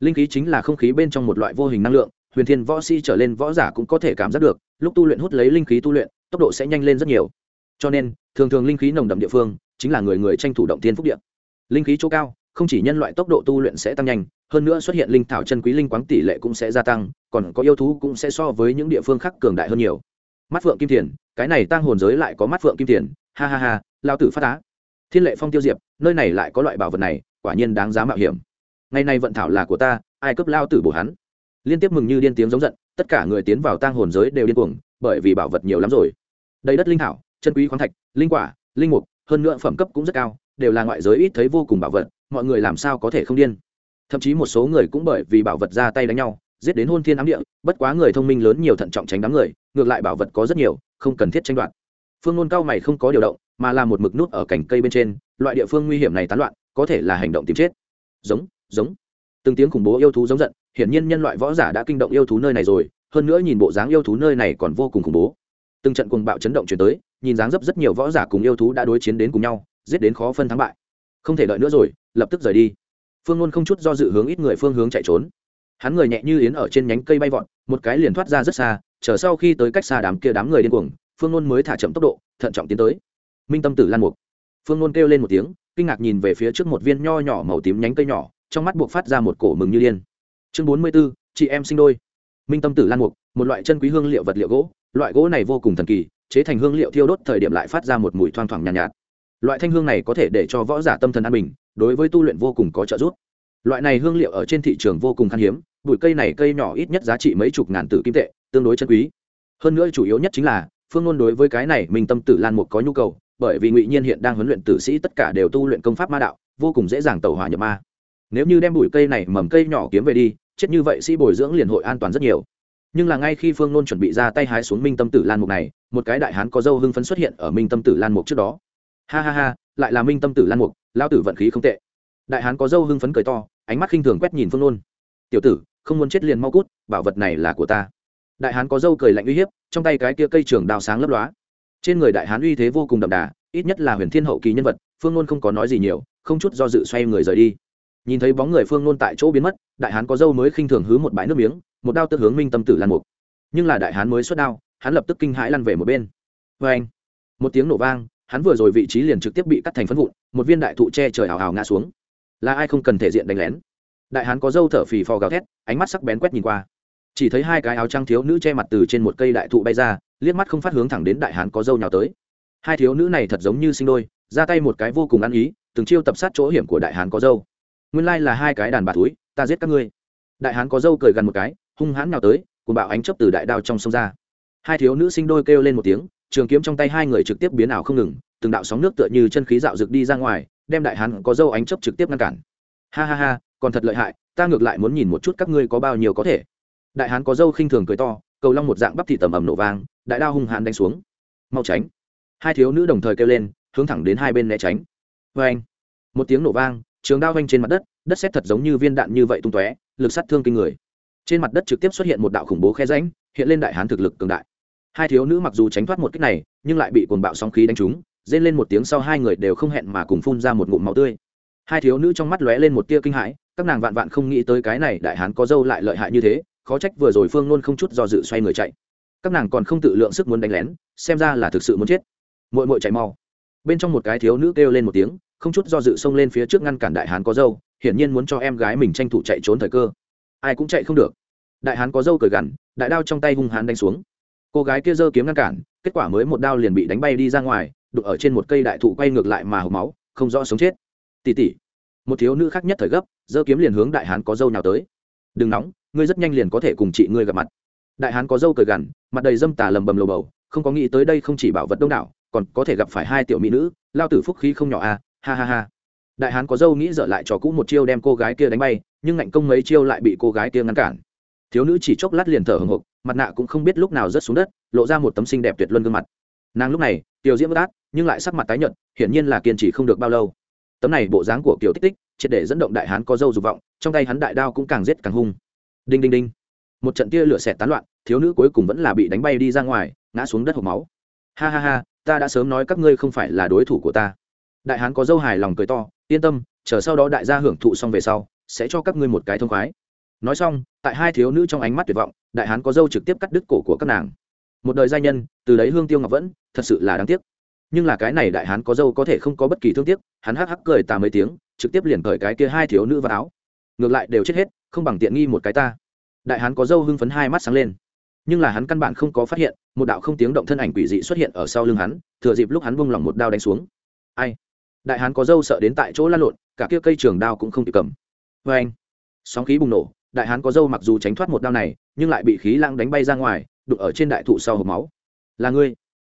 linh khí chính là không khí bên trong một loại vô hình năng lượng, huyền thiên võ sĩ trở lên võ giả cũng có thể cảm giác được, lúc tu luyện hút lấy linh khí tu luyện, tốc độ sẽ nhanh lên rất nhiều. Cho nên, thường thường linh khí nồng đậm địa phương chính là người người tranh thủ động tiên phúc địa. Linh khí chỗ cao, không chỉ nhân loại tốc độ tu luyện sẽ tăng nhanh, hơn nữa xuất hiện linh thảo chân quý linh quáng tỷ lệ cũng sẽ gia tăng, còn có yêu thú cũng sẽ so với những địa phương khác cường đại hơn nhiều. Mắt phượng kim thiền, cái này tăng hồn giới lại có mắt phượng kim thiền, ha ha ha lao tử phát á. Thiên lệ phong tiêu diệp, nơi này lại có loại bảo vật này, quả nhiên đáng giá mạo hiểm ngày nay vận thảo là của ta, ai cướp lao tử bổ hắn. Liên tiếp mừng như điên tiếng giống giận, tất cả người tiến vào tang hồn giới đều điên cuồng, bởi vì bảo vật nhiều lắm rồi. Đầy đất linh thảo, chân quý khoáng thạch, linh quả, linh mục, hơn nữa phẩm cấp cũng rất cao, đều là ngoại giới ít thấy vô cùng bảo vật, mọi người làm sao có thể không điên? Thậm chí một số người cũng bởi vì bảo vật ra tay đánh nhau, giết đến hôn thiên ám địa, bất quá người thông minh lớn nhiều thận trọng tránh đám người, ngược lại bảo vật có rất nhiều, không cần thiết tranh đoạt. Phương ngôn cao mày không có điều động, mà là một mực nút ở cành cây bên trên, loại địa phương nguy hiểm này tán loạn, có thể là hành động tìm chết. Giống giống. Từng tiếng khủng bố yêu thú giống giận, hiển nhiên nhân loại võ giả đã kinh động yêu thú nơi này rồi, hơn nữa nhìn bộ dáng yêu thú nơi này còn vô cùng khủng bố. Từng trận cuồng bạo chấn động chuyển tới, nhìn dáng dấp rất nhiều võ giả cùng yêu thú đã đối chiến đến cùng nhau, giết đến khó phân thắng bại. Không thể đợi nữa rồi, lập tức rời đi. Phương luôn không chút do dự hướng ít người phương hướng chạy trốn. Hắn người nhẹ như yến ở trên nhánh cây bay vọt, một cái liền thoát ra rất xa, chờ sau khi tới cách xa đám kia đám người điên cuồng, phương luôn mới thả chậm tốc độ, thận trọng tiến tới. Minh tâm tử lan mục. Phương luôn kêu lên một tiếng, kinh ngạc nhìn về phía trước một viên nho nhỏ màu tím nhánh cây nhỏ trong mắt buộc phát ra một cổ mừng như điên. Chương bốn mươi b ố chị em sinh đôi. Minh tâm tử lan mục một loại chân quý hương liệu vật liệu gỗ. Loại gỗ này vô cùng thần kỳ chế thành hương liệu thiêu đốt thời điểm lại phát ra một mùi thoang thoảng nhàn nhạt, nhạt. Loại thanh hương này có thể để cho võ giả tâm thần an bình đối với tu luyện vô cùng có trợ giúp. Loại này hương liệu ở trên thị trường vô cùng khan hiếm bụi cây này cây nhỏ ít nhất giá trị mấy chục ngàn tử kim tệ tương đối chân quý. Hơn nữa chủ yếu nhất chính là phương ngôn đối với cái này minh tâm tử lan mục có nhu cầu bởi vì ngụy nhiên hiện đang huấn luyện tử sĩ tất cả đều tu luyện công pháp ma đạo vô cùng dễ dàng tẩu hỏa nhập ma nếu như đem bụi cây này mầm cây nhỏ kiếm về đi, chết như vậy sĩ bồi dưỡng liền hội an toàn rất nhiều. Nhưng là ngay khi phương nôn chuẩn bị ra tay hái xuống minh tâm tử lan mục này, một cái đại hán có dâu hưng phấn xuất hiện ở minh tâm tử lan mục trước đó. Ha ha ha, lại là minh tâm tử lan mục lao tử vận khí không tệ. Đại hán có dâu hưng phấn cười to, ánh mắt khinh thường quét nhìn phương nôn. Tiểu tử, không muốn chết liền mau cút, bảo vật này là của ta. Đại hán có dâu cười lạnh uy hiếp, trong tay cái kia cây trường đào sáng lấp lóa. Trên người đại hán uy thế vô cùng đậm đà, ít nhất là huyền thiên hậu kỳ nhân vật, phương nôn không có nói gì nhiều, không chút do dự xoay người rời đi nhìn thấy bóng người phương nôn tại chỗ biến mất, đại hán có dâu mới khinh thường hứ một bãi nước miếng, một đao tức hướng minh tâm tử lan mục. Nhưng là đại hán mới xuất đao, hắn lập tức kinh hãi lăn về một bên. Vê anh một tiếng nổ vang, hắn vừa rồi vị trí liền trực tiếp bị cắt thành phân vụn, một viên đại thụ che trời hào hào ngã xuống. Là ai không cần thể diện đánh lén? Đại hán có dâu thở phì phò gào thét, ánh mắt sắc bén quét nhìn qua. Chỉ thấy hai cái áo trăng thiếu nữ che mặt từ trên một cây đại thụ bay ra, liếc mắt không phát hướng thẳng đến đại hán có dâu nhào tới. Hai thiếu nữ này thật giống như sinh đôi, ra tay một cái vô cùng ăn ý, từng chiêu tập sát chỗ hiểm của đại hán có dâu nguyên lai là hai cái đàn bà túi, ta giết các ngươi. Đại hán có dâu cười gần một cái, hung hãn nào tới cùng bạo ánh chấp từ đại đao trong sông ra. Hai thiếu nữ sinh đôi kêu lên một tiếng, trường kiếm trong tay hai người trực tiếp biến ảo không ngừng, từng đạo sóng nước tựa như chân khí dạo rực đi ra ngoài, đem đại hán có dâu ánh chấp trực tiếp ngăn cản. Ha ha ha, còn thật lợi hại, ta ngược lại muốn nhìn một chút các ngươi có bao nhiêu có thể. Đại hán có dâu khinh thường cười to, cầu long một dạng bắp thị tầm ầm nổ vang, đại đao hung hãn đánh xuống. Mau tránh. Hai thiếu nữ đồng thời kêu lên, hướng thẳng đến hai bên né tránh. Vê anh một tiếng nổ vang trường đao vanh trên mặt đất đất xét thật giống như viên đạn như vậy tung tóe, lực sát thương kinh người. Trên mặt đất trực tiếp xuất hiện một đạo khủng bố khe ránh hiện lên đại hán thực lực cường đại. Hai thiếu nữ mặc dù tránh thoát một cách này, nhưng lại bị cồn bạo sóng khí đánh trúng, rên lên một tiếng sau hai người đều không hẹn mà cùng phun ra một ngụm máu tươi. Hai thiếu nữ trong mắt lóe lên một tia kinh hãi, các nàng vạn vạn không nghĩ tới cái này đại hán có dâu lại lợi hại như thế, khó trách vừa rồi phương luôn không chút do dự xoay người chạy. Các nàng còn không tự lượng sức muốn đánh lén, xem ra là thực sự muốn chết. Mội mội chạy mau. Bên trong một cái thiếu nữ kêu lên một tiếng không chút do dự xông lên phía trước ngăn cản đại hán có dâu, hiển nhiên muốn cho em gái mình tranh thủ chạy trốn thời cơ. Ai cũng chạy không được. Đại hán có dâu cởi gằn, đại đao trong tay hung hán đánh xuống. Cô gái kia giơ kiếm ngăn cản, kết quả mới một đao liền bị đánh bay đi ra ngoài đục ở trên một cây đại thụ quay ngược lại mà hộp máu, không rõ sống chết. Tỉ tỉ. Một thiếu nữ khác nhất thời gấp, giơ kiếm liền hướng đại hán có dâu nào tới. Đừng nóng, ngươi rất nhanh liền có thể cùng chị ngươi gặp mặt. Đại hán có dâu cởi gằn, mặt đầy dâm tà lầm bầm lầu bầu, không có nghĩ tới đây không chỉ bảo vật đông đảo, còn có thể gặp phải hai tiểu mỹ nữ, lao tử phúc khí không nhỏ à ha ha ha. Đại hán có dâu nghĩ dở lại cho cũ một chiêu đem cô gái kia đánh bay, nhưng ngạnh công mấy chiêu lại bị cô gái kia ngăn cản. Thiếu nữ chỉ chốc lát liền thở hồng hộc, mặt nạ cũng không biết lúc nào rớt xuống đất, lộ ra một tấm xinh đẹp tuyệt luân gương mặt. Nàng lúc này tiểu diễm bất át, nhưng lại sắc mặt tái nhợt, hiển nhiên là kiên trì không được bao lâu. Tấm này bộ dáng của kiểu tích tích, triệt để dẫn động đại hán có dâu dục vọng, trong tay hắn đại đao cũng càng giết càng hung. Đinh đinh đinh. Một trận tia lửa xẹt tán loạn, thiếu nữ cuối cùng vẫn là bị đánh bay đi ra ngoài, ngã xuống đất hộp máu. Ha ha ha, ta đã sớm nói các ngươi không phải là đối thủ của ta đại hán có dâu hài lòng cười to, yên tâm, chờ sau đó đại gia hưởng thụ xong về sau, sẽ cho các ngươi một cái thông khoái. Nói xong, tại hai thiếu nữ trong ánh mắt tuyệt vọng, đại hán có dâu trực tiếp cắt đứt cổ của các nàng. Một đời giai nhân, từ đấy hương tiêu ngọc vẫn, thật sự là đáng tiếc. Nhưng là cái này đại hán có dâu có thể không có bất kỳ thương tiếc, hắn hắc hắc cười tà mấy tiếng, trực tiếp liền cởi cái kia hai thiếu nữ vào áo. Ngược lại đều chết hết, không bằng tiện nghi một cái ta. Đại hán có dâu hưng phấn hai mắt sáng lên. Nhưng là hắn căn bản không có phát hiện, một đạo không tiếng động thân ảnh quỷ dị xuất hiện ở sau lưng hắn, thừa dịp lúc hắn buông lỏng một đao đánh xuống. Ai? Đại hán có dâu sợ đến tại chỗ lăn lộn, cả kia cây trường đao cũng không kịp cầm. Vê anh, sóng khí bùng nổ, đại hán có dâu mặc dù tránh thoát một đao này, nhưng lại bị khí lãng đánh bay ra ngoài, đụng ở trên đại thụ sau hộp máu. Là ngươi.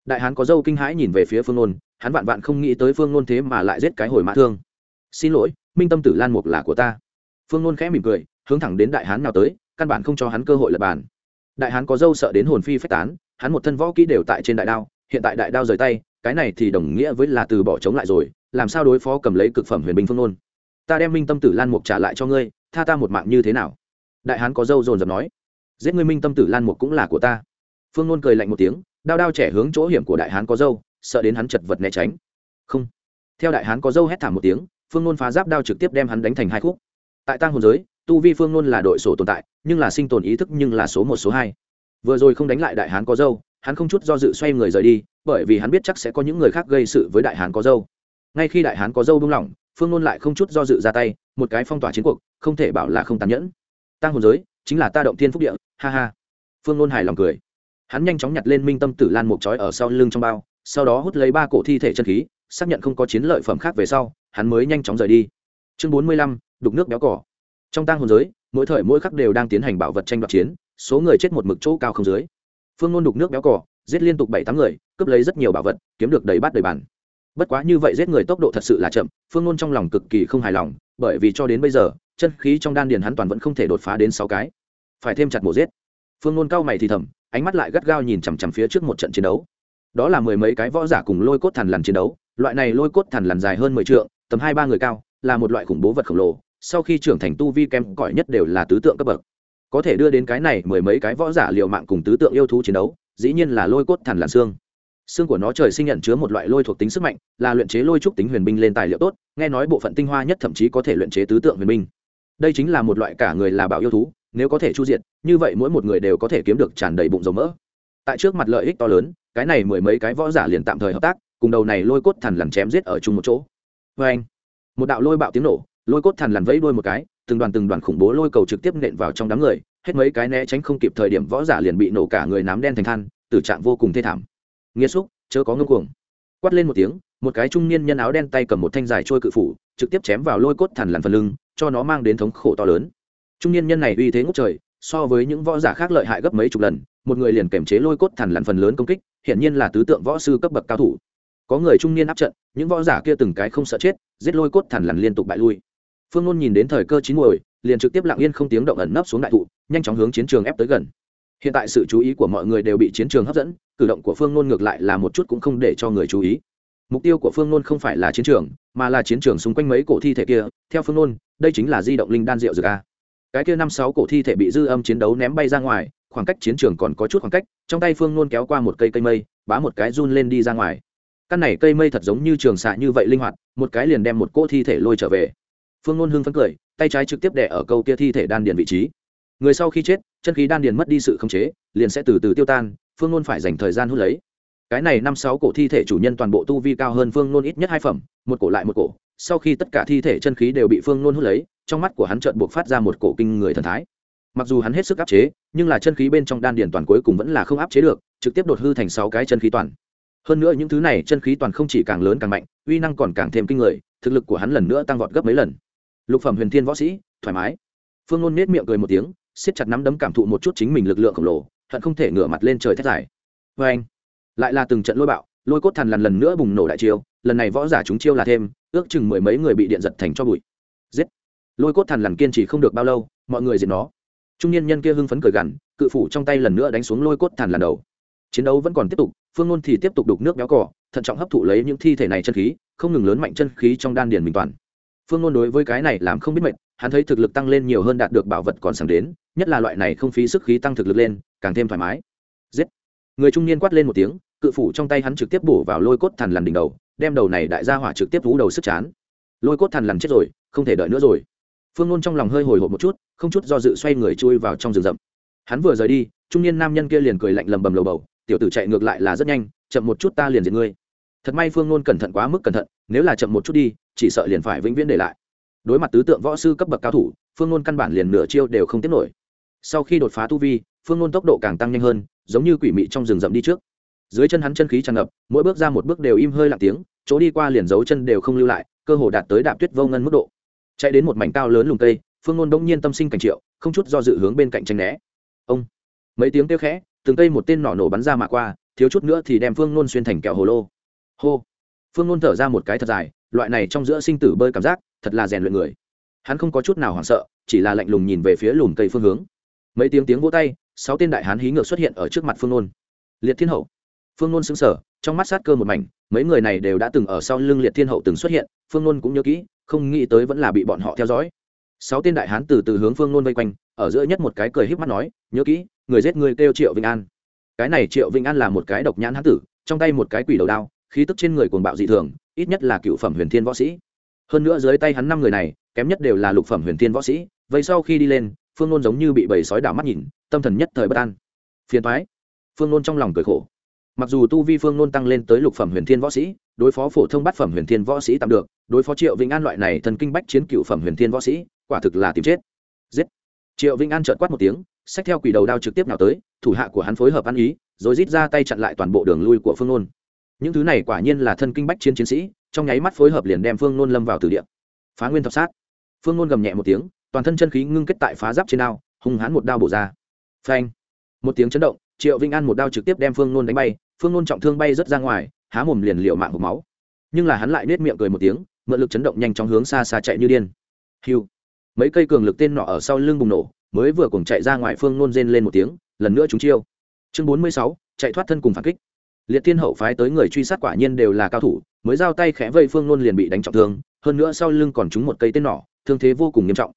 Đại hán có dâu kinh hãi nhìn về phía phương nôn, hắn vạn vạn không nghĩ tới phương nôn thế mà lại giết cái hồi mã thương. Xin lỗi, minh tâm tử lan mục là của ta. Phương nôn khẽ mỉm cười, hướng thẳng đến đại hán nào tới, căn bản không cho hắn cơ hội lập bàn. Đại hán có dâu sợ đến hồn phi phách tán, hắn một thân võ kỹ đều tại trên đại đao, hiện tại đại đao rời tay cái này thì đồng nghĩa với là từ bỏ chống lại rồi, làm sao đối phó cầm lấy cực phẩm huyền binh phương nôn ta đem minh tâm tử lan mục trả lại cho ngươi, tha ta một mạng như thế nào? Đại hán có dâu dồn dập nói. Giết ngươi minh tâm tử lan mục cũng là của ta. Phương nôn cười lạnh một tiếng, đao đao trẻ hướng chỗ hiểm của đại hán có dâu, sợ đến hắn chật vật né tránh. Không. Theo đại hán có dâu hét thảm một tiếng, phương nôn phá giáp đao trực tiếp đem hắn đánh thành hai khúc. Tại tang hồn giới, tu vi phương nôn là đội sổ tồn tại, nhưng là sinh tồn ý thức nhưng là số một, số hai. Vừa rồi không đánh lại đại hán có dâu hắn không chút do dự xoay người rời đi, bởi vì hắn biết chắc sẽ có những người khác gây sự với đại hán có dâu. Ngay khi đại hán có dâu buông lỏng, phương nôn lại không chút do dự ra tay, một cái phong tỏa chiến cuộc, không thể bảo là không tàn nhẫn. Tăng hồn giới, chính là ta động thiên phúc địa, ha ha. Phương nôn hài lòng cười. Hắn nhanh chóng nhặt lên minh tâm tử lan mục trói ở sau lưng trong bao, sau đó hút lấy ba cổ thi thể chân khí, xác nhận không có chiến lợi phẩm khác về sau, hắn mới nhanh chóng rời đi. Chương bốn mươi lăm, đục nước béo cỏ. Trong tang hồn giới, mỗi thời mỗi khắc đều đang tiến hành bảo vật tranh đoạt chiến, số người chết một mực chỗ cao không dưới phương ngôn đục nước béo cỏ giết liên tục bảy tám người, cướp lấy rất nhiều bảo vật, kiếm được đầy bát đầy bàn. Bất quá như vậy giết người tốc độ thật sự là chậm, phương ngôn trong lòng cực kỳ không hài lòng, bởi vì cho đến bây giờ, chân khí trong đan điền hắn toàn vẫn không thể đột phá đến sáu cái. Phải thêm chặt mổ giết. Phương ngôn cao mày thì thầm, ánh mắt lại gắt gao nhìn chằm chằm phía trước một trận chiến đấu. Đó là mười mấy cái võ giả cùng lôi cốt thần lằn chiến đấu, loại này lôi cốt thần lằn dài hơn mười t tầm hai ba người cao, là một loại khủng bố vật khổng lồ, sau khi trưởng thành tu vi kém cỏi nhất đều là tứ tượng cấp bậc có thể đưa đến cái này mười mấy cái võ giả liều mạng cùng tứ tượng yêu thú chiến đấu, dĩ nhiên là lôi cốt thẳn làn xương. Xương của nó trời sinh nhận chứa một loại lôi thuộc tính sức mạnh, là luyện chế lôi trúc tính huyền binh lên tài liệu tốt, nghe nói bộ phận tinh hoa nhất thậm chí có thể luyện chế tứ tượng huyền binh. Đây chính là một loại cả người là bảo yêu thú, nếu có thể chu diệt, như vậy mỗi một người đều có thể kiếm được tràn đầy bụng dầu mỡ. Tại trước mặt lợi ích to lớn, cái này mười mấy cái võ giả liền tạm thời hợp tác, cùng đầu này lôi cốt thằn lằn chém giết ở chung một chỗ. Vê anh một đạo lôi bạo tiếng nổ, lôi cốt thằn lằn vẫy đuôi một cái từng đoàn từng đoàn khủng bố lôi cầu trực tiếp nện vào trong đám người, hết mấy cái né tránh không kịp thời điểm võ giả liền bị nổ cả người nám đen thành than, tử trạng vô cùng thê thảm. Nghĩa xúc, chớ có ngưng cuồng. Quát lên một tiếng, một cái trung niên nhân áo đen tay cầm một thanh dài trôi cự phủ, trực tiếp chém vào lôi cốt thằn lằn phần lưng, cho nó mang đến thống khổ to lớn. Trung niên nhân này uy thế ngốc trời, so với những võ giả khác lợi hại gấp mấy chục lần, một người liền kềm chế lôi cốt thằn lằn phần lớn công kích, hiển nhiên là tứ tượng võ sư cấp bậc cao thủ. Có người trung niên áp trận, những võ giả kia từng cái không sợ chết, giết lôi cốt thằn lằn liên tục bại lui phương ngôn nhìn đến thời cơ chín muồi, liền trực tiếp lặng yên không tiếng động ẩn nấp xuống đại thụ, nhanh chóng hướng chiến trường ép tới gần. Hiện tại sự chú ý của mọi người đều bị chiến trường hấp dẫn, cử động của phương ngôn ngược lại là một chút cũng không để cho người chú ý. Mục tiêu của phương ngôn không phải là chiến trường, mà là chiến trường xung quanh mấy cổ thi thể kia. Theo phương ngôn đây chính là di động linh đan rượu dược a. Cái kia năm sáu cổ thi thể bị dư âm chiến đấu ném bay ra ngoài, khoảng cách chiến trường còn có chút khoảng cách, trong tay phương ngôn kéo qua một cây cây mây, bá một cái run lên đi ra ngoài. Căn này cây mây thật giống như trường xạ như vậy linh hoạt, một cái liền đem một cỗ thi thể lôi trở về phương ngôn hưng phấn cười, tay trái trực tiếp đẻ ở câu kia thi thể đan điền vị trí. Người sau khi chết, chân khí đan điền mất đi sự khống chế, liền sẽ từ từ tiêu tan, phương ngôn phải dành thời gian hút lấy. Cái này năm sáu cổ thi thể chủ nhân toàn bộ tu vi cao hơn phương ngôn ít nhất hai phẩm, một cổ lại một cổ, sau khi tất cả thi thể chân khí đều bị phương ngôn hút lấy, trong mắt của hắn trợn buộc phát ra một cổ kinh người thần thái. Mặc dù hắn hết sức áp chế, nhưng là chân khí bên trong đan điền toàn cuối cùng vẫn là không áp chế được, trực tiếp đột hư thành sáu cái chân khí toàn. Hơn nữa những thứ này chân khí toàn không chỉ càng lớn càng mạnh, uy năng còn càng thêm kinh người, thực lực của hắn lần nữa tăng vọt gấp mấy lần lục phẩm huyền thiên võ sĩ, thoải mái. Phương ngôn nết miệng cười một tiếng, siết chặt nắm đấm cảm thụ một chút chính mình lực lượng khổng lồ, hận không thể ngửa mặt lên trời thét dài. Vê anh, lại là từng trận lôi bạo, lôi cốt thần lần lần nữa bùng nổ đại chiêu, lần này võ giả chúng chiêu là thêm, ước chừng mười mấy người bị điện giật thành cho bụi. Giết. Lôi cốt thần lần kiên trì không được bao lâu, mọi người diệt nó. Trung niên nhân kia hưng phấn cười gằn, cự phủ trong tay lần nữa đánh xuống lôi cốt thần lần đầu. Chiến đấu vẫn còn tiếp tục, phương ngôn thì tiếp tục đục nước béo cỏ thận trọng hấp thụ lấy những thi thể này chân khí, không ngừng lớn mạnh chân khí trong đan điền mình toàn phương ngôn đối với cái này làm không biết mệt, hắn thấy thực lực tăng lên nhiều hơn đạt được bảo vật còn sẵn đến, nhất là loại này không phí sức khí tăng thực lực lên, càng thêm thoải mái. Giết! Người trung niên quát lên một tiếng, cự phủ trong tay hắn trực tiếp bổ vào lôi cốt thần lằn đỉnh đầu, đem đầu này đại gia hỏa trực tiếp vú đầu sức chán. Lôi cốt thần lằn chết rồi, không thể đợi nữa rồi. Phương nôn trong lòng hơi hồi hộp một chút, không chút do dự xoay người chui vào trong rừng rậm. Hắn vừa rời đi, trung niên nam nhân kia liền cười lạnh lầm bầm lầu bầu, tiểu tử chạy ngược lại là rất nhanh, chậm một chút ta liền diệt ngươi. Thật may phương nôn cẩn thận quá mức cẩn thận, nếu là chậm một chút đi chỉ sợ liền phải vĩnh viễn để lại. Đối mặt tứ tượng võ sư cấp bậc cao thủ, phương nôn căn bản liền nửa chiêu đều không tiếp nổi. Sau khi đột phá tu vi, phương nôn tốc độ càng tăng nhanh hơn, giống như quỷ mị trong rừng rậm đi trước. Dưới chân hắn chân khí tràn ngập, mỗi bước ra một bước đều im hơi lặng tiếng, chỗ đi qua liền dấu chân đều không lưu lại, cơ hồ đạt tới đạp tuyết vô ngân mức độ. Chạy đến một mảnh cao lớn lùng cây, phương nôn đông nhiên tâm sinh cảnh triệu, không chút do dự hướng bên cạnh tranh né. Ông! Mấy tiếng kêu khẽ, từng cây một tên nỏ nổ bắn ra mạ qua, thiếu chút nữa thì đem phương nôn xuyên thành kẹo hồ lô. Hô! Phương nôn thở ra một cái thật dài loại này trong giữa sinh tử bơi cảm giác, thật là rèn luyện người. Hắn không có chút nào hoảng sợ, chỉ là lạnh lùng nhìn về phía lùm cây phương hướng. Mấy tiếng tiếng vỗ tay, sáu tên đại hán hí ngược xuất hiện ở trước mặt phương nôn. Liệt thiên hậu. Phương nôn xứng sở trong mắt sát cơ một mảnh, mấy người này đều đã từng ở sau lưng liệt thiên hậu từng xuất hiện, phương nôn cũng nhớ kỹ, không nghĩ tới vẫn là bị bọn họ theo dõi. Sáu tên đại hán từ từ hướng phương nôn vây quanh, ở giữa nhất một cái cười híp mắt nói, nhớ kỹ, người giết người kêu triệu vĩnh an. Cái này triệu vĩnh an là một cái độc nhãn hán tử, trong tay một cái quỷ đầu đao, khí tức trên người cuồng bạo dị thường ít nhất là cựu phẩm huyền thiên võ sĩ. Hơn nữa dưới tay hắn năm người này, kém nhất đều là lục phẩm huyền thiên võ sĩ. Vậy sau khi đi lên, phương nôn giống như bị bầy sói đảo mắt nhìn, tâm thần nhất thời bất an. Phiền thoái phương nôn trong lòng cười khổ. Mặc dù tu vi phương nôn tăng lên tới lục phẩm huyền thiên võ sĩ, đối phó phổ thông bát phẩm huyền thiên võ sĩ tạm được, đối phó triệu vĩnh an loại này thần kinh bách chiến cựu phẩm huyền thiên võ sĩ, quả thực là tìm chết. Giết. Triệu vĩnh an trợt quát một tiếng, xách theo quỷ đầu đao trực tiếp nào tới, thủ hạ của hắn phối hợp ăn ý, rồi rít ra tay chặn lại toàn bộ đường lui của phương nôn những thứ này quả nhiên là thân kinh bách chiến chiến sĩ, trong nháy mắt phối hợp liền đem phương nôn lâm vào từ địa. Phá nguyên thập sát. Phương nôn gầm nhẹ một tiếng, toàn thân chân khí ngưng kết tại phá giáp trên đao, hung hãn một đao bổ ra. Phanh. Một tiếng chấn động, triệu vinh an một đao trực tiếp đem phương nôn đánh bay, phương nôn trọng thương bay rất ra ngoài, há mồm liền liệu mạng hộp máu. Nhưng là hắn lại nết miệng cười một tiếng, mượn lực chấn động nhanh chóng hướng xa xa chạy như điên. Hiu mấy cây cường lực tên nọ ở sau lưng bùng nổ, mới vừa cùng chạy ra ngoài phương nôn rên lên một tiếng, lần nữa chúng chiêu. Chương bốn mươi sáu, chạy thoát thân cùng phản kích liệt thiên hậu phái tới người truy sát quả nhiên đều là cao thủ, mới giao tay khẽ vây phương nôn liền bị đánh trọng thương, hơn nữa sau lưng còn trúng một cây tên nỏ, thương thế vô cùng nghiêm trọng.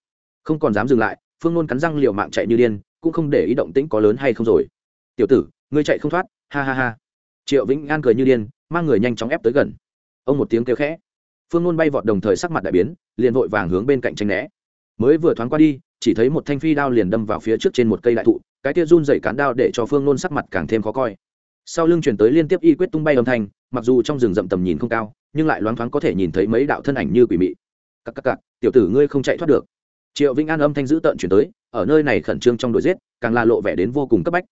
Không còn dám dừng lại, phương nôn cắn răng liều mạng chạy như điên, cũng không để ý động tĩnh có lớn hay không rồi. Tiểu tử, ngươi chạy không thoát, ha ha ha. Triệu vĩnh an cười như điên, mang người nhanh chóng ép tới gần. Ông một tiếng kêu khẽ. Phương nôn bay vọt đồng thời sắc mặt đại biến, liền vội vàng hướng bên cạnh tranh né. Mới vừa thoáng qua đi, chỉ thấy một thanh phi đao liền đâm vào phía trước trên một cây đại thụ, cái tia run dày cán đao để cho phương nôn sắc mặt càng thêm khó coi sau lưng chuyển tới liên tiếp y quyết tung bay âm thanh, mặc dù trong rừng rậm tầm nhìn không cao, nhưng lại loáng thoáng có thể nhìn thấy mấy đạo thân ảnh như quỷ mị. Cặp cặp cặp tiểu tử ngươi không chạy thoát được. Triệu vĩnh an âm thanh dữ tợn chuyển tới, ở nơi này khẩn trương trong đuổi giết, càng là lộ vẻ đến vô cùng cấp bách.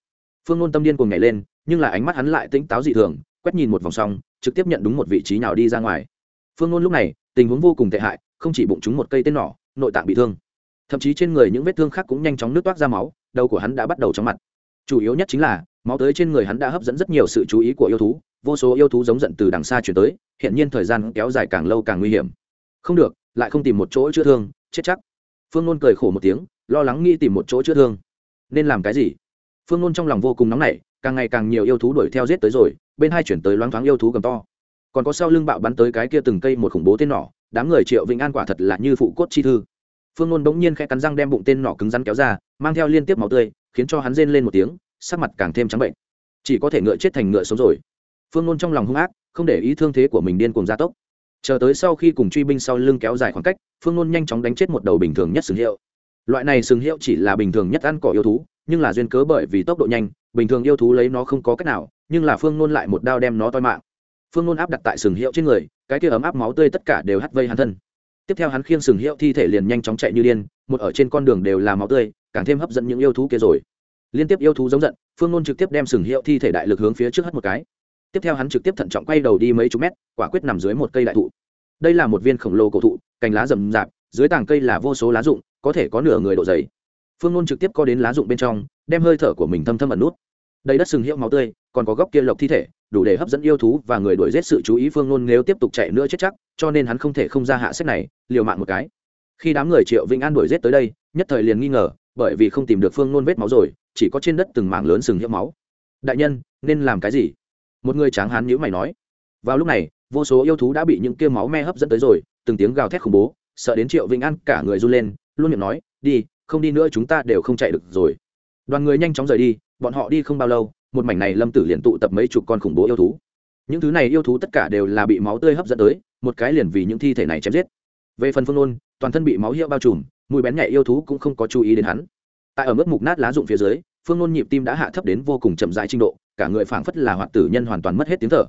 Phương nôn tâm điên cùng nhảy lên, nhưng là ánh mắt hắn lại tỉnh táo dị thường, quét nhìn một vòng xong, trực tiếp nhận đúng một vị trí nào đi ra ngoài. Phương nôn lúc này, tình huống vô cùng tệ hại, không chỉ bụng chúng một cây tên nỏ, nội tạng bị thương. Thậm chí trên người những vết thương khác cũng nhanh chóng nước toát ra máu, đầu của hắn đã bắt đầu chóng mặt. Chủ yếu nhất chính là máu tới trên người hắn đã hấp dẫn rất nhiều sự chú ý của yêu thú, vô số yêu thú giống giận từ đằng xa chuyển tới, hiện nhiên thời gian kéo dài càng lâu càng nguy hiểm. Không được, lại không tìm một chỗ chữa thương, chết chắc. Phương nôn cười khổ một tiếng, lo lắng nghĩ tìm một chỗ chữa thương. Nên làm cái gì? Phương nôn trong lòng vô cùng nóng nảy, càng ngày càng nhiều yêu thú đuổi theo giết tới rồi, bên hai chuyển tới loáng thoáng yêu thú gầm to. Còn có sau lưng bạo bắn tới cái kia từng cây một khủng bố tên nỏ, đám người triệu vĩnh an quả thật là như phụ cốt chi thư. Phương nôn bỗng nhiên khẽ cắn răng đem bụng tên nỏ cứng rắn kéo ra, mang theo liên tiếp máu tươi, khiến cho hắn rên lên một tiếng sắc mặt càng thêm trắng bệnh. Chỉ có thể ngựa chết thành ngựa sống rồi. Phương nôn trong lòng hung ác, không để ý thương thế của mình điên cuồng gia tốc. Chờ tới sau khi cùng truy binh sau lưng kéo dài khoảng cách, phương nôn nhanh chóng đánh chết một đầu bình thường nhất sừng hiệu. Loại này sừng hiệu chỉ là bình thường nhất ăn cỏ yêu thú, nhưng là duyên cớ bởi vì tốc độ nhanh, bình thường yêu thú lấy nó không có cách nào, nhưng là phương nôn lại một đao đem nó toi mạng. Phương nôn áp đặt tại sừng hiệu trên người, cái kia ấm áp máu tươi tất cả đều hắt vây hắn thân. Tiếp theo hắn khiêng sừng hiệu thi thể liền nhanh chóng chạy như điên, một ở trên con đường đều là máu tươi, càng thêm hấp dẫn những yêu thú kia rồi liên tiếp yêu thú giống giận, phương nôn trực tiếp đem sừng hiệu thi thể đại lực hướng phía trước hất một cái. Tiếp theo hắn trực tiếp thận trọng quay đầu đi mấy chục mét, quả quyết nằm dưới một cây đại thụ. Đây là một viên khổng lồ cổ thụ, cành lá rậm rạp, dưới tàng cây là vô số lá rụng, có thể có nửa người độ dày. Phương nôn trực tiếp co đến lá rụng bên trong, đem hơi thở của mình thâm thâm ẩn nút. Đây đất sừng hiệu máu tươi, còn có góc kia lộc thi thể, đủ để hấp dẫn yêu thú và người đuổi giết sự chú ý phương nôn nếu tiếp tục chạy nữa chết chắc, cho nên hắn không thể không ra hạ sách này, liều mạng một cái. Khi đám người triệu vĩnh an đuổi giết tới đây, nhất thời liền nghi ngờ, bởi vì không tìm được phương nôn vết máu rồi chỉ có trên đất từng mảng lớn sừng hiệu máu. Đại nhân, nên làm cái gì? Một người tráng hán nhữ mày nói. Vào lúc này, vô số yêu thú đã bị những kia máu me hấp dẫn tới rồi, từng tiếng gào thét khủng bố, sợ đến triệu vĩnh an cả người run lên, luôn miệng nói, đi, không đi nữa chúng ta đều không chạy được rồi. Đoàn người nhanh chóng rời đi, bọn họ đi không bao lâu, một mảnh này lâm tử liền tụ tập mấy chục con khủng bố yêu thú. Những thứ này yêu thú tất cả đều là bị máu tươi hấp dẫn tới, một cái liền vì những thi thể này chém giết. Về phần phương nôn, toàn thân bị máu hiệu bao trùm, mùi bén nhạy yêu thú cũng không có chú ý đến hắn tại ở mức mục nát lá rụng phía dưới, phương nôn nhịp tim đã hạ thấp đến vô cùng chậm rãi trình độ, cả người phảng phất là hoạt tử nhân hoàn toàn mất hết tiếng thở.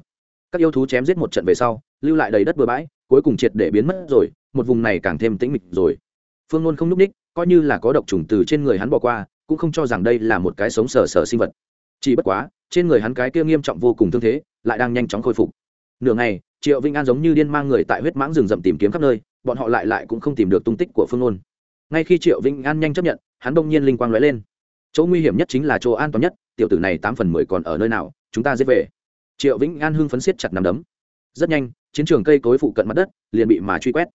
Các yêu thú chém giết một trận về sau, lưu lại đầy đất bừa bãi, cuối cùng triệt để biến mất rồi, một vùng này càng thêm tĩnh mịch rồi. Phương nôn không n ú c ních, coi như là có độc trùng từ trên người hắn bỏ qua, cũng không cho rằng đây là một cái sống sờ sờ sinh vật. Chỉ bất quá, trên người hắn cái kia nghiêm trọng vô cùng thương thế, lại đang nhanh chóng khôi phục. Nửa ngày, triệu vinh an giống như điên mang người tại huyết mãng rừng rậm tìm kiếm khắp nơi, bọn họ lại lại cũng không tìm được tung tích của phương nôn. Ngay khi triệu vinh an nhanh chấp nhận hắn Đông nhiên linh quang lóe lên. Chỗ nguy hiểm nhất chính là chỗ an toàn nhất, tiểu tử này tám phần mười còn ở nơi nào, chúng ta dễ về. Triệu vĩnh an hưng phấn siết chặt nằm đấm. Rất nhanh, chiến trường cây cối phụ cận mặt đất liền bị mà truy quét.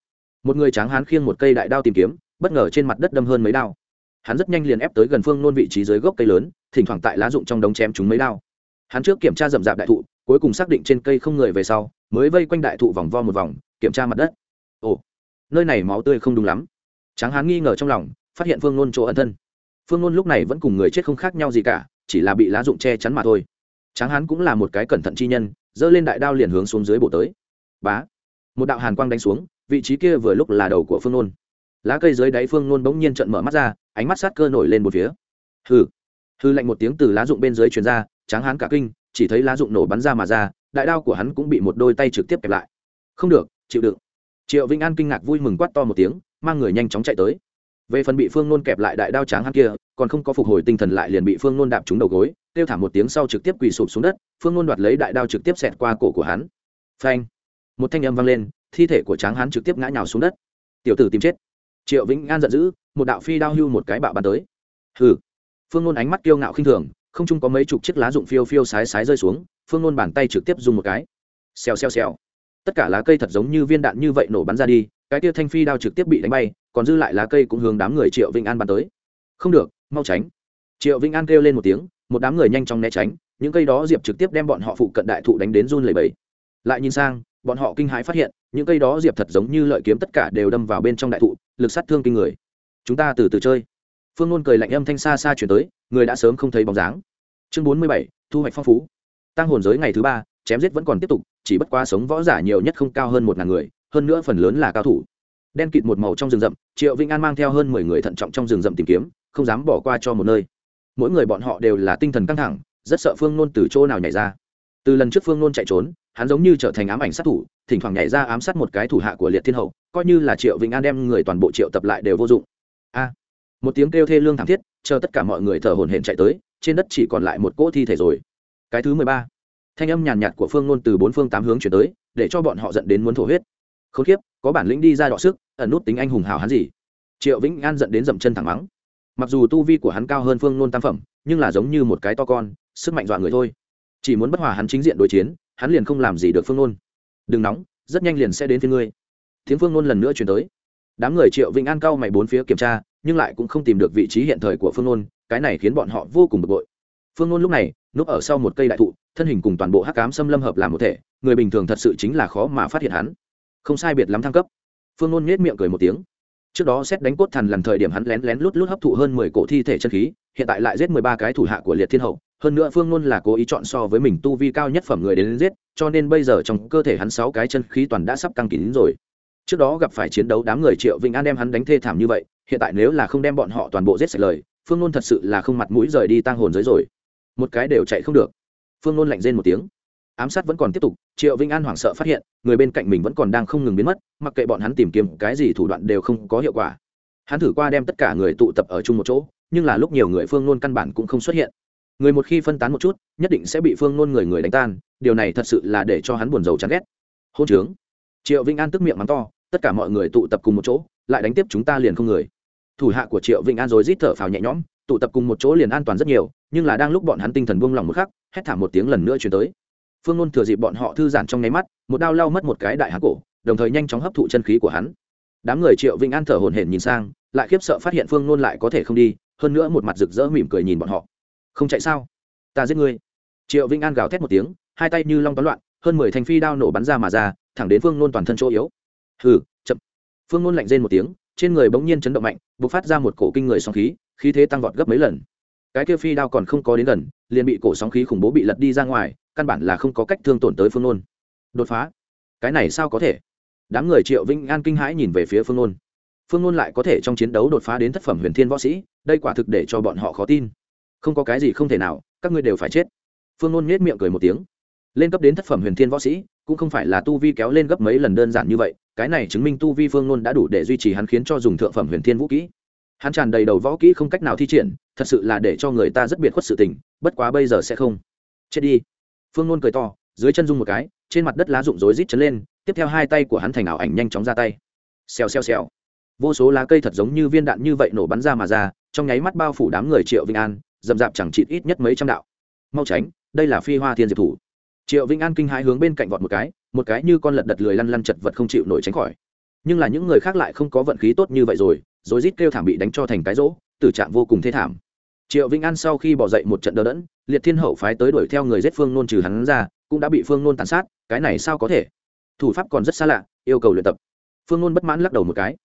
Một người tráng hán khiêng một cây đại đao tìm kiếm, bất ngờ trên mặt đất đâm hơn mấy đao. Hắn rất nhanh liền ép tới gần phương nôn vị trí dưới gốc cây lớn, thỉnh thoảng tại lá rụng trong đống chém chúng mấy đao. Hắn trước kiểm tra rậm rạp đại thụ, cuối cùng xác định trên cây không người về sau, mới vây quanh đại thụ vòng vo một vòng, kiểm tra mặt đất. Ồ, nơi này máu tươi không đúng lắm. Tráng hán nghi ngờ trong lòng phát hiện phương nôn chỗ ẩn thân. Phương nôn lúc này vẫn cùng người chết không khác nhau gì cả, chỉ là bị lá dụng che chắn mà thôi. Tráng hán cũng là một cái cẩn thận chi nhân, giơ lên đại đao liền hướng xuống dưới bổ tới. Bá! Một đạo hàn quang đánh xuống, vị trí kia vừa lúc là đầu của phương nôn. Lá cây dưới đáy phương nôn bỗng nhiên trận mở mắt ra, ánh mắt sát cơ nổi lên một phía. Hư hư lạnh một tiếng từ lá dụng bên dưới truyền ra, tráng hán cả kinh, chỉ thấy lá dụng nổ bắn ra mà ra, đại đao của hắn cũng bị một đôi tay trực tiếp kẹp lại. Không được, chịu đựng. Triệu vĩnh an kinh ngạc vui mừng quát to một tiếng, mang người nhanh chóng chạy tới về phần bị phương nôn kẹp lại đại đao tráng hắn kia, còn không có phục hồi tinh thần lại liền bị phương nôn đạp trúng đầu gối, kêu thảm một tiếng sau trực tiếp quỳ sụp xuống đất, phương nôn đoạt lấy đại đao trực tiếp xẹt qua cổ của hắn. Phanh! Một thanh âm vang lên, thi thể của tráng hắn trực tiếp ngã nhào xuống đất. Tiểu tử tìm chết! Triệu vĩnh an giận dữ, một đạo phi đao hưu một cái bạo bắn tới. Hừ! Phương nôn ánh mắt kiêu ngạo khinh thường, không chung có mấy chục chiếc lá rụng phiêu phiêu sái sái rơi xuống, phương nôn bàn tay trực tiếp dùng một cái. Xèo xèo xèo. Tất cả lá cây thật giống như viên đạn như vậy nổ bắn ra đi cái tia thanh phi đao trực tiếp bị đánh bay, còn dư lại lá cây cũng hướng đám người triệu vĩnh an bắn tới. Không được, mau tránh. Triệu vĩnh an kêu lên một tiếng, một đám người nhanh chóng né tránh, những cây đó diệp trực tiếp đem bọn họ phụ cận đại thụ đánh đến run lẩy bẩy. Lại nhìn sang, bọn họ kinh hãi phát hiện, những cây đó diệp thật giống như lợi kiếm tất cả đều đâm vào bên trong đại thụ, lực sát thương kinh người. Chúng ta từ từ chơi. Phương luôn cười lạnh âm thanh xa xa chuyển tới, người đã sớm không thấy bóng dáng. Chương bốn mươi bảy, thu hoạch phong phú. Tăng hồn giới ngày thứ ba, chém giết vẫn còn tiếp tục, chỉ bất quá sống võ giả nhiều nhất không cao hơn một ngàn người hơn nữa phần lớn là cao thủ. Đen kịt một màu trong rừng rậm, triệu vĩnh an mang theo hơn mười người thận trọng trong rừng rậm tìm kiếm, không dám bỏ qua cho một nơi. Mỗi người bọn họ đều là tinh thần căng thẳng, rất sợ phương nôn từ chỗ nào nhảy ra. Từ lần trước phương nôn chạy trốn, hắn giống như trở thành ám ảnh sát thủ, thỉnh thoảng nhảy ra ám sát một cái thủ hạ của liệt thiên hậu, coi như là triệu vĩnh an đem người toàn bộ triệu tập lại đều vô dụng. A! Một tiếng kêu thê lương thảm thiết, chờ tất cả mọi người thở hổn hển chạy tới, trên đất chỉ còn lại một cỗ thi thể rồi. Cái thứ mười ba. Thanh âm nhàn nhạt của phương nôn từ bốn phương tám hướng chuyển tới, để cho bọn họ dẫn đến muốn thổ huyết khốn kiếp, có bản lĩnh đi ra đọ sức, ẩn nút tính anh hùng hào hắn gì? Triệu vĩnh an dẫn đến dậm chân thẳng mắng. Mặc dù tu vi của hắn cao hơn phương nôn tam phẩm, nhưng là giống như một cái to con, sức mạnh dọa người thôi. Chỉ muốn bất hòa hắn chính diện đối chiến, hắn liền không làm gì được phương nôn đừng nóng, rất nhanh liền sẽ đến phía ngươi. Tiếng phương nôn lần nữa chuyển tới. Đám người triệu vĩnh an cao mày bốn phía kiểm tra, nhưng lại cũng không tìm được vị trí hiện thời của phương nôn cái này khiến bọn họ vô cùng bực bội. Phương nôn lúc này, núp ở sau một cây đại thụ, thân hình cùng toàn bộ hắc cám xâm lâm hợp làm một thể, người bình thường thật sự chính là khó mà phát hiện hắn không sai biệt lắm thăng cấp. Phương nôn nhếch miệng cười một tiếng. Trước đó xét đánh cốt thần lần thời điểm hắn lén lén lút lút hấp thụ hơn mười cổ thi thể chân khí hiện tại lại giết mười ba cái thủ hạ của liệt thiên hậu. Hơn nữa phương nôn là cố ý chọn so với mình tu vi cao nhất phẩm người đến, đến giết cho nên bây giờ trong cơ thể hắn sáu cái chân khí toàn đã sắp căng kín rồi. Trước đó gặp phải chiến đấu đám người triệu vĩnh an đem hắn đánh thê thảm như vậy hiện tại nếu là không đem bọn họ toàn bộ giết sạch lời phương nôn thật sự là không mặt mũi rời đi tang hồn giới rồi. Một cái đều chạy không được. Phương nôn lạnh rên một tiếng ám sát vẫn còn tiếp tục, triệu vĩnh an hoảng sợ phát hiện, người bên cạnh mình vẫn còn đang không ngừng biến mất, mặc kệ bọn hắn tìm kiếm cái gì thủ đoạn đều không có hiệu quả. Hắn thử qua đem tất cả người tụ tập ở chung một chỗ, nhưng là lúc nhiều người phương nôn căn bản cũng không xuất hiện. Người một khi phân tán một chút, nhất định sẽ bị phương nôn người người đánh tan, điều này thật sự là để cho hắn buồn rầu chán ghét. Hôn trướng. Triệu vĩnh an tức miệng mắng to, tất cả mọi người tụ tập cùng một chỗ, lại đánh tiếp chúng ta liền không người. Thủ hạ của triệu vĩnh an rồi rít thở phào nhẹ nhõm, tụ tập cùng một chỗ liền an toàn rất nhiều, nhưng là đang lúc bọn hắn tinh thần buông lỏng một khắc, hét thảm một tiếng lần nữa chuyển tới phương nôn thừa dịp bọn họ thư giãn trong nháy mắt, một đao lau mất một cái đại hán cổ, đồng thời nhanh chóng hấp thụ chân khí của hắn. Đám người triệu vĩnh an thở hổn hển nhìn sang, lại khiếp sợ phát hiện phương nôn lại có thể không đi, hơn nữa một mặt rực rỡ mỉm cười nhìn bọn họ. Không chạy sao? Ta giết ngươi. Triệu vĩnh an gào thét một tiếng, hai tay như long toán loạn, hơn mười thành phi đao nổ bắn ra mà ra, thẳng đến phương nôn toàn thân chỗ yếu. Hừ, chậm. Phương nôn lạnh rên một tiếng, trên người bỗng nhiên chấn động mạnh b ộ c phát ra một cổ kinh người sóng khí khí thế tăng vọt gấp mấy lần. Cái kia phi đao còn không có đến gần, liền bị cổ sóng khí khủng bố bị lật đi ra ngoài căn bản là không có cách thương tổn tới phương nôn. Đột phá. Cái này sao có thể? Đám người triệu vĩnh an kinh hãi nhìn về phía phương nôn. Phương nôn lại có thể trong chiến đấu đột phá đến thất phẩm huyền thiên võ sĩ, đây quả thực để cho bọn họ khó tin. Không có cái gì không thể nào, các ngươi đều phải chết. Phương nôn nhếch miệng cười một tiếng. Lên cấp đến thất phẩm huyền thiên võ sĩ, cũng không phải là tu vi kéo lên gấp mấy lần đơn giản như vậy, cái này chứng minh tu vi phương nôn đã đủ để duy trì hắn khiến cho dùng thượng phẩm huyền thiên vũ kỹ. Hắn tràn đầy đầu võ kỹ không cách nào thi triển, thật sự là để cho người ta rất biệt khuất sự tình, bất quá bây giờ sẽ không. Chết đi phương ngôn cười to, dưới chân dung một cái, trên mặt đất lá rụng rối rít chấn lên, tiếp theo hai tay của hắn thành ảo ảnh nhanh chóng ra tay. Xèo xèo xèo. Vô số lá cây thật giống như viên đạn như vậy nổ bắn ra mà ra, trong nháy mắt bao phủ đám người triệu vinh an dầm p chẳng chịt ít nhất mấy trăm đạo. Mau tránh, đây là phi hoa thiên diệp thủ. Triệu vinh an kinh hãi hướng bên cạnh vọt một cái một cái như con lật đật lười lăn lăn chật vật không chịu nổi tránh khỏi. Nhưng là những người khác lại không có vận khí tốt như vậy rồi rồi rít kêu thảm bị đánh cho thành cái rỗ, tử trạng vô cùng thê thảm triệu vĩnh an sau khi bỏ dậy một trận đờ đẫn, liệt thiên hậu phái tới đuổi theo người giết phương nôn trừ hắn ra, cũng đã bị phương nôn tàn sát, cái này sao có thể? Thủ pháp còn rất xa lạ, yêu cầu luyện tập. Phương nôn bất mãn lắc đầu một cái.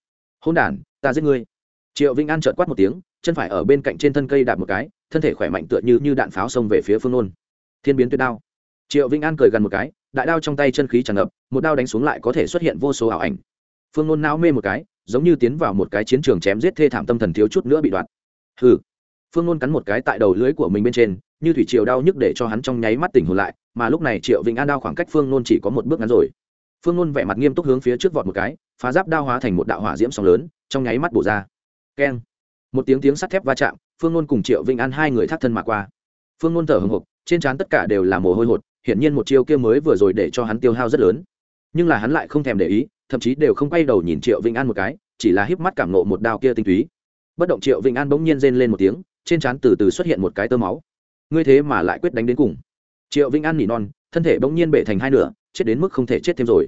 Hôn đản, ta giết ngươi. Triệu vĩnh an trợt quát một tiếng, chân phải ở bên cạnh trên thân cây đạp một cái, thân thể khỏe mạnh tựa như như đạn pháo xông về phía phương nôn. Thiên biến tuyệt đao. Triệu vĩnh an cười gần một cái, đại đao trong tay chân khí tràn ngập, một đao đánh xuống lại có thể xuất hiện vô số ảo ảnh. Phương nôn não mê một cái, giống như tiến vào một cái chiến trường chém giết thê thảm tâm thần thiếu chút nữa bị đoạt. Hừ phương nôn cắn một cái tại đầu lưới của mình bên trên, như thủy triều đau nhức để cho hắn trong nháy mắt tỉnh hồn lại, mà lúc này triệu vĩnh an đao khoảng cách phương nôn chỉ có một bước ngắn rồi. Phương nôn vẻ mặt nghiêm túc hướng phía trước vọt một cái, phá giáp đao hóa thành một đạo hỏa diễm sóng lớn, trong nháy mắt bổ ra. Keng. Một tiếng tiếng sắt thép va chạm, phương nôn cùng triệu vĩnh an hai người thắt thân mà qua. Phương nôn thở hồng hộc, trên trán tất cả đều là mồ hôi hột, hiển nhiên một chiêu kia mới vừa rồi để cho hắn tiêu hao rất lớn. Nhưng là hắn lại không thèm để ý, thậm chí đều không quay đầu nhìn triệu vĩnh an một cái, chỉ là híp mắt cảm nộ một đao kia tinh túy. Bất động triệu vĩnh an bỗng nhiên rên lên một tiếng trên trán từ từ xuất hiện một cái tơ máu. Ngươi thế mà lại quyết đánh đến cùng. Triệu vĩnh an nỉ non, thân thể bỗng nhiên bể thành hai nửa, chết đến mức không thể chết thêm rồi.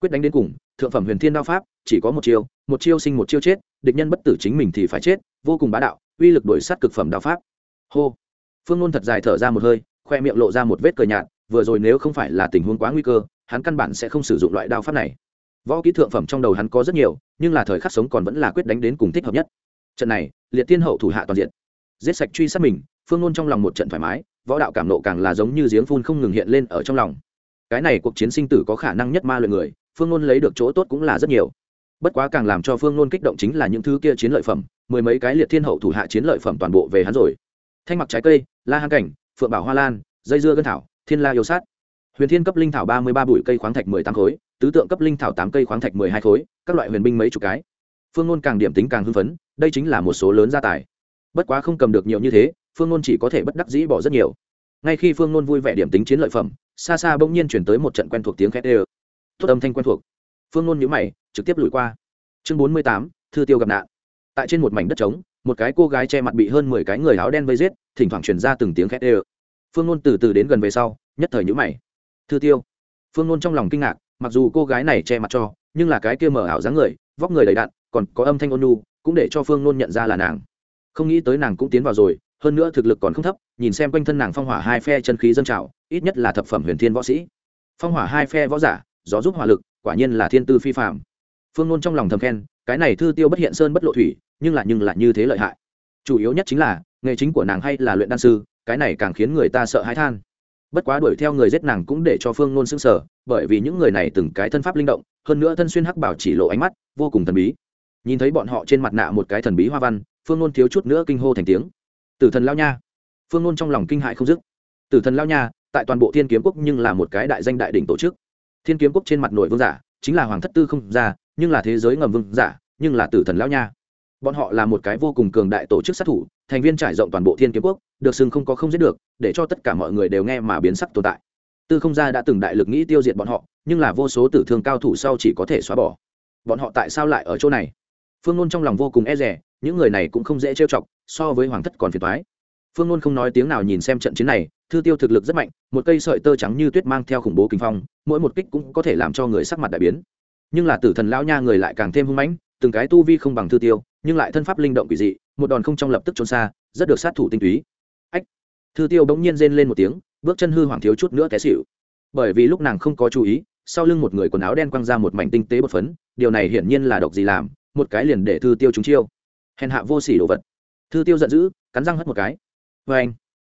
Quyết đánh đến cùng, thượng phẩm huyền thiên đao pháp, chỉ có một chiêu một chiêu sinh một chiêu chết, địch nhân bất tử chính mình thì phải chết, vô cùng bá đạo, uy lực đổi sát cực phẩm đao pháp. Hô. Phương ngôn thật dài thở ra một hơi, khoe miệng lộ ra một vết cờ nhạt, vừa rồi nếu không phải là tình huống quá nguy cơ, hắn căn bản sẽ không sử dụng loại đao pháp này. Võ kỹ thượng phẩm trong đầu hắn có rất nhiều, nhưng là thời khắc sống còn vẫn là quyết đánh đến cùng thích hợp nhất. Trận này, liệt tiên hậu thủ hạ toàn diện giết sạch truy sát mình, phương ngôn trong lòng một trận thoải mái, võ đạo cảm nộ càng là giống như giếng phun không ngừng hiện lên ở trong lòng. Cái này cuộc chiến sinh tử có khả năng nhất ma luyện người, phương ngôn lấy được chỗ tốt cũng là rất nhiều. Bất quá càng làm cho phương ngôn kích động chính là những thứ kia chiến lợi phẩm, mười mấy cái liệt thiên hậu thủ hạ chiến lợi phẩm toàn bộ về hắn rồi. Thanh mặc trái cây, la hang cảnh, phượng bảo hoa lan, dây dưa gân thảo, thiên la yêu sát. Huyền thiên cấp linh thảo ba mươi ba bụi cây khoáng thạch mười tám khối, tứ tượng cấp linh thảo tám cây khoáng thạch mười hai khối, các loại huyền binh mấy chục cái. Phương ngôn càng điểm tính càng hưng phấn, đây chính là một số lớn gia tài bất quá không cầm được nhiều như thế phương nôn chỉ có thể bất đắc dĩ bỏ rất nhiều. Ngay khi phương nôn vui vẻ điểm tính chiến lợi phẩm xa xa bỗng nhiên chuyển tới một trận quen thuộc tiếng khét ê tốt âm thanh quen thuộc. Phương nôn nhữ mày trực tiếp lùi qua. Chương bốn mươi tám thư tiêu gặp nạn. Tại trên một mảnh đất trống một cái cô gái che mặt bị hơn mười cái người áo đen vây giết thỉnh thoảng truyền ra từng tiếng khét ê phương nôn từ từ đến gần về sau nhất thời nhữ mày. Thư tiêu. Phương nôn trong lòng kinh ngạc mặc dù cô gái này che mặt cho nhưng là cái kia mở ảo dáng người vóc người đầy đạn, còn có âm thanh ôn nu cũng để cho phương nôn nhận ra là nàng không nghĩ tới nàng cũng tiến vào rồi, hơn nữa thực lực còn không thấp, nhìn xem quanh thân nàng phong hỏa hai phe chân khí dân trào, ít nhất là thập phẩm huyền thiên võ sĩ. Phong hỏa hai phe võ giả, gió giúp hỏa lực, quả nhiên là thiên tư phi phạm phương nôn trong lòng thầm khen, cái này thư tiêu bất hiện sơn bất lộ thủy, nhưng là nhưng lại như thế lợi hại. Chủ yếu nhất chính là, nghề chính của nàng hay là luyện đan sư, cái này càng khiến người ta sợ hãi than. Bất quá đuổi theo người giết nàng cũng để cho phương nôn s ư n g sở bởi vì những người này từng cái thân pháp linh động, hơn nữa thân xuyên hắc bảo chỉ lộ ánh mắt, vô cùng thần bí. Nhìn thấy bọn họ trên mặt nạ một cái thần bí hoa văn phương nôn thiếu chút nữa kinh hô thành tiếng. Tử thần lao nha. Phương nôn trong lòng kinh hại không dứt. Tử thần lao nha, tại toàn bộ thiên kiếm quốc nhưng là một cái đại danh đại đỉnh tổ chức. Thiên kiếm quốc trên mặt nội vương giả, chính là hoàng thất tư không ra, nhưng là thế giới ngầm vương giả, nhưng là tử thần lao nha. Bọn họ là một cái vô cùng cường đại tổ chức sát thủ, thành viên trải rộng toàn bộ thiên kiếm quốc, được xưng không có không giết được, để cho tất cả mọi người đều nghe mà biến sắc tồn tại. Tư không gia đã từng đại lực nghĩ tiêu diệt bọn họ, nhưng là vô số tử thương cao thủ sau chỉ có thể xóa bỏ. Bọn họ tại sao lại ở chỗ này? Phương nôn trong lòng vô cùng e rẻ những người này cũng không dễ trêu chọc, so với hoàng thất còn phiền thoái phương nôn không nói tiếng nào nhìn xem trận chiến này, thư tiêu thực lực rất mạnh, một cây sợi tơ trắng như tuyết mang theo khủng bố kinh phong, mỗi một kích cũng có thể làm cho người sắc mặt đại biến. Nhưng là tử thần lão nha người lại càng thêm hung mãnh, từng cái tu vi không bằng thư tiêu, nhưng lại thân pháp linh động quỷ dị, một đòn không trong lập tức trốn xa, rất được sát thủ tinh túy. Ách! Thư tiêu bỗng nhiên rên lên một tiếng, bước chân hư hoàng thiếu chút nữa té xịu bởi vì lúc nàng không có chú ý, sau lưng một người quần áo đen quăng ra một mảnh tinh tế bột phấn, điều này hiển nhiên là độc gì làm một cái liền để thư tiêu trúng chiêu. Hèn hạ vô sỉ đồ vật. Thư tiêu giận dữ, cắn răng hất một cái. Vê anh,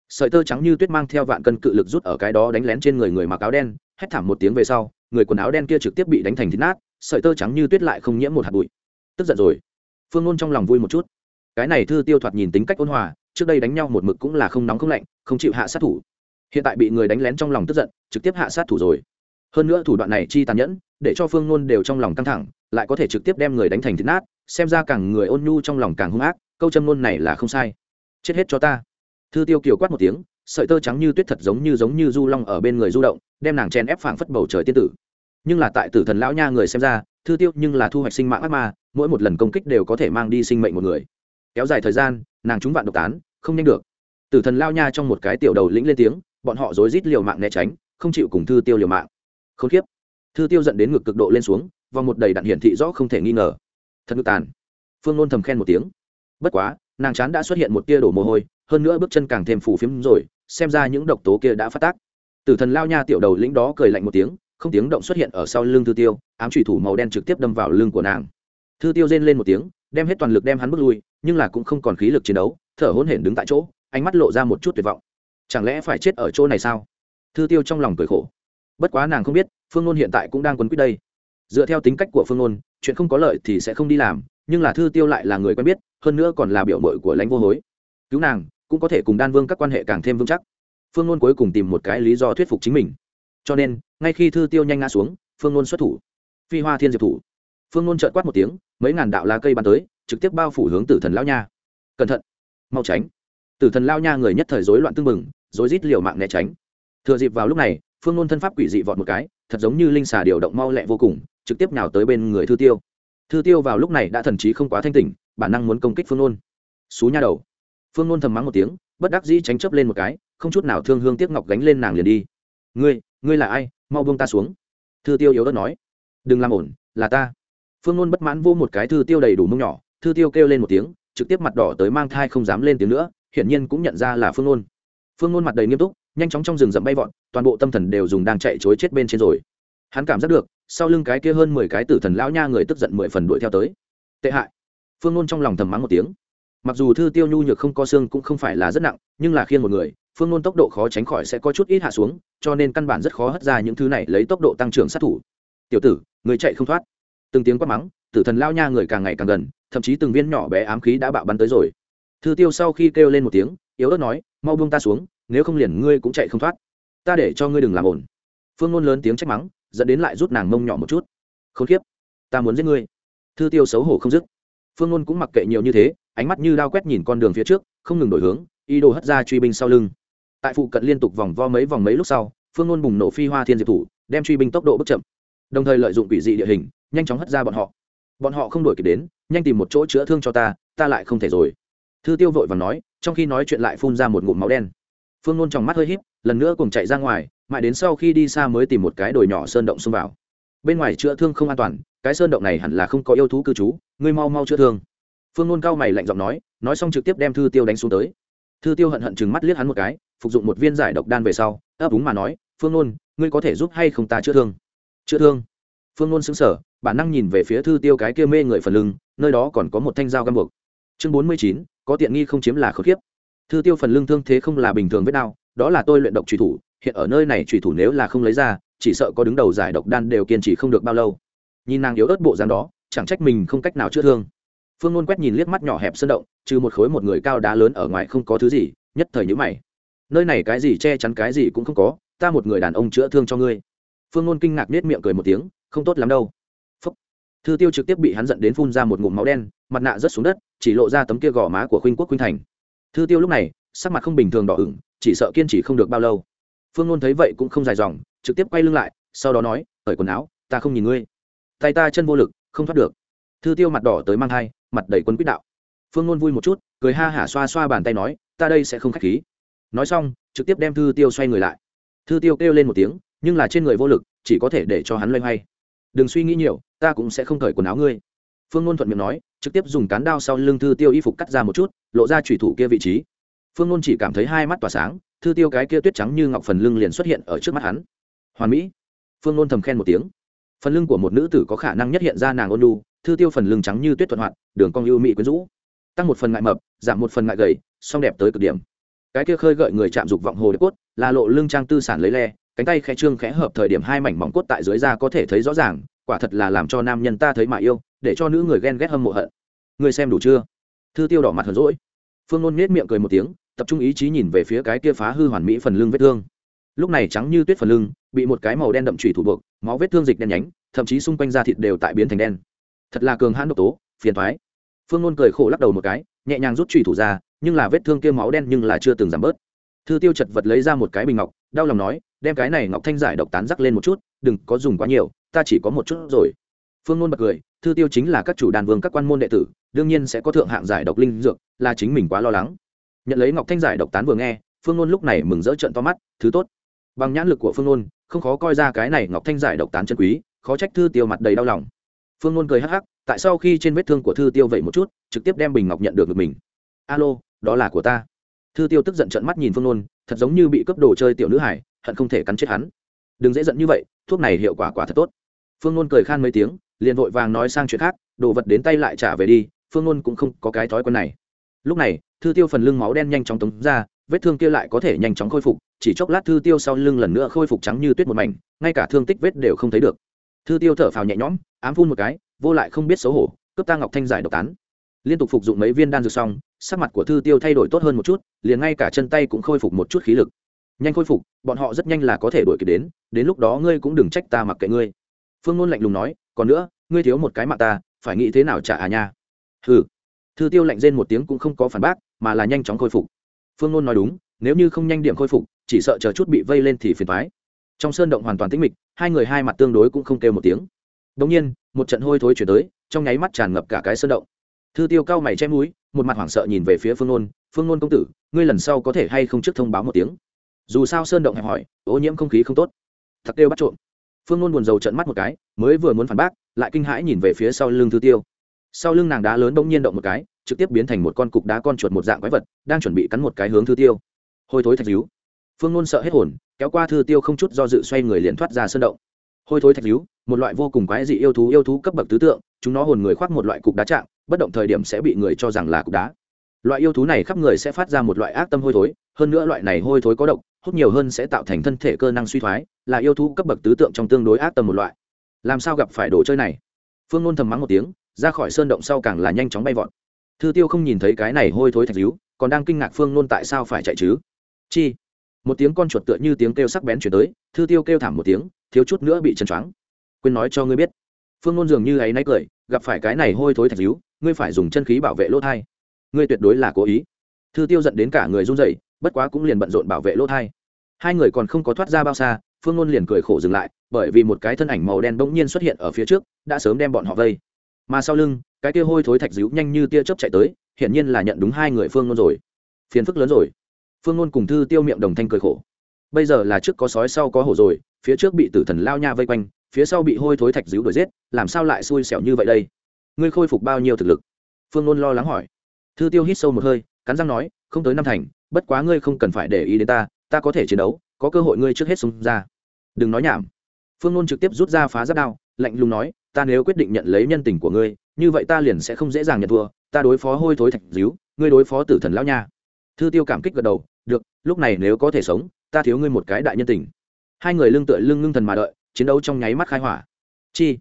sợi tơ trắng như tuyết mang theo vạn cân cự lực rút ở cái đó đánh lén trên người người mặc áo đen, hét thảm một tiếng về sau, người quần áo đen kia trực tiếp bị đánh thành thịt nát, sợi tơ trắng như tuyết lại không nhiễm một hạt bụi. Tức giận rồi. Phương nôn trong lòng vui một chút. Cái này thư tiêu thoạt nhìn tính cách ôn hòa, trước đây đánh nhau một mực cũng là không nóng không lạnh, không chịu hạ sát thủ. Hiện tại bị người đánh lén trong lòng tức giận, trực tiếp hạ sát thủ rồi. Hơn nữa thủ đoạn này chi tàn nhẫn, để cho phương nôn đều trong lòng căng thẳng lại có thể trực tiếp đem người đánh thành thịt nát, xem ra càng người ôn nhu trong lòng càng hung ác, câu châm ngôn này là không sai. Chết hết cho ta. Thư tiêu kiều quát một tiếng, sợi tơ trắng như tuyết thật giống như giống như du long ở bên người du động, đem nàng chen ép phảng phất bầu trời tiên tử. Nhưng là tại tử thần lão nha người xem ra, thư tiêu nhưng là thu hoạch sinh mạng ác ma, mỗi một lần công kích đều có thể mang đi sinh mệnh một người. Kéo dài thời gian, nàng trúng vạn độc tán, không nhanh được. Tử thần lao nha trong một cái tiểu đầu lĩnh lên tiếng, bọn họ rối rít liều mạng né tránh, không chịu cùng thư tiêu liều mạng. Không khiếp thư tiêu dẫn đến ngực cực độ lên xuống vòng một đầy đạn hiển thị rõ không thể nghi ngờ. Thật ngực tàn. Phương nôn thầm khen một tiếng. Bất quá, nàng chán đã xuất hiện một tia đổ mồ hôi, hơn nữa bước chân càng thêm phủ phiếm rồi, xem ra những độc tố kia đã phát tác. Tử thần lao nha tiểu đầu lĩnh đó cười lạnh một tiếng, không tiếng động xuất hiện ở sau lưng thư tiêu, ám trùy thủ màu đen trực tiếp đâm vào lưng của nàng. Thư tiêu rên lên một tiếng, đem hết toàn lực đem hắn bước lui, nhưng là cũng không còn khí lực chiến đấu, thở hôn hển đứng tại chỗ, ánh mắt lộ ra một chút tuyệt vọng. Chẳng lẽ phải chết ở chỗ này sao? Thư tiêu trong lòng cười khổ. Bất quá nàng không biết, phương nôn hiện tại cũng đang quấn quýt đây dựa theo tính cách của phương ngôn, chuyện không có lợi thì sẽ không đi làm nhưng là thư tiêu lại là người quen biết hơn nữa còn là biểu mội của lãnh vô hối. Cứu nàng cũng có thể cùng đan vương các quan hệ càng thêm vững chắc. Phương ngôn cuối cùng tìm một cái lý do thuyết phục chính mình. Cho nên ngay khi thư tiêu nhanh ngã xuống phương ngôn xuất thủ. Phi hoa thiên diệp thủ. Phương ngôn trợn quát một tiếng mấy ngàn đạo lá cây bắn tới trực tiếp bao phủ hướng tử thần lao nha. Cẩn thận mau tránh. Tử thần lao nha người nhất thời rối loạn tưng bừng rối rít liều mạng né tránh. Thừa dịp vào lúc này phương ngôn thân pháp quỷ dị vọt một cái thật giống như linh xà điều động mau lẹ vô cùng trực tiếp nào tới bên người thư tiêu. Thư tiêu vào lúc này đã thần trí không quá thanh tỉnh, bản năng muốn công kích phương nôn. Xú nha đầu. Phương nôn thầm mắng một tiếng, bất đắc dĩ tránh chấp lên một cái, không chút nào thương hương tiếc ngọc gánh lên nàng liền đi. Ngươi ngươi là ai? Mau buông ta xuống. Thư tiêu yếu đất nói. Đừng làm ổn, là ta. Phương nôn bất mãn vô một cái thư tiêu đầy đủ mông nhỏ, thư tiêu kêu lên một tiếng, trực tiếp mặt đỏ tới mang thai không dám lên tiếng nữa, hiển nhiên cũng nhận ra là phương nôn. Phương nôn mặt đầy nghiêm túc, nhanh chóng trong rừng rậm bay vọt, toàn bộ tâm thần đều dùng đang chạy chối chết bên trên rồi. Hắn cảm giác được sau lưng cái kia hơn mười cái tử thần lão nha người tức giận mười phần đuổi theo tới. Tệ hại. Phương nôn trong lòng thầm mắng một tiếng. Mặc dù thư tiêu nhu nhược không có xương cũng không phải là rất nặng, nhưng là khiên một người, phương nôn tốc độ khó tránh khỏi sẽ có chút ít hạ xuống, cho nên căn bản rất khó hất ra những thứ này lấy tốc độ tăng trưởng sát thủ. Tiểu tử, người chạy không thoát. Từng tiếng quát mắng, tử thần lao nha người càng ngày càng gần, thậm chí từng viên nhỏ bé ám khí đã bạo bắn tới rồi. Thư tiêu sau khi kêu lên một tiếng, yếu ớt nói, mau buông ta xuống, nếu không liền ngươi cũng chạy không thoát. Ta để cho ngươi đừng làm ổn phương ngôn lớn tiếng trách mắng dẫn đến lại rút nàng mông nhỏ một chút. Khốn kiếp, ta muốn giết ngươi. Thư tiêu xấu hổ không dứt. Phương ngôn cũng mặc kệ nhiều như thế, ánh mắt như đao quét nhìn con đường phía trước, không ngừng đổi hướng, ý đồ hất ra truy binh sau lưng. Tại phụ cận liên tục vòng vo mấy vòng mấy lúc sau, phương ngôn bùng nổ phi hoa thiên diệp thủ, đem truy binh tốc độ bước chậm. Đồng thời lợi dụng quỷ dị địa hình, nhanh chóng hất ra bọn họ. Bọn họ không đổi kịp đến, nhanh tìm một chỗ chữa thương cho ta ta lại không thể rồi. Thư tiêu vội và nói, trong khi nói chuyện lại phun ra một ngụm máu đen. Phương nôn trong mắt hơi h í p lần nữa cùng chạy ra ngoài, mãi đến sau khi đi xa mới tìm một cái đồi nhỏ sơn động xông vào. Bên ngoài chữa thương không an toàn, cái sơn động này hẳn là không có yêu thú cư trú, ngươi mau mau chữa thương. Phương nôn cao mày lạnh giọng nói nói xong trực tiếp đem thư tiêu đánh xuống tới. Thư tiêu hận hận chừng mắt liếc hắn một cái, phục dụng một viên giải độc đan về sau, ấp úng mà nói, phương nôn, ngươi có thể giúp hay không ta chữa thương? Chữa thương? Phương nôn xứng sở bản năng nhìn về phía thư tiêu cái kia mê người phần lưng, nơi đó còn có một thanh dao găm buộc. Chương bốn mươi chín, có tiện nghi không chiếm là khớp khiếp thư tiêu phần lưng thương thế không là bình thường với đau đó là tôi luyện độc truy thủ, hiện ở nơi này truy thủ nếu là không lấy ra, chỉ sợ có đứng đầu giải độc đan đều kiên trì không được bao lâu. Nhìn nàng yếu ớt bộ dáng đó, chẳng trách mình không cách nào chữa thương. Phương nôn quét nhìn liếc mắt nhỏ hẹp sơn động, trừ một khối một người cao đá lớn ở ngoài không có thứ gì, nhất thời nhữ mày. Nơi này cái gì che chắn cái gì cũng không có, ta một người đàn ông chữa thương cho ngươi. Phương nôn kinh ngạc nết miệng cười một tiếng, không tốt lắm đâu. Phúc. thư tiêu trực tiếp bị hắn giận đến phun ra một ngụm máu đen, mặt nạ rớt xuống đất, chỉ lộ ra tấm kia gò má của khuynh quốc khuynh thành. Thư tiêu lúc này, sắc mặt không bình thường đỏ ửng chỉ sợ kiên trì không được bao lâu. Phương ngôn thấy vậy cũng không dài dòng, trực tiếp quay lưng lại, sau đó nói, cởi quần áo, ta không nhìn ngươi. Tay ta chân vô lực, không thoát được. Thư tiêu mặt đỏ tới mang thai, mặt đầy quân quýt đạo. Phương ngôn vui một chút, cười ha hả xoa xoa bàn tay nói, ta đây sẽ không k h á c h khí. Nói xong, trực tiếp đem thư tiêu xoay người lại. Thư tiêu kêu lên một tiếng, nhưng là trên người vô lực, chỉ có thể để cho hắn loay hoay. Đừng suy nghĩ nhiều, ta cũng sẽ không cởi quần áo ngươi. Phương ngôn thuận miệng nói, trực tiếp dùng cán đao sau lưng thư tiêu y phục cắt ra một chút, lộ ra thủy thủ kia vị trí phương nôn chỉ cảm thấy hai mắt tỏa sáng, thư tiêu cái kia tuyết trắng như ngọc phần lưng liền xuất hiện ở trước mắt hắn. Hoàn mỹ. Phương nôn thầm khen một tiếng. Phần lưng của một nữ tử có khả năng nhất hiện ra nàng ôn lu thư tiêu phần lưng trắng như tuyết thuận hoạt, đường cong ưu mỹ quyến rũ. Tăng một phần ngại mập, giảm một phần ngại gầy, song đẹp tới cực điểm. Cái kia khơi gợi người chạm dục vọng hồ đẹp cốt, là lộ lưng trang tư sản lấy le, cánh tay khẽ trương khẽ hợp thời điểm hai mảnh mỏng cốt tại dưới da có thể thấy rõ ràng, quả thật là làm cho nam nhân ta thấy mà yêu, để cho nữ người ghen ghét hâm mộ hận. Người xem đủ chưa? Thư tiêu đỏ mặt hờn rỗi phương nôn nhếch miệng cười một tiếng tập trung ý chí nhìn về phía cái kia phá hư hoàn mỹ phần lưng vết thương. Lúc này trắng như tuyết phần lưng, bị một cái màu đen đậm trụy thủ buộc, máu vết thương dịch đen nhánh, thậm chí xung quanh da thịt đều tại biến thành đen. Thật là cường hãn độc tố, phiền thoái phương Luân cười khổ lắc đầu một cái, nhẹ nhàng rút trụy thủ ra, nhưng là vết thương kia máu đen nhưng là chưa từng giảm bớt. Thư tiêu chật vật lấy ra một cái bình ngọc, đau lòng nói, đem cái này ngọc thanh giải độc tán rắc lên một chút, đừng có dùng quá nhiều, ta chỉ có một chút rồi. Phương Luân bật cười, thư tiêu chính là các chủ đàn vương các quan môn đệ tử, đương nhiên sẽ có thượng hạng giải độc linh dược, là chính mình quá lo lắng nhận lấy ngọc thanh giải độc tán vừa nghe phương nôn lúc này mừng rỡ trận to mắt thứ tốt bằng nhãn lực của phương nôn không khó coi ra cái này ngọc thanh giải độc tán chân quý khó trách thư tiêu mặt đầy đau lòng phương nôn cười hắc hắc tại sau khi trên vết thương của thư tiêu vậy một chút trực tiếp đem bình ngọc nhận được được mình alo đó là của ta thư tiêu tức giận trận mắt nhìn phương nôn thật giống như bị cướp đồ chơi tiểu nữ hải hận không thể cắn chết hắn đừng dễ giận như vậy thuốc này hiệu quả quả thật tốt phương nôn cười khan mấy tiếng liền vội vàng nói sang chuyện khác đồ vật đến tay lại trả về đi phương nôn cũng không có cái thói quen này lúc này, thư tiêu phần lưng máu đen nhanh chóng tống ra, vết thương kia lại có thể nhanh chóng khôi phục, chỉ chốc lát thư tiêu sau lưng lần nữa khôi phục trắng như tuyết một mảnh, ngay cả thương tích vết đều không thấy được. Thư tiêu thở phào nhẹ nhõm, ám phun một cái, vô lại không biết xấu hổ, cướp ta ngọc thanh giải độc tán. Liên tục phục dụng mấy viên đan dược xong, sắc mặt của thư tiêu thay đổi tốt hơn một chút, liền ngay cả chân tay cũng khôi phục một chút khí lực. Nhanh khôi phục, bọn họ rất nhanh là có thể đuổi kịp đến đến lúc đó ngươi cũng đừng trách ta mặc kệ ngươi. Phương ngôn lạnh lùng nói, còn nữa, ngươi thiếu một cái mạng ta, phải nghĩ thế nào trả à nha? Ừ thư tiêu lạnh rên một tiếng cũng không có phản bác mà là nhanh chóng khôi phục. Phương ngôn nói đúng nếu như không nhanh điểm khôi phục chỉ sợ chờ chút bị vây lên thì phiền thoái trong sơn động hoàn toàn tĩnh mịch hai người hai mặt tương đối cũng không kêu một tiếng. Đống nhiên một trận hôi thối chuyển tới trong nháy mắt tràn ngập cả cái sơn động. Thư tiêu cao mày chém mũi, một mặt hoảng sợ nhìn về phía phương nôn phương nôn công tử ngươi lần sau có thể hay không trước thông báo một tiếng? Dù sao sơn động hẹp hỏi ô nhiễm không khí không tốt. Thật tiêu bắt trộm. Phương nôn buồn rầu trận mắt một cái mới vừa muốn phản bác lại kinh hãi nhìn về phía sau lưng thư tiêu sau lưng nàng đá lớn bỗng nhiên động một cái, trực tiếp biến thành một con cục đá con chuột một dạng quái vật, đang chuẩn bị cắn một cái hướng thư tiêu. Hôi thối thạch díu. Phương nôn sợ hết hồn, kéo qua thư tiêu không chút do dự xoay người liền thoát ra sân động. Hôi thối thạch díu, một loại vô cùng quái dị yêu thú yêu thú cấp bậc tứ tượng, chúng nó hồn người khoác một loại cục đá trạng, bất động thời điểm sẽ bị người cho rằng là cục đá. Loại yêu thú này khắp người sẽ phát ra một loại ác tâm hôi thối, hơn nữa loại này hôi thối có độc, hút nhiều hơn sẽ tạo thành thân thể cơ năng suy thoái, là yêu thú cấp bậc tứ tượng trong tương đối ác tâm một loại. Làm sao gặp phải đồ chơi này? Phương nôn thầm mắng một tiếng ra khỏi sơn động sau càng là nhanh chóng bay vọt. Thư tiêu không nhìn thấy cái này hôi thối thạch díu còn đang kinh ngạc phương nôn tại sao phải chạy chứ? Chi? Một tiếng con chuột tựa như tiếng kêu sắc bén chuyển tới, thư tiêu kêu thảm một tiếng, thiếu chút nữa bị chân choáng. Quên nói cho ngươi biết, phương nôn dường như ấy náy cười, gặp phải cái này hôi thối thạch díu ngươi phải dùng chân khí bảo vệ lỗ thai. Ngươi tuyệt đối là cố ý. Thư tiêu dẫn đến cả người run rẩy, bất quá cũng liền bận rộn bảo vệ lỗ thai. Hai người còn không có thoát ra bao xa, phương nôn liền cười khổ dừng lại, bởi vì một cái thân ảnh màu đen bỗng nhiên xuất hiện ở phía trước, đã sớm đem bọn họ vây mà sau lưng, cái kia hôi thối thạch díu nhanh như tia chớp chạy tới, hiển nhiên là nhận đúng hai người phương nôn rồi. Phiền phức lớn rồi. Phương nôn cùng thư tiêu miệng đồng thanh cười khổ. Bây giờ là trước có sói sau có hổ rồi, phía trước bị tử thần lao nha vây quanh, phía sau bị hôi thối thạch díu đuổi giết, làm sao lại xui xẻo như vậy đây? Ngươi khôi phục bao nhiêu thực lực? Phương nôn lo lắng hỏi. Thư tiêu hít sâu một hơi, cắn răng nói, không tới năm thành, bất quá ngươi không cần phải để ý đến ta ta có thể chiến đấu, có cơ hội ngươi trước hết xung ra. Đừng nói nhảm. Phương nôn trực tiếp rút ra phá giáp đao, lạnh lùng nói ta nếu quyết định nhận lấy nhân tình của ngươi, như vậy ta liền sẽ không dễ dàng nhận thua, ta đối phó hôi thối thạch díu, ngươi đối phó tử thần lão nha. Thư tiêu cảm kích gật đầu, được, lúc này nếu có thể sống, ta thiếu ngươi một cái đại nhân tình. Hai người lưng tựa lưng ngưng thần mà đợi, chiến đấu trong nháy mắt khai hỏa. Chi!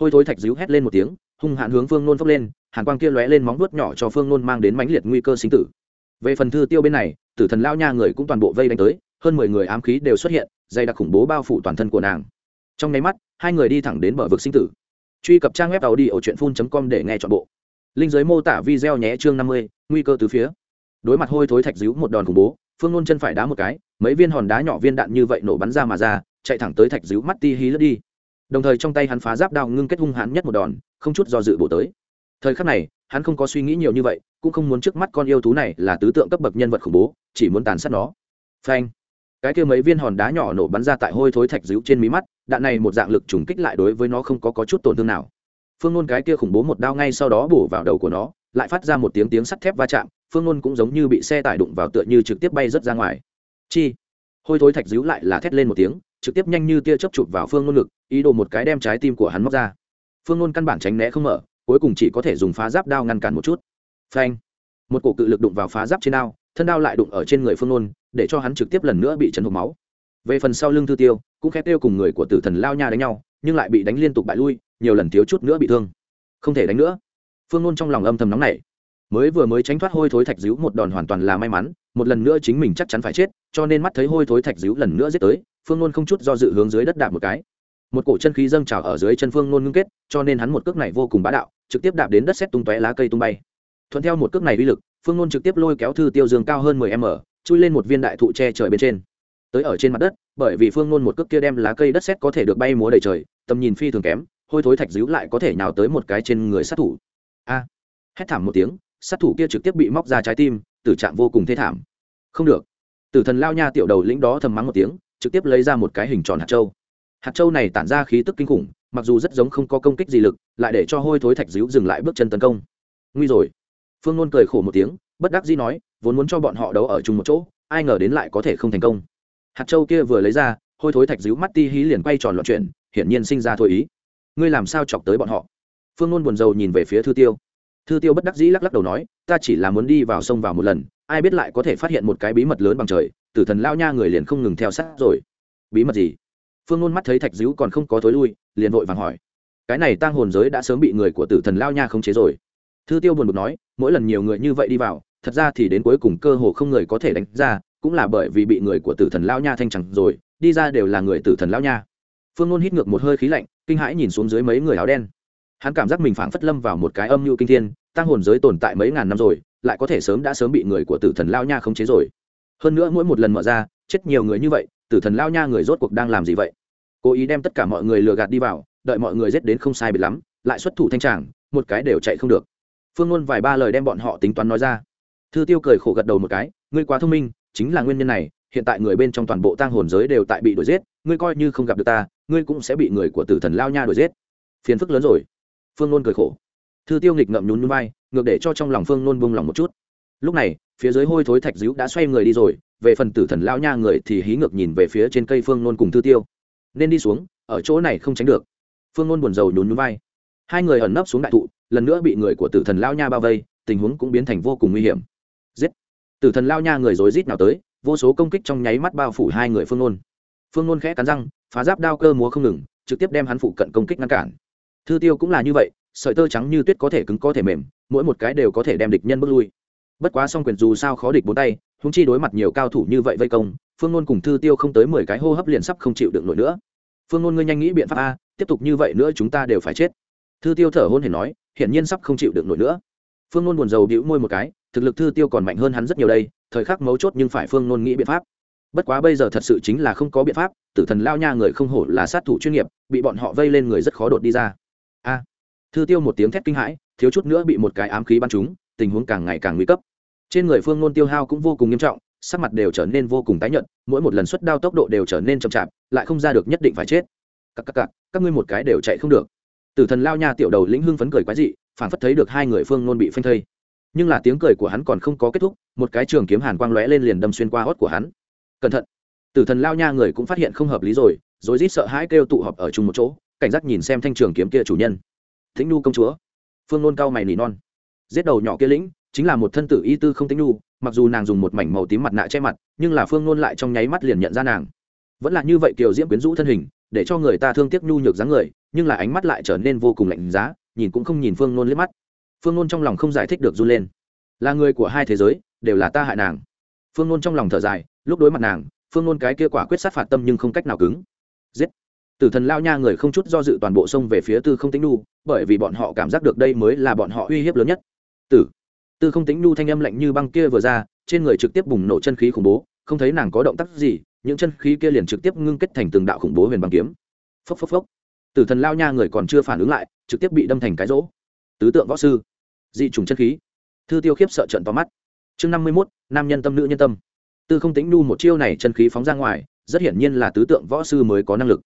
Hôi thối thạch díu hét lên một tiếng, hung hãn hướng phương nôn phốc lên, hàn quang kia lóe lên móng vuốt nhỏ cho phương nôn mang đến mãnh liệt nguy cơ sinh tử. Về phần thư tiêu bên này, tử thần lao nha người cũng toàn bộ vây đánh tới, hơn mười người ám khí đều xuất hiện, dày đặc khủng bố bao phủ toàn thân của nàng. Trong nháy mắt, hai người đi thẳng đến bờ vực sinh tử truy cập trang web tàu đi ở truyện com để nghe chọn bộ. Linh giới mô tả video nhé, chương năm mươi, nguy cơ từ phía. Đối mặt hôi thối thạch díu một đòn khủng bố, phương nôn chân phải đá một cái, mấy viên hòn đá nhỏ viên đạn như vậy nổ bắn ra mà ra, chạy thẳng tới thạch díu mắt ti hí lướt đi. Đồng thời trong tay hắn phá giáp đao ngưng kết hung hãn nhất một đòn, không chút do dự bổ tới. Thời khắc này, hắn không có suy nghĩ nhiều như vậy, cũng không muốn trước mắt con yêu thú này là tứ tượng cấp bậc nhân vật khủng bố, chỉ muốn tàn sát nó. Phanh! Cái kia mấy viên hòn đá nhỏ nổ bắn ra tại hôi thối thạch díu trên mí mắt đạn này một dạng lực trùng kích lại đối với nó không có, có chút tổn thương nào. Phương nôn cái kia khủng bố một đao ngay sau đó bổ vào đầu của nó lại phát ra một tiếng tiếng sắt thép va chạm phương nôn cũng giống như bị xe tải đụng vào tựa như trực tiếp bay rớt ra ngoài. Chi! Hôi thối thạch díu lại là thét lên một tiếng trực tiếp nhanh như tia chớp chụp vào phương nôn ngực ý đồ một cái đem trái tim của hắn móc ra. Phương nôn căn bản tránh né không mở cuối cùng chỉ có thể dùng phá giáp đao ngăn cản một chút. Phanh! Một cổ cự lực đụng vào phá giáp trên đao thân đao lại đụng ở trên người phương nôn để cho hắn trực tiếp lần nữa bị chấn hộp máu. Về phần sau lưng thư tiêu, cũng khét tiêu cùng người của tử thần lao nha đánh nhau, nhưng lại bị đánh liên tục bại lui, nhiều lần thiếu chút nữa bị thương. Không thể đánh nữa. Phương nôn trong lòng âm thầm nóng này mới vừa mới tránh thoát hôi thối thạch díu một đòn hoàn toàn là may mắn, một lần nữa chính mình chắc chắn phải chết, cho nên mắt thấy hôi thối thạch díu lần nữa giết tới, phương nôn không chút do dự hướng dưới đất đạp một cái. Một cổ chân khí dâng trào ở dưới chân phương nôn ngưng kết, cho nên hắn một cước này vô cùng bá đạo, trực tiếp đạp đến đất xét tung tóe lá cây tung bay. Thuận theo một cước này uy lực, phương nôn trực tiếp lôi kéo thư tiêu dương cao hơn mười m chui lên một viên đại thụ che trời bên trên. Tới ở trên mặt đất, bởi vì phương nôn một cước kia đem lá cây đất xét có thể được bay múa đầy trời, tầm nhìn phi thường kém, hôi thối thạch dữ lại có thể nhào tới một cái trên người sát thủ. A! Hét thảm một tiếng, sát thủ kia trực tiếp bị móc ra trái tim, tử trạng vô cùng thê thảm. Không được. Tử thần lao nha tiểu đầu lĩnh đó thầm mắng một tiếng, trực tiếp lấy ra một cái hình tròn hạt châu. Hạt châu này tản ra khí tức kinh khủng, mặc dù rất giống không có công kích gì lực, lại để cho hôi thối thạch dữ dừng lại bước chân tấn công. Nguy rồi. Phương nôn cười khổ một tiếng, bất đắc dĩ nói vốn muốn cho bọn họ đấu ở chung một chỗ, ai ngờ đến lại có thể không thành công. Hạt châu kia vừa lấy ra, hôi thối thạch dữ mắt ti hí liền quay tròn loạn chuyển, hiển nhiên sinh ra thôi ý. Ngươi làm sao chọc tới bọn họ? Phương nôn buồn rầu nhìn về phía thư tiêu. Thư tiêu bất đắc dĩ lắc lắc đầu nói, ta chỉ là muốn đi vào sông vào một lần, ai biết lại có thể phát hiện một cái bí mật lớn bằng trời, tử thần lao nha người liền không ngừng theo sát rồi. Bí mật gì? Phương nôn mắt thấy thạch dữ còn không có thối lui, liền vội vàng hỏi. Cái này tăng hồn giới đã sớm bị người của tử thần lao nha không chế rồi. Thư tiêu buồn bực nói, mỗi lần nhiều người như vậy đi vào thật ra thì đến cuối cùng cơ hồ không người có thể đánh ra, cũng là bởi vì bị người của tử thần lao nha thanh chẳng rồi, đi ra đều là người tử thần lao nha. Phương nôn hít ngược một hơi khí lạnh, kinh hãi nhìn xuống dưới mấy người áo đen. Hắn cảm giác mình phảng phất lâm vào một cái âm mưu kinh thiên tăng hồn giới tồn tại mấy ngàn năm rồi, lại có thể sớm đã sớm bị người của tử thần lao nha khống chế rồi. Hơn nữa mỗi một lần mở ra, chết nhiều người như vậy, tử thần lao nha người rốt cuộc đang làm gì vậy? Cố ý đem tất cả mọi người lừa gạt đi vào, đợi mọi người giết đến không sai biệt lắm, lại xuất thủ thanh tràng, một cái đều chạy không được. Phương ngôn vài ba lời đem bọn họ tính toán nói ra thư tiêu cười khổ gật đầu một cái, ngươi quá thông minh, chính là nguyên nhân này, hiện tại người bên trong toàn bộ tang hồn giới đều tại bị đuổi giết, ngươi coi như không gặp được ta, ngươi cũng sẽ bị người của tử thần lao nha đuổi giết. Phiền phức lớn rồi. Phương nôn cười khổ. Thư tiêu nghịch ngậm nhún núi vai, ngược để cho trong lòng phương nôn bông lòng một chút. Lúc này, phía dưới hôi thối thạch díu đã xoay người đi rồi, về phần tử thần lao nha người thì hí ngược nhìn về phía trên cây phương nôn cùng thư tiêu. Nên đi xuống, ở chỗ này không tránh được. Phương nôn buồn rầu nhún núi vai. Hai người ẩn nấp xuống đại thụ, lần nữa bị người của tử thần lao nha bao vây, tình huống cũng biến thành vô cùng nguy hiểm tử thần lao nha người rối rít nào tới, vô số công kích trong nháy mắt bao phủ hai người phương nôn. Phương nôn khẽ cắn răng, phá giáp đao cơ múa không ngừng, trực tiếp đem hắn phụ cận công kích ngăn cản. Thư tiêu cũng là như vậy, sợi tơ trắng như tuyết có thể cứng, có thể mềm, mỗi một cái đều có thể đem địch nhân bước lui. Bất quá song quyền dù sao khó địch bốn tay húng chi đối mặt nhiều cao thủ như vậy vây công, phương nôn cùng thư tiêu không tới mười cái hô hấp liền sắp không chịu được nổi nữa. Phương nôn ngươi nhanh nghĩ biện pháp a, tiếp tục như vậy nữa chúng ta đều phải chết. Thư tiêu thở hôn hề nói, hiển nhiên sắp không chịu được nổi nữa phương nôn buồn rầu bĩu môi một cái, thực lực thư tiêu còn mạnh hơn hắn rất nhiều đây, thời khắc mấu chốt nhưng phải phương nôn nghĩ biện pháp. Bất quá bây giờ thật sự chính là không có biện pháp, tử thần lao nha người không hổ là sát thủ chuyên nghiệp, bị bọn họ vây lên người rất khó đột đi ra. A. Thư tiêu một tiếng thét kinh hãi, thiếu chút nữa bị một cái ám khí bắn trúng, tình huống càng ngày càng nguy cấp. Trên người phương nôn tiêu hao cũng vô cùng nghiêm trọng, sắc mặt đều trở nên vô cùng tái nhợt, mỗi một lần xuất đao tốc độ đều trở nên chậm chạp, lại không ra được nhất định phải chết. Các các các các ngươi một cái đều chạy không được. Tử thần lao nha tiểu đầu lĩnh hưng phấn cười quái dị phản phất thấy được hai người phương nôn bị phanh thây. Nhưng là tiếng cười của hắn còn không có kết thúc, một cái trường kiếm hàn quang lóe lên liền đâm xuyên qua hót của hắn. Cẩn thận. Tử thần lao nha người cũng phát hiện không hợp lý rồi rồi rít sợ hãi kêu tụ họp ở chung một chỗ, cảnh giác nhìn xem thanh trường kiếm kia chủ nhân. Thính nu công chúa. Phương nôn cao mày nỉ non. Giết đầu nhỏ kia lĩnh, chính là một thân tử y tư không tính nu mặc dù nàng dùng một mảnh màu tím mặt nạ che mặt, nhưng là phương nôn lại trong nháy mắt liền nhận ra nàng. Vẫn là như vậy kiều diễm quyến rũ thân hình, để cho người ta thương tiếc nhu nhược dáng người, nhưng là ánh mắt lại trở nên vô cùng lạnh giá nhìn cũng không nhìn phương nôn liếc mắt. Phương nôn trong lòng không giải thích được run lên. Là người của hai thế giới, đều là ta hại nàng. Phương nôn trong lòng thở dài, lúc đối mặt nàng, phương nôn cái kia quả quyết sát phạt tâm nhưng không cách nào cứng. Giết! Tử thần lao nha người không chút do dự toàn bộ sông về phía tư không tính nu bởi vì bọn họ cảm giác được đây mới là bọn họ uy hiếp lớn nhất. Tử! Tư không tính nu thanh âm lạnh như băng kia vừa ra, trên người trực tiếp bùng nổ chân khí khủng bố, không thấy nàng có động tác gì, những chân khí kia liền trực tiếp ngưng kết thành từng đạo khủng bố huyền băng kiếm. Phốc phốc phốc! Tử thần lao nha người còn chưa phản ứng lại trực tiếp bị đâm thành cái rỗ. Tứ tượng võ sư, dị trùng chân khí. Thư tiêu khiếp sợ trận to mắt. Chương năm mươi mốt, nam nhân tâm, nữ nhân tâm. Tư không tính nu một chiêu này chân khí phóng ra ngoài, rất hiển nhiên là tứ tượng võ sư mới có năng lực.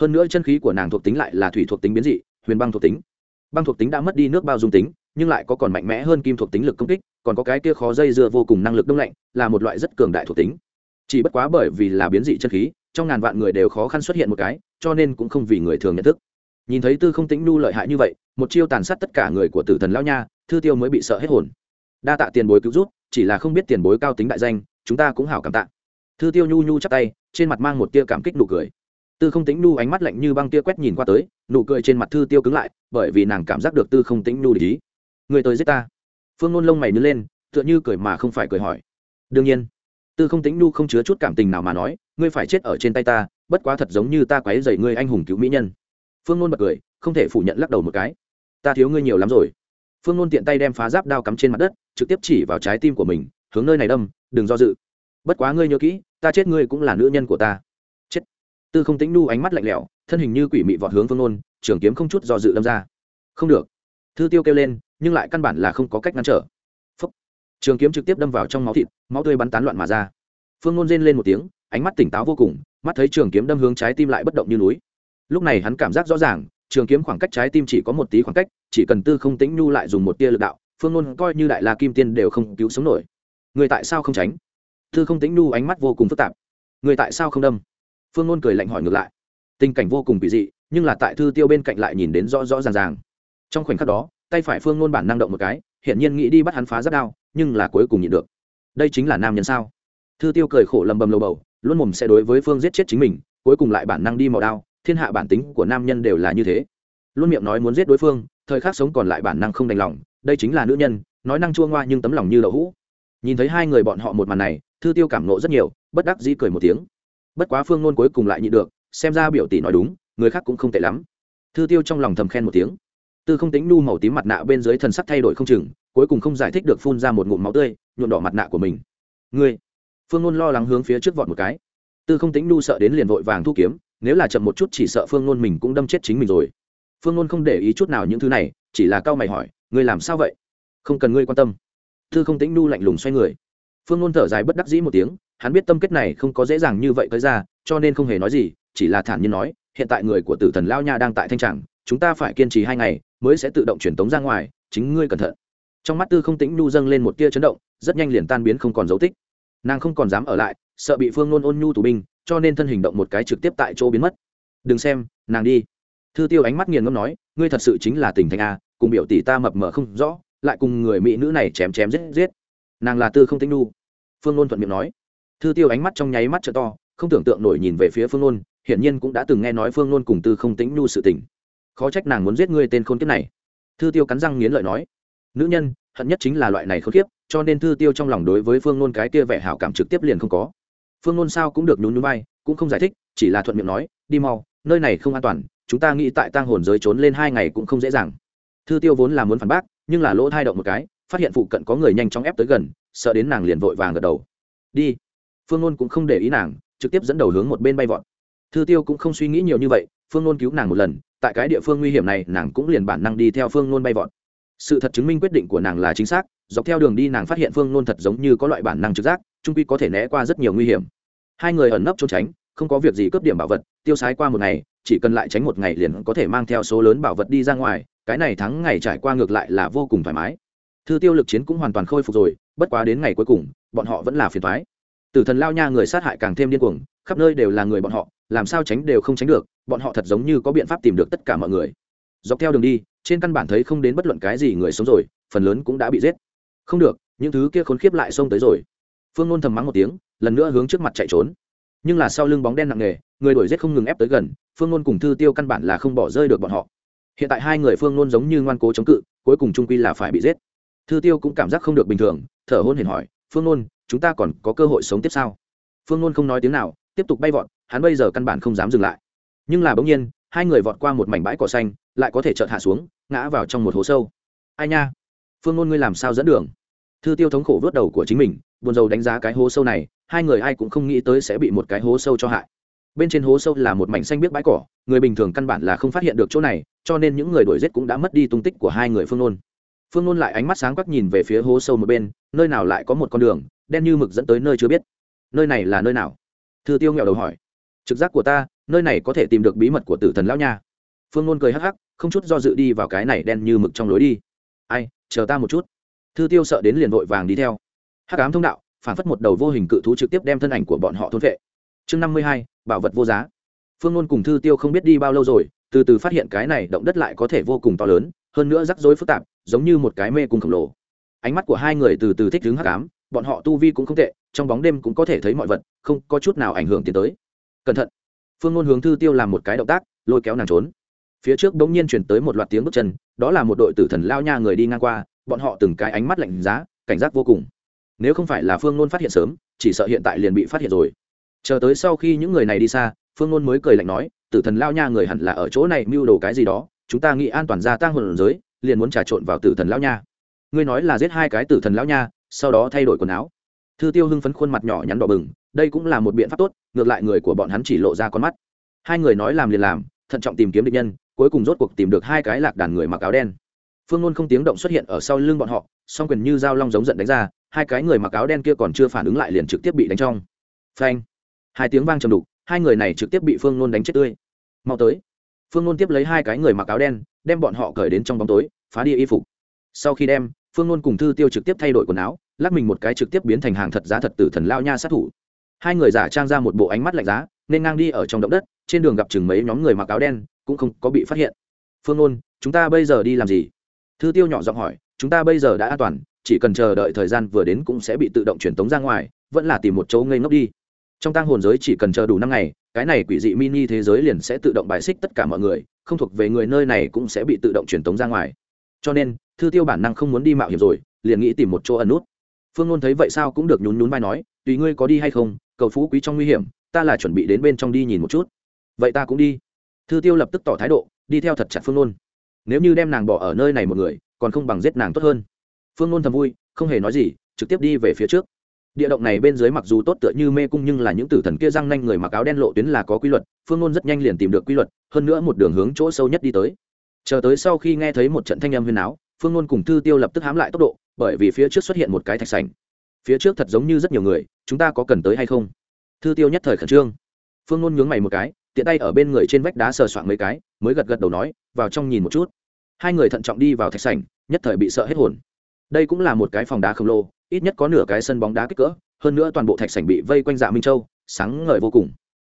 Hơn nữa chân khí của nàng thuộc tính lại là thủy thuộc tính biến dị, huyền băng thuộc tính. Băng thuộc tính đã mất đi nước bao dung tính, nhưng lại có còn mạnh mẽ hơn kim thuộc tính lực công kích, còn có cái kia khó dây dưa vô cùng năng lực đông lạnh, là một loại rất cường đại thuộc tính. Chỉ bất quá bởi vì là biến dị chân khí, trong ngàn vạn người đều khó khăn xuất hiện một cái, cho nên cũng không vì người thường nhận thức nhìn thấy tư không Tĩnh nu lợi hại như vậy, một chiêu tàn sát tất cả người của tử thần lão nha, thư tiêu mới bị sợ hết hồn. Đa tạ tiền bối cứu rút chỉ là không biết tiền bối cao tính đại danh, chúng ta cũng hảo cảm tạ. Thư tiêu nhu nhu chắc tay, trên mặt mang một tia cảm kích nụ cười. Tư không Tĩnh nu ánh mắt lạnh như băng tia quét nhìn qua tới, nụ cười trên mặt thư tiêu cứng lại, bởi vì nàng cảm giác được tư không Tĩnh nu để ý. Người tới giết ta. Phương nôn lông mày nhớ lên, tựa như cười mà không phải cười hỏi. Đương nhiên, tư không Tĩnh nhu không chứa chút cảm tình nào mà nói, ngươi phải chết ở trên tay ta, bất quá thật giống như ta quấy dày ngươi anh hùng cứu mỹ nhân phương nôn bật cười, không thể phủ nhận lắc đầu một cái. Ta thiếu ngươi nhiều lắm rồi. Phương nôn tiện tay đem phá giáp đao cắm trên mặt đất, trực tiếp chỉ vào trái tim của mình, hướng nơi này đâm, đừng do dự. Bất quá ngươi nhớ kỹ, ta chết ngươi cũng là nữ nhân của ta. Chết. Tư không tính nu ánh mắt lạnh lẽo, thân hình như quỷ mị vọt hướng phương nôn, trường kiếm không chút do dự đâm ra. Không được. Thư tiêu kêu lên, nhưng lại căn bản là không có cách ngăn trở. Phúc. trường kiếm trực tiếp đâm vào trong máu thịt, máu tươi bắn tán loạn mà ra. Phương nôn rên lên một tiếng, ánh mắt tỉnh táo vô cùng, mắt thấy trường kiếm đâm hướng trái tim lại bất động như núi lúc này hắn cảm giác rõ ràng, trường kiếm khoảng cách trái tim chỉ có một tí khoảng cách, chỉ cần tư không tính nhu lại dùng một tia lực đạo, phương ngôn coi như đại la kim tiên đều không cứu sống nổi. Người tại sao không tránh? Tư không tính nhu ánh mắt vô cùng phức tạp. Người tại sao không đâm? Phương ngôn cười lạnh hỏi ngược lại. Tình cảnh vô cùng kỳ dị, nhưng là tại thư tiêu bên cạnh lại nhìn đến rõ rõ ràng ràng. Trong khoảnh khắc đó, tay phải phương ngôn bản năng động một cái, hiển nhiên nghĩ đi bắt hắn phá rất đao, nhưng là cuối cùng nhịn được. Đây chính là nam nhân sao? Thư tiêu cười khổ lầm bầm lầu bầu, luôn mồm sẽ đối với phương giết chết chính mình, cuối cùng lại bản năng đi màu đao thiên hạ bản tính của nam nhân đều là như thế. Luôn miệng nói muốn giết đối phương, thời khắc sống còn lại bản năng không đành lòng, đây chính là nữ nhân, nói năng chua ngoa nhưng tấm lòng như đậu hũ. Nhìn thấy hai người bọn họ một màn này, thư tiêu cảm nộ rất nhiều, bất đắc dĩ cười một tiếng. Bất quá phương nôn cuối cùng lại nhịn được, xem ra biểu tỷ nói đúng, người khác cũng không tệ lắm. Thư tiêu trong lòng thầm khen một tiếng. Tư không tính nu màu tím mặt nạ bên dưới thần sắc thay đổi không chừng, cuối cùng không giải thích được phun ra một ngụm máu tươi, nhuộm đỏ mặt nạ của mình. Ngươi? Phương nôn lo lắng hướng phía trước vọt một cái. Tư không tính nu sợ đến liền vội vàng thu kiếm nếu là chậm một chút chỉ sợ phương nôn mình cũng đâm chết chính mình rồi. Phương nôn không để ý chút nào những thứ này, chỉ là cao mày hỏi, ngươi làm sao vậy? Không cần ngươi quan tâm. Tư không tính nu lạnh lùng xoay người. Phương nôn thở dài bất đắc dĩ một tiếng, hắn biết tâm kết này không có dễ dàng như vậy tới ra, cho nên không hề nói gì, chỉ là thản nhiên nói, hiện tại người của tử thần lao nha đang tại thanh tràng, chúng ta phải kiên trì hai ngày, mới sẽ tự động truyền tống ra ngoài, chính ngươi cẩn thận. Trong mắt tư không Tĩnh nhu dâng lên một tia chấn động, rất nhanh liền tan biến không còn dấu tích. Nàng không còn dám ở lại, sợ bị phương nôn ôn nhu tù binh cho nên thân hình động một cái trực tiếp tại chỗ biến mất. Đừng xem, nàng đi. Thư tiêu ánh mắt nghiền ngâm nói, ngươi thật sự chính là tình thanh a, cùng biểu tỷ ta mập mờ không rõ, lại cùng người mỹ nữ này chém chém giết giết. Nàng là tư không tính nhu phương nôn thuận miệng nói. Thư tiêu ánh mắt trong nháy mắt t to, không tưởng tượng nổi nhìn về phía phương nôn, hiển nhiên cũng đã từng nghe nói phương nôn cùng tư không tính nhu sự tình. Khó trách nàng muốn giết ngươi tên khôn kiếp này. Thư tiêu cắn răng nghiến lợi nói. Nữ nhân, hận nhất chính là loại này khôn kiếp, cho nên thư tiêu trong lòng đối với phương nôn cái kia vẻ hảo cảm trực tiếp liền không có phương nôn sao cũng được nhún nhún bay, cũng không giải thích chỉ là thuận miệng nói đi mau nơi này không an toàn chúng ta nghĩ tại tang hồn giới trốn lên hai ngày cũng không dễ dàng. Thư tiêu vốn là muốn phản bác nhưng là lỗ thai động một cái phát hiện phụ cận có người nhanh chóng ép tới gần sợ đến nàng liền vội vàng gật đầu. Đi. Phương nôn cũng không để ý nàng trực tiếp dẫn đầu hướng một bên bay vọt. Thư tiêu cũng không suy nghĩ nhiều như vậy phương nôn cứu nàng một lần tại cái địa phương nguy hiểm này nàng cũng liền bản năng đi theo phương nôn bay vọt. Sự thật chứng minh quyết định của nàng là chính xác dọc theo đường đi nàng phát hiện phương nôn thật giống như có loại bản năng trực giác trung quy có thể né qua rất nhiều nguy hiểm. Hai người ẩn nấp trốn tránh, không có việc gì cướp điểm bảo vật, tiêu sái qua một ngày, chỉ cần lại tránh một ngày liền có thể mang theo số lớn bảo vật đi ra ngoài, cái này thắng ngày trải qua ngược lại là vô cùng thoải mái. Thư tiêu lực chiến cũng hoàn toàn khôi phục rồi, bất quá đến ngày cuối cùng, bọn họ vẫn là phiền thoái tử thần lao nha người sát hại càng thêm điên cuồng, khắp nơi đều là người bọn họ, làm sao tránh đều không tránh được, bọn họ thật giống như có biện pháp tìm được tất cả mọi người. Dọc theo đường đi, trên căn bản thấy không đến bất luận cái gì người sống rồi, phần lớn cũng đã bị giết. Không được, những thứ kia khốn khiếp lại xông tới rồi phương nôn thầm mắng một tiếng, lần nữa hướng trước mặt chạy trốn. Nhưng là sau lưng bóng đen nặng nề, người đuổi giết không ngừng ép tới gần, phương nôn cùng thư tiêu căn bản là không bỏ rơi được bọn họ. Hiện tại hai người phương nôn giống như ngoan cố chống cự, cuối cùng trung quy là phải bị giết. Thư tiêu cũng cảm giác không được bình thường, thở hôn hển hỏi, phương nôn, chúng ta còn có cơ hội sống tiếp sau phương nôn không nói tiếng nào, tiếp tục bay vọt, hắn bây giờ căn bản không dám dừng lại. Nhưng là bỗng nhiên, hai người vọt qua một mảnh bãi cỏ xanh, lại có thể chợt hạ xuống, ngã vào trong một hố sâu. Ai nha? Phương nôn ngươi làm sao dẫn đường? Thư tiêu thống khổ vớt đầu của chính mình, buồn rầu đánh giá cái hố sâu này, hai người ai cũng không nghĩ tới sẽ bị một cái hố sâu cho hại. Bên trên hố sâu là một mảnh xanh biết bãi cỏ, người bình thường căn bản là không phát hiện được chỗ này, cho nên những người đuổi giết cũng đã mất đi tung tích của hai người phương nôn. Phương nôn lại ánh mắt sáng quắc nhìn về phía hố sâu một bên, nơi nào lại có một con đường, đen như mực dẫn tới nơi chưa biết. Nơi này là nơi nào? Thư tiêu nghèo đầu hỏi. Trực giác của ta, nơi này có thể tìm được bí mật của tử thần lão nha. Phương nôn cười hắc hắc, không chút do dự đi vào cái này đen như mực trong lối đi. Ai, chờ ta một chút thư tiêu sợ đến liền vội vàng đi theo. Hắc ám thông đạo, phản phất một đầu vô hình cự thú trực tiếp đem thân ảnh của bọn họ thôn vệ. Chương năm mươi hai, bảo vật vô giá. Phương ngôn cùng thư tiêu không biết đi bao lâu rồi, từ từ phát hiện cái này động đất lại có thể vô cùng to lớn, hơn nữa rắc rối phức tạp, giống như một cái mê cung khổng lồ. Ánh mắt của hai người từ từ thích đứng hắc ám, bọn họ tu vi cũng không tệ, trong bóng đêm cũng có thể thấy mọi vật, không có chút nào ảnh hưởng tiến tới. Cẩn thận. Phương ngôn hướng thư tiêu làm một cái động tác, lôi kéo nàng trốn. Phía trước bỗng nhiên chuyển tới một loạt tiếng bước chân, đó là một đội tử thần lao nha người đi ngang qua bọn họ từng cái ánh mắt lạnh giá, cảnh giác vô cùng. Nếu không phải là phương nôn phát hiện sớm, chỉ sợ hiện tại liền bị phát hiện rồi. Chờ tới sau khi những người này đi xa, phương nôn mới cười lạnh nói, tử thần lao nha người hẳn là ở chỗ này mưu đồ cái gì đó, chúng ta nghĩ an toàn gia tăng hồn giới, liền muốn trà trộn vào tử thần lão nha. Ngươi nói là giết hai cái tử thần lão nha, sau đó thay đổi quần áo. Thư tiêu hưng phấn khuôn mặt nhỏ nhắn đỏ bừng, đây cũng là một biện pháp tốt, ngược lại người của bọn hắn chỉ lộ ra con mắt. Hai người nói làm liền làm, thận trọng tìm kiếm địch nhân, cuối cùng rốt cuộc tìm được hai cái lạc đàn người mặc áo đen phương ngôn không tiếng động xuất hiện ở sau lưng bọn họ, song quyền như dao long giống giận đánh ra, hai cái người mặc áo đen kia còn chưa phản ứng lại liền trực tiếp bị đánh trong. Phanh! Hai tiếng vang trầm đục, hai người này trực tiếp bị phương ngôn đánh chết tươi. Mau tới! Phương ngôn tiếp lấy hai cái người mặc áo đen, đem bọn họ cởi đến trong bóng tối, phá đi y phục. Sau khi đem, phương ngôn cùng thư tiêu trực tiếp thay đổi quần áo, lắc mình một cái trực tiếp biến thành hàng thật giá thật tử thần lao nha sát thủ. Hai người giả trang ra một bộ ánh mắt lạnh giá, nên ngang đi ở trong động đất, trên đường gặp chừng mấy nhóm người mặc áo đen, cũng không có bị phát hiện. Phương ngôn chúng ta bây giờ đi làm gì? Thư tiêu nhỏ giọng hỏi, chúng ta bây giờ đã an toàn, chỉ cần chờ đợi thời gian vừa đến cũng sẽ bị tự động truyền tống ra ngoài, vẫn là tìm một chỗ ngây ngốc đi. Trong tang hồn giới chỉ cần chờ đủ năm ngày, cái này quỷ dị mini thế giới liền sẽ tự động bài xích tất cả mọi người, không thuộc về người nơi này cũng sẽ bị tự động truyền tống ra ngoài. Cho nên, thư tiêu bản năng không muốn đi mạo hiểm rồi, liền nghĩ tìm một chỗ ẩn nút. Phương ngôn thấy vậy sao cũng được nhún nhún vai nói, tùy ngươi có đi hay không, cầu phú quý trong nguy hiểm, ta là chuẩn bị đến bên trong đi nhìn một chút. Vậy ta cũng đi. Thư tiêu lập tức tỏ thái độ, đi theo thật chặt phương ngôn nếu như đem nàng bỏ ở nơi này một người, còn không bằng giết nàng tốt hơn. Phương nôn thầm vui, không hề nói gì, trực tiếp đi về phía trước. Địa động này bên dưới mặc dù tốt tựa như mê cung nhưng là những tử thần kia răng nanh người mặc áo đen lộ tuyến là có quy luật, phương nôn rất nhanh liền tìm được quy luật, hơn nữa một đường hướng chỗ sâu nhất đi tới. Chờ tới sau khi nghe thấy một trận thanh âm huyền áo, phương nôn cùng thư tiêu lập tức hám lại tốc độ, bởi vì phía trước xuất hiện một cái thạch sành phía trước thật giống như rất nhiều người, chúng ta có cần tới hay không? Thư tiêu nhất thời khẩn trương. Phương nôn nhướng mày một cái tiện tay ở bên người trên vách đá sờ soạn mấy cái mới gật gật đầu nói vào trong nhìn một chút. Hai người thận trọng đi vào thạch sảnh, nhất thời bị sợ hết hồn. Đây cũng là một cái phòng đá khổng lồ ít nhất có nửa cái sân bóng đá kích cỡ hơn nữa toàn bộ thạch sảnh bị vây quanh dạ minh châu sáng ngời vô cùng.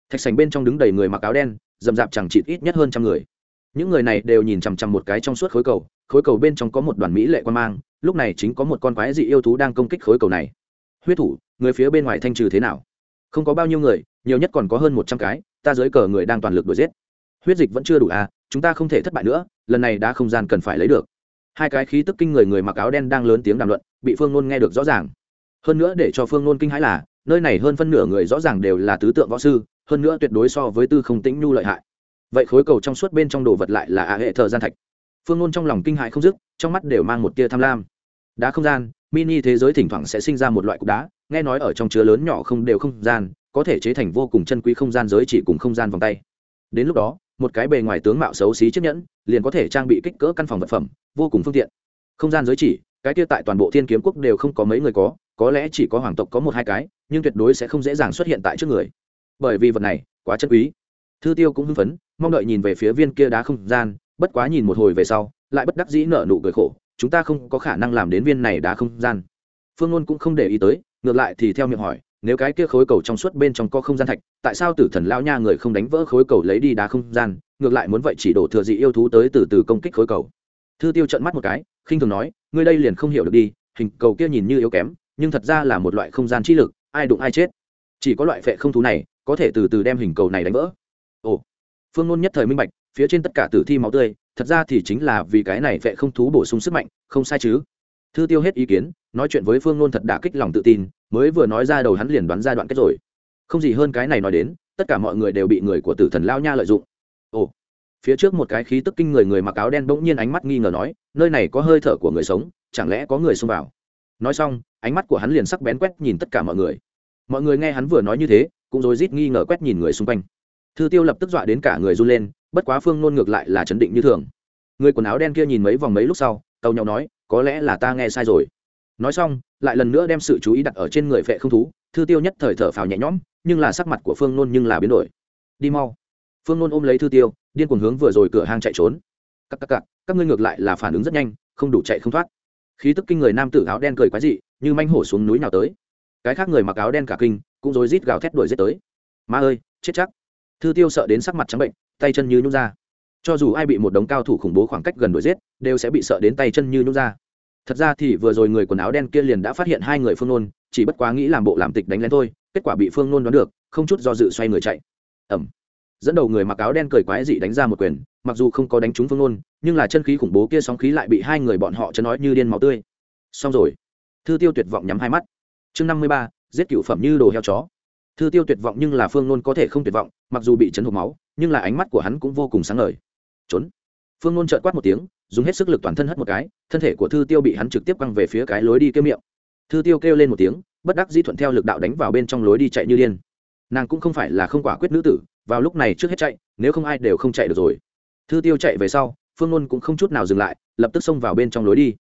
Thạch sảnh bên trong đứng đầy người mặc áo đen dầm dạp chẳng chịt ít nhất hơn trăm người. Những người này đều nhìn chằm chằm một cái trong suốt khối cầu khối cầu bên trong có một đoàn mỹ lệ quan mang lúc này chính có một con quái dị yêu thú đang công kích khối cầu này. Huyết thủ người phía bên ngoài thanh trừ thế nào? Không có bao nhiêu người nhiều nhất còn có hơn một trăm cái, ta dưới cờ người đang toàn lực đuổi giết. Huyết dịch vẫn chưa đủ à chúng ta không thể thất bại nữa, lần này đã không gian cần phải lấy được. Hai cái khí tức kinh người người mặc áo đen đang lớn tiếng đàm luận, bị phương nôn nghe được rõ ràng. Hơn nữa để cho phương nôn kinh hãi là, nơi này hơn phân nửa người rõ ràng đều là tứ tượng võ sư, hơn nữa tuyệt đối so với tư không tĩnh nhu lợi hại. Vậy khối cầu trong suốt bên trong đồ vật lại là a hệ thờ gian thạch. Phương nôn trong lòng kinh hãi không dứt, trong mắt đều mang một tia tham lam. Đá không gian, mini thế giới thỉnh thoảng sẽ sinh ra một loại cục đá, nghe nói ở trong chứa lớn nhỏ không đều không gian có thể chế thành vô cùng chân quý không gian giới chỉ cùng không gian vòng tay. Đến lúc đó, một cái bề ngoài tướng mạo xấu xí chiếc nhẫn, liền có thể trang bị kích cỡ căn phòng vật phẩm, vô cùng phương tiện. Không gian giới chỉ, cái kia tại toàn bộ thiên kiếm quốc đều không có mấy người có có lẽ chỉ có hoàng tộc có một hai cái, nhưng tuyệt đối sẽ không dễ dàng xuất hiện tại trước người. Bởi vì vật này quá chân quý. Thư tiêu cũng hưng phấn, mong đợi nhìn về phía viên kia đá không gian, bất quá nhìn một hồi về sau, lại bất đắc dĩ nở nụ cười khổ, chúng ta không có khả năng làm đến viên này đá không gian. Phương ngôn cũng không để ý tới, ngược lại thì theo miệng hỏi nếu cái kia khối cầu trong suốt bên trong có không gian thạch, tại sao tử thần lao nha người không đánh vỡ khối cầu lấy đi đá không gian, ngược lại muốn vậy chỉ đổ thừa dị yêu thú tới từ từ công kích khối cầu. Thư tiêu trận mắt một cái, khinh thường nói, ngươi đây liền không hiểu được đi, hình cầu kia nhìn như yếu kém, nhưng thật ra là một loại không gian chi lực, ai đụng ai chết. Chỉ có loại phệ không thú này, có thể từ từ đem hình cầu này đánh vỡ. Ồ, phương ngôn nhất thời minh bạch, phía trên tất cả tử thi máu tươi, thật ra thì chính là vì cái này phệ không thú bổ sung sức mạnh, không sai chứ. Thư tiêu hết ý kiến, nói chuyện với phương ngôn thật đả kích lòng tự tin mới vừa nói ra đầu hắn liền đoán ra đoạn kết rồi. Không gì hơn cái này nói đến, tất cả mọi người đều bị người của tử thần lao nha lợi dụng. Ồ, phía trước một cái khí tức kinh người người mặc áo đen bỗng nhiên ánh mắt nghi ngờ nói, nơi này có hơi thở của người sống, chẳng lẽ có người xông vào? Nói xong, ánh mắt của hắn liền sắc bén quét nhìn tất cả mọi người. Mọi người nghe hắn vừa nói như thế, cũng rối rít nghi ngờ quét nhìn người xung quanh. Thư tiêu lập tức dọa đến cả người run lên, bất quá phương nôn ngược lại là chấn định như thường. Người quần áo đen kia nhìn mấy vòng mấy lúc sau tàu nhau nói, có lẽ là ta nghe sai rồi nói xong, lại lần nữa đem sự chú ý đặt ở trên người phệ không thú, thư tiêu nhất thời thở phào nhẹ nhõm, nhưng là sắc mặt của phương nôn nhưng là biến đổi. Đi mau. Phương nôn ôm lấy thư tiêu, điên cuồng hướng vừa rồi cửa hang chạy trốn. Các các các các ngươi ngược lại là phản ứng rất nhanh, không đủ chạy không thoát. Khí tức kinh người nam tử áo đen cười quái dị, như manh hổ xuống núi nào tới. Cái khác người mặc áo đen cả kinh, cũng rối rít gào thét đuổi giết tới. Ma ơi, chết chắc. Thư tiêu sợ đến sắc mặt trắng bệnh, tay chân như nhút ra. Cho dù ai bị một đống cao thủ khủng bố khoảng cách gần đuổi giết, đều sẽ bị sợ đến tay chân như nhút ra thật ra thì vừa rồi người quần áo đen kia liền đã phát hiện hai người phương nôn, chỉ bất quá nghĩ làm bộ làm tịch đánh lén thôi, kết quả bị phương nôn đoán được, không chút do dự xoay người chạy. Ẩm dẫn đầu người mặc áo đen cười quái dị đánh ra một quyền, mặc dù không có đánh trúng phương nôn, nhưng là chân khí khủng bố kia sóng khí lại bị hai người bọn họ chấn nói như điên máu tươi. Xong rồi. Thư tiêu tuyệt vọng nhắm hai mắt. Chương năm mươi ba, giết cựu phẩm như đồ heo chó. Thư tiêu tuyệt vọng nhưng là phương nôn có thể không tuyệt vọng, mặc dù bị chấn hộp máu, nhưng là ánh mắt của hắn cũng vô cùng sáng ngời. Trốn. Phương nôn trợn quát một tiếng dùng hết sức lực toàn thân hất một cái, thân thể của thư tiêu bị hắn trực tiếp quăng về phía cái lối đi kêu miệng. Thư tiêu kêu lên một tiếng, bất đắc di thuận theo lực đạo đánh vào bên trong lối đi chạy như điên. Nàng cũng không phải là không quả quyết nữ tử, vào lúc này trước hết chạy, nếu không ai đều không chạy được rồi. Thư tiêu chạy về sau, phương nôn cũng không chút nào dừng lại, lập tức xông vào bên trong lối đi.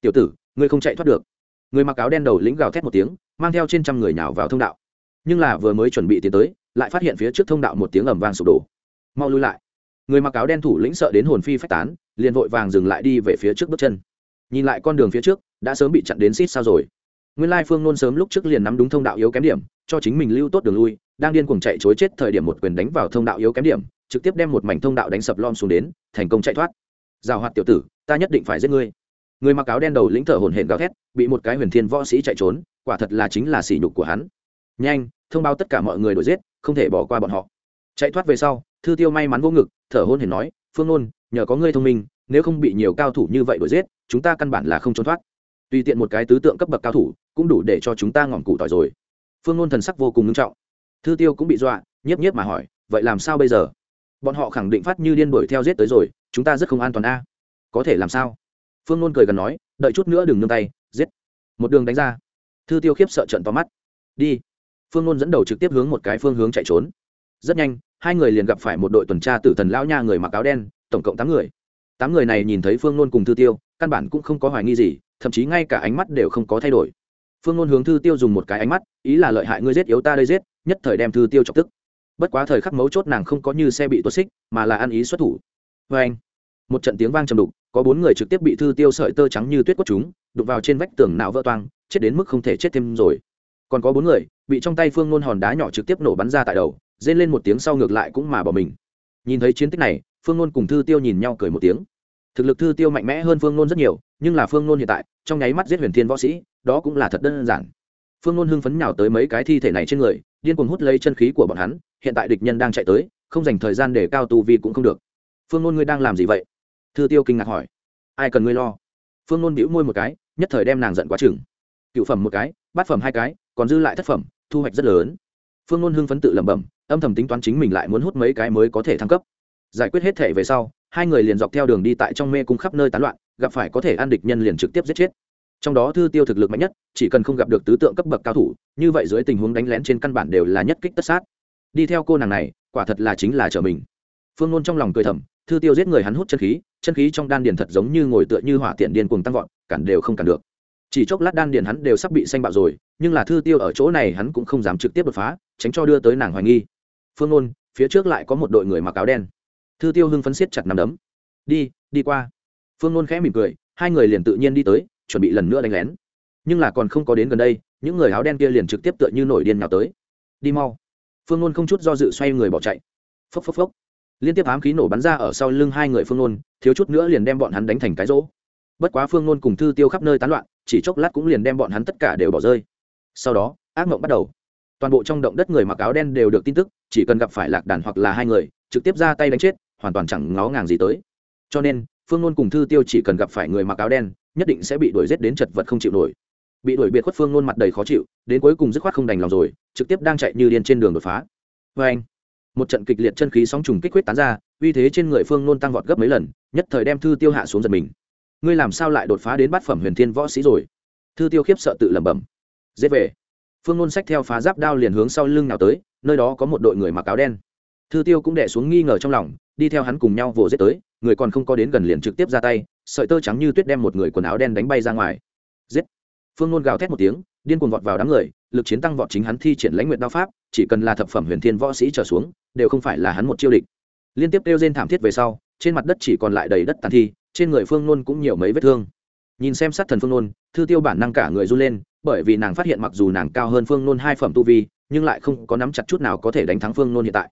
Tiểu tử, ngươi không chạy thoát được. Người mặc áo đen đầu lĩnh gào thét một tiếng, mang theo trên trăm người nhào vào thông đạo. Nhưng là vừa mới chuẩn bị tiến tới, lại phát hiện phía trước thông đạo một tiếng ầm vang sụp đổ. Mau lui lại người mặc áo đen thủ lĩnh sợ đến hồn phi phách tán, liền vội vàng dừng lại đi về phía trước bước chân. Nhìn lại con đường phía trước, đã sớm bị chặn đến xít sao rồi. Nguyên lai phương nôn sớm lúc trước liền nắm đúng thông đạo yếu kém điểm, cho chính mình lưu tốt đường lui, đang điên cuồng chạy chối chết thời điểm một quyền đánh vào thông đạo yếu kém điểm, trực tiếp đem một mảnh thông đạo đánh sập lom xuống đến, thành công chạy thoát. Rào hoạt tiểu tử, ta nhất định phải giết ngươi. Người mặc áo đen đầu lĩnh thở hồn hển gào thét, bị một cái huyền thiên võ sĩ chạy trốn, quả thật là chính là sỉ nhục của hắn. Nhanh, thông báo tất cả mọi người đuổi giết, không thể bỏ qua bọn họ. Chạy thoát về sau, thư tiêu may mắn vô ngực thở hôn hển nói, phương ôn nhờ có ngươi thông minh, nếu không bị nhiều cao thủ như vậy đuổi giết, chúng ta căn bản là không trốn thoát. Tùy tiện một cái tứ tượng cấp bậc cao thủ, cũng đủ để cho chúng ta ngọn cụ tỏi rồi. Phương ôn thần sắc vô cùng nghiêm trọng. Thư tiêu cũng bị dọa, nhiếp nhiếp mà hỏi, vậy làm sao bây giờ? Bọn họ khẳng định phát như điên đuổi theo giết tới rồi, chúng ta rất không an toàn a. Có thể làm sao? Phương nôn cười gần nói, đợi chút nữa đừng nương tay, giết. Một đường đánh ra. Thư tiêu khiếp sợ trận to mắt. Đi. Phương nôn dẫn đầu trực tiếp hướng một cái phương hướng chạy trốn rất nhanh, hai người liền gặp phải một đội tuần tra tử thần lão nha người mặc áo đen, tổng cộng tám người. Tám người này nhìn thấy phương nôn cùng thư tiêu, căn bản cũng không có hoài nghi gì, thậm chí ngay cả ánh mắt đều không có thay đổi. Phương nôn hướng thư tiêu dùng một cái ánh mắt, ý là lợi hại ngươi giết yếu ta đây giết, nhất thời đem thư tiêu chọc tức. Bất quá thời khắc mấu chốt nàng không có như xe bị tuột xích, mà là ăn ý xuất thủ. Vê anh, một trận tiếng vang trầm đục, có bốn người trực tiếp bị thư tiêu sợi tơ trắng như tuyết quất chúng đục vào trên vách tường não vỡ toang, chết đến mức không thể chết thêm rồi. Còn có bốn người, bị trong tay phương nôn hòn đá nhỏ trực tiếp nổ bắn ra tại đầu rên lên một tiếng sau ngược lại cũng mà bỏ mình. Nhìn thấy chiến tích này, phương nôn cùng thư tiêu nhìn nhau cười một tiếng. Thực lực thư tiêu mạnh mẽ hơn phương nôn rất nhiều, nhưng là phương nôn hiện tại, trong nháy mắt giết huyền thiên võ sĩ, đó cũng là thật đơn giản. Phương nôn hưng phấn nhào tới mấy cái thi thể này trên người, điên cuồng hút lấy chân khí của bọn hắn, hiện tại địch nhân đang chạy tới, không dành thời gian để cao tu vi cũng không được. Phương nôn ngươi đang làm gì vậy? Thư tiêu kinh ngạc hỏi. Ai cần ngươi lo? Phương nôn bĩu môi một cái, nhất thời đem nàng giận quá chừng. Cựu phẩm một cái, bát phẩm hai cái, còn dư lại thất phẩm, thu hoạch rất lớn. Phương nôn hưng phấn tự lẩm bẩm âm thầm tính toán chính mình lại muốn hút mấy cái mới có thể thăng cấp. Giải quyết hết thể về sau, hai người liền dọc theo đường đi tại trong mê cung khắp nơi tán loạn, gặp phải có thể ăn địch nhân liền trực tiếp giết chết. Trong đó thư tiêu thực lực mạnh nhất, chỉ cần không gặp được tứ tượng cấp bậc cao thủ, như vậy dưới tình huống đánh lén trên căn bản đều là nhất kích tất sát. Đi theo cô nàng này, quả thật là chính là trở mình. Phương nôn trong lòng cười thầm, thư tiêu giết người hắn hút chân khí chân khí trong đan điền thật giống như ngồi tựa như hỏa tiện điên cuồng tăng vọt, cản đều không cản được. Chỉ chốc lát đan điền hắn đều sắp bị xanh bạo rồi, nhưng là thư tiêu ở chỗ này hắn cũng không dám trực tiếp đột phá, tránh cho đưa tới nàng hoài nghi phương nôn, phía trước lại có một đội người mặc áo đen. Thư tiêu hưng phấn siết chặt nằm đấm. Đi đi qua. Phương nôn khẽ mỉm cười, hai người liền tự nhiên đi tới, chuẩn bị lần nữa đánh lén. Nhưng là còn không có đến gần đây, những người áo đen kia liền trực tiếp tựa như nổi điên nào tới. Đi mau. Phương nôn không chút do dự xoay người bỏ chạy. Phốc phốc phốc. Liên tiếp ám khí nổ bắn ra ở sau lưng hai người phương nôn, thiếu chút nữa liền đem bọn hắn đánh thành cái rỗ. Bất quá phương nôn cùng thư tiêu khắp nơi tán loạn, chỉ chốc lát cũng liền đem bọn hắn tất cả đều bỏ rơi. Sau đó, ác mộng bắt đầu toàn bộ trong động đất người mặc áo đen đều được tin tức, chỉ cần gặp phải lạc đàn hoặc là hai người, trực tiếp ra tay đánh chết, hoàn toàn chẳng ngó ngàng gì tới. Cho nên, phương nôn cùng thư tiêu chỉ cần gặp phải người mặc áo đen, nhất định sẽ bị đuổi g đến chật vật không chịu nổi. Bị đuổi biệt khuất phương nôn mặt đầy khó chịu, đến cuối cùng dứt khoát không đành lòng rồi, trực tiếp đang chạy như điên trên đường đột phá. Vê anh, một trận kịch liệt chân khí sóng trùng kích quyết tán ra, uy thế trên người phương nôn tăng vọt gấp mấy lần, nhất thời đem thư tiêu hạ xuống giật mình. Ngươi làm sao lại đột phá đến bát phẩm huyền thiên võ sĩ rồi? Thư tiêu khiếp sợ tự lẩm bẩm. Dễ về phương nôn sách theo phá giáp đao liền hướng sau lưng nào tới, nơi đó có một đội người mặc áo đen. Thư tiêu cũng đẻ xuống nghi ngờ trong lòng, đi theo hắn cùng nhau vồ giết tới, người còn không có đến gần liền trực tiếp ra tay, sợi tơ trắng như tuyết đem một người quần áo đen đánh bay ra ngoài. Giết! Phương nôn gào thét một tiếng, điên cuồng vọt vào đám người, lực chiến tăng vọt chính hắn thi triển lãnh nguyện đao pháp, chỉ cần là thập phẩm huyền thiên võ sĩ trở xuống, đều không phải là hắn một chiêu địch. Liên tiếp kêu rên thảm thiết về sau, trên mặt đất chỉ còn lại đầy đất tàn thi, trên người phương nôn cũng nhiều mấy vết thương. Nhìn xem sát thần phương nôn, thư tiêu bản năng cả người run lên bởi vì nàng phát hiện mặc dù nàng cao hơn phương nôn hai phẩm tu vi, nhưng lại không có nắm chặt chút nào có thể đánh thắng phương nôn hiện tại.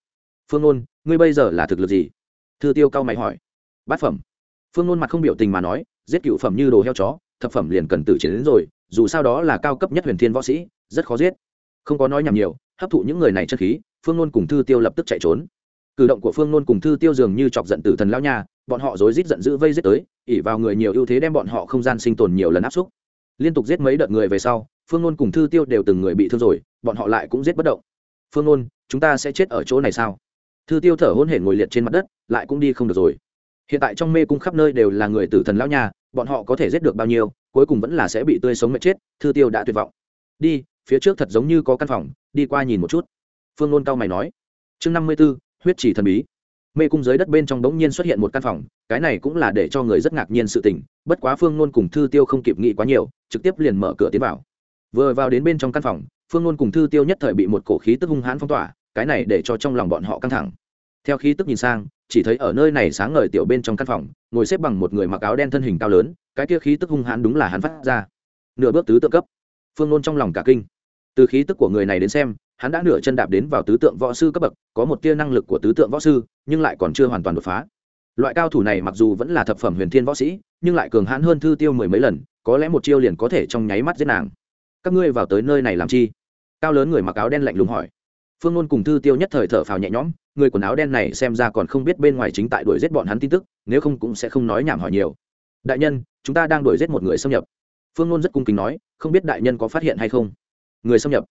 Phương nôn, ngươi bây giờ là thực lực gì? Thư tiêu cao mày hỏi. Bát phẩm. Phương nôn mặt không biểu tình mà nói, giết cựu phẩm như đồ heo chó, thập phẩm liền cần tử chiến đến rồi, dù sao đó là cao cấp nhất huyền thiên võ sĩ, rất khó giết. Không có nói nhầm nhiều, hấp thụ những người này chất khí, phương nôn cùng thư tiêu lập tức chạy trốn. Cử động của phương nôn cùng thư tiêu dường như chọc giận tử thần lao nha, bọn họ rối rít giận dữ vây giết tới ỉ vào người nhiều ưu thế đem bọn họ không gian sinh tồn nhiều lần áp xúc liên tục giết mấy đợt người về sau, phương nôn cùng thư tiêu đều từng người bị thương rồi, bọn họ lại cũng giết bất động. Phương nôn, chúng ta sẽ chết ở chỗ này sao? Thư tiêu thở hôn hển ngồi liệt trên mặt đất, lại cũng đi không được rồi. Hiện tại trong mê cung khắp nơi đều là người tử thần lão nhà bọn họ có thể giết được bao nhiêu, cuối cùng vẫn là sẽ bị tươi sống mệt chết, thư tiêu đã tuyệt vọng. Đi, phía trước thật giống như có căn phòng, đi qua nhìn một chút. Phương nôn cao mày nói. Chương năm mươi b ố huyết chỉ thần bí mê cung dưới đất bên trong bỗng nhiên xuất hiện một căn phòng, cái này cũng là để cho người rất ngạc nhiên sự tình, bất quá phương nôn cùng thư tiêu không kịp nghĩ quá nhiều, trực tiếp liền mở cửa tiến vào. Vừa vào đến bên trong căn phòng, phương nôn cùng thư tiêu nhất thời bị một cổ khí tức hung hãn phong tỏa, cái này để cho trong lòng bọn họ căng thẳng. Theo khí tức nhìn sang, chỉ thấy ở nơi này sáng ngời tiểu bên trong căn phòng, ngồi xếp bằng một người mặc áo đen thân hình cao lớn, cái kia khí tức hung hãn đúng là hắn phát ra. Nửa bước tứ tự cấp. Phương nôn trong lòng cả kinh. Từ khí tức của người này đến xem hắn đã nửa chân đạp đến vào tứ tượng võ sư cấp bậc, có một tia năng lực của tứ tượng võ sư, nhưng lại còn chưa hoàn toàn đột phá. Loại cao thủ này mặc dù vẫn là thập phẩm huyền thiên võ sĩ, nhưng lại cường hãn hơn thư tiêu mười mấy lần, có lẽ một chiêu liền có thể trong nháy mắt giết nàng. Các ngươi vào tới nơi này làm chi? Cao lớn người mặc áo đen lạnh lùng hỏi. Phương ngôn cùng thư tiêu nhất thời thở phào nhẹ nhõm, người quần áo đen này xem ra còn không biết bên ngoài chính tại đuổi giết bọn hắn tin tức, nếu không cũng sẽ không nói nhảm hỏi nhiều. Đại nhân, chúng ta đang đuổi giết một người xâm nhập. Phương ngôn rất cung kính nói, không biết đại nhân có phát hiện hay không? Người xâm nhập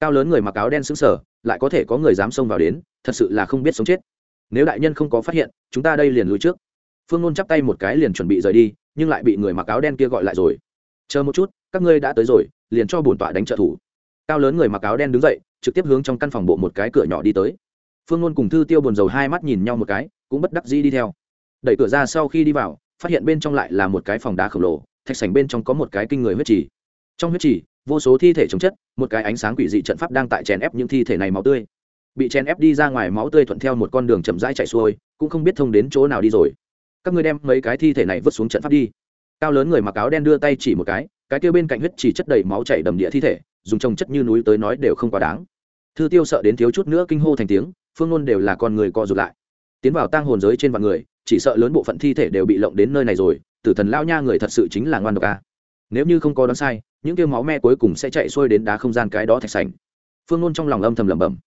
cao lớn người mặc áo đen xứng sở lại có thể có người dám xông vào đến, thật sự là không biết sống chết. Nếu đại nhân không có phát hiện, chúng ta đây liền lùi trước. Phương nôn chắp tay một cái liền chuẩn bị rời đi, nhưng lại bị người mặc áo đen kia gọi lại rồi. Chờ một chút, các ngươi đã tới rồi, liền cho bổn tọa đánh trợ thủ. Cao lớn người mặc áo đen đứng dậy, trực tiếp hướng trong căn phòng bộ một cái cửa nhỏ đi tới. Phương nôn cùng thư tiêu buồn dầu hai mắt nhìn nhau một cái, cũng bất đắc dĩ đi theo. Đẩy cửa ra sau khi đi vào, phát hiện bên trong lại là một cái phòng đá khổng lồ, thạch sành bên trong có một cái kinh người huyết trì. Trong huyết trì vô số thi thể chống chất, một cái ánh sáng quỷ dị trận pháp đang tại chèn ép những thi thể này máu tươi. Bị chèn ép đi ra ngoài máu tươi thuận theo một con đường chậm rãi chạy xuôi, cũng không biết thông đến chỗ nào đi rồi. Các ngươi đem mấy cái thi thể này vứt xuống trận pháp đi. Cao lớn người mặc áo đen đưa tay chỉ một cái cái kia bên cạnh huyết chỉ chất đầy máu chảy đầm địa thi thể, dùng trồng chất như núi tới nói đều không quá đáng. Thư tiêu sợ đến thiếu chút nữa kinh hô thành tiếng, phương ngôn đều là con người co rụt lại. Tiến vào tang hồn giới trên vạn người, chỉ sợ lớn bộ phận thi thể đều bị lộng đến nơi này rồi, tử thần lao nha người thật sự chính là ngoan độc a nếu như không có đoán sai những tiêu máu me cuối cùng sẽ chạy xuôi đến đá không gian cái đó thạch sành. Phương ngôn trong lòng âm thầm lẩm bẩm.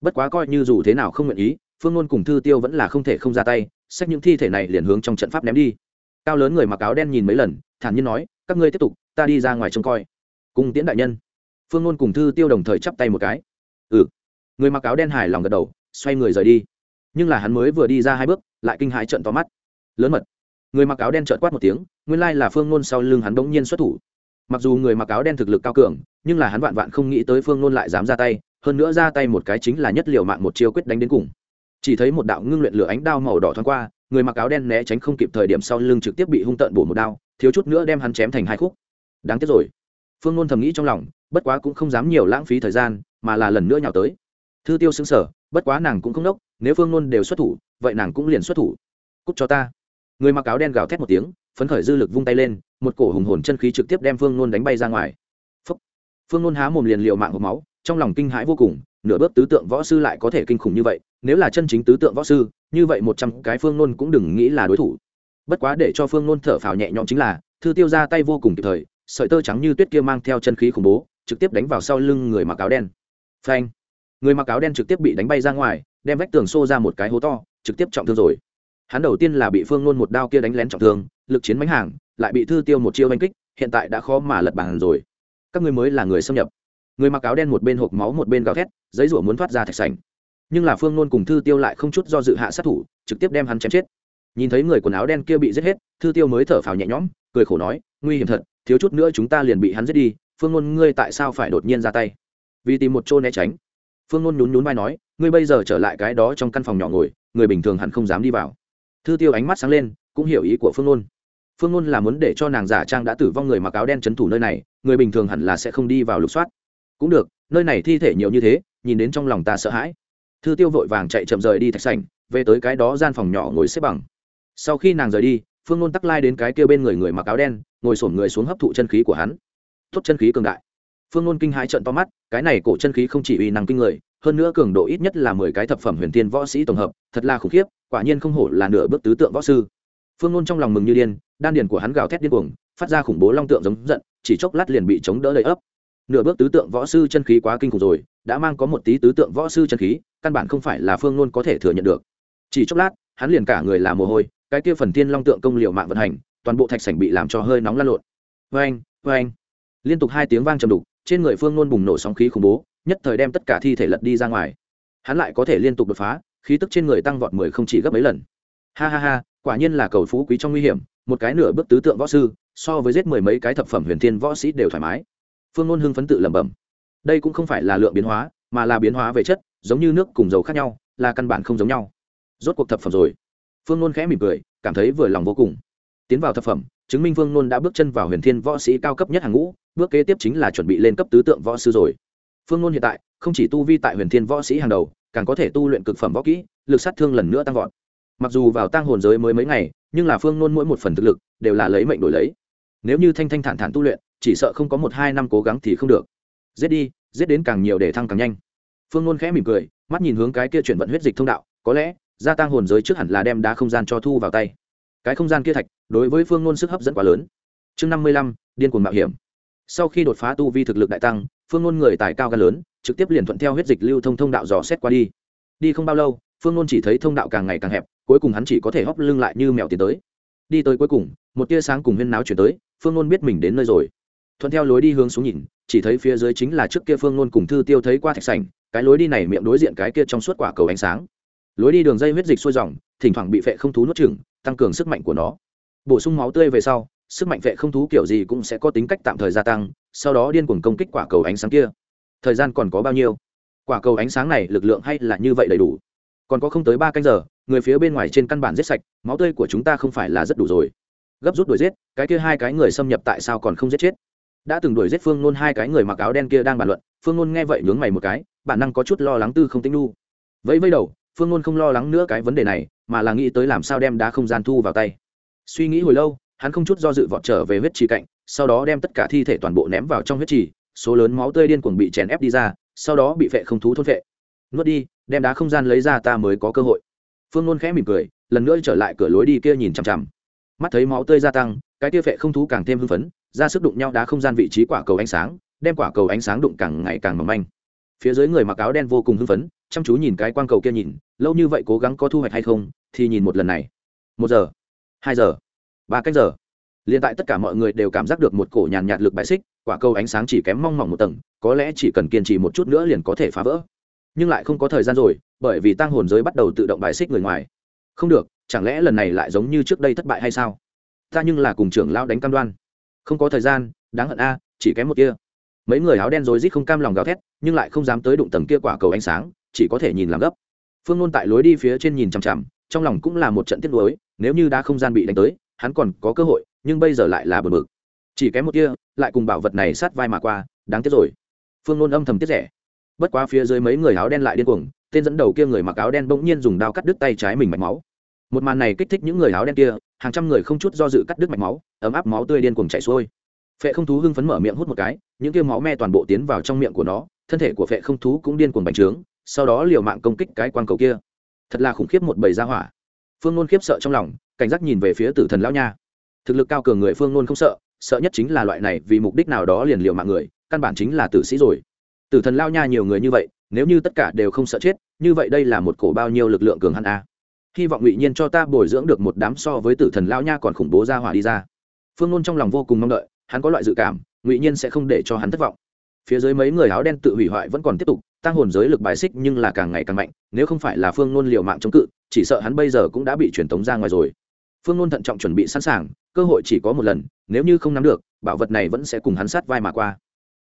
Bất quá coi như dù thế nào không nguyện ý, phương ngôn cùng thư tiêu vẫn là không thể không ra tay, xách những thi thể này liền hướng trong trận pháp ném đi. Cao lớn người mặc áo đen nhìn mấy lần, thản nhiên nói, các ngươi tiếp tục, ta đi ra ngoài trông coi. Cùng tiễn đại nhân. Phương ngôn cùng thư tiêu đồng thời chắp tay một cái. Ừ. Người mặc áo đen hài lòng gật đầu, xoay người rời đi. Nhưng là hắn mới vừa đi ra hai bước, lại kinh hãi trận to mắt. Lớn mật. Người mặc áo đen trợt quát một tiếng, nguyên lai là phương ngôn sau lưng hắn bỗng nhiên xuất thủ mặc dù người mặc áo đen thực lực cao cường, nhưng là hắn vạn vạn không nghĩ tới phương nôn lại dám ra tay, hơn nữa ra tay một cái chính là nhất liệu mạng một chiêu quyết đánh đến cùng. Chỉ thấy một đạo ngưng luyện lửa ánh đao màu đỏ thoáng qua, người mặc áo đen né tránh không kịp thời điểm sau lưng trực tiếp bị hung tợn bổ một đao, thiếu chút nữa đem hắn chém thành hai khúc. Đáng tiếc rồi. Phương nôn thầm nghĩ trong lòng, bất quá cũng không dám nhiều lãng phí thời gian, mà là lần nữa nhào tới. Thư tiêu xứng sở bất quá nàng cũng không đốc, nếu phương nôn đều xuất thủ, vậy nàng cũng liền xuất thủ. Cúc cho ta. Người mặc áo đen gào thét một tiếng, phấn khởi dư lực vung tay lên một cổ hùng hồn chân khí trực tiếp đem phương nôn đánh bay ra ngoài. Phúc. phương nôn há mồm liền liệu mạng hộp máu, trong lòng kinh hãi vô cùng, nửa bước tứ tượng võ sư lại có thể kinh khủng như vậy, nếu là chân chính tứ tượng võ sư, như vậy một trăm cái phương nôn cũng đừng nghĩ là đối thủ. Bất quá để cho phương nôn thở phào nhẹ nhõm chính là, thư tiêu ra tay vô cùng kịp thời, sợi tơ trắng như tuyết kia mang theo chân khí khủng bố, trực tiếp đánh vào sau lưng người mặc áo đen. Phanh. Người mặc áo đen trực tiếp bị đánh bay ra ngoài, đem vách tường xô ra một cái hố to, trực tiếp trọng thương rồi. Hắn đầu tiên là bị phương nôn một đao kia đánh lén trọng thương, lực chiến mánh hàng lại bị thư tiêu một chiêu oanh kích, hiện tại đã khó mà lật bàn rồi. Các ngươi mới là người xâm nhập. Người mặc áo đen một bên hộp máu một bên gào thét, giấy rủa muốn thoát ra thạch sành nhưng là phương nôn cùng thư tiêu lại không chút do dự hạ sát thủ, trực tiếp đem hắn chém chết. Nhìn thấy người quần áo đen kia bị giết hết, thư tiêu mới thở phào nhẹ nhõm, cười khổ nói, nguy hiểm thật, thiếu chút nữa chúng ta liền bị hắn giết đi, phương nôn ngươi tại sao phải đột nhiên ra tay? Vì tìm một chỗ né tránh, phương nôn nhún nhún vai nói, ngươi bây giờ trở lại cái đó trong căn phòng nhỏ ngồi, người bình thường hẳn không dám đi vào. Thư tiêu ánh mắt sáng lên, cũng hiểu ý của phương nôn phương ngôn là muốn để cho nàng giả trang đã tử vong người mặc áo đen c h ấ n thủ nơi này, người bình thường hẳn là sẽ không đi vào lục soát. Cũng được, nơi này thi thể nhiều như thế, nhìn đến trong lòng ta sợ hãi. Thư tiêu vội vàng chạy chậm rời đi thạch sành về tới cái đó gian phòng nhỏ ngồi xếp bằng. Sau khi nàng rời đi, phương ngôn tắc lai đến cái kêu bên người người mặc áo đen, ngồi sổm người xuống hấp thụ chân khí của hắn. Thốt chân khí cường đại. Phương ngôn kinh hãi trận to mắt, cái này cổ chân khí không chỉ uy năng kinh người, hơn nữa cường độ ít nhất là mười cái thập phẩm huyền tiên võ sĩ tổng hợp, thật là khủng khiếp, quả nhiên không hổ là nửa bước tứ tượng võ sư phương nôn trong lòng mừng như điên, đan điền của hắn gào thét điên cuồng, phát ra khủng bố long tượng giống giận, chỉ chốc lát liền bị chống đỡ đầy ấp. Nửa bước tứ tượng võ sư chân khí quá kinh khủng rồi, đã mang có một tí tứ tượng võ sư chân khí, căn bản không phải là phương nôn có thể thừa nhận được. Chỉ chốc lát, hắn liền cả người là mồ hôi, cái kia phần thiên long tượng công liệu mạng vận hành, toàn bộ thạch sảnh bị làm cho hơi nóng lan lộn. Vê anh vê anh liên tục hai tiếng vang trầm đục, trên người phương nôn bùng nổ sóng khí khủng bố, nhất thời đem tất cả thi thể lật đi ra ngoài. Hắn lại có thể liên tục đột phá, khí tức trên người tăng vọt mười không chỉ gấp mấy lần. Ha ha ha quả nhiên là cầu phú quý trong nguy hiểm, một cái nửa bước tứ tượng võ sư, so với giết mười mấy cái thập phẩm huyền thiên võ sĩ đều thoải mái. Phương ngôn hưng phấn tự lẩm bẩm. Đây cũng không phải là lượng biến hóa, mà là biến hóa về chất, giống như nước cùng dầu khác nhau, là căn bản không giống nhau. Rốt cuộc thập phẩm rồi. Phương ngôn khẽ mỉm cười, cảm thấy vừa lòng vô cùng. Tiến vào thập phẩm, chứng minh phương ngôn đã bước chân vào huyền thiên võ sĩ cao cấp nhất hàng ngũ, bước kế tiếp chính là chuẩn bị lên cấp tứ tượng võ sư rồi. Phương ngôn hiện tại, không chỉ tu vi tại huyền thiên võ sĩ hàng đầu, càng có thể tu luyện cực phẩm võ kỹ, lực sát thương lần nữa tăng vọt mặc dù vào tăng hồn giới mới mấy ngày, nhưng là phương nôn mỗi một phần thực lực đều là lấy mệnh đổi lấy. Nếu như thanh thanh thản thản tu luyện, chỉ sợ không có một hai năm cố gắng thì không được. Giết đi, giết đến càng nhiều để thăng càng nhanh. Phương nôn khẽ mỉm cười, mắt nhìn hướng cái kia chuyển vận huyết dịch thông đạo, có lẽ gia tăng hồn giới trước hẳn là đem đá không gian cho thu vào tay. Cái không gian kia thạch, đối với phương nôn sức hấp dẫn quá lớn. Chương năm mươi lăm, điên cuồng mạo hiểm. Sau khi đột phá tu vi thực lực đại tăng, phương nôn người tài cao gan lớn, trực tiếp liền thuận theo huyết dịch lưu thông thông đạo dò xét qua đi. Đi không bao lâu phương nôn chỉ thấy thông đạo càng ngày càng hẹp, cuối cùng hắn chỉ có thể hóc lưng lại như mèo tiến tới. Đi tới cuối cùng, một tia sáng cùng huyên náo chuyển tới, phương nôn biết mình đến nơi rồi. Thuận theo lối đi hướng xuống nhìn, chỉ thấy phía dưới chính là trước kia phương nôn cùng thư tiêu thấy qua thạch sảnh, cái lối đi này miệng đối diện cái kia trong suốt quả cầu ánh sáng. Lối đi đường dây huyết dịch sôi dòng, thỉnh thoảng bị phệ không thú nuốt chừng tăng cường sức mạnh của nó. Bổ sung máu tươi về sau, sức mạnh phệ không thú kiểu gì cũng sẽ có tính cách tạm thời gia tăng, sau đó điên cuồng công kích quả cầu ánh sáng kia. Thời gian còn có bao nhiêu? Quả cầu ánh sáng này lực lượng hay là như vậy đầy đủ? Còn có không tới ba canh giờ, người phía bên ngoài trên căn bản giết sạch, máu tươi của chúng ta không phải là rất đủ rồi. Gấp rút đuổi giết, cái kia hai cái người xâm nhập tại sao còn không giết chết? Đã từng đuổi giết phương nôn hai cái người mặc áo đen kia đang bàn luận, phương nôn nghe vậy nhướng mày một cái, bản năng có chút lo lắng tư không tính nu. Vẫy vẫy đầu, phương nôn không lo lắng nữa cái vấn đề này, mà là nghĩ tới làm sao đem đá không gian thu vào tay. Suy nghĩ hồi lâu, hắn không chút do dự vọt trở về huyết trì cạnh, sau đó đem tất cả thi thể toàn bộ ném vào trong huyết trì, số lớn máu tươi điên cuồng bị chèn ép đi ra, sau đó bị vệ không thú thôn vệ nuốt đi, đem đá không gian lấy ra ta mới có cơ hội. Phương nôn khẽ mỉm cười, lần nữa trở lại cửa lối đi kia nhìn chằm chằm. Mắt thấy máu tươi gia tăng, cái kia phệ không thú càng thêm hưng phấn, ra sức đụng nhau đá không gian vị trí quả cầu ánh sáng, đem quả cầu ánh sáng đụng càng ngày càng mỏng manh. Phía dưới người mặc áo đen vô cùng hưng phấn, chăm chú nhìn cái quang cầu kia nhìn, lâu như vậy cố gắng có thu hoạch hay không, thì nhìn một lần này. Một giờ, hai giờ, ba cách giờ. Liền tại tất cả mọi người đều cảm giác được một cổ nhàn nhạt lực bại xích, quả cầu ánh sáng chỉ kém mong mỏng một tầng, có lẽ chỉ cần kiên trì một chút nữa liền có thể phá vỡ nhưng lại không có thời gian rồi, bởi vì tăng hồn giới bắt đầu tự động bài xích người ngoài. Không được, chẳng lẽ lần này lại giống như trước đây thất bại hay sao? Ta nhưng là cùng trưởng lao đánh cam đoan. Không có thời gian, đáng hận a, chỉ kém một kia. Mấy người áo đen rối rít không cam lòng gào thét, nhưng lại không dám tới đụng tầng kia quả cầu ánh sáng, chỉ có thể nhìn làm gấp. Phương nôn tại lối đi phía trên nhìn chằm chằm, trong lòng cũng là một trận tiếc nuối, nếu như đã không gian bị đánh tới, hắn còn có cơ hội, nhưng bây giờ lại là bờ mực chỉ kém một kia, lại cùng bảo vật này sát vai mà qua, đáng tiếc rồi. Phương nôn âm thầm tiếc rẻ bất quá phía dưới mấy người áo đen lại điên cuồng, tên dẫn đầu kia người mặc áo đen bỗng nhiên dùng đao cắt đứt tay trái mình mạch máu. Một màn này kích thích những người áo đen kia, hàng trăm người không chút do dự cắt đứt mạch máu, ấm áp máu tươi điên cuồng chảy xuôi. Phệ không thú hưng phấn mở miệng hút một cái, những kia máu me toàn bộ tiến vào trong miệng của nó, thân thể của phệ không thú cũng điên cuồng bành trướng, sau đó liều mạng công kích cái quan cầu kia. Thật là khủng khiếp một bầy gia hỏa. Phương nôn khiếp sợ trong lòng, cảnh giác nhìn về phía tử thần lão nha. Thực lực cao cường người phương nôn không sợ sợ nhất chính là loại này vì mục đích nào đó liền liều mạng người, căn bản chính là tử sĩ rồi tử thần lao nha nhiều người như vậy, nếu như tất cả đều không sợ chết, như vậy đây là một cổ bao nhiêu lực lượng cường hắn a? Hy vọng ngụy nhiên cho ta bồi dưỡng được một đám so với tử thần lao nha còn khủng bố ra hỏa đi ra. Phương nôn trong lòng vô cùng mong đợi, hắn có loại dự cảm, ngụy nhiên sẽ không để cho hắn thất vọng. Phía dưới mấy người áo đen tự hủy hoại vẫn còn tiếp tục tăng hồn giới lực bài xích nhưng là càng ngày càng mạnh, nếu không phải là phương nôn liều mạng chống cự, chỉ sợ hắn bây giờ cũng đã bị truyền tống ra ngoài rồi. Phương nôn thận trọng chuẩn bị sẵn sàng, cơ hội chỉ có một lần, nếu như không nắm được, bảo vật này vẫn sẽ cùng hắn sát vai mà qua.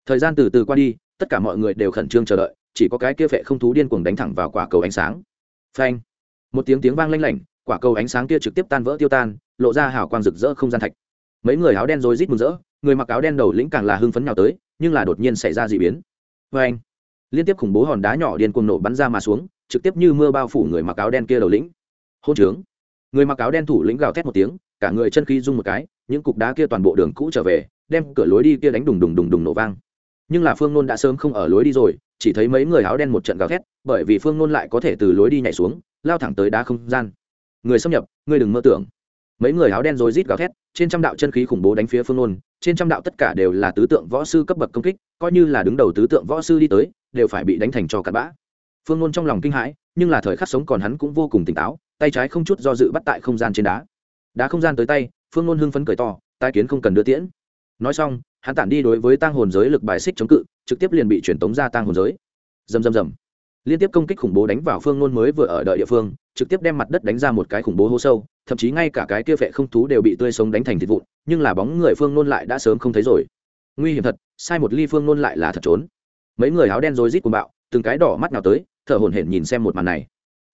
Thời gian từ từ qua đi tất cả mọi người đều khẩn trương chờ đợi, chỉ có cái kia phệ không thú điên cuồng đánh thẳng vào quả cầu ánh sáng. Phanh! Một tiếng tiếng vang lanh lảnh, quả cầu ánh sáng kia trực tiếp tan vỡ tiêu tan, lộ ra hào quang rực rỡ không gian thạch. Mấy người áo đen rồi rít mừng rỡ, người mặc áo đen đầu lĩnh càng là hưng phấn nhào tới, nhưng là đột nhiên xảy ra d ị biến. Phanh! Liên tiếp khủng bố hòn đá nhỏ điên cuồng nổ bắn ra mà xuống, trực tiếp như mưa bao phủ người mặc áo đen kia đầu lĩnh. Hôn trướng! Người mặc áo đen thủ lĩnh gào thét một tiếng, cả người chân khí rung một cái, những cục đá kia toàn bộ đường cũ trở về, đem cửa lối đi kia đánh đùng đùng đùng đùng nổ vang nhưng là phương nôn đã sớm không ở lối đi rồi, chỉ thấy mấy người áo đen một trận gào thét, bởi vì phương nôn lại có thể từ lối đi nhảy xuống, lao thẳng tới đá không gian. Người xâm nhập ngươi đừng mơ tưởng. Mấy người áo đen rồi rít gào thét, trên trăm đạo chân khí khủng bố đánh phía phương nôn, trên trăm đạo tất cả đều là tứ tượng võ sư cấp bậc công kích, coi như là đứng đầu tứ tượng võ sư đi tới, đều phải bị đánh thành cho cặn bã. Phương nôn trong lòng kinh hãi, nhưng là thời khắc sống còn hắn cũng vô cùng tỉnh táo, tay trái không chút do dự bắt tại không gian trên đá. Đá không gian tới tay, phương nôn hưng phấn cười to, tai kiến không cần đưa tiễn. Nói xong hắn tản đi đối với tang hồn giới lực bài xích chống cự, trực tiếp liền bị truyền tống ra tang hồn giới. Dầm dầm dầm liên tiếp công kích khủng bố đánh vào phương nôn mới vừa ở đợi địa phương, trực tiếp đem mặt đất đánh ra một cái khủng bố hố sâu, thậm chí ngay cả cái kia vệ không thú đều bị tươi sống đánh thành thịt vụn, nhưng là bóng người phương nôn lại đã sớm không thấy rồi. Nguy hiểm thật, sai một ly phương nôn lại là thật trốn. Mấy người áo đen rối rít cùng bạo, từng cái đỏ mắt nào tới, thở hổn hển nhìn xem một màn này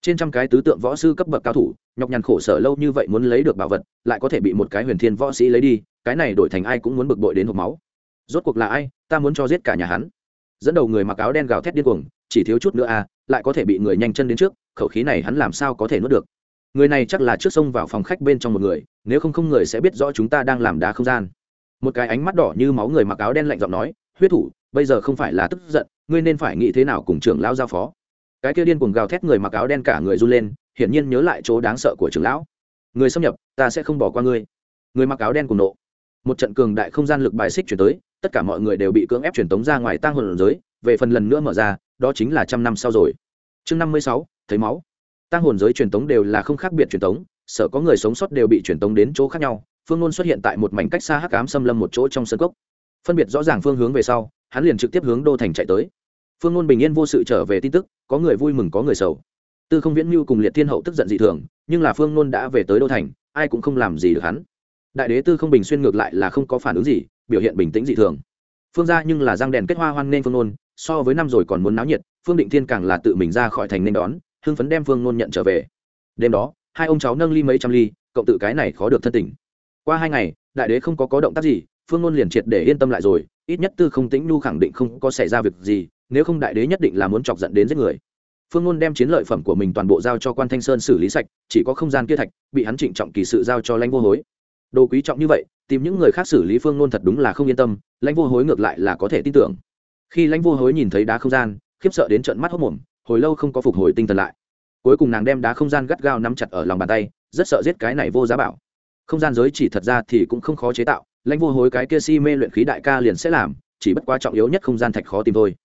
trên trăm cái tứ tượng võ sư cấp bậc cao thủ, nhọc nhằn khổ sở lâu như vậy muốn lấy được bảo vật, lại có thể bị một cái huyền thiên võ sĩ lấy đi, cái này đổi thành ai cũng muốn bực bội đến hộp máu. Rốt cuộc là ai, ta muốn cho giết cả nhà hắn. Dẫn đầu người mặc áo đen gào thét điên cuồng, chỉ thiếu chút nữa à lại có thể bị người nhanh chân đến trước, khẩu khí này hắn làm sao có thể nuốt được? Người này chắc là trước sông vào phòng khách bên trong một người, nếu không không người sẽ biết rõ chúng ta đang làm đá không gian. Một cái ánh mắt đỏ như máu người mặc áo đen lạnh giọng nói, huyết thủ, bây giờ không phải là tức giận, ngươi nên phải nghĩ thế nào cùng trưởng lão giao phó cái kia điên cuồng gào thét người mặc áo đen cả người run lên, hiển nhiên nhớ lại chỗ đáng sợ của trưởng lão. Người xâm nhập, ta sẽ không bỏ qua ngươi. Người mặc áo đen cùng nộ. Một trận cường đại không gian lực bài xích chuyển tới, tất cả mọi người đều bị cưỡng ép truyền tống ra ngoài tang hồn giới, về phần lần nữa mở ra, đó chính là trăm năm sau rồi. Chương năm mươi sáu, thấy máu. Tang hồn giới truyền tống đều là không khác biệt truyền tống, sợ có người sống sót đều bị truyền tống đến chỗ khác nhau. Phương ngôn xuất hiện tại một mảnh cách xa hắc ám xâm lâm một chỗ trong sân cốc. Phân biệt rõ ràng phương hướng về sau, hắn liền trực tiếp hướng đô thành chạy tới. Phương ngôn bình yên vô sự trở về tin tức có người vui mừng, có người sầu. Tư không viễn mưu cùng liệt thiên hậu tức giận dị thường, nhưng là phương Nôn đã về tới đô thành, ai cũng không làm gì được hắn. Đại đế tư không bình xuyên ngược lại là không có phản ứng gì, biểu hiện bình tĩnh dị thường. Phương ra nhưng là răng đèn kết hoa hoan nên phương Nôn, so với năm rồi còn muốn náo nhiệt, phương định thiên càng là tự mình ra khỏi thành nên đón, hưng phấn đem phương Nôn nhận trở về. Đêm đó, hai ông cháu nâng ly mấy trăm ly, cộng tự cái này khó được thân tình. Qua hai ngày, đại đế không có có động tác gì, phương Nôn liền triệt để yên tâm lại rồi, ít nhất tư không tĩnh nu khẳng định không có xảy ra việc gì nếu không đại đế nhất định là muốn chọc giận đến giết người. Phương ngôn đem chiến lợi phẩm của mình toàn bộ giao cho quan thanh sơn xử lý sạch, chỉ có không gian kia thạch, bị hắn trịnh trọng kỳ sự giao cho lãnh vô hối. Đồ quý trọng như vậy, tìm những người khác xử lý phương ngôn thật đúng là không yên tâm, lãnh vô hối ngược lại là có thể tin tưởng. Khi lãnh vô hối nhìn thấy đá không gian, khiếp sợ đến trận mắt hốc mồm, hồi lâu không có phục hồi tinh thần lại. Cuối cùng nàng đem đá không gian gắt gao nắm chặt ở lòng bàn tay, rất sợ giết cái này vô giá bảo. Không gian giới chỉ thật ra thì cũng không khó chế tạo, lãnh vô hối cái kia si mê luyện khí đại ca liền sẽ làm, chỉ bất quá trọng yếu nhất không gian thạch khó tìm thôi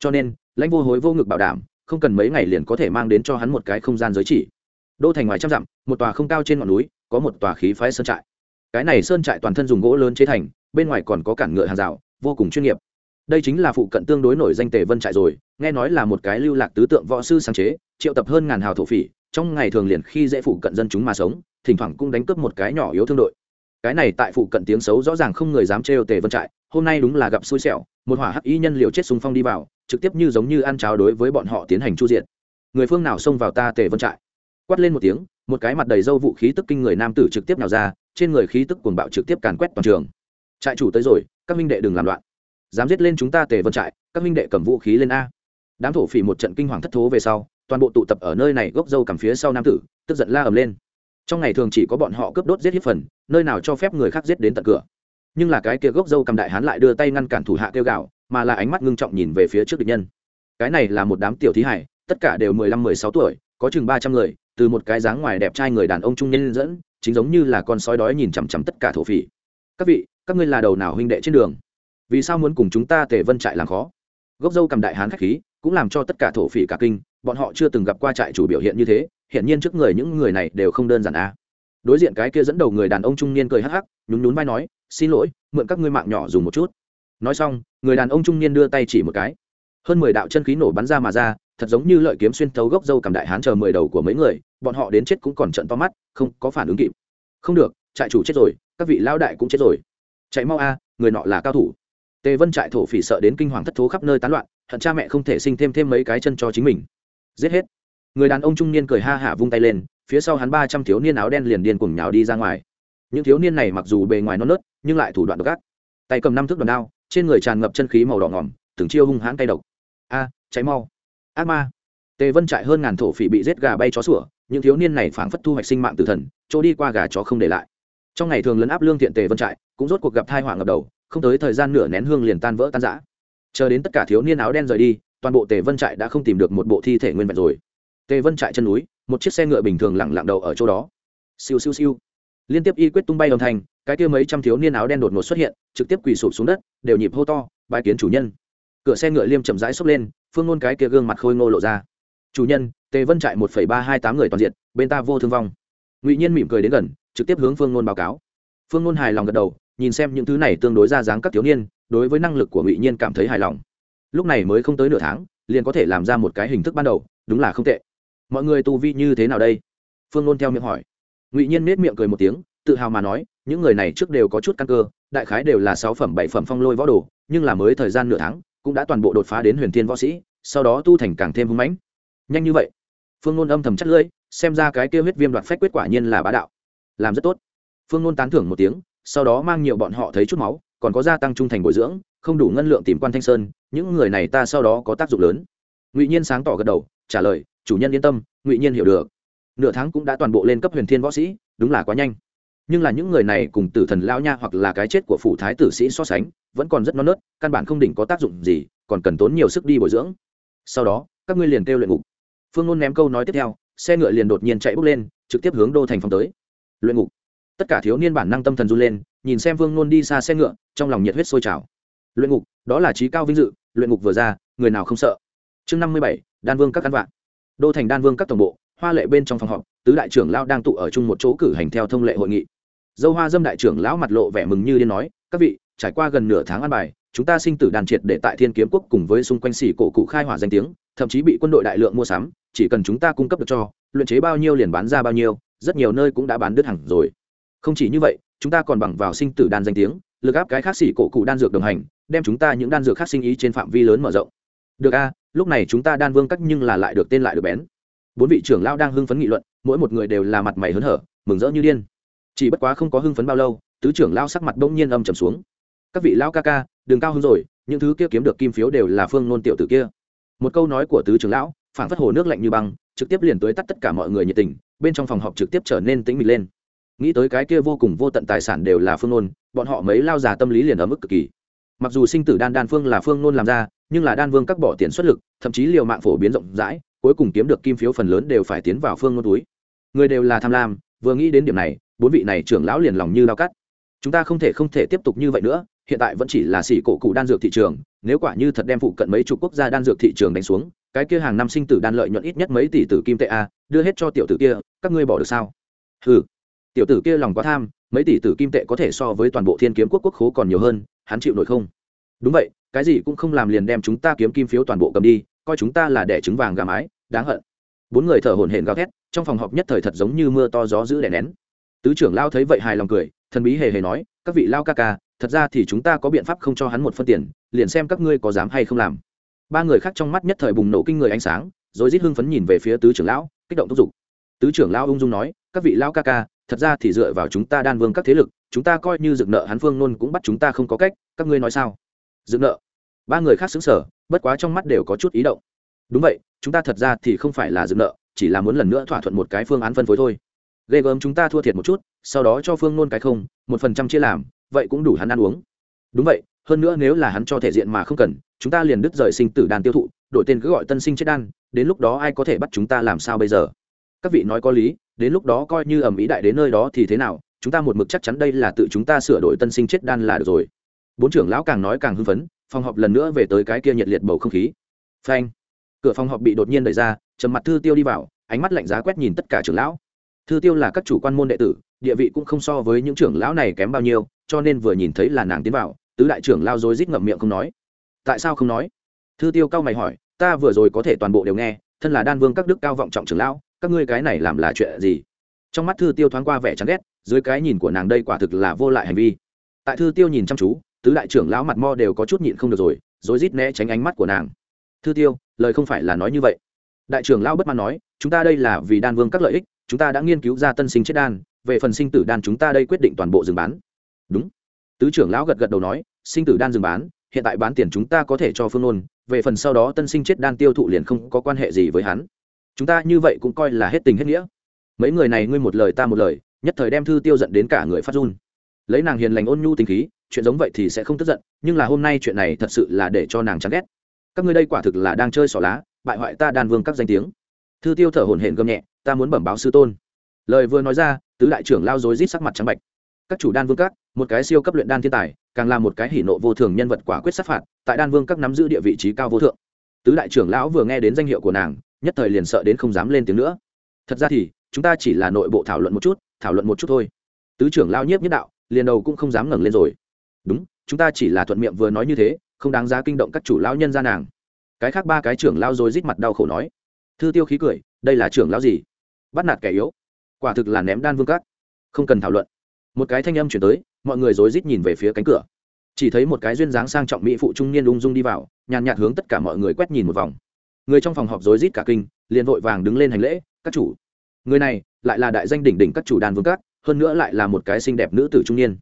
cho nên, lãnh vô hối vô ngực bảo đảm, không cần mấy ngày liền có thể mang đến cho hắn một cái không gian giới chỉ. Đô thành ngoài trăm dặm, một tòa không cao trên ngọn núi, có một tòa khí phái sơn trại. Cái này sơn trại toàn thân dùng gỗ lớn chế thành, bên ngoài còn có cản ngựa hàng rào, vô cùng chuyên nghiệp. Đây chính là phụ cận tương đối nổi danh tề vân trại rồi, nghe nói là một cái lưu lạc tứ tượng võ sư sáng chế, triệu tập hơn ngàn hào thổ phỉ, trong ngày thường liền khi dễ phụ cận dân chúng mà sống, thỉnh thoảng cũng đánh cướp một cái nhỏ yếu thương đội. Cái này tại phụ cận tiếng xấu rõ ràng không người dám trêu tề vân trại, hôm nay đúng là gặp xui xẻo, một hỏa hắc y nhân liều chết súng phong đi vào trực tiếp như giống như ăn cháo đối với bọn họ tiến hành chu diện người phương nào xông vào ta tề vân trại? Quát lên một tiếng, một cái mặt đầy dâu vũ khí tức kinh người nam tử trực tiếp nào ra, trên người khí tức cuồng bạo trực tiếp càn quét toàn trường. Trại chủ tới rồi, các minh đệ đừng làm loạn. Dám giết lên chúng ta tề vân trại, các minh đệ cầm vũ khí lên a. Đám thổ phỉ một trận kinh hoàng thất thố về sau, toàn bộ tụ tập ở nơi này gốc dâu cầm phía sau nam tử, tức giận la ầm lên. Trong ngày thường chỉ có bọn họ cướp đốt giết hiếp phần, nơi nào cho phép người khác giết đến tận cửa. Nhưng là cái kia gốc dâu cầm đại hán lại đưa tay ngăn cản thủ hạ kêu gạo mà là ánh mắt ngưng trọng nhìn về phía trước địch nhân. Cái này là một đám tiểu thí hải, tất cả đều mười lăm, mười sáu tuổi, có chừng ba trăm người, từ một cái dáng ngoài đẹp trai người đàn ông trung niên dẫn, chính giống như là con sói đói nhìn chằm chằm tất cả thổ phỉ. Các vị, các ngươi là đầu nào huynh đệ trên đường? Vì sao muốn cùng chúng ta tề vân trại làm khó? Gốc dâu cầm đại hán khách khí, cũng làm cho tất cả thổ phỉ cả kinh, bọn họ chưa từng gặp qua trại chủ biểu hiện như thế hiện nhiên trước người những người này đều không đơn giản a à. đối diện cái kia dẫn đầu người đàn ông trung niên cười hắc hắc, nhún nhún vai nói, xin lỗi, mượn các ngươi mạng nhỏ dùng một chút nói xong, người đàn ông trung niên đưa tay chỉ một cái. Hơn mười đạo chân khí nổ bắn ra mà ra, thật giống như lợi kiếm xuyên thấu gốc dâu cầm đại hán chờ mười đầu của mấy người, bọn họ đến chết cũng còn trận to mắt, không có phản ứng kịp. Không được, trại chủ chết rồi, các vị lao đại cũng chết rồi. Chạy mau a, người nọ là cao thủ. Tề vân trại thổ phỉ sợ đến kinh hoàng thất thố khắp nơi tán loạn, hận cha mẹ không thể sinh thêm thêm mấy cái chân cho chính mình. Giết hết. Người đàn ông trung niên cười ha hả vung tay lên, phía sau hắn ba trăm thiếu niên áo đen liền điên cùng nhào đi ra ngoài. Những thiếu niên này mặc dù bề ngoài non nớt, nhưng lại thủ đoạn độc ác. Tay cầm năm thước đòn đao trên người tràn ngập chân khí màu đỏ ngỏm, từng chiêu hung hãn tay độc. A, cháy mau. Ác ma. Tề vân trại hơn ngàn thổ phỉ bị giết gà bay chó sủa, những thiếu niên này phảng phất thu hoạch sinh mạng tử thần, chỗ đi qua gà chó không để lại. Trong ngày thường lấn áp lương thiện tề vân trại, cũng rốt cuộc gặp thai họa ngập đầu, không tới thời gian nửa nén hương liền tan vỡ tan rã. Chờ đến tất cả thiếu niên áo đen rời đi, toàn bộ tề vân trại đã không tìm được một bộ thi thể nguyên vẹn rồi. Tề vân trại chân núi, một chiếc xe ngựa bình thường lẳng lặng đầu ở chỗ đó. Siêu siêu siêu. Liên tiếp y quyết tung bay đồng thành cái kia mấy trăm thiếu niên áo đen đột ngột xuất hiện, trực tiếp quỳ sụp xuống đất, đều nhịp hô to bài kiến chủ nhân. Cửa xe ngựa liêm chậm rãi xốc lên, phương ngôn cái kia gương mặt khôi ngô lộ ra. Chủ nhân, tề vân trại một phẩy ba hai tám người toàn diện, bên ta vô thương vong. Ngụy nhiên mỉm cười đến gần, trực tiếp hướng phương ngôn báo cáo. Phương ngôn hài lòng gật đầu, nhìn xem những thứ này tương đối ra dáng các thiếu niên, đối với năng lực của ngụy nhiên cảm thấy hài lòng. Lúc này mới không tới nửa tháng, liền có thể làm ra một cái hình thức ban đầu, đúng là không tệ. Mọi người tu vi như thế nào đây? Phương ngôn theo miệng hỏi. Ngụy nhiên nết miệng cười một tiếng, tự hào mà nói những người này trước đều có chút căn cơ, đại khái đều là sáu phẩm, bảy phẩm phong lôi võ đồ, nhưng là mới thời gian nửa tháng, cũng đã toàn bộ đột phá đến huyền thiên võ sĩ, sau đó tu thành càng thêm hưng mãnh. Nhanh như vậy. Phương nôn âm thầm chất lưỡi, xem ra cái kêu huyết viêm đoạt phách quyết quả nhiên là bá đạo. Làm rất tốt. Phương nôn tán thưởng một tiếng, sau đó mang nhiều bọn họ thấy chút máu, còn có gia tăng trung thành bồi dưỡng, không đủ ngân lượng tìm quan thanh sơn, những người này ta sau đó có tác dụng lớn. Ngụy nhiên sáng tỏ gật đầu, trả lời, chủ nhân yên tâm, ngụy nhiên hiểu được. Nửa tháng cũng đã toàn bộ lên cấp huyền thiên võ sĩ, đúng là quá nhanh nhưng là những người này cùng tử thần lao nha hoặc là cái chết của phủ thái tử sĩ so sánh, vẫn còn rất non nớt, căn bản không đỉnh có tác dụng gì, còn cần tốn nhiều sức đi bồi dưỡng. Sau đó, các ngươi liền kêu luyện ngục. Phương nôn ném câu nói tiếp theo, xe ngựa liền đột nhiên chạy bốc lên, trực tiếp hướng đô thành phong tới. Luyện ngục. Tất cả thiếu niên bản năng tâm thần run lên, nhìn xem vương nôn đi xa xe ngựa, trong lòng nhiệt huyết sôi trào. Luyện ngục, đó là trí cao vinh dự, luyện ngục vừa ra, người nào không sợ? Chương năm mươi bảy, đan vương các căn vạn. Đô thành đan vương các tổng bộ, hoa lệ bên trong phòng họp, tứ đại trưởng lao đang tụ ở chung một chỗ cử hành theo thông lệ hội nghị dâu hoa dâm đại trưởng lão mặt lộ vẻ mừng như điên nói, các vị, trải qua gần nửa tháng ăn bài, chúng ta sinh tử đàn triệt để tại thiên kiếm quốc cùng với xung quanh xỉ cổ cụ khai hỏa danh tiếng, thậm chí bị quân đội đại lượng mua sắm, chỉ cần chúng ta cung cấp được cho, luyện chế bao nhiêu liền bán ra bao nhiêu, rất nhiều nơi cũng đã bán đứt hẳn rồi. Không chỉ như vậy, chúng ta còn bằng vào sinh tử đan danh tiếng, lực áp cái khác xỉ cổ cụ đan dược đồng hành, đem chúng ta những đan dược khác sinh ý trên phạm vi lớn mở rộng. Được a, lúc này chúng ta đan vương cách nhưng là lại được tên lại được bén. Bốn vị trưởng lao đang hưng phấn nghị luận, mỗi một người đều là mặt mày hớn hở, mừng rỡ như điên chỉ bất quá không có hưng phấn bao lâu, tứ trưởng lao sắc mặt bỗng nhiên âm trầm xuống. Các vị lao ca ca, đừng cao hứng rồi, những thứ kia kiếm được kim phiếu đều là phương nôn tiểu tử kia. Một câu nói của tứ trưởng lão phản phất hồ nước lạnh như băng, trực tiếp liền tới tắt tất cả mọi người nhiệt tình, bên trong phòng họp trực tiếp trở nên tĩnh mịch lên. Nghĩ tới cái kia vô cùng vô tận tài sản đều là phương nôn, bọn họ mấy lao già tâm lý liền ở mức cực kỳ. Mặc dù sinh tử đan đan phương là phương nôn làm ra, nhưng là đan vương các bỏ tiền xuất lực, thậm chí liều mạng phổ biến rộng rãi, cuối cùng kiếm được kim phiếu phần lớn đều phải tiến vào phương nôn túi. Người đều là tham lam, vừa nghĩ đến điểm này bốn vị này trưởng lão liền lòng như lao cắt. Chúng ta không thể không thể tiếp tục như vậy nữa, hiện tại vẫn chỉ là xỉ cổ cụ đan dược thị trường, nếu quả như thật đem phụ cận mấy chục quốc gia đan dược thị trường đánh xuống, cái kia hàng năm sinh tử đan lợi nhuận ít nhất mấy tỷ tử kim tệ a, đưa hết cho tiểu tử kia, các ngươi bỏ được sao? Ừ tiểu tử kia lòng quá tham, mấy tỷ tử kim tệ có thể so với toàn bộ thiên kiếm quốc quốc khố còn nhiều hơn, hắn chịu nổi không? Đúng vậy, cái gì cũng không làm liền đem chúng ta kiếm kim phiếu toàn bộ cầm đi, coi chúng ta là đẻ trứng vàng gà mái, đáng hận. Bốn người thở hổn hển gào thét, trong phòng họp nhất thời thật giống như mưa to gió giữ đè nén tứ trưởng lao thấy vậy hài lòng cười, thần bí hề hề nói, các vị lao ca ca, thật ra thì chúng ta có biện pháp không cho hắn một phân tiền, liền xem các ngươi có dám hay không làm. Ba người khác trong mắt nhất thời bùng nổ kinh người ánh sáng, rồi rít hưng phấn nhìn về phía tứ trưởng lão, kích động thúc giục. Tứ trưởng lão ung dung nói, các vị lao ca ca, thật ra thì dựa vào chúng ta đan vương các thế lực, chúng ta coi như dựng nợ hắn phương nôn cũng bắt chúng ta không có cách, các ngươi nói sao? Dựng nợ? Ba người khác xứng sở bất quá trong mắt đều có chút ý động. Đúng vậy, chúng ta thật ra thì không phải là dựng nợ, chỉ là muốn lần nữa thỏa thuận một cái phương án phân phối thôi ghê gớm chúng ta thua thiệt một chút, sau đó cho phương nôn cái không, một phần trăm chia làm, vậy cũng đủ hắn ăn uống. Đúng vậy, hơn nữa nếu là hắn cho thể diện mà không cần, chúng ta liền đứt rời sinh tử đàn tiêu thụ, đổi tên cứ gọi tân sinh chết đan, đến lúc đó ai có thể bắt chúng ta làm sao bây giờ? Các vị nói có lý, đến lúc đó coi như ẩm ý đại đến nơi đó thì thế nào, chúng ta một mực chắc chắn đây là tự chúng ta sửa đổi tân sinh chết đan là được rồi. Bốn trưởng lão càng nói càng hưng phấn, phòng họp lần nữa về tới cái kia nhiệt liệt bầu không khí. Phanh. Cửa phòng họp bị đột nhiên đẩy ra, trầm mặt thư tiêu đi vào, ánh mắt lạnh giá quét nhìn tất cả trưởng lão thư tiêu là các chủ quan môn đệ tử, địa vị cũng không so với những trưởng lão này kém bao nhiêu, cho nên vừa nhìn thấy là nàng tiến vào, tứ đại trưởng lao dối rít ngậm miệng không nói. Tại sao không nói? Thư tiêu cao mày hỏi, ta vừa rồi có thể toàn bộ đều nghe, thân là đan vương các đức cao vọng trọng trưởng lão, các ngươi cái này làm là chuyện gì? Trong mắt thư tiêu thoáng qua vẻ chán ghét, dưới cái nhìn của nàng đây quả thực là vô lại hành vi. Tại thư tiêu nhìn chăm chú, tứ đại trưởng lão mặt mo đều có chút nhịn không được rồi, rối rít né tránh ánh mắt của nàng. Thư tiêu, lời không phải là nói như vậy. Đại trưởng lão bất mãn nói, chúng ta đây là vì đan vương các lợi ích chúng ta đã nghiên cứu ra tân sinh chết đan, về phần sinh tử đan chúng ta đây quyết định toàn bộ dừng bán. Đúng. Tứ trưởng lão gật gật đầu nói, sinh tử đan dừng bán, hiện tại bán tiền chúng ta có thể cho phương ôn về phần sau đó tân sinh chết đan tiêu thụ liền không có quan hệ gì với hắn. Chúng ta như vậy cũng coi là hết tình hết nghĩa. Mấy người này ngươi một lời ta một lời, nhất thời đem thư tiêu giận đến cả người phát run. Lấy nàng hiền lành ôn nhu tình khí, chuyện giống vậy thì sẽ không tức giận, nhưng là hôm nay chuyện này thật sự là để cho nàng chán ghét. Các ngươi đây quả thực là đang chơi xỏ lá, bại hoại ta đan vương các danh tiếng. Thư tiêu thở hổn hển gầm nhẹ ta muốn bẩm báo sư tôn. Lời vừa nói ra, tứ đại trưởng lao dối rít sắc mặt trắng bạch. Các chủ đan vương các, một cái siêu cấp luyện đan thiên tài, càng là một cái hỉ nộ vô thường nhân vật quả quyết sát phạt, tại đan vương các nắm giữ địa vị trí cao vô thượng. Tứ đại trưởng lão vừa nghe đến danh hiệu của nàng, nhất thời liền sợ đến không dám lên tiếng nữa. Thật ra thì, chúng ta chỉ là nội bộ thảo luận một chút, thảo luận một chút thôi. Tứ trưởng lao nhiếp nhất đạo, liền đầu cũng không dám ngẩng lên rồi. Đúng, chúng ta chỉ là thuận miệng vừa nói như thế, không đáng giá kinh động các chủ lão nhân gia nàng. Cái khác ba cái trưởng lao rồi rít mặt đau khổ nói. Thư tiêu khí cười đây là trưởng lão gì? Bắt nạt kẻ yếu. Quả thực là ném đan vương các. Không cần thảo luận. Một cái thanh âm chuyển tới, mọi người rối rít nhìn về phía cánh cửa. Chỉ thấy một cái duyên dáng sang trọng mỹ phụ trung niên ung dung đi vào, nhàn nhạt hướng tất cả mọi người quét nhìn một vòng. Người trong phòng họp rối rít cả kinh, liền vội vàng đứng lên hành lễ, các chủ. Người này lại là đại danh đỉnh đỉnh các chủ đàn vương các, hơn nữa lại là một cái xinh đẹp nữ tử trung niên.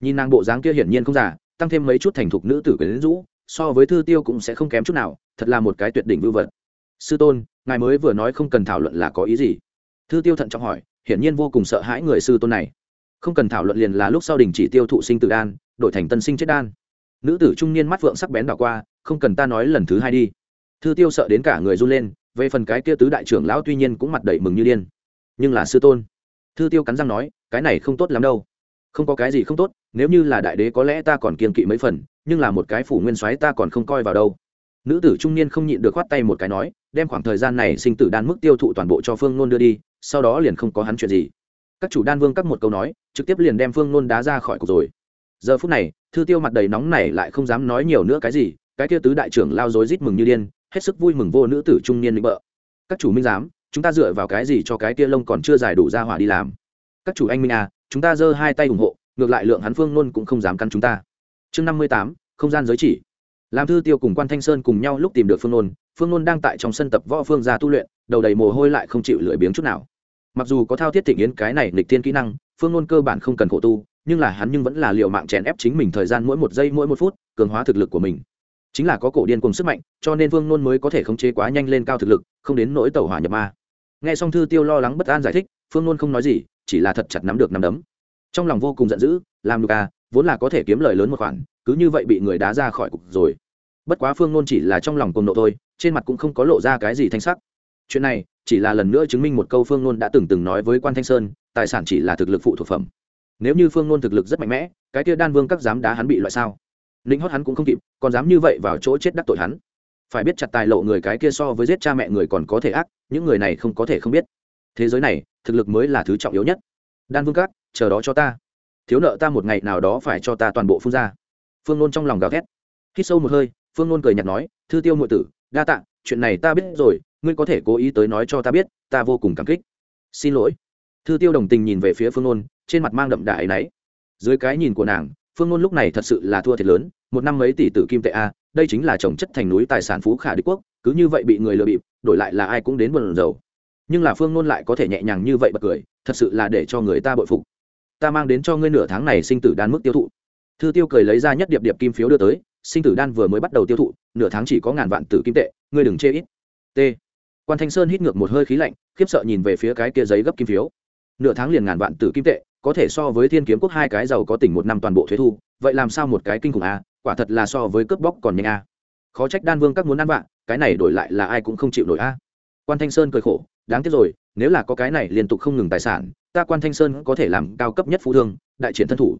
Nhìn nàng bộ dáng kia hiển nhiên không giả tăng thêm mấy chút thành thục nữ tử quyến rũ, so với thư tiêu cũng sẽ không kém chút nào, thật là một cái tuyệt đỉnh vưu vật sư tôn, ngài mới vừa nói không cần thảo luận là có ý gì? Thư tiêu thận trọng hỏi, hiển nhiên vô cùng sợ hãi người sư tôn này. Không cần thảo luận liền là lúc sau đình chỉ tiêu thụ sinh tử đan, đổi thành tân sinh chết đan. Nữ tử trung niên mắt vượng sắc bén đảo qua, không cần ta nói lần thứ hai đi. Thư tiêu sợ đến cả người run lên, về phần cái kia tứ đại trưởng lão tuy nhiên cũng mặt đầy mừng như điên. Nhưng là sư tôn, thư tiêu cắn răng nói, cái này không tốt lắm đâu. Không có cái gì không tốt, nếu như là đại đế có lẽ ta còn kiên kỵ mấy phần, nhưng là một cái phủ nguyên soái ta còn không coi vào đâu. Nữ tử trung niên không nhịn được khoát tay một cái nói đem khoảng thời gian này sinh tử đan mức tiêu thụ toàn bộ cho phương nôn đưa đi, sau đó liền không có hắn chuyện gì. Các chủ đan vương cắt một câu nói, trực tiếp liền đem phương nôn đá ra khỏi cục rồi. Giờ phút này, thư tiêu mặt đầy nóng này lại không dám nói nhiều nữa cái gì, cái kia tứ đại trưởng lao dối rít mừng như điên, hết sức vui mừng vô nữ tử trung niên lĩnh bợ. Các chủ minh giám, chúng ta dựa vào cái gì cho cái kia lông còn chưa giải đủ ra hỏa đi làm? Các chủ anh minh à chúng ta giơ hai tay ủng hộ, ngược lại lượng hắn phương nôn cũng không dám căn chúng ta. Chương năm mươi tám, không gian giới chỉ. Làm thư tiêu cùng quan thanh sơn cùng nhau lúc tìm được phương nôn phương nôn đang tại trong sân tập võ phương ra tu luyện, đầu đầy mồ hôi lại không chịu lười biếng chút nào. Mặc dù có thao thiết thịnh yến cái này lịch thiên kỹ năng, phương nôn cơ bản không cần khổ tu, nhưng là hắn nhưng vẫn là liệu mạng chèn ép chính mình thời gian mỗi một giây mỗi một phút, cường hóa thực lực của mình. Chính là có cổ điên cùng sức mạnh, cho nên phương nôn mới có thể khống chế quá nhanh lên cao thực lực, không đến nỗi tàu hỏa nhập ma. Nghe xong thư tiêu lo lắng bất an giải thích, phương nôn không nói gì, chỉ là thật chặt nắm được nắm đấm. Trong lòng vô cùng giận dữ, làm được à vốn là có thể kiếm lời lớn một khoản, cứ như vậy bị người đá ra khỏi cục rồi. Bất quá phương nôn chỉ là trong lòng cùng nộ thôi trên mặt cũng không có lộ ra cái gì thanh sắc. Chuyện này, chỉ là lần nữa chứng minh một câu phương nôn đã từng từng nói với quan thanh sơn, tài sản chỉ là thực lực phụ thuộc phẩm. Nếu như phương nôn thực lực rất mạnh mẽ, cái kia đan vương các dám đá hắn bị loại sao? Ninh hót hắn cũng không kịp, còn dám như vậy vào chỗ chết đắc tội hắn. Phải biết chặt tài lộ người cái kia so với giết cha mẹ người còn có thể ác, những người này không có thể không biết. Thế giới này, thực lực mới là thứ trọng yếu nhất. Đan vương các, chờ đó cho ta. Thiếu nợ ta một ngày nào đó phải cho ta toàn bộ phun ra. Phương nôn trong lòng gào thét. Khi sâu một hơi, phương nôn cười nhạt nói, thư tiêu ngụy tử đa tạ chuyện này ta biết rồi ngươi có thể cố ý tới nói cho ta biết ta vô cùng cảm kích. Xin lỗi. Thư tiêu đồng tình nhìn về phía phương nôn trên mặt mang đậm đà ấy náy. Dưới cái nhìn của nàng phương nôn lúc này thật sự là thua thiệt lớn một năm mấy tỷ tử kim tệ a đây chính là trồng chất thành núi tài sản phú khả đế quốc cứ như vậy bị người lừa bịp đổi lại là ai cũng đến buồn dầu nhưng là phương nôn lại có thể nhẹ nhàng như vậy bật cười thật sự là để cho người ta bội phục. Ta mang đến cho ngươi nửa tháng này sinh tử đan mức tiêu thụ. Thư tiêu cười lấy ra nhất điệp điệp kim phiếu đưa tới sinh tử đan vừa mới bắt đầu tiêu thụ, nửa tháng chỉ có ngàn vạn tử kim tệ, ngươi đừng chê ít. T. Quan thanh sơn hít ngược một hơi khí lạnh, khiếp sợ nhìn về phía cái kia giấy gấp kim phiếu. Nửa tháng liền ngàn vạn tử kim tệ, có thể so với thiên kiếm quốc hai cái giàu có tỉnh một năm toàn bộ thuế thu, vậy làm sao một cái kinh khủng a, quả thật là so với cướp bóc còn nhanh a. Khó trách đan vương các muốn ăn vạn cái này đổi lại là ai cũng không chịu nổi a. Quan thanh sơn cười khổ, đáng tiếc rồi, nếu là có cái này liên tục không ngừng tài sản, ta quan thanh sơn có thể làm cao cấp nhất phú thương, đại triển thân thủ.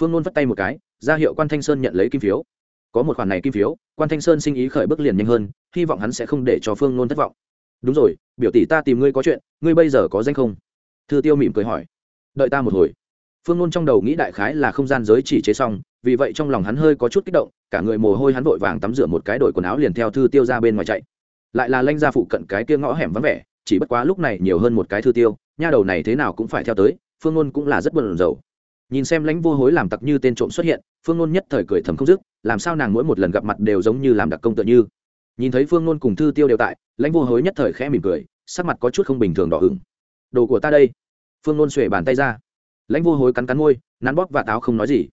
Phương luôn vất tay một cái, ra hiệu quan thanh sơn nhận lấy kim phiếu có một khoản này kim phiếu, quan thanh sơn sinh ý khởi bước liền nhanh hơn, hy vọng hắn sẽ không để cho phương nôn thất vọng. Đúng rồi, biểu tỷ ta tìm ngươi có chuyện, ngươi bây giờ có danh không? Thư tiêu mỉm cười hỏi. Đợi ta một hồi. Phương nôn trong đầu nghĩ đại khái là không gian giới chỉ chế xong, vì vậy trong lòng hắn hơi có chút kích động, cả người mồ hôi hắn vội vàng tắm rửa một cái đổi quần áo liền theo thư tiêu ra bên ngoài chạy. Lại là lanh ra phụ cận cái kia ngõ hẻm vắng vẻ, chỉ bất quá lúc này nhiều hơn một cái thư tiêu, nha đầu này thế nào cũng phải theo tới, phương ngôn cũng là rất bận rầu nhìn xem lãnh vô hối làm tặc như tên trộm xuất hiện, phương nôn nhất thời cười thầm không dứt, làm sao nàng mỗi một lần gặp mặt đều giống như làm đặc công tự như. Nhìn thấy phương nôn cùng thư tiêu đều tại, lãnh vô hối nhất thời khẽ mỉm cười, sắc mặt có chút không bình thường đỏ hửng đồ của ta đây. Phương nôn xuể bàn tay ra. Lãnh vô hối cắn cắn môi, nắn bóp và táo không nói gì.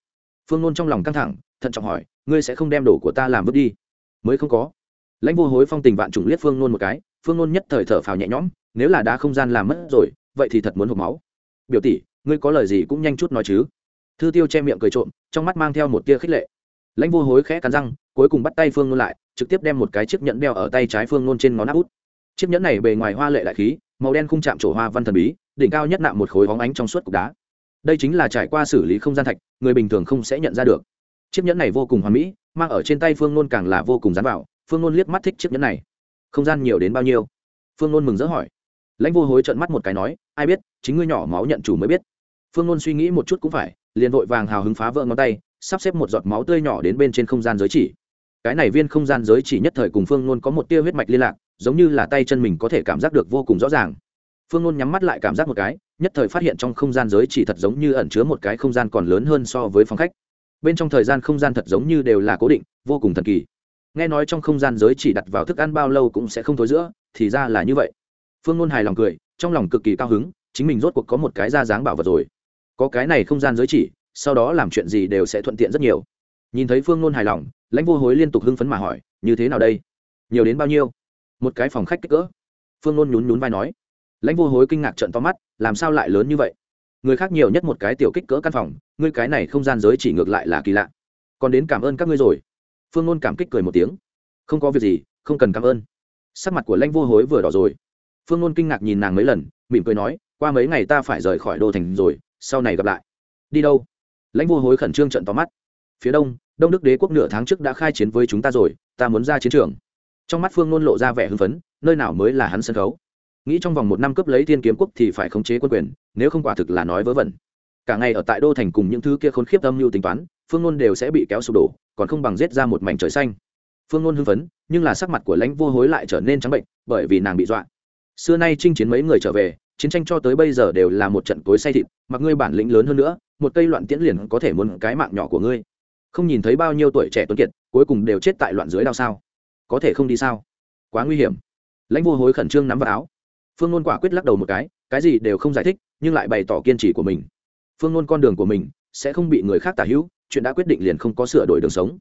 Phương nôn trong lòng căng thẳng, thận trọng hỏi, ngươi sẽ không đem đồ của ta làm vứt đi? Mới không có. Lãnh vô hối phong tình vạn trùng liếc phương nôn một cái, phương nôn nhất thời thở phào nhẹ nhõm, nếu là đá không gian làm mất rồi, vậy thì thật muốn hộp máu. Biểu tỷ ngươi có lời gì cũng nhanh chút nói chứ. Thư tiêu che miệng cười trộm, trong mắt mang theo một tia khích lệ. Lãnh vô hối khẽ cắn răng, cuối cùng bắt tay phương ngôn lại, trực tiếp đem một cái chiếc nhẫn đeo ở tay trái phương ngôn trên ngón áp út. Chiếc nhẫn này bề ngoài hoa lệ đại khí, màu đen khung chạm trổ hoa văn thần bí, đỉnh cao nhất nạm một khối hóng ánh trong suốt cục đá. Đây chính là trải qua xử lý không gian thạch, người bình thường không sẽ nhận ra được. Chiếc nhẫn này vô cùng hoàn mỹ, mang ở trên tay phương ngôn càng là vô cùng dán vào. Phương ngôn liếc mắt thích chiếc nhẫn này. Không gian nhiều đến bao nhiêu? Phương ngôn mừng rỡ hỏi. Lãnh vô hối trợn mắt một cái nói, ai biết, chính ngươi nhỏ máu nhận chủ mới biết phương ngôn suy nghĩ một chút cũng phải, liền vội vàng hào hứng phá vỡ ngón tay, sắp xếp một giọt máu tươi nhỏ đến bên trên không gian giới chỉ. Cái này viên không gian giới chỉ nhất thời cùng phương ngôn có một tia huyết mạch liên lạc, giống như là tay chân mình có thể cảm giác được vô cùng rõ ràng. Phương ngôn nhắm mắt lại cảm giác một cái, nhất thời phát hiện trong không gian giới chỉ thật giống như ẩn chứa một cái không gian còn lớn hơn so với phòng khách. Bên trong thời gian không gian thật giống như đều là cố định, vô cùng thần kỳ. Nghe nói trong không gian giới chỉ đặt vào thức ăn bao lâu cũng sẽ không thối giữa, thì ra là như vậy. Phương ngôn hài lòng cười, trong lòng cực kỳ cao hứng, chính mình rốt cuộc có một cái ra dáng bảo vật rồi có cái này không gian giới chỉ, sau đó làm chuyện gì đều sẽ thuận tiện rất nhiều. Nhìn thấy phương ngôn hài lòng, lãnh vô hối liên tục hưng phấn mà hỏi, như thế nào đây? Nhiều đến bao nhiêu? Một cái phòng khách kích cỡ. Phương ngôn nhún nhún vai nói. Lãnh vô hối kinh ngạc trận to mắt, làm sao lại lớn như vậy? Người khác nhiều nhất một cái tiểu kích cỡ căn phòng, ngươi cái này không gian giới chỉ ngược lại là kỳ lạ. Còn đến cảm ơn các ngươi rồi. Phương ngôn cảm kích cười một tiếng. Không có việc gì, không cần cảm ơn. Sắc mặt của lãnh vô hối vừa đỏ rồi. Phương ngôn kinh ngạc nhìn nàng mấy lần, mỉm cười nói, qua mấy ngày ta phải rời khỏi đô thành rồi sau này gặp lại. Đi đâu? Lãnh vô hối khẩn trương trận tóm mắt. Phía đông đông đức đế quốc nửa tháng trước đã khai chiến với chúng ta rồi, ta muốn ra chiến trường. Trong mắt phương ngôn lộ ra vẻ hưng phấn, nơi nào mới là hắn sân khấu? Nghĩ trong vòng một năm cướp lấy thiên kiếm quốc thì phải khống chế quân quyền, nếu không quả thực là nói vớ vẩn. Cả ngày ở tại đô thành cùng những thứ kia khốn khiếp âm mưu tính toán, phương ngôn đều sẽ bị kéo sụp đổ, còn không bằng giết ra một mảnh trời xanh. Phương ngôn hưng phấn, nhưng là sắc mặt của lãnh vô hối lại trở nên trắng bệnh, bởi vì nàng bị dọa. Xưa nay chinh chiến mấy người trở về chiến tranh cho tới bây giờ đều là một trận cối say thịt, mặc ngươi bản lĩnh lớn hơn nữa, một cây loạn tiễn liền có thể muốn cái mạng nhỏ của ngươi. Không nhìn thấy bao nhiêu tuổi trẻ tuấn kiệt, cuối cùng đều chết tại loạn dưới đao sao? Có thể không đi sao? Quá nguy hiểm. Lãnh vô hối khẩn trương nắm vào áo. Phương nôn quả quyết lắc đầu một cái cái gì đều không giải thích, nhưng lại bày tỏ kiên trì của mình. Phương nôn con đường của mình sẽ không bị người khác tả hữu, chuyện đã quyết định liền không có sửa đổi đường sống.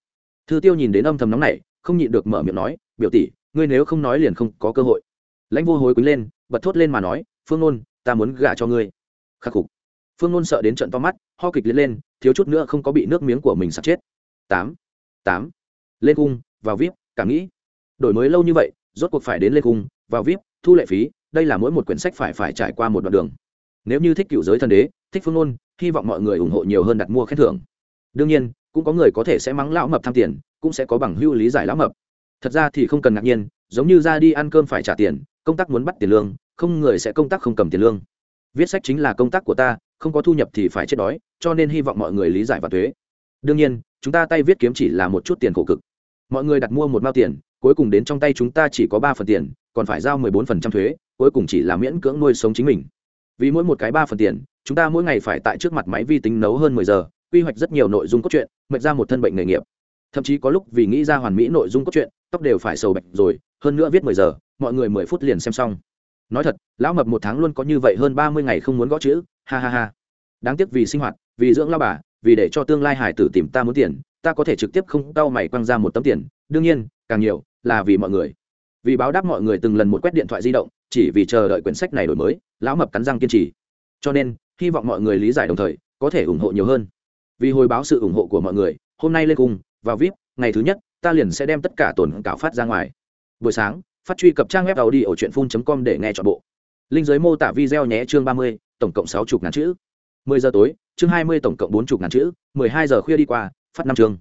Thư tiêu nhìn đến âm thầm nóng này không nhịn được mở miệng nói, biểu tỷ, ngươi nếu không nói liền không có cơ hội. Lãnh vô hối quýnh lên, bật thốt lên mà nói phương nôn, ta muốn gả cho ngươi. Khắc phục. Phương nôn sợ đến trận to mắt, ho kịch lên lên, thiếu chút nữa không có bị nước miếng của mình sắp chết. Tám tám. Lên cung, vào vip cảm nghĩ. Đổi mới lâu như vậy, rốt cuộc phải đến lên cung, vào vip, thu lệ phí, đây là mỗi một quyển sách phải phải trải qua một đoạn đường. Nếu như thích cựu giới thần đế, thích phương nôn, hy vọng mọi người ủng hộ nhiều hơn đặt mua khen thưởng. Đương nhiên, cũng có người có thể sẽ mắng lão mập tham tiền, cũng sẽ có bằng hưu lý giải lão mập. Thật ra thì không cần ngạc nhiên, giống như ra đi ăn cơm phải trả tiền, công tác muốn bắt tiền lương không người sẽ công tác không cầm tiền lương. Viết sách chính là công tác của ta, không có thu nhập thì phải chết đói, cho nên hy vọng mọi người lý giải và thuế. Đương nhiên, chúng ta tay viết kiếm chỉ là một chút tiền khổ cực. Mọi người đặt mua một mao tiền, cuối cùng đến trong tay chúng ta chỉ có ba phần tiền, còn phải giao mười bốn phần trăm thuế, cuối cùng chỉ là miễn cưỡng nuôi sống chính mình. Vì mỗi một cái ba phần tiền, chúng ta mỗi ngày phải tại trước mặt máy vi tính nấu hơn mười giờ, quy hoạch rất nhiều nội dung cốt truyện mệt ra một thân bệnh nghề nghiệp. Thậm chí có lúc vì nghĩ ra hoàn mỹ nội dung cốt truyện, tóc đều phải sầu bệnh rồi, hơn nữa viết mười giờ, mọi người mười phút liền xem xong nói thật, lão mập một tháng luôn có như vậy hơn ba mươi ngày không muốn gõ chữ, ha ha ha. Đáng tiếc vì sinh hoạt, vì dưỡng lao bà, vì để cho tương lai hải tử tìm ta muốn tiền, ta có thể trực tiếp không cau mày quăng ra một tấm tiền. Đương nhiên, càng nhiều là vì mọi người. Vì báo đáp mọi người từng lần một quét điện thoại di động, chỉ vì chờ đợi quyển sách này đổi mới, lão mập cắn răng kiên trì. Cho nên, hy vọng mọi người lý giải đồng thời, có thể ủng hộ nhiều hơn. Vì hồi báo sự ủng hộ của mọi người, hôm nay lên cùng, vào vip, ngày thứ nhất, ta liền sẽ đem tất cả tổn cảo phát ra ngoài. Buổi sáng phát truy cập trang web tàu đi ở truyện phun com để nghe chọn bộ. Linh giới mô tả video nhé, chương ba mươi, tổng cộng sáu chục ngàn chữ. mười giờ tối, chương hai mươi tổng cộng bốn chục ngàn chữ, mười hai giờ khuya đi qua, phát năm chương.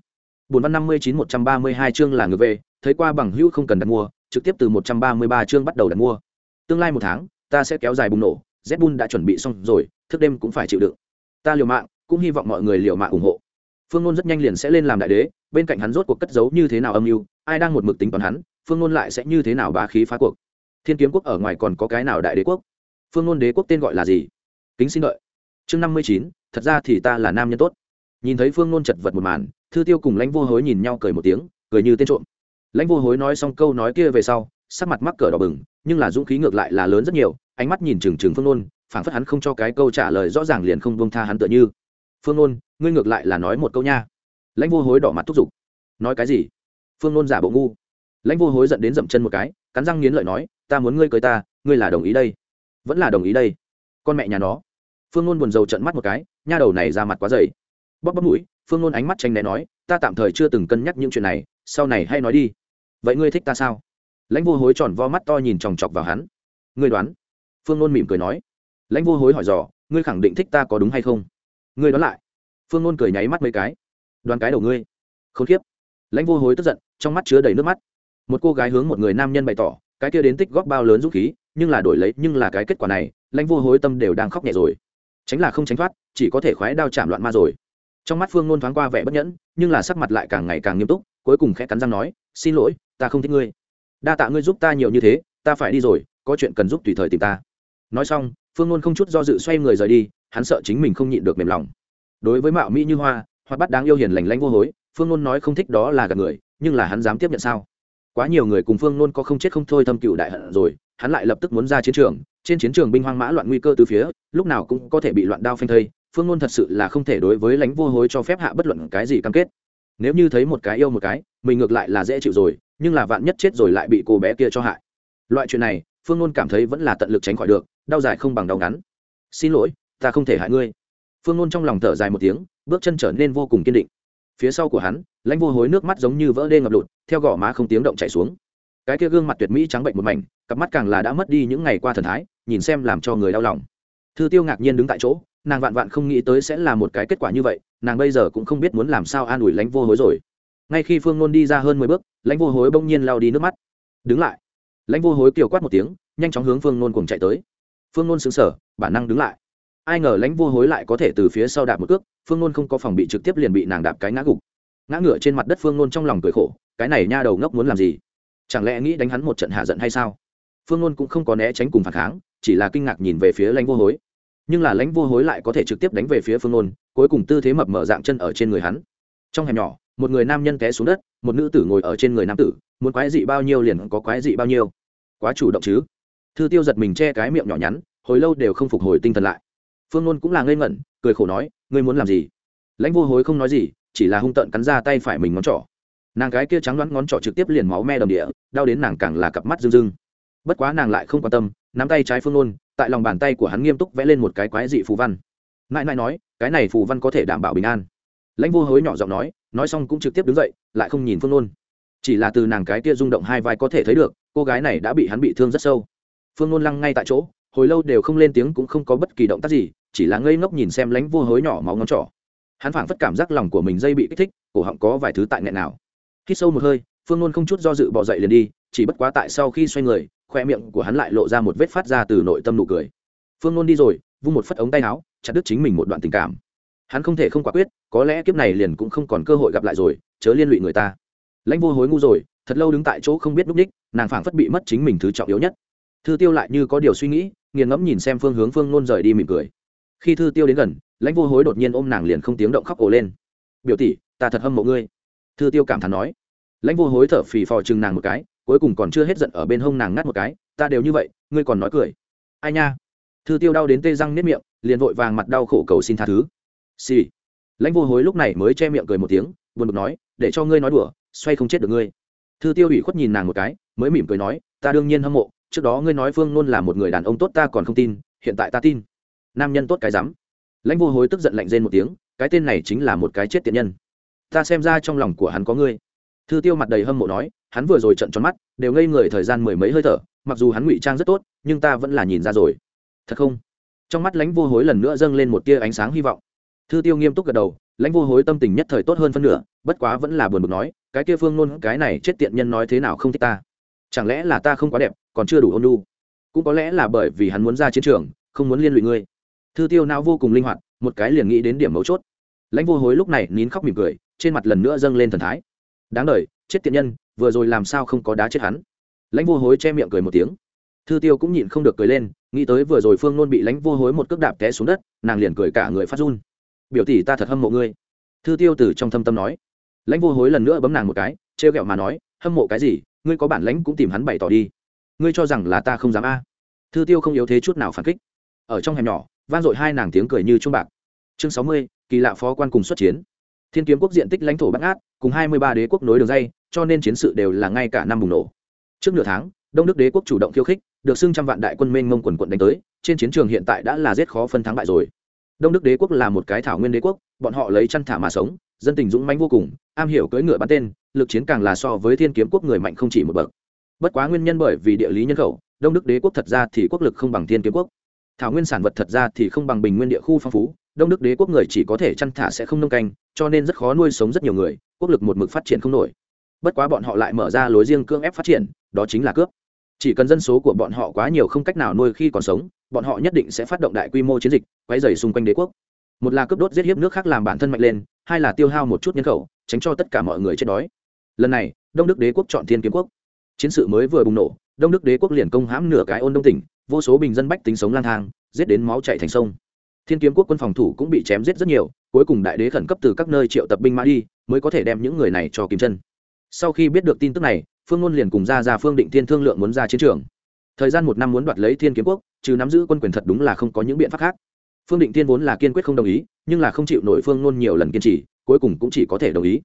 Bốn văn năm mươi chín một trăm ba mươi hai chương là người về, thấy qua bằng hữu không cần đặt mua, trực tiếp từ một trăm ba mươi ba chương bắt đầu đặt mua. Tương lai một tháng, ta sẽ kéo dài bùng nổ zbun đã chuẩn bị xong rồi, thức đêm cũng phải chịu đựng. Ta liều mạng, cũng hy vọng mọi người liều mạng ủng hộ. Phương ngôn rất nhanh liền sẽ lên làm đại đế, bên cạnh hắn rốt cuộc cất giấu như thế nào âm mưu, ai đang một mực tính toán hắn phương ngôn lại sẽ như thế nào bá khí phá cuộc? Thiên kiếm quốc ở ngoài còn có cái nào đại đế quốc? Phương ngôn đế quốc tên gọi là gì? Kính xin đợi. Chương năm mươi chín, thật ra thì ta là nam nhân tốt. Nhìn thấy phương ngôn chật vật một màn, thư tiêu cùng lãnh vô hối nhìn nhau cười một tiếng, cười như tên trộm. Lãnh vô hối nói xong câu nói kia về sau, sắc mặt mắc cờ đỏ bừng, nhưng là dũng khí ngược lại là lớn rất nhiều, ánh mắt nhìn trừng trừng phương ngôn phảng phất hắn không cho cái câu trả lời rõ ràng liền không buông tha hắn tựa như. Phương ngôn ngươi ngược lại là nói một câu nha. Lãnh vô hối đỏ mặt thúc giục. Nói cái gì? Phương ngôn giả bộ ngu lãnh vô hối giận đến dậm chân một cái, cắn răng nghiến lợi nói, ta muốn ngươi cưới ta, ngươi là đồng ý đây. Vẫn là đồng ý đây. Con mẹ nhà nó. Phương ngôn buồn rầu trận mắt một cái, nha đầu này ra mặt quá dày. Bóp bóp mũi, phương ngôn ánh mắt tranh né nói, ta tạm thời chưa từng cân nhắc những chuyện này, sau này hay nói đi. Vậy ngươi thích ta sao? Lãnh vô hối tròn vo mắt to nhìn chòng chọc vào hắn. Ngươi đoán? Phương ngôn mỉm cười nói. Lãnh vô hối hỏi dò, ngươi khẳng định thích ta có đúng hay không? Ngươi đoán lại. Phương ngôn cười nháy mắt mấy cái. Đoán cái đầu ngươi. Không khiếp lãnh vô hối tức giận, trong mắt chứa đầy nước mắt một cô gái hướng một người nam nhân bày tỏ, cái kia đến tích góp bao lớn dũng khí, nhưng là đổi lấy, nhưng là cái kết quả này, lãnh vô hối tâm đều đang khóc nhẹ rồi. Tránh là không tránh thoát, chỉ có thể khoái đao chạm loạn ma rồi. Trong mắt phương nôn thoáng qua vẻ bất nhẫn, nhưng là sắc mặt lại càng ngày càng nghiêm túc, cuối cùng khẽ cắn răng nói, xin lỗi, ta không thích ngươi. Đa tạ ngươi giúp ta nhiều như thế, ta phải đi rồi, có chuyện cần giúp tùy thời tìm ta. Nói xong, phương nôn không chút do dự xoay người rời đi, hắn sợ chính mình không nhịn được mềm lòng. Đối với mạo mỹ như hoa hoặc bắt đáng yêu hiền lành lanh vô hối, phương nôn nói không thích đó là gạt người, nhưng là hắn dám tiếp nhận sao? Quá nhiều người cùng phương nôn có không chết không thôi thâm cựu đại hận rồi, hắn lại lập tức muốn ra chiến trường. Trên chiến trường binh hoang mã loạn nguy cơ từ phía, lúc nào cũng có thể bị loạn đao phanh thây. Phương nôn thật sự là không thể đối với lãnh vô hối cho phép hạ bất luận cái gì cam kết. Nếu như thấy một cái yêu một cái, mình ngược lại là dễ chịu rồi, nhưng là vạn nhất chết rồi lại bị cô bé kia cho hại. Loại chuyện này, phương nôn cảm thấy vẫn là tận lực tránh khỏi được, đau dài không bằng đau ngắn. Xin lỗi, ta không thể hại ngươi. Phương nôn trong lòng thở dài một tiếng, bước chân trở nên vô cùng kiên định. Phía sau của hắn, lãnh vô hối nước mắt giống như vỡ đê ngập lụt theo gò má không tiếng động chảy xuống. Cái kia gương mặt tuyệt mỹ trắng bệnh một mảnh, cặp mắt càng là đã mất đi những ngày qua thần thái, nhìn xem làm cho người đau lòng. Thư tiêu ngạc nhiên đứng tại chỗ, nàng vạn vạn không nghĩ tới sẽ là một cái kết quả như vậy, nàng bây giờ cũng không biết muốn làm sao an ủi lãnh vô hối rồi. Ngay khi phương nôn đi ra hơn mười bước, lãnh vô hối bỗng nhiên lao đi nước mắt. Đứng lại. Lãnh vô hối kiều quát một tiếng, nhanh chóng hướng phương nôn cùng chạy tới. Phương nôn xứng sở bản năng đứng lại. Ai ngờ lãnh vô hối lại có thể từ phía sau đạp một cước, phương nôn không có phòng bị trực tiếp liền bị nàng đạp cái ngã gục. Ngã ngửa trên mặt đất phương nôn trong lòng cười khổ cái này nha đầu ngốc muốn làm gì? Chẳng lẽ nghĩ đánh hắn một trận hạ giận hay sao? Phương ngôn cũng không có né tránh cùng phản kháng chỉ là kinh ngạc nhìn về phía lãnh vô hối. Nhưng là lãnh vô hối lại có thể trực tiếp đánh về phía phương ngôn, cuối cùng tư thế mập mở dạng chân ở trên người hắn. Trong hẻm nhỏ một người nam nhân té xuống đất một nữ tử ngồi ở trên người nam tử muốn quái dị bao nhiêu liền có quái dị bao nhiêu. Quá chủ động chứ? Thư tiêu giật mình che cái miệng nhỏ nhắn hồi lâu đều không phục hồi tinh thần lại. Phương ngôn cũng là ngây ngẩn cười khổ nói ngươi muốn làm gì? Lãnh vô hối không nói gì chỉ là hung tợn cắn ra tay phải mình ngón trỏ nàng gái kia trắng đoán ngón trỏ trực tiếp liền máu me đầm địa, đau đến nàng càng là cặp mắt rưng rưng. Bất quá nàng lại không quan tâm, nắm tay trái phương nôn tại lòng bàn tay của hắn nghiêm túc vẽ lên một cái quái dị phù văn. Mãi mãi nói, cái này phù văn có thể đảm bảo bình an. Lãnh vô hối nhỏ giọng nói nói xong cũng trực tiếp đứng dậy, lại không nhìn phương nôn chỉ là từ nàng cái kia rung động hai vai có thể thấy được, cô gái này đã bị hắn bị thương rất sâu. Phương nôn lăng ngay tại chỗ, hồi lâu đều không lên tiếng cũng không có bất kỳ động tác gì, chỉ là ngây ngốc nhìn xem lãnh vô hối nhỏ máu ngón trỏ. Hắn phảng phất cảm giác lòng của mình dây bị kích thích, cổ họng có vài thứ tại nghẹn nào khi sâu một hơi, phương nôn không chút do dự bỏ dậy liền đi, chỉ bất quá tại sau khi xoay người, khoe miệng của hắn lại lộ ra một vết phát ra từ nội tâm nụ cười. Phương nôn đi rồi, vung một phất ống tay áo, chặt đứt chính mình một đoạn tình cảm. Hắn không thể không quả quyết, có lẽ kiếp này liền cũng không còn cơ hội gặp lại rồi, chớ liên lụy người ta. Lãnh vô hối ngu rồi, thật lâu đứng tại chỗ không biết núp ních, nàng phảng phất bị mất chính mình thứ trọng yếu nhất. Thư tiêu lại như có điều suy nghĩ, nghiền ngẫm nhìn xem phương hướng phương nôn rời đi mỉm cười. Khi thư tiêu đến gần, lãnh vô hối đột nhiên ôm nàng liền không tiếng động khóc ổ lên. Biểu tỷ, ta thật hâm mộ ngươi thư tiêu cảm thán nói, lãnh vô hối thở phì phò chừng nàng một cái, cuối cùng còn chưa hết giận ở bên hông nàng ngắt một cái, ta đều như vậy, ngươi còn nói cười. Ai nha? Thư tiêu đau đến tê răng nếp miệng, liền vội vàng mặt đau khổ cầu xin tha thứ. Xì、sì. lãnh vô hối lúc này mới che miệng cười một tiếng, buồn bực nói, để cho ngươi nói đùa, xoay không chết được ngươi. Thư tiêu ủy khuất nhìn nàng một cái, mới mỉm cười nói, ta đương nhiên hâm mộ, trước đó ngươi nói phương luôn là một người đàn ông tốt ta còn không tin, hiện tại ta tin. Nam nhân tốt cái rắm. Lãnh vô hối tức giận lạnh rên một tiếng, cái tên này chính là một cái chết tiện nhân ta xem ra trong lòng của hắn có ngươi. Thư tiêu mặt đầy hâm mộ nói, hắn vừa rồi trận tròn mắt, đều ngây người thời gian mười mấy hơi thở, mặc dù hắn ngụy trang rất tốt, nhưng ta vẫn là nhìn ra rồi. Thật không? Trong mắt lãnh vô hối lần nữa dâng lên một tia ánh sáng hy vọng. Thư tiêu nghiêm túc gật đầu, lãnh vô hối tâm tình nhất thời tốt hơn phân nửa, bất quá vẫn là buồn bực nói, cái kia phương nôn, cái này chết tiện nhân nói thế nào không thích ta? Chẳng lẽ là ta không quá đẹp, còn chưa đủ ôn nhu? cũng có lẽ là bởi vì hắn muốn ra chiến trường, không muốn liên lụy ngươi. Thư tiêu não vô cùng linh hoạt, một cái liền nghĩ đến điểm mấu chốt. Lãnh vô hối lúc này nín khóc mỉm cười trên mặt lần nữa dâng lên thần thái. Đáng đ chết tiện nhân, vừa rồi làm sao không có đá chết hắn? Lãnh vô hối che miệng cười một tiếng. Thư tiêu cũng nhịn không được cười lên, nghĩ tới vừa rồi phương nôn bị lãnh vô hối một cước đạp té xuống đất, nàng liền cười cả người phát run. Biểu tỷ ta thật hâm mộ ngươi. Thư tiêu từ trong thâm tâm nói. Lãnh vô hối lần nữa bấm nàng một cái, trêu ghẹo mà nói, hâm mộ cái gì? Ngươi có bản lãnh cũng tìm hắn bày tỏ đi. Ngươi cho rằng là ta không dám a? Thư tiêu không yếu thế chút nào phản kích. Ở trong hẻm nhỏ, vang dội hai nàng tiếng cười như trung bạc. Chương sáu mươi, kỳ lạ phó quan cùng xuất chiến thiên kiếm quốc diện tích lãnh thổ bắt ngát, cùng hai mươi ba đế quốc nối đường dây, cho nên chiến sự đều là ngay cả năm bùng nổ. Trước nửa tháng, đông đức đế quốc chủ động khiêu khích, được xưng trăm vạn đại quân mênh mông quần quận đánh tới, trên chiến trường hiện tại đã là giết khó phân thắng bại rồi. Đông đức đế quốc là một cái thảo nguyên đế quốc, bọn họ lấy chăn thả mà sống, dân tình dũng mãnh vô cùng, am hiểu cưỡi ngựa bắn tên, lực chiến càng là so với thiên kiếm quốc người mạnh không chỉ một bậc. Bất quá nguyên nhân bởi vì địa lý nhân khẩu, đông đức đế quốc thật ra thì quốc lực không bằng thiên kiếm quốc. Thảo nguyên sản vật thật ra thì không bằng bình nguyên địa khu phong phú đông đức đế quốc người chỉ có thể chăn thả sẽ không nông canh, cho nên rất khó nuôi sống rất nhiều người, quốc lực một mực phát triển không nổi. Bất quá bọn họ lại mở ra lối riêng cưỡng ép phát triển, đó chính là cướp. Chỉ cần dân số của bọn họ quá nhiều không cách nào nuôi khi còn sống, bọn họ nhất định sẽ phát động đại quy mô chiến dịch, quấy dày xung quanh đế quốc. Một là cướp đốt giết hiếp nước khác làm bản thân mạnh lên, hai là tiêu hao một chút nhân khẩu, tránh cho tất cả mọi người chết đói. Lần này, đông đức đế quốc chọn thiên kiếm quốc. Chiến sự mới vừa bùng nổ, đông đức đế quốc liền công hãm nửa cái ôn đông tỉnh, vô số bình dân bách tính sống lang thang, giết đến máu chạy thành sông thiên kiếm quốc quân phòng thủ cũng bị chém giết rất nhiều cuối cùng đại đế khẩn cấp từ các nơi triệu tập binh mã đi mới có thể đem những người này cho kiếm chân. Sau khi biết được tin tức này phương ngôn liền cùng ra ra phương định thiên thương lượng muốn ra chiến trường. Thời gian một năm muốn đoạt lấy thiên kiếm quốc trừ nắm giữ quân quyền thật đúng là không có những biện pháp khác. Phương định thiên vốn là kiên quyết không đồng ý nhưng là không chịu nổi phương ngôn nhiều lần kiên trì cuối cùng cũng chỉ có thể đồng ý.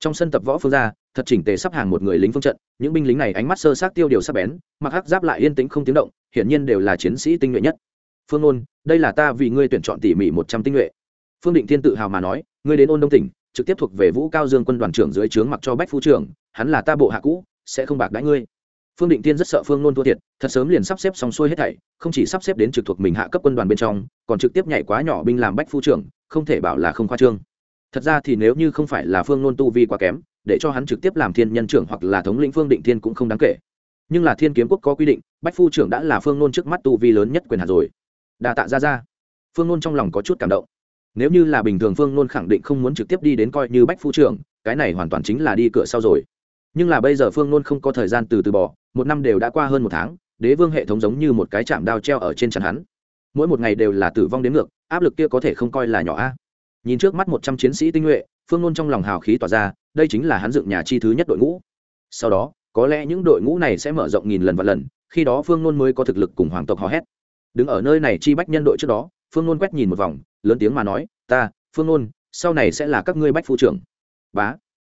Trong sân tập võ phương Gia, thật chỉnh tề sắp hàng một người lính phương trận những binh lính này ánh mắt sơ sát tiêu điều sắc bén mặc hắc giáp lại yên tĩnh không tiếng động hiển nhiên đều là chiến sĩ tinh nhuệ nhất phương Ôn, đây là ta vì ngươi tuyển chọn tỉ mỉ một trăm tinh nhuệ. Phương định thiên tự hào mà nói ngươi đến ôn đông tỉnh trực tiếp thuộc về vũ cao dương quân đoàn trưởng dưới trướng mặc cho bách phu trưởng hắn là ta bộ hạ cũ sẽ không bạc đãi ngươi. Phương định tiên rất sợ phương nôn thua thiệt thật sớm liền sắp xếp xong xuôi hết thảy không chỉ sắp xếp đến trực thuộc mình hạ cấp quân đoàn bên trong còn trực tiếp nhảy quá nhỏ binh làm bách phu trưởng không thể bảo là không khoa trương. Thật ra thì nếu như không phải là phương nôn tu vi quá kém để cho hắn trực tiếp làm thiên nhân trưởng hoặc là thống lĩnh phương định thiên cũng không đáng kể. Nhưng là thiên kiếm quốc có quy định bách phu trưởng đã là phương nôn trước mắt tu vi lớn nhất quyền hạt rồi đà tạ ra ra. Phương nôn trong lòng có chút cảm động. Nếu như là bình thường, phương nôn khẳng định không muốn trực tiếp đi đến coi như bách phu trưởng, cái này hoàn toàn chính là đi cửa sau rồi. Nhưng là bây giờ phương nôn không có thời gian từ từ bỏ, một năm đều đã qua hơn một tháng, đế vương hệ thống giống như một cái chạm đao treo ở trên chắn hắn. Mỗi một ngày đều là tử vong đến ngược, áp lực kia có thể không coi là nhỏ a. Nhìn trước mắt một trăm chiến sĩ tinh nhuệ, phương nôn trong lòng hào khí tỏa ra, đây chính là hắn dựng nhà chi thứ nhất đội ngũ. Sau đó, có lẽ những đội ngũ này sẽ mở rộng nghìn lần và lần, khi đó phương nôn mới có thực lực cùng hoàng tộc hò hét đứng ở nơi này chi bách nhân đội trước đó, phương nôn quét nhìn một vòng, lớn tiếng mà nói, ta, phương nôn, sau này sẽ là các ngươi bách phu trưởng. Bá.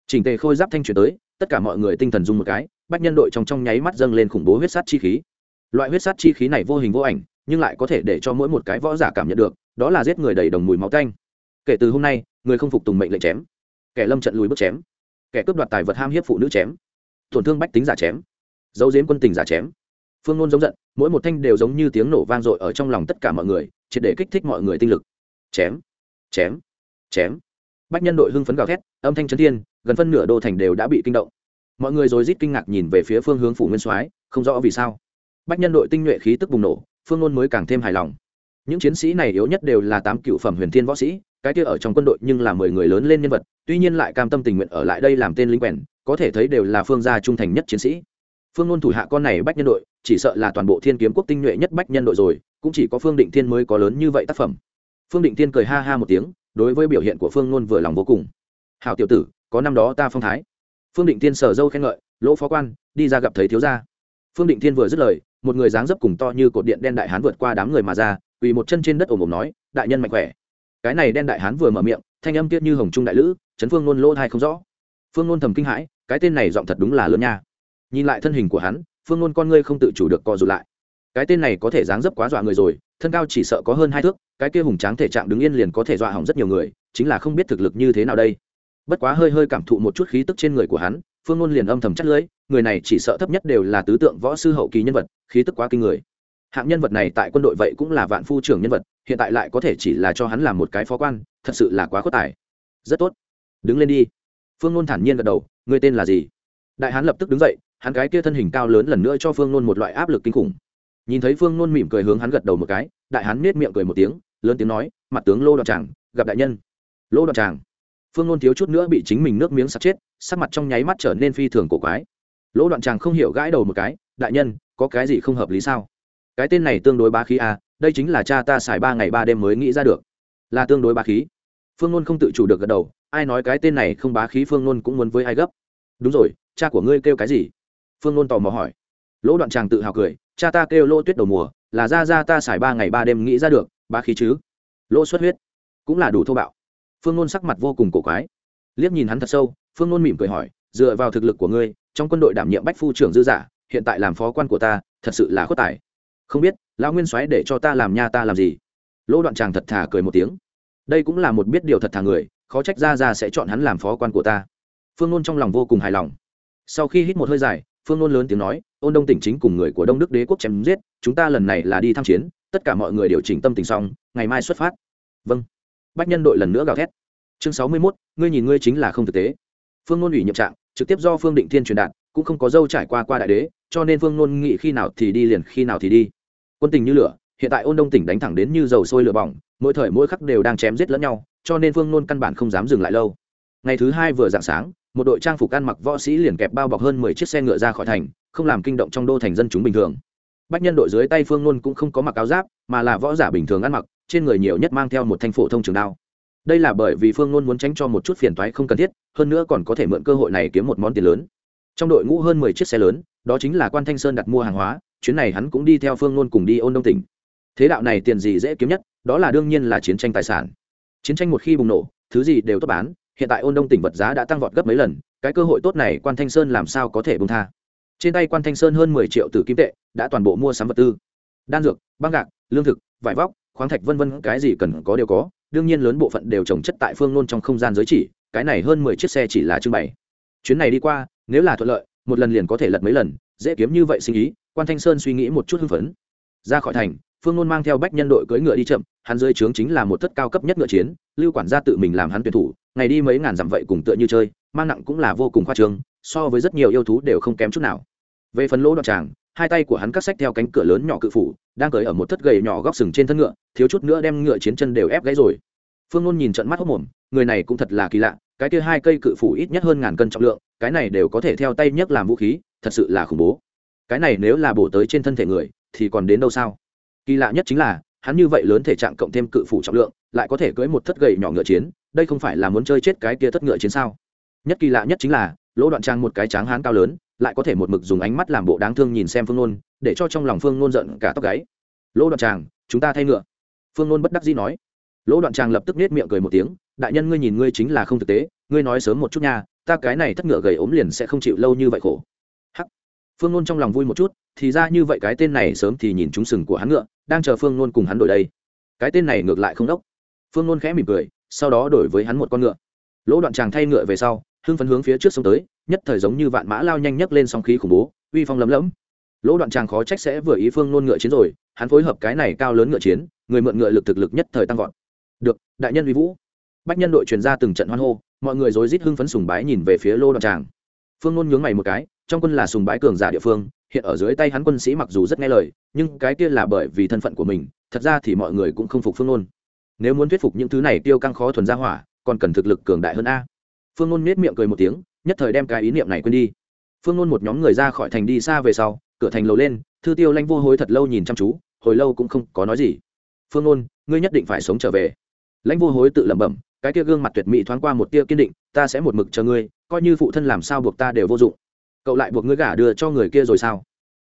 Chỉnh tề khôi giáp thanh chuyển tới, tất cả mọi người tinh thần dung một cái, bách nhân đội trong trong nháy mắt dâng lên khủng bố huyết sát chi khí. Loại huyết sát chi khí này vô hình vô ảnh, nhưng lại có thể để cho mỗi một cái võ giả cảm nhận được, đó là giết người đầy đồng mùi máu tanh. Kể từ hôm nay, người không phục tùng mệnh lệnh chém. Kẻ lâm trận lùi bước chém. Kẻ cướp đoạt tài vật ham hiếp phụ nữ chém. Tổn thương bách tính giả chém. Dấu diếm quân tình giả chém phương nôn giống giận, mỗi một thanh đều giống như tiếng nổ vang dội ở trong lòng tất cả mọi người, triệt để kích thích mọi người tinh lực. Chém chém chém. Bách nhân đội hưng phấn gào thét, âm thanh chấn thiên, gần phân nửa đô thành đều đã bị kinh động. Mọi người rồi rít kinh ngạc nhìn về phía phương hướng phủ nguyên soái, không rõ vì sao. Bách nhân đội tinh nhuệ khí tức bùng nổ, phương nôn mới càng thêm hài lòng. Những chiến sĩ này yếu nhất đều là tám cựu phẩm huyền thiên võ sĩ, cái kia ở trong quân đội nhưng là mười người lớn lên nhân vật, tuy nhiên lại cam tâm tình nguyện ở lại đây làm tên lính quèn, có thể thấy đều là phương gia trung thành nhất chiến sĩ. Phương nôn thủ hạ con này bách nhân đội chỉ sợ là toàn bộ thiên kiếm quốc tinh nhuệ nhất bách nhân đội rồi, cũng chỉ có phương định thiên mới có lớn như vậy tác phẩm. Phương định thiên cười ha ha một tiếng, đối với biểu hiện của phương Nôn vừa lòng vô cùng. Hào tiểu tử, có năm đó ta phong thái. Phương định thiên sở dâu khen ngợi, lỗ phó quan, đi ra gặp thấy thiếu gia. Phương định thiên vừa dứt lời, một người dáng dấp cùng to như cột điện đen đại hán vượt qua đám người mà ra, quỳ một chân trên đất ồm ồm nói, đại nhân mạnh khỏe. Cái này đen đại hán vừa mở miệng, thanh âm tiết như hồng trung đại lữ, chấn phương nôn lỗ thai không rõ. Phương nôn thầm kinh hãi, cái tên này giọng thật đúng là lớn nha. Nhìn lại thân hình của hắn phương nôn con ngươi không tự chủ được co rụt lại. Cái tên này có thể dáng dấp quá dọa người rồi thân cao chỉ sợ có hơn hai thước cái kia hùng tráng thể trạng đứng yên liền có thể dọa hỏng rất nhiều người chính là không biết thực lực như thế nào đây. Bất quá hơi hơi cảm thụ một chút khí tức trên người của hắn phương ngôn liền âm thầm chắc lưỡi, người này chỉ sợ thấp nhất đều là tứ tượng võ sư hậu kỳ nhân vật khí tức quá kinh người. Hạng nhân vật này tại quân đội vậy cũng là vạn phu trưởng nhân vật hiện tại lại có thể chỉ là cho hắn làm một cái phó quan thật sự là quá khuất tài. Rất tốt. Đứng lên đi. Phương ngôn thản nhiên gật đầu người tên là gì? Đại hán lập tức đứng dậy hắn cái kia thân hình cao lớn lần nữa cho phương nôn một loại áp lực kinh khủng. Nhìn thấy phương nôn mỉm cười hướng hắn gật đầu một cái, đại hán nết miệng cười một tiếng, lớn tiếng nói, mặt tướng lô đoạn tràng, gặp đại nhân. Lô đoạn tràng? Phương nôn thiếu chút nữa bị chính mình nước miếng sặc chết, sắc mặt trong nháy mắt trở nên phi thường cổ quái. Lỗ đoạn tràng không hiểu gãi đầu một cái, đại nhân, có cái gì không hợp lý sao? Cái tên này tương đối bá khí à đây chính là cha ta xài ba ngày ba đêm mới nghĩ ra được. Là tương đối bá khí. Phương nôn không tự chủ được gật đầu, ai nói cái tên này không bá khí phương nôn cũng muốn với ai gấp. Đúng rồi, cha của ngươi kêu cái gì? Phương ngôn tò mò hỏi. Lỗ đoạn tràng tự hào cười, cha ta kêu lỗ tuyết đầu mùa, là ra ra ta xài ba ngày ba đêm nghĩ ra được ba khí chứ. Lỗ xuất huyết, cũng là đủ thô bạo. Phương ngôn sắc mặt vô cùng cổ quái. Liếc nhìn hắn thật sâu, phương ngôn mỉm cười hỏi, dựa vào thực lực của ngươi, trong quân đội đảm nhiệm bách phu trưởng dư giả, hiện tại làm phó quan của ta, thật sự là khuất tài. Không biết, lão nguyên soái để cho ta làm nha ta làm gì? Lỗ đoạn tràng thật thà cười một tiếng. Đây cũng là một biết điều thật thà người, khó trách ra ra sẽ chọn hắn làm phó quan của ta. Phương nôn trong lòng vô cùng hài lòng. Sau khi hít một hơi dài phương nôn lớn tiếng nói, ôn đông tỉnh chính cùng người của đông đức đế quốc chém giết, chúng ta lần này là đi tham chiến, tất cả mọi người điều chỉnh tâm tình xong, ngày mai xuất phát. Vâng. Bách nhân đội lần nữa gào thét. Chương sáu mươi mốt, ngươi nhìn ngươi chính là không thực tế. Phương nôn ủy nhiệm trạng, trực tiếp do phương định thiên truyền đạt, cũng không có dâu trải qua qua đại đế, cho nên phương nôn nghị khi nào thì đi liền khi nào thì đi. Quân tình như lửa, hiện tại ôn đông tỉnh đánh thẳng đến như dầu sôi lửa bỏng, mỗi thời mỗi khắc đều đang chém giết lẫn nhau, cho nên phương nôn căn bản không dám dừng lại lâu. Ngày thứ hai vừa dạng sáng một đội trang phục ăn mặc võ sĩ liền kẹp bao bọc hơn mười chiếc xe ngựa ra khỏi thành, không làm kinh động trong đô thành dân chúng bình thường. Bách nhân đội dưới tay phương nôn cũng không có mặc áo giáp, mà là võ giả bình thường ăn mặc, trên người nhiều nhất mang theo một thanh phổ thông trường đao. Đây là bởi vì phương nôn muốn tránh cho một chút phiền toái không cần thiết, hơn nữa còn có thể mượn cơ hội này kiếm một món tiền lớn. Trong đội ngũ hơn mười chiếc xe lớn, đó chính là quan thanh sơn đặt mua hàng hóa, chuyến này hắn cũng đi theo phương nôn cùng đi ôn đông tỉnh. Thế đạo này tiền gì dễ kiếm nhất, đó là đương nhiên là chiến tranh tài sản. Chiến tranh một khi bùng nổ, thứ gì đều tốt bán hiện tại ôn đông tỉnh vật giá đã tăng vọt gấp mấy lần, cái cơ hội tốt này quan thanh sơn làm sao có thể bung tha? Trên tay quan thanh sơn hơn mười triệu tử kim tệ, đã toàn bộ mua sắm vật tư. Đan dược, băng gạc, lương thực, vải vóc, khoáng thạch vân vân, cái gì cần có đều có, đương nhiên lớn bộ phận đều trồng chất tại phương nôn trong không gian giới chỉ, cái này hơn mười chiếc xe chỉ là trưng bày. Chuyến này đi qua, nếu là thuận lợi, một lần liền có thể lật mấy lần, dễ kiếm như vậy sinh ý, quan thanh sơn suy nghĩ một chút hưng phấn. Ra khỏi thành, phương nôn mang theo bách nhân đội cưỡi ngựa đi chậm, hắn dưới trướng chính là một thất cao cấp nhất ngựa chiến, lưu quản gia tự mình làm hắn tuyển thủ ngày đi mấy ngàn dặm vậy cùng tựa như chơi, mang nặng cũng là vô cùng khoa trương, so với rất nhiều yêu thú đều không kém chút nào. Về phần lỗ đoạn tràng, hai tay của hắn cắt sách theo cánh cửa lớn nhỏ cự phủ, đang cởi ở một thất gầy nhỏ góc sừng trên thân ngựa, thiếu chút nữa đem ngựa chiến chân đều ép gãy rồi. Phương nôn nhìn trận mắt hốc mồm, người này cũng thật là kỳ lạ, cái kia hai cây cự phủ ít nhất hơn ngàn cân trọng lượng, cái này đều có thể theo tay nhấc làm vũ khí, thật sự là khủng bố. Cái này nếu là bổ tới trên thân thể người, thì còn đến đâu sao? Kỳ lạ nhất chính là, hắn như vậy lớn thể trạng cộng thêm cự phủ trọng lượng, lại có thể cưỡi một thất gậy nhỏ ngựa chiến đây không phải là muốn chơi chết cái kia thất ngựa chiến sao? Nhất kỳ lạ nhất chính là, lỗ đoạn trang một cái tráng hán cao lớn, lại có thể một mực dùng ánh mắt làm bộ đáng thương nhìn xem phương nôn, để cho trong lòng phương nôn giận cả tóc gáy. Lỗ đoạn tràng chúng ta thay ngựa. Phương nôn bất đắc dĩ nói. Lỗ đoạn tràng lập tức nết miệng cười một tiếng, đại nhân ngươi nhìn ngươi chính là không thực tế, ngươi nói sớm một chút nha, ta cái này thất ngựa gầy ốm liền sẽ không chịu lâu như vậy khổ. Hắc. Phương nôn trong lòng vui một chút, thì ra như vậy cái tên này sớm thì nhìn chúng sừng của hắn ngựa, đang chờ phương nôn cùng hắn đổi đây. Cái tên này ngược lại không đốc. Phương nôn khẽ mỉm cười sau đó đổi với hắn một con ngựa. Lỗ đoạn tràng thay ngựa về sau, hưng phấn hướng phía trước sông tới, nhất thời giống như vạn mã lao nhanh nhấc lên sóng khí khủng bố, uy phong lấm lẫm lỗ đoạn tràng khó trách sẽ vừa ý phương nôn ngựa chiến rồi, hắn phối hợp cái này cao lớn ngựa chiến, người mượn ngựa lực thực lực nhất thời tăng vọt. Được, đại nhân uy vũ. Bách nhân đội truyền ra từng trận hoan hô, mọi người rối rít hưng phấn sùng bái nhìn về phía lô đoạn tràng phương nôn nhướng mày một cái, trong quân là sùng bái cường giả địa phương, hiện ở dưới tay hắn quân sĩ mặc dù rất nghe lời, nhưng cái kia là bởi vì thân phận của mình, thật ra thì mọi người cũng không phục phương nôn nếu muốn thuyết phục những thứ này tiêu căng khó thuần ra hỏa, còn cần thực lực cường đại hơn a. Phương nôn nết miệng cười một tiếng, nhất thời đem cái ý niệm này quên đi. Phương nôn một nhóm người ra khỏi thành đi xa về sau, cửa thành lầu lên, thư tiêu lanh vô hối thật lâu nhìn chăm chú, hồi lâu cũng không có nói gì. Phương nôn, ngươi nhất định phải sống trở về. Lãnh vô hối tự lẩm bẩm, cái kia gương mặt tuyệt mỹ thoáng qua một tia kiên định, ta sẽ một mực chờ ngươi, coi như phụ thân làm sao buộc ta đều vô dụng. Cậu lại buộc ngươi gả đưa cho người kia rồi sao?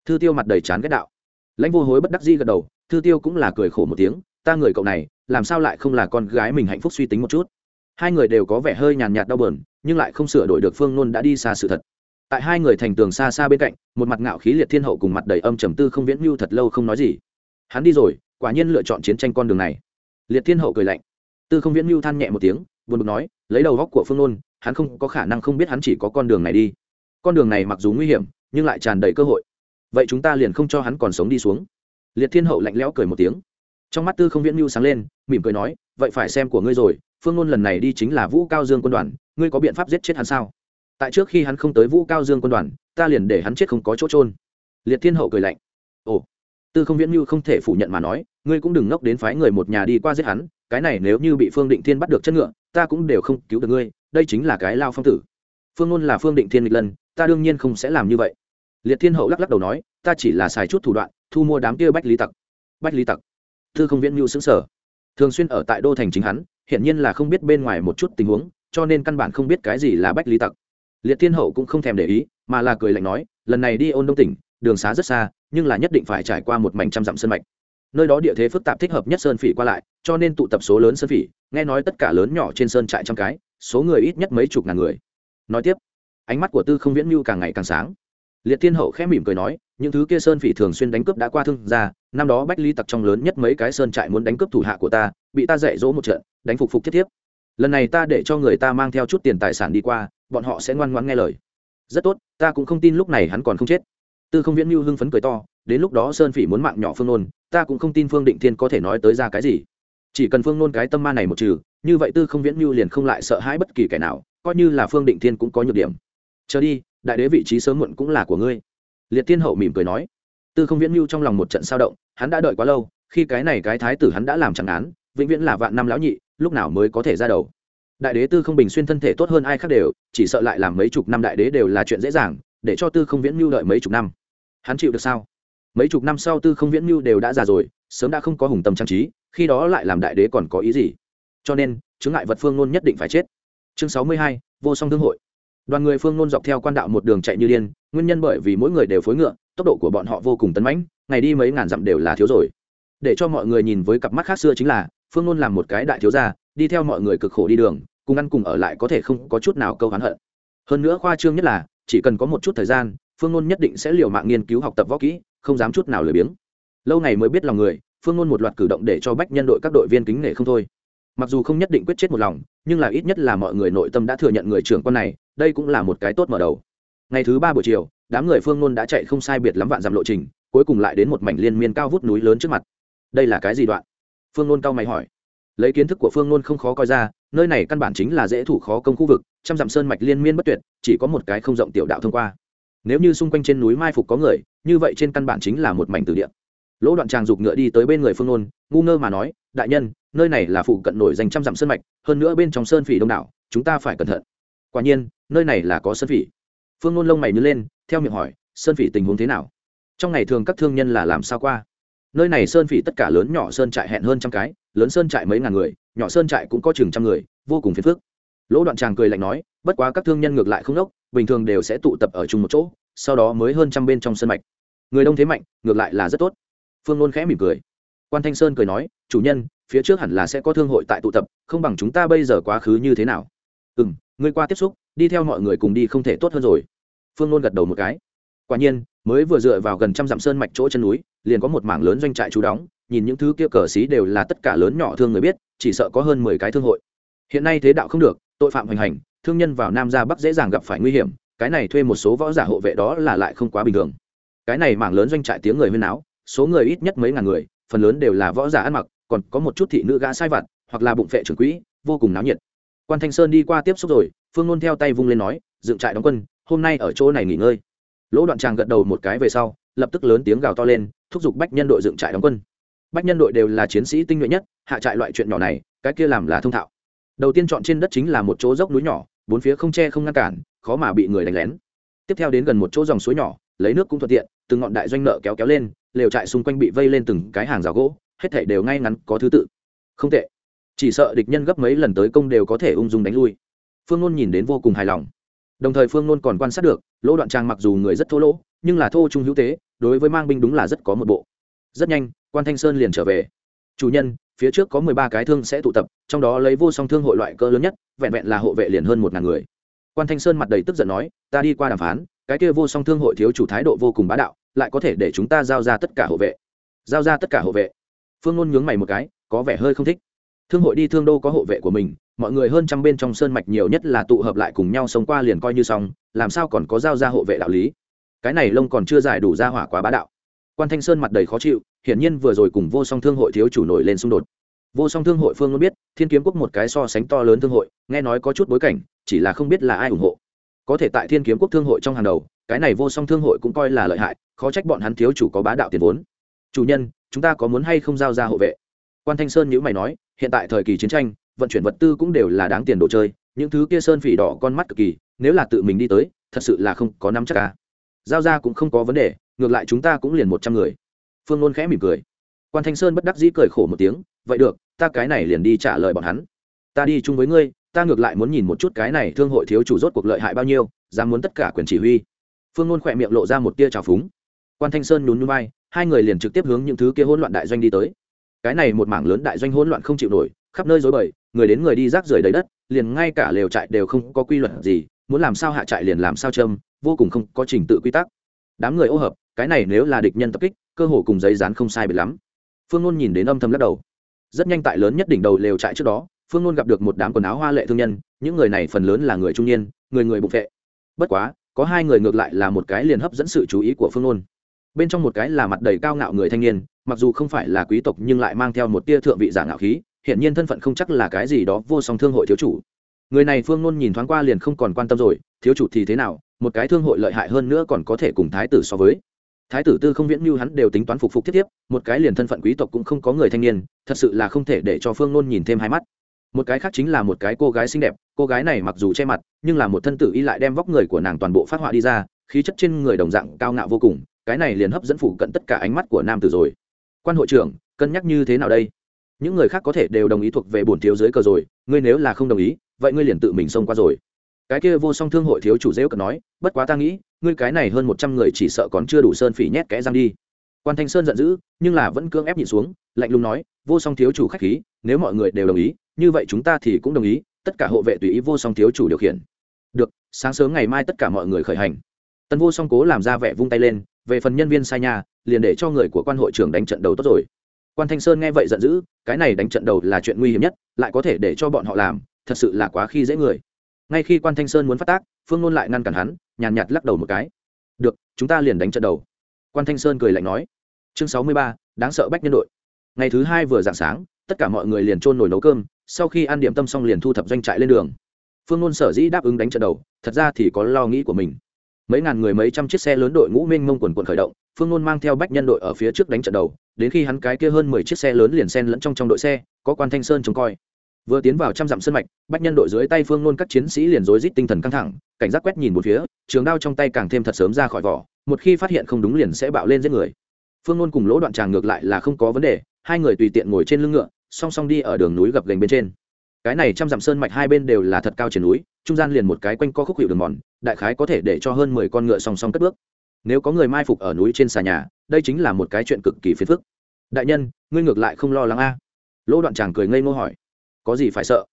Thư tiêu mặt đầy chán ghét đạo. Lãnh vô hối bất đắc di gật đầu, thư tiêu cũng là cười khổ một tiếng ta người cậu này, làm sao lại không là con gái mình hạnh phúc suy tính một chút? Hai người đều có vẻ hơi nhàn nhạt đau bờn nhưng lại không sửa đổi được phương nôn đã đi xa sự thật. Tại hai người thành tường xa xa bên cạnh, một mặt ngạo khí liệt thiên hậu cùng mặt đầy âm trầm tư không viễn mưu thật lâu không nói gì. Hắn đi rồi, quả nhiên lựa chọn chiến tranh con đường này. Liệt thiên hậu cười lạnh. Tư không viễn mưu than nhẹ một tiếng, buồn bực nói, lấy đầu góc của phương nôn, hắn không có khả năng không biết hắn chỉ có con đường này đi. Con đường này mặc dù nguy hiểm, nhưng lại tràn đầy cơ hội. Vậy chúng ta liền không cho hắn còn sống đi xuống. Liệt thiên hậu lạnh lẽo cười một tiếng trong mắt tư không viễn mưu sáng lên, mỉm cười nói, vậy phải xem của ngươi rồi, phương ngôn lần này đi chính là vũ cao dương quân đoàn, ngươi có biện pháp giết chết hắn sao? Tại trước khi hắn không tới vũ cao dương quân đoàn, ta liền để hắn chết không có chỗ trôn liệt thiên hậu cười lạnh, ồ. Tư không viễn mưu không thể phủ nhận mà nói, ngươi cũng đừng ngốc đến phái người một nhà đi qua giết hắn, cái này nếu như bị phương định thiên bắt được chân ngựa, ta cũng đều không cứu được ngươi, đây chính là cái lao phong tử. Phương ngôn là phương định thiên nghịch lần, ta đương nhiên không sẽ làm như vậy. Liệt thiên hậu lắc lắc đầu nói, ta chỉ là xài chút thủ đoạn, thu mua đám kia bách lý tặc. Bách lý tặc thư không viễn mưu xứng sở. Thường xuyên ở tại đô thành chính hắn, hiển nhiên là không biết bên ngoài một chút tình huống, cho nên căn bản không biết cái gì là bách lý tặc. Liệt thiên hậu cũng không thèm để ý, mà là cười lạnh nói, lần này đi ôn đông tỉnh, đường xá rất xa, nhưng là nhất định phải trải qua một mảnh trăm dặm sân mạch. Nơi đó địa thế phức tạp thích hợp nhất sơn phỉ qua lại, cho nên tụ tập số lớn sơn phỉ, nghe nói tất cả lớn nhỏ trên sơn trại trăm cái, số người ít nhất mấy chục ngàn người. Nói tiếp, ánh mắt của tư không viễn mưu càng ngày càng sáng liệt thiên hậu khẽ mỉm cười nói, những thứ kia sơn phỉ thường xuyên đánh cướp đã qua thương gia, năm đó bách ly tặc trong lớn nhất mấy cái sơn trại muốn đánh cướp thủ hạ của ta, bị ta dạy dỗ một trận, đánh phục phục thiết thiếp. Lần này ta để cho người ta mang theo chút tiền tài sản đi qua, bọn họ sẽ ngoan ngoãn nghe lời. Rất tốt, ta cũng không tin lúc này hắn còn không chết. Tư không viễn mưu hưng phấn cười to, đến lúc đó sơn phỉ muốn mạng nhỏ phương nôn, ta cũng không tin phương định thiên có thể nói tới ra cái gì. Chỉ cần phương nôn cái tâm ma này một trừ, như vậy tư không viễn mưu liền không lại sợ hãi bất kỳ kẻ nào, coi như là phương định thiên cũng có nhược điểm. Chờ đi đại đế vị trí sớm muộn cũng là của ngươi. Liệt thiên hậu mỉm cười nói. Tư không viễn mưu trong lòng một trận sao động, hắn đã đợi quá lâu, khi cái này cái thái tử hắn đã làm chẳng án, vĩnh viễn là vạn năm lão nhị, lúc nào mới có thể ra đầu? Đại đế tư không bình xuyên thân thể tốt hơn ai khác đều, chỉ sợ lại làm mấy chục năm đại đế đều là chuyện dễ dàng, để cho tư không viễn mưu đợi mấy chục năm. Hắn chịu được sao? Mấy chục năm sau tư không viễn mưu đều đã già rồi, sớm đã không có hùng tâm trang trí, khi đó lại làm đại đế còn có ý gì? Cho nên chứng ngại vật phương nôn nhất định phải chết. Chương sáu mươi hai, vô song thương hội đoàn người phương nôn dọc theo quan đạo một đường chạy như điên, nguyên nhân bởi vì mỗi người đều phối ngựa, tốc độ của bọn họ vô cùng tấn mãnh, ngày đi mấy ngàn dặm đều là thiếu rồi. Để cho mọi người nhìn với cặp mắt khác xưa chính là, phương nôn làm một cái đại thiếu gia, đi theo mọi người cực khổ đi đường, cùng ăn cùng ở lại có thể không có chút nào câu hắn hận. Hơn nữa khoa trương nhất là, chỉ cần có một chút thời gian, phương nôn nhất định sẽ liều mạng nghiên cứu học tập võ kỹ, không dám chút nào lười biếng. Lâu ngày mới biết lòng người, phương nôn một loạt cử động để cho bách nhân đội các đội viên kính nể không thôi. Mặc dù không nhất định quyết chết một lòng nhưng là ít nhất là mọi người nội tâm đã thừa nhận người trưởng con này, đây cũng là một cái tốt mở đầu. Ngày thứ ba buổi chiều, đám người phương nôn đã chạy không sai biệt lắm vạn dặm lộ trình, cuối cùng lại đến một mảnh liên miên cao vút núi lớn trước mặt. Đây là cái gì đoạn? Phương nôn cao mày hỏi. Lấy kiến thức của phương nôn không khó coi ra, nơi này căn bản chính là dễ thủ khó công khu vực, trăm dặm sơn mạch liên miên bất tuyệt, chỉ có một cái không rộng tiểu đạo thông qua. Nếu như xung quanh trên núi mai phục có người, như vậy trên căn bản chính là một mảnh từ địa. Lỗ đoạn tràng giục ngựa đi tới bên người phương nôn, ngu ngơ mà nói, đại nhân nơi này là phụ cận nổi dành trăm dặm sơn mạch, hơn nữa bên trong sơn phỉ đông đảo, chúng ta phải cẩn thận. Quả nhiên, nơi này là có sơn phỉ. Phương nôn lông mày nhớ lên, theo miệng hỏi, sơn phỉ tình huống thế nào? Trong ngày thường các thương nhân là làm sao qua? Nơi này sơn phỉ tất cả lớn nhỏ sơn trại hẹn hơn trăm cái, lớn sơn trại mấy ngàn người, nhỏ sơn trại cũng có chừng trăm người, vô cùng phiền phức. Lỗ đoạn tràng cười lạnh nói, bất quá các thương nhân ngược lại không đốc, bình thường đều sẽ tụ tập ở chung một chỗ, sau đó mới hơn trăm bên trong sân mạch. Người đông thế mạnh, ngược lại là rất tốt. Phương nôn khẽ mỉm cười. Quan thanh sơn cười nói, chủ nhân phía trước hẳn là sẽ có thương hội tại tụ tập, không bằng chúng ta bây giờ quá khứ như thế nào? Ừ m ngươi qua tiếp xúc, đi theo mọi người cùng đi không thể tốt hơn rồi. Phương nôn gật đầu một cái. Quả nhiên, mới vừa dựa vào gần trăm dặm sơn mạch chỗ chân núi, liền có một mảng lớn doanh trại trú đóng, nhìn những thứ kia cờ xí đều là tất cả lớn nhỏ thương người biết, chỉ sợ có hơn mười cái thương hội. Hiện nay thế đạo không được, tội phạm hoành hành, thương nhân vào nam ra bắc dễ dàng gặp phải nguy hiểm, cái này thuê một số võ giả hộ vệ đó là lại không quá bình thường. Cái này mảng lớn doanh trại tiếng người huyên áo số người ít nhất mấy ngàn người, phần lớn đều là võ giả ăn mặc còn có một chút thị nữ gã sai vặt, hoặc là bụng phệ trưởng quỹ, vô cùng náo nhiệt. Quan thanh sơn đi qua tiếp xúc rồi, phương ngôn theo tay vung lên nói, dựng trại đóng quân, hôm nay ở chỗ này nghỉ ngơi. Lỗ đoạn tràng gật đầu một cái về sau, lập tức lớn tiếng gào to lên, thúc giục bách nhân đội dựng trại đóng quân. Bách nhân đội đều là chiến sĩ tinh nhuệ nhất, hạ trại loại chuyện nhỏ này, cái kia làm là thông thạo. Đầu tiên chọn trên đất chính là một chỗ dốc núi nhỏ, bốn phía không che không ngăn cản, khó mà bị người đánh lén. Tiếp theo đến gần một chỗ dòng suối nhỏ, lấy nước cũng thuận tiện, từng ngọn đại doanh nợ kéo kéo lên lều trại xung quanh bị vây lên từng cái hàng rào gỗ, hết thảy đều ngay ngắn, có thứ tự. Không tệ. Chỉ sợ địch nhân gấp mấy lần tới công đều có thể ung dung đánh lui. Phương nôn nhìn đến vô cùng hài lòng. Đồng thời phương nôn còn quan sát được, lỗ đoạn trang mặc dù người rất thô lỗ, nhưng là thô trung hữu tế, đối với mang binh đúng là rất có một bộ. Rất nhanh, quan thanh sơn liền trở về. Chủ nhân, phía trước có mười ba cái thương sẽ tụ tập, trong đó lấy vô song thương hội loại cơ lớn nhất, vẹn vẹn là hộ vệ liền hơn một ngàn người. Quan thanh sơn mặt đầy tức giận nói, ta đi qua đàm phán, cái kia vô song thương hội thiếu chủ thái độ vô cùng bá đạo lại có thể để chúng ta giao ra tất cả hộ vệ. Giao ra tất cả hộ vệ. Phương ngôn nhướng mày một cái, có vẻ hơi không thích. Thương hội đi thương đô có hộ vệ của mình, mọi người hơn trăm bên trong sơn mạch nhiều nhất là tụ hợp lại cùng nhau sống qua liền coi như xong, làm sao còn có giao ra hộ vệ đạo lý? Cái này lông còn chưa giải đủ ra hỏa quá bá đạo. Quan thanh sơn mặt đầy khó chịu, hiển nhiên vừa rồi cùng vô song thương hội thiếu chủ nổi lên xung đột. Vô song thương hội phương luôn biết, thiên kiếm quốc một cái so sánh to lớn thương hội, nghe nói có chút bối cảnh, chỉ là không biết là ai ủng hộ. Có thể tại thiên kiếm quốc thương hội trong hàng đầu cái này vô song thương hội cũng coi là lợi hại, khó trách bọn hắn thiếu chủ có bá đạo tiền vốn. Chủ nhân, chúng ta có muốn hay không giao ra hộ vệ? Quan thanh sơn nhữ mày nói, hiện tại thời kỳ chiến tranh, vận chuyển vật tư cũng đều là đáng tiền đồ chơi, những thứ kia sơn phỉ đỏ con mắt cực kỳ, nếu là tự mình đi tới, thật sự là không có nắm chắc cả giao ra cũng không có vấn đề, ngược lại chúng ta cũng liền một trăm người. Phương nôn khẽ mỉm cười. Quan thanh sơn bất đắc dĩ cười khổ một tiếng, vậy được, ta cái này liền đi trả lời bọn hắn. Ta đi chung với ngươi, ta ngược lại muốn nhìn một chút cái này thương hội thiếu chủ rốt cuộc lợi hại bao nhiêu, dám muốn tất cả quyền chỉ huy phương nôn khỏe miệng lộ ra một tia trào phúng. Quan thanh sơn nhún nhún vai, hai người liền trực tiếp hướng những thứ kia hỗn loạn đại doanh đi tới. Cái này một mảng lớn đại doanh hỗn loạn không chịu nổi, khắp nơi rối bời, người đến người đi rác rưởi đầy đất, liền ngay cả lều trại đều không có quy luật gì, muốn làm sao hạ trại liền làm sao châm, vô cùng không có trình tự quy tắc. Đám người ô hợp, cái này nếu là địch nhân tập kích, cơ hồ cùng giấy dán không sai biệt lắm. Phương ngôn nhìn đến âm thầm lắc đầu. Rất nhanh tại lớn nhất đỉnh đầu lều trại trước đó, phương ngôn gặp được một đám quần áo hoa lệ thương nhân, những người này phần lớn là người trung niên, người người bụng vệ. Bất quá có hai người ngược lại là một cái liền hấp dẫn sự chú ý của phương nôn. Bên trong một cái là mặt đầy cao ngạo người thanh niên, mặc dù không phải là quý tộc nhưng lại mang theo một tia thượng vị giả ngạo khí hiện nhiên thân phận không chắc là cái gì đó vô song thương hội thiếu chủ. Người này phương nôn nhìn thoáng qua liền không còn quan tâm rồi, thiếu chủ thì thế nào, một cái thương hội lợi hại hơn nữa còn có thể cùng thái tử so với. Thái tử tư không viễn mưu hắn đều tính toán phục phục tiếp tiếp một cái liền thân phận quý tộc cũng không có người thanh niên, thật sự là không thể để cho phương nôn nhìn thêm hai mắt một cái khác chính là một cái cô gái xinh đẹp, cô gái này mặc dù che mặt, nhưng là một thân tử y lại đem vóc người của nàng toàn bộ phát họa đi ra, khí chất trên người đồng dạng cao ngạo vô cùng, cái này liền hấp dẫn phủ cận tất cả ánh mắt của nam tử rồi. Quan hội trưởng, cân nhắc như thế nào đây? Những người khác có thể đều đồng ý thuộc về bổn thiếu dưới cờ rồi, ngươi nếu là không đồng ý, vậy ngươi liền tự mình xông qua rồi. Cái kia vô song thương hội thiếu chủ dễu cờ nói, bất quá ta nghĩ, ngươi cái này hơn một trăm người chỉ sợ còn chưa đủ sơn phỉ nhét kẽ răng đi. Quan thanh sơn giận dữ, nhưng là vẫn cưỡng ép nhịn xuống, lạnh lùng nói, vô song thiếu chủ khách khí nếu mọi người đều đồng ý như vậy chúng ta thì cũng đồng ý tất cả hộ vệ tùy ý vô song thiếu chủ điều khiển. Được sáng sớm ngày mai tất cả mọi người khởi hành. Tần vô song cố làm ra vẻ vung tay lên về phần nhân viên sai nhà liền để cho người của quan hội trưởng đánh trận đầu tốt rồi. Quan thanh sơn nghe vậy giận dữ cái này đánh trận đầu là chuyện nguy hiểm nhất lại có thể để cho bọn họ làm thật sự là quá khi dễ người. Ngay khi quan thanh sơn muốn phát tác phương nôn lại ngăn cản hắn nhàn nhạt, nhạt lắc đầu một cái. Được chúng ta liền đánh trận đầu. Quan thanh sơn cười lạnh nói. Chương sáu mươi ba đáng sợ bách nhân đội. Ngày thứ hai vừa dạng sáng tất cả mọi người liền trôn nổi nấu cơm, sau khi ăn điểm tâm xong liền thu thập doanh trại lên đường. Phương nôn sở dĩ đáp ứng đánh trận đầu, thật ra thì có lo nghĩ của mình. Mấy ngàn người mấy trăm chiếc xe lớn đội ngũ mênh mông quần quần khởi động, phương nôn mang theo bách nhân đội ở phía trước đánh trận đầu, đến khi hắn cái kia hơn mười chiếc xe lớn liền sen lẫn trong trong đội xe, có quan thanh sơn trông coi. Vừa tiến vào trăm dặm sân mạch, bách nhân đội dưới tay phương nôn các chiến sĩ liền rối rít tinh thần căng thẳng, cảnh giác quét nhìn một phía, trường đao trong tay càng thêm thật sớm ra khỏi vỏ, một khi phát hiện không đúng liền sẽ bạo lên giết người. Phương nôn cùng lỗ đoạn tràng ngược lại là không có vấn đề hai người tùy tiện ngồi trên lưng ngựa, song song đi ở đường núi gập gành bên trên. Cái này trăm dặm sơn mạch hai bên đều là thật cao trên núi, trung gian liền một cái quanh co khúc hiệu đường mòn, đại khái có thể để cho hơn mười con ngựa song song cất bước. Nếu có người mai phục ở núi trên xà nhà, đây chính là một cái chuyện cực kỳ phiền phức. Đại nhân, ngươi ngược lại không lo lắng a? Lỗ đoạn chàng cười ngây ngô hỏi. Có gì phải sợ?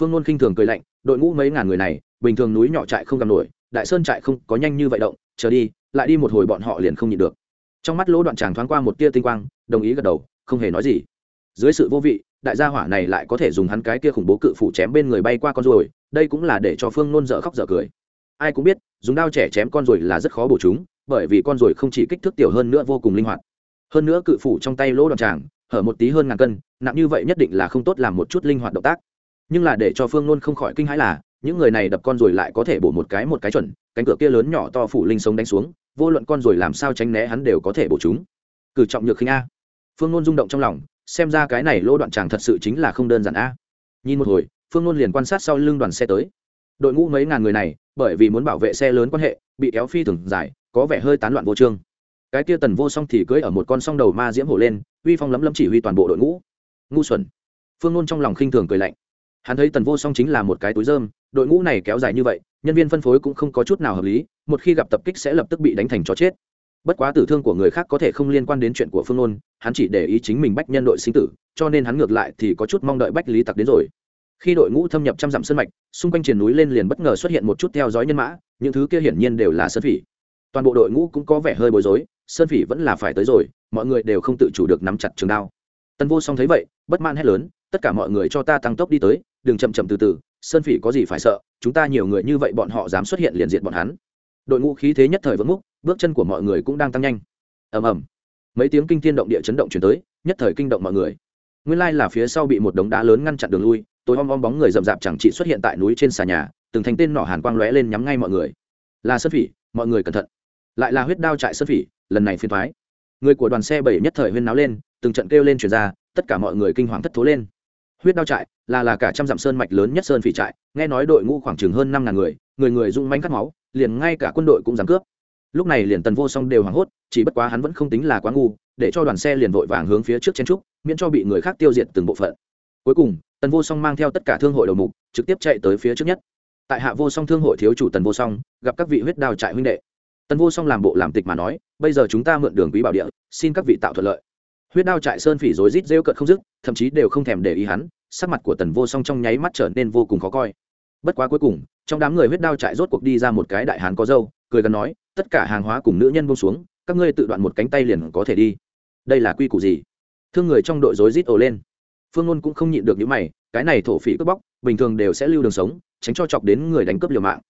Phương ngôn khinh thường cười lạnh, đội ngũ mấy ngàn người này, bình thường núi nhỏ trại không cầm nổi, đại sơn trại không có nhanh như vậy động, chờ đi, lại đi một hồi bọn họ liền không nhịn được. Trong mắt lỗ đoạn chàng thoáng qua một tia tinh quang, đồng ý gật đầu không hề nói gì. Dưới sự vô vị, đại gia hỏa này lại có thể dùng hắn cái kia khủng bố cự phủ chém bên người bay qua con ruồi, đây cũng là để cho phương nôn dở khóc dở cười. Ai cũng biết, dùng đao trẻ chém con ruồi là rất khó bổ chúng, bởi vì con ruồi không chỉ kích thước tiểu hơn nữa vô cùng linh hoạt. Hơn nữa cự phủ trong tay lỗ đòn tràng, hở một tí hơn ngàn cân, nặng như vậy nhất định là không tốt làm một chút linh hoạt động tác. Nhưng là để cho phương nôn không khỏi kinh hãi là, những người này đập con ruồi lại có thể bổ một cái một cái chuẩn, cánh cửa kia lớn nhỏ to phủ linh sống đánh xuống, vô luận con ruồi làm sao tránh né hắn đều có thể bổ chúng. Cử trọng nhược khinh a phương nôn rung động trong lòng, xem ra cái này lỗ đoạn tràng thật sự chính là không đơn giản a. Nhìn một hồi, phương nôn liền quan sát sau lưng đoàn xe tới. Đội ngũ mấy ngàn người này, bởi vì muốn bảo vệ xe lớn quan hệ, bị kéo phi thường dài, có vẻ hơi tán loạn vô trương. Cái kia tần vô song thì cưỡi ở một con song đầu ma diễm hổ lên, uy phong lấm lấm chỉ huy toàn bộ đội ngũ. Ngu xuẩn. Phương nôn trong lòng khinh thường cười lạnh. Hắn thấy tần vô song chính là một cái túi dơm đội ngũ này kéo dài như vậy, nhân viên phân phối cũng không có chút nào hợp lý, một khi gặp tập kích sẽ lập tức bị đánh thành chó chết bất quá tử thương của người khác có thể không liên quan đến chuyện của phương nôn, hắn chỉ để ý chính mình bách nhân đội sinh tử, cho nên hắn ngược lại thì có chút mong đợi bách lý tặc đến rồi. Khi đội ngũ thâm nhập trăm dặm sân mạch, xung quanh triền núi lên liền bất ngờ xuất hiện một chút theo dõi nhân mã, những thứ kia hiển nhiên đều là sơn phỉ. Toàn bộ đội ngũ cũng có vẻ hơi bối rối, sơn phỉ vẫn là phải tới rồi, mọi người đều không tự chủ được nắm chặt trường đao. Tân vô song thấy vậy, bất man hét lớn, tất cả mọi người cho ta tăng tốc đi tới, đừng chậm chậm từ từ, sơn phỉ có gì phải sợ, chúng ta nhiều người như vậy bọn họ dám xuất hiện liền diện bọn hắn. Đội ngũ khí thế nhất thời vững múc bước chân của mọi người cũng đang tăng nhanh. Ầm ầm. Mấy tiếng kinh thiên động địa chấn động chuyển tới, nhất thời kinh động mọi người. Nguyên lai là phía sau bị một đống đá lớn ngăn chặn đường lui, tối om om bóng người rậm rạp chẳng chỉ xuất hiện tại núi trên xà nhà, từng thành tên nỏ hàn quang lóe lên nhắm ngay mọi người. Là sơn phỉ, mọi người cẩn thận. Lại là huyết đao trại sơn phỉ, lần này phiên thoái người của đoàn xe bảy nhất thời huyên náo lên, từng trận kêu lên chuyển ra, tất cả mọi người kinh hoàng thất thố lên. Huyết đao trại, là là cả trăm dặm sơn mạch lớn nhất sơn phỉ trại, nghe nói đội ngũ khoảng chừng hơn năm ngàn người người người rung manh cắt máu, liền ngay cả quân đội cũng dám cướp lúc này liền tần vô song đều hoảng hốt, chỉ bất quá hắn vẫn không tính là quá ngu, để cho đoàn xe liền vội vàng hướng phía trước chen trúc, miễn cho bị người khác tiêu diệt từng bộ phận. Cuối cùng, tần vô song mang theo tất cả thương hội đầu mục, trực tiếp chạy tới phía trước nhất. Tại hạ vô song thương hội thiếu chủ tần vô song, gặp các vị huyết đào trại huynh đệ. Tần vô song làm bộ làm tịch mà nói, bây giờ chúng ta mượn đường quý bảo địa, xin các vị tạo thuận lợi. Huyết đao trại sơn phỉ rối rít rêu cợt không dứt, thậm chí đều không thèm để ý hắn, sắc mặt của tần vô song trong nháy mắt trở nên vô cùng khó coi. Bất quá cuối cùng, trong đám người huyết đao trại rốt cuộc đi ra một cái đại hán có dâu, cười gần nói tất cả hàng hóa cùng nữ nhân buông xuống, các ngươi tự đoạn một cánh tay liền có thể đi. Đây là quy củ gì? Thương người trong đội rối rít ồ lên. Phương ngôn cũng không nhịn được những mày, cái này thổ phỉ cướp bóc, bình thường đều sẽ lưu đường sống, tránh cho chọc đến người đánh cướp liều mạng.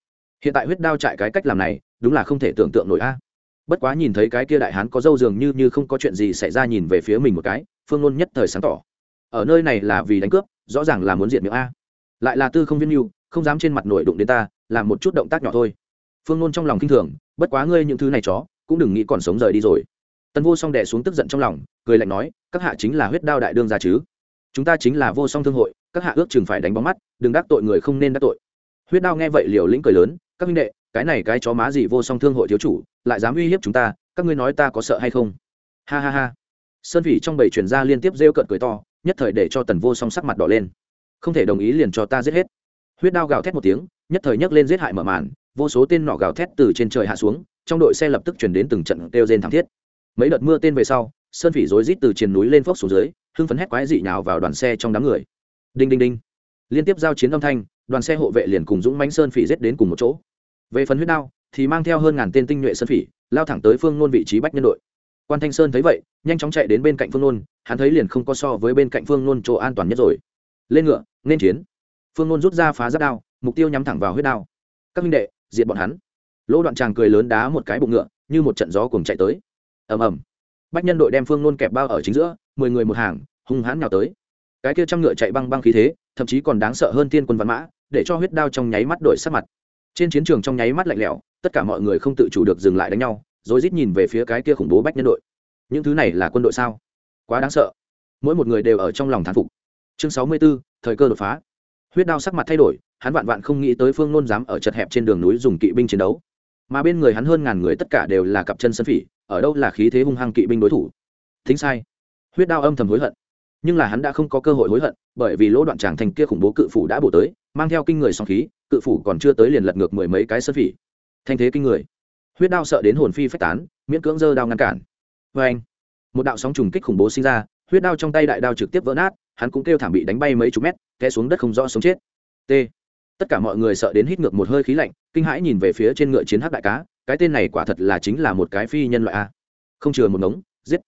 Hiện tại huyết đao trại cái cách làm này, đúng là không thể tưởng tượng nổi a. Bất quá nhìn thấy cái kia đại hán có dâu dường như như không có chuyện gì xảy ra nhìn về phía mình một cái, phương ngôn nhất thời sáng tỏ. Ở nơi này là vì đánh cướp, rõ ràng là muốn diệt miệng a. Lại là tư không viên mưu không dám trên mặt nổi đụng đến ta, làm một chút động tác nhỏ thôi phương nôn trong lòng kinh thường, bất quá ngươi những thứ này chó, cũng đừng nghĩ còn sống rời đi rồi. Tần vô song đẻ xuống tức giận trong lòng, cười lạnh nói, các hạ chính là huyết đao đại đương gia chứ? Chúng ta chính là vô song thương hội, các hạ ước chừng phải đánh bóng mắt, đừng đắc tội người không nên đắc tội. Huyết đao nghe vậy liều lĩnh cười lớn, các minh đệ, cái này cái chó má gì vô song thương hội thiếu chủ, lại dám uy hiếp chúng ta, các ngươi nói ta có sợ hay không? Ha ha ha. Sơn phỉ trong bầy truyền ra liên tiếp rêu cợt cười to, nhất thời để cho tần vô song sắc mặt đỏ lên. Không thể đồng ý liền cho ta giết hết. Huyết đao gào thét một tiếng, nhất thời nhấc lên giết hại mở màn vô số tên nọ gào thét từ trên trời hạ xuống, trong đội xe lập tức chuyển đến từng trận kêu rên thảm thiết. Mấy đợt mưa tên về sau, sơn phỉ rối rít từ trên núi lên phốc xuống dưới, hưng phấn hét quái dị nhào vào đoàn xe trong đám người. Đinh đinh đinh. Liên tiếp giao chiến âm thanh, đoàn xe hộ vệ liền cùng dũng mánh sơn phỉ giết đến cùng một chỗ. Về phần huyết đao, thì mang theo hơn ngàn tên tinh nhuệ sơn phỉ, lao thẳng tới phương nôn vị trí bách nhân đội. Quan thanh sơn thấy vậy, nhanh chóng chạy đến bên cạnh phương nôn, hắn thấy liền không có so với bên cạnh phương nôn chỗ an toàn nhất rồi. Lên ngựa, nên chiến. Phương nôn rút ra phá giáp đao, mục tiêu nhắm thẳng vào huyết đao. Các minh đệ diệt bọn hắn. Lỗ đoạn tràng cười lớn đá một cái bụng ngựa như một trận gió cùng chạy tới. Ầm ầm. Bách nhân đội đem phương nôn kẹp bao ở chính giữa mười người một hàng hung hãn nào tới. Cái kia trăm ngựa chạy băng băng khí thế thậm chí còn đáng sợ hơn tiên quân văn mã để cho huyết đao trong nháy mắt đổi sắc mặt. Trên chiến trường trong nháy mắt lạnh lẽo tất cả mọi người không tự chủ được dừng lại đánh nhau rồi rít nhìn về phía cái kia khủng bố bách nhân đội. Những thứ này là quân đội sao? Quá đáng sợ. Mỗi một người đều ở trong lòng thán phục. Chương sáu mươi 64, thời cơ đột phá huyết đao sắc mặt thay đổi, hắn vạn vạn không nghĩ tới phương nôn dám ở chật hẹp trên đường núi dùng kỵ binh chiến đấu. Mà bên người hắn hơn ngàn người tất cả đều là cặp chân sân phỉ, ở đâu là khí thế hung hăng kỵ binh đối thủ? Thính sai. Huyết đao âm thầm hối hận. Nhưng là hắn đã không có cơ hội hối hận, bởi vì lỗ đoạn tràng thành kia khủng bố cự phủ đã bổ tới, mang theo kinh người song khí, cự phủ còn chưa tới liền lật ngược mười mấy cái sân phỉ. Thanh thế kinh người. Huyết đao sợ đến hồn phi phách tán, miễn cưỡng dơ đao ngăn cản. Vê anh một đạo sóng trùng kích khủng bố sinh ra, huyết đao trong tay đại đao trực tiếp vỡ nát, hắn cũng kêu thảm bị đánh bay mấy chục mét té xuống đất không rõ sống chết. T. Tất cả mọi người sợ đến hít ngược một hơi khí lạnh, kinh hãi nhìn về phía trên ngựa chiến hắc đại cá, cái tên này quả thật là chính là một cái phi nhân loại a. Không chừa một ngống, giết.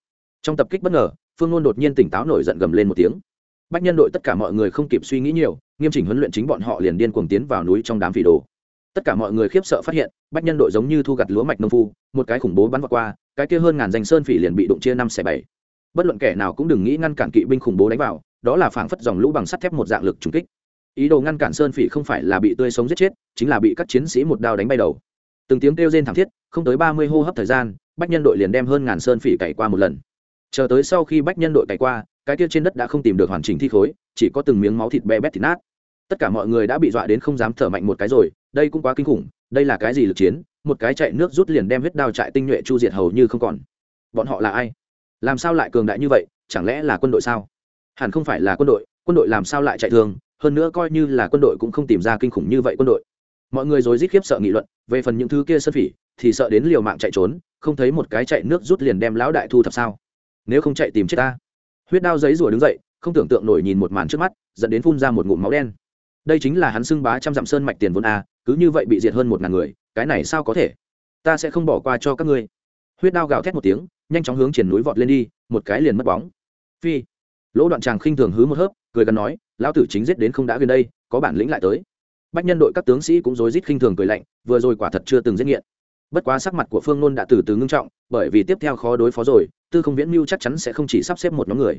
Trong tập kích bất ngờ, phương ngôn đột nhiên tỉnh táo nổi giận gầm lên một tiếng. Bách nhân đội tất cả mọi người không kịp suy nghĩ nhiều, nghiêm chỉnh huấn luyện chính bọn họ liền điên cuồng tiến vào núi trong đám phỉ đồ. Tất cả mọi người khiếp sợ phát hiện, bách nhân đội giống như thu gặt lúa mạch nông phu, một cái khủng bố bắn vào qua, cái kia hơn ngàn danh sơn phỉ liền bị đụng chia năm xẻ bảy. Bất luận kẻ nào cũng đừng nghĩ ngăn cản kỵ binh khủng bố đánh vào đó là phảng phất dòng lũ bằng sắt thép một dạng lực trùng kích. Ý đồ ngăn cản sơn phỉ không phải là bị tươi sống giết chết, chính là bị các chiến sĩ một đao đánh bay đầu. Từng tiếng kêu rên thảm thiết, không tới ba mươi hô hấp thời gian, bách nhân đội liền đem hơn ngàn sơn phỉ cày qua một lần. Chờ tới sau khi bách nhân đội cày qua, cái kia trên đất đã không tìm được hoàn chỉnh thi khối, chỉ có từng miếng máu thịt be bét thịt nát. Tất cả mọi người đã bị dọa đến không dám thở mạnh một cái rồi, đây cũng quá kinh khủng, đây là cái gì lực chiến? Một cái chạy nước rút liền đem huyết đao trại tinh nhuệ chu diệt hầu như không còn. Bọn họ là ai? Làm sao lại cường đại như vậy? Chẳng lẽ là quân đội sao? Hẳn không phải là quân đội quân đội làm sao lại chạy thường, hơn nữa coi như là quân đội cũng không tìm ra kinh khủng như vậy quân đội. Mọi người rồi rít khiếp sợ nghị luận, về phần những thứ kia sơn phỉ, thì sợ đến liều mạng chạy trốn, không thấy một cái chạy nước rút liền đem lão đại thu thập sao? Nếu không chạy tìm chết ta. Huyết đao giấy rùa đứng dậy, không tưởng tượng nổi nhìn một màn trước mắt, dẫn đến phun ra một ngụm máu đen. Đây chính là hắn xưng bá trăm dặm sơn mạch tiền vốn a, cứ như vậy bị diệt hơn một ngàn người, cái này sao có thể? Ta sẽ không bỏ qua cho các ngươi. Huyết đao gào thét một tiếng, nhanh chóng hướng triển núi vọt lên đi, một cái liền mất bóng. Phi lỗ đoạn tràng khinh thường hứ một hớp, cười gần nói, lão tử chính giết đến không đã gần đây, có bản lĩnh lại tới. Bách nhân đội các tướng sĩ cũng rối rít khinh thường cười lạnh, vừa rồi quả thật chưa từng giết nghiện. Bất quá sắc mặt của phương nôn đã từ từ ngưng trọng, bởi vì tiếp theo khó đối phó rồi, tư không viễn mưu chắc chắn sẽ không chỉ sắp xếp một nhóm người.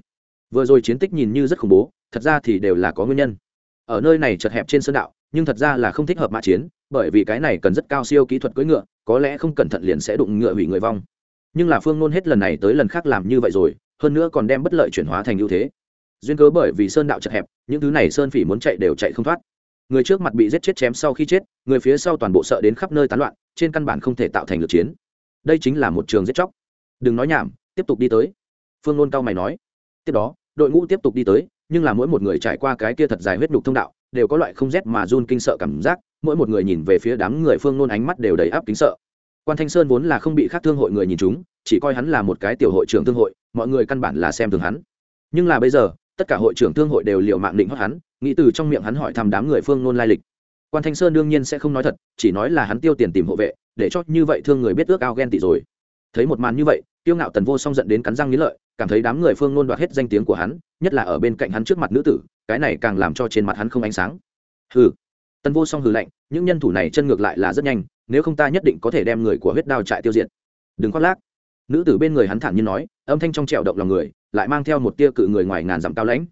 Vừa rồi chiến tích nhìn như rất khủng bố, thật ra thì đều là có nguyên nhân. Ở nơi này chật hẹp trên sơn đạo, nhưng thật ra là không thích hợp mã chiến, bởi vì cái này cần rất cao siêu kỹ thuật cưỡi ngựa, có lẽ không cẩn thận liền sẽ đụng ngựa hủy người vong. Nhưng là phương nôn hết lần này tới lần khác làm như vậy rồi hơn nữa còn đem bất lợi chuyển hóa thành ưu thế. Duyên cớ bởi vì sơn đạo chật hẹp, những thứ này sơn phỉ muốn chạy đều chạy không thoát. Người trước mặt bị giết chết chém sau khi chết, người phía sau toàn bộ sợ đến khắp nơi tán loạn, trên căn bản không thể tạo thành lực chiến. Đây chính là một trường giết chóc. Đừng nói nhảm, tiếp tục đi tới. Phương nôn cao mày nói. Tiếp đó, đội ngũ tiếp tục đi tới, nhưng là mỗi một người trải qua cái kia thật dài huyết nhục thông đạo, đều có loại không rét mà run kinh sợ cảm giác, mỗi một người nhìn về phía đám người phương nôn ánh mắt đều đầy áp kính sợ. Quan thanh sơn vốn là không bị khác thương hội người nhìn chúng, chỉ coi hắn là một cái tiểu hội trưởng thương hội mọi người căn bản là xem thường hắn. Nhưng là bây giờ, tất cả hội trưởng thương hội đều liệu mạng định hót hắn, nghĩ từ trong miệng hắn hỏi thăm đám người phương nôn lai lịch. Quan thanh sơn đương nhiên sẽ không nói thật, chỉ nói là hắn tiêu tiền tìm hộ vệ, để cho như vậy thương người biết ước ao ghen tị rồi. Thấy một màn như vậy, tiêu ngạo tần vô song giận đến cắn răng nghĩ lợi, cảm thấy đám người phương nôn đoạt hết danh tiếng của hắn, nhất là ở bên cạnh hắn trước mặt nữ tử, cái này càng làm cho trên mặt hắn không ánh sáng. Hừ. Tần vô song hừ lạnh, những nhân thủ này chân ngược lại là rất nhanh, nếu không ta nhất định có thể đem người của huyết đao trại tiêu diệt. Đừng khoác lác. Nữ tử bên người hắn thản nhiên nói âm thanh trong trẻo động lòng người, lại mang theo một tia cự người ngoài ngàn dặm cao lãnh.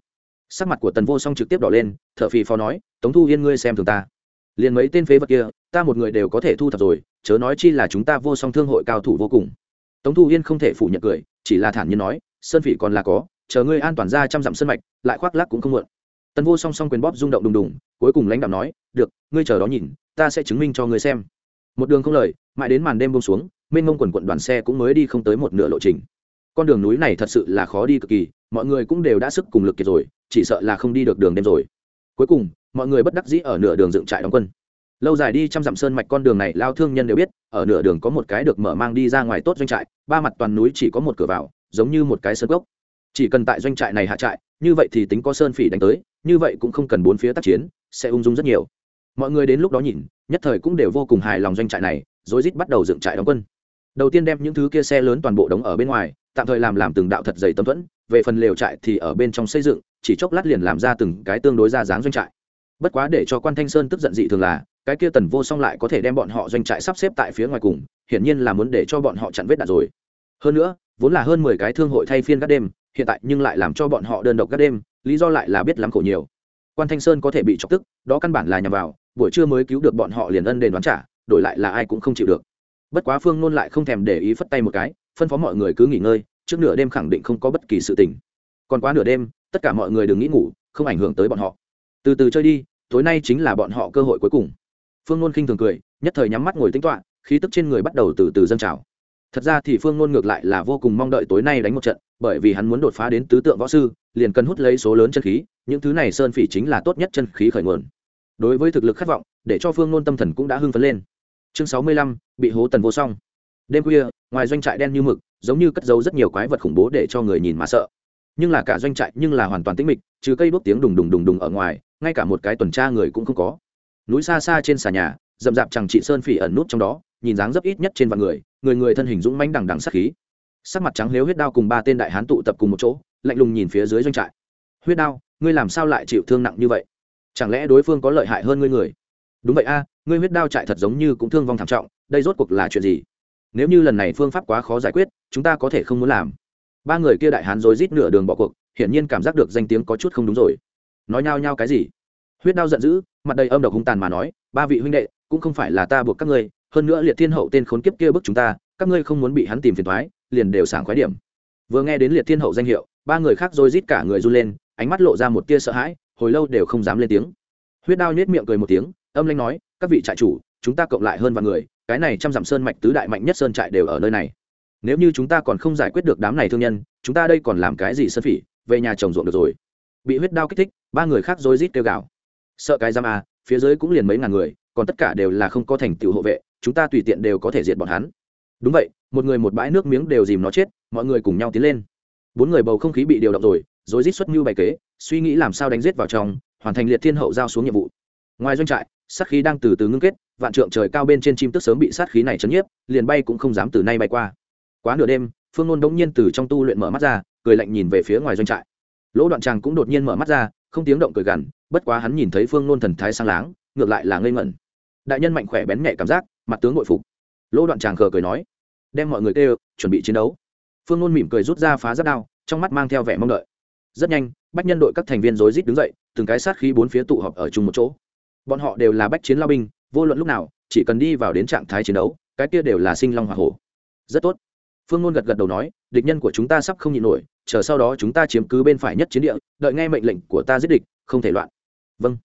Sắc mặt của tần vô song trực tiếp đỏ lên t h ở phì phò nói, tống thu yên ngươi xem thường ta. Liền mấy tên phế vật kia, ta một người đều có thể thu thập rồi, chớ nói chi là chúng ta vô song thương hội cao thủ vô cùng. Tống thu yên không thể phủ nhận cười, chỉ là thản nhiên nói, sơn phỉ còn là có, chờ ngươi an toàn ra trăm dặm sân mạch, lại khoác lác cũng không muộn. Tần vô song song quyền bóp rung động đùng đùng, cuối cùng lãnh đạo nói, được, ngươi chờ đó nhìn, ta sẽ chứng minh cho ngươi xem. Một đường không lời, mãi đến màn đêm bông xuống, mênh mông quần quận đoàn xe cũng mới đi không tới một nửa lộ trình con đường núi này thật sự là khó đi cực kỳ, mọi người cũng đều đã sức cùng lực kiệt rồi, chỉ sợ là không đi được đường đêm rồi. Cuối cùng, mọi người bất đắc dĩ ở nửa đường dựng trại đóng quân. Lâu dài đi trăm dặm sơn mạch con đường này lao thương nhân đều biết, ở nửa đường có một cái được mở mang đi ra ngoài tốt doanh trại, ba mặt toàn núi chỉ có một cửa vào, giống như một cái sơn gốc chỉ cần tại doanh trại này hạ trại, như vậy thì tính có sơn phỉ đánh tới, như vậy cũng không cần bốn phía tác chiến, sẽ ung dung rất nhiều. Mọi người đến lúc đó nhìn, nhất thời cũng đều vô cùng hài lòng doanh trại này rối rít bắt đầu dựng trại đóng quân. Đầu tiên đem những thứ kia xe lớn toàn bộ đóng ở bên ngoài tạm thời làm làm từng đạo thật dày tấm thuẫn, về phần lều trại thì ở bên trong xây dựng, chỉ chốc lát liền làm ra từng cái tương đối ra dáng doanh trại. Bất quá để cho quan thanh sơn tức giận dị thường là, cái kia tần vô song lại có thể đem bọn họ doanh trại sắp xếp tại phía ngoài cùng, hiển nhiên là muốn để cho bọn họ chặn vết đạn rồi. Hơn nữa, vốn là hơn mười cái thương hội thay phiên các đêm, hiện tại nhưng lại làm cho bọn họ đơn độc các đêm, lý do lại là biết lắm khổ nhiều. Quan thanh sơn có thể bị chọc tức, đó căn bản là nhằm vào, buổi trưa mới cứu được bọn họ liền ân đền đoán trả, đổi lại là ai cũng không chịu được. Bất quá phương nôn lại không thèm để ý phất tay một cái phân phó mọi người cứ nghỉ ngơi, trước nửa đêm khẳng định không có bất kỳ sự tình. Còn quá nửa đêm, tất cả mọi người đừng nghĩ ngủ, không ảnh hưởng tới bọn họ. Từ từ chơi đi, tối nay chính là bọn họ cơ hội cuối cùng. Phương nôn khinh thường cười, nhất thời nhắm mắt ngồi tính toạ khí tức trên người bắt đầu từ từ dâng trào. Thật ra thì phương nôn ngược lại là vô cùng mong đợi tối nay đánh một trận, bởi vì hắn muốn đột phá đến tứ tượng võ sư, liền cần hút lấy số lớn chân khí, những thứ này sơn phỉ chính là tốt nhất chân khí khởi nguồn. Đối với thực lực khát vọng, để cho phương nôn tâm thần cũng đã hưng phấn lên. Chương sáu mươi lăm, bị hố tần vô song đêm khuya, ngoài doanh trại đen như mực, giống như cất giấu rất nhiều quái vật khủng bố để cho người nhìn mà sợ. Nhưng là cả doanh trại nhưng là hoàn toàn tĩnh mịch, trừ cây bốc tiếng đùng đùng đùng đùng ở ngoài, ngay cả một cái tuần tra người cũng không có. Núi xa xa trên xà nhà, rậm rạp chẳng chị sơn phỉ ẩn nút trong đó, nhìn dáng dấp ít nhất trên vạn người người người thân hình dũng mãnh đằng đằng sát khí. Sắc mặt trắng nếu huyết đao cùng ba tên đại hán tụ tập cùng một chỗ, lạnh lùng nhìn phía dưới doanh trại. Huyết đao, ngươi làm sao lại chịu thương nặng như vậy? Chẳng lẽ đối phương có lợi hại hơn ngươi người? Đúng vậy a, ngươi huyết đao trại thật giống như cũng thương vong thảm trọng, đây rốt cuộc là chuyện gì? Nếu như lần này phương pháp quá khó giải quyết, chúng ta có thể không muốn làm. Ba người kia đại hán rối rít nửa đường bỏ cuộc, hiển nhiên cảm giác được danh tiếng có chút không đúng rồi. Nói nhao nhao cái gì? Huyết đao giận dữ, mặt đầy âm độc hung tàn mà nói, ba vị huynh đệ, cũng không phải là ta buộc các ngươi, hơn nữa liệt thiên hậu tên khốn kiếp kia bức chúng ta, các ngươi không muốn bị hắn tìm phiền thoái liền đều sảng khoái điểm. Vừa nghe đến liệt thiên hậu danh hiệu, ba người khác rồi rít cả người run lên, ánh mắt lộ ra một tia sợ hãi, hồi lâu đều không dám lên tiếng. Huyết đao nhếch miệng cười một tiếng, âm lanh nói, các vị trại chủ, chúng ta cộng lại hơn vài người cái này trăm dặm sơn mạch tứ đại mạnh nhất sơn trại đều ở nơi này. Nếu như chúng ta còn không giải quyết được đám này thương nhân, chúng ta đây còn làm cái gì sơn phỉ, về nhà trồng ruộng được rồi. Bị huyết đao kích thích, ba người khác rối rít kêu gào. Sợ cái giam à phía dưới cũng liền mấy ngàn người, còn tất cả đều là không có thành tựu hộ vệ, chúng ta tùy tiện đều có thể diệt bọn hắn. Đúng vậy, một người một bãi nước miếng đều dìm nó chết, mọi người cùng nhau tiến lên. Bốn người bầu không khí bị điều động rồi rồi rít xuất mưu bày kế, suy nghĩ làm sao đánh giết vào trong, hoàn thành liệt thiên hậu giao xuống nhiệm vụ. Ngoài doanh trại, sát khí đang từ từ ngưng kết vạn trượng trời cao bên trên chim tức sớm bị sát khí này chấn nhiếp, liền bay cũng không dám từ nay bay qua. Quá nửa đêm, phương nôn đống nhiên từ trong tu luyện mở mắt ra, cười lạnh nhìn về phía ngoài doanh trại. Lỗ đoạn tràng cũng đột nhiên mở mắt ra, không tiếng động cười gằn, bất quá hắn nhìn thấy phương nôn thần thái sang láng, ngược lại là ngây ngẩn. Đại nhân mạnh khỏe bén nhẹ cảm giác, mặt tướng nội phục. Lỗ đoạn tràng khờ cười nói, đem mọi người kêu, chuẩn bị chiến đấu. Phương nôn mỉm cười rút ra phá giáp đao, trong mắt mang theo vẻ mong đợi. Rất nhanh, bách nhân đội các thành viên rối rít đứng dậy, từng cái sát khí bốn phía tụ họp ở chung một chỗ. Bọn họ đều là bách chiến lao binh vô luận lúc nào, chỉ cần đi vào đến trạng thái chiến đấu, cái kia đều là sinh long hoa hổ. Rất tốt. Phương ngôn gật gật đầu nói, địch nhân của chúng ta sắp không nhịn nổi, chờ sau đó chúng ta chiếm cứ bên phải nhất chiến địa, đợi nghe mệnh lệnh của ta giết địch, không thể loạn. Vâng.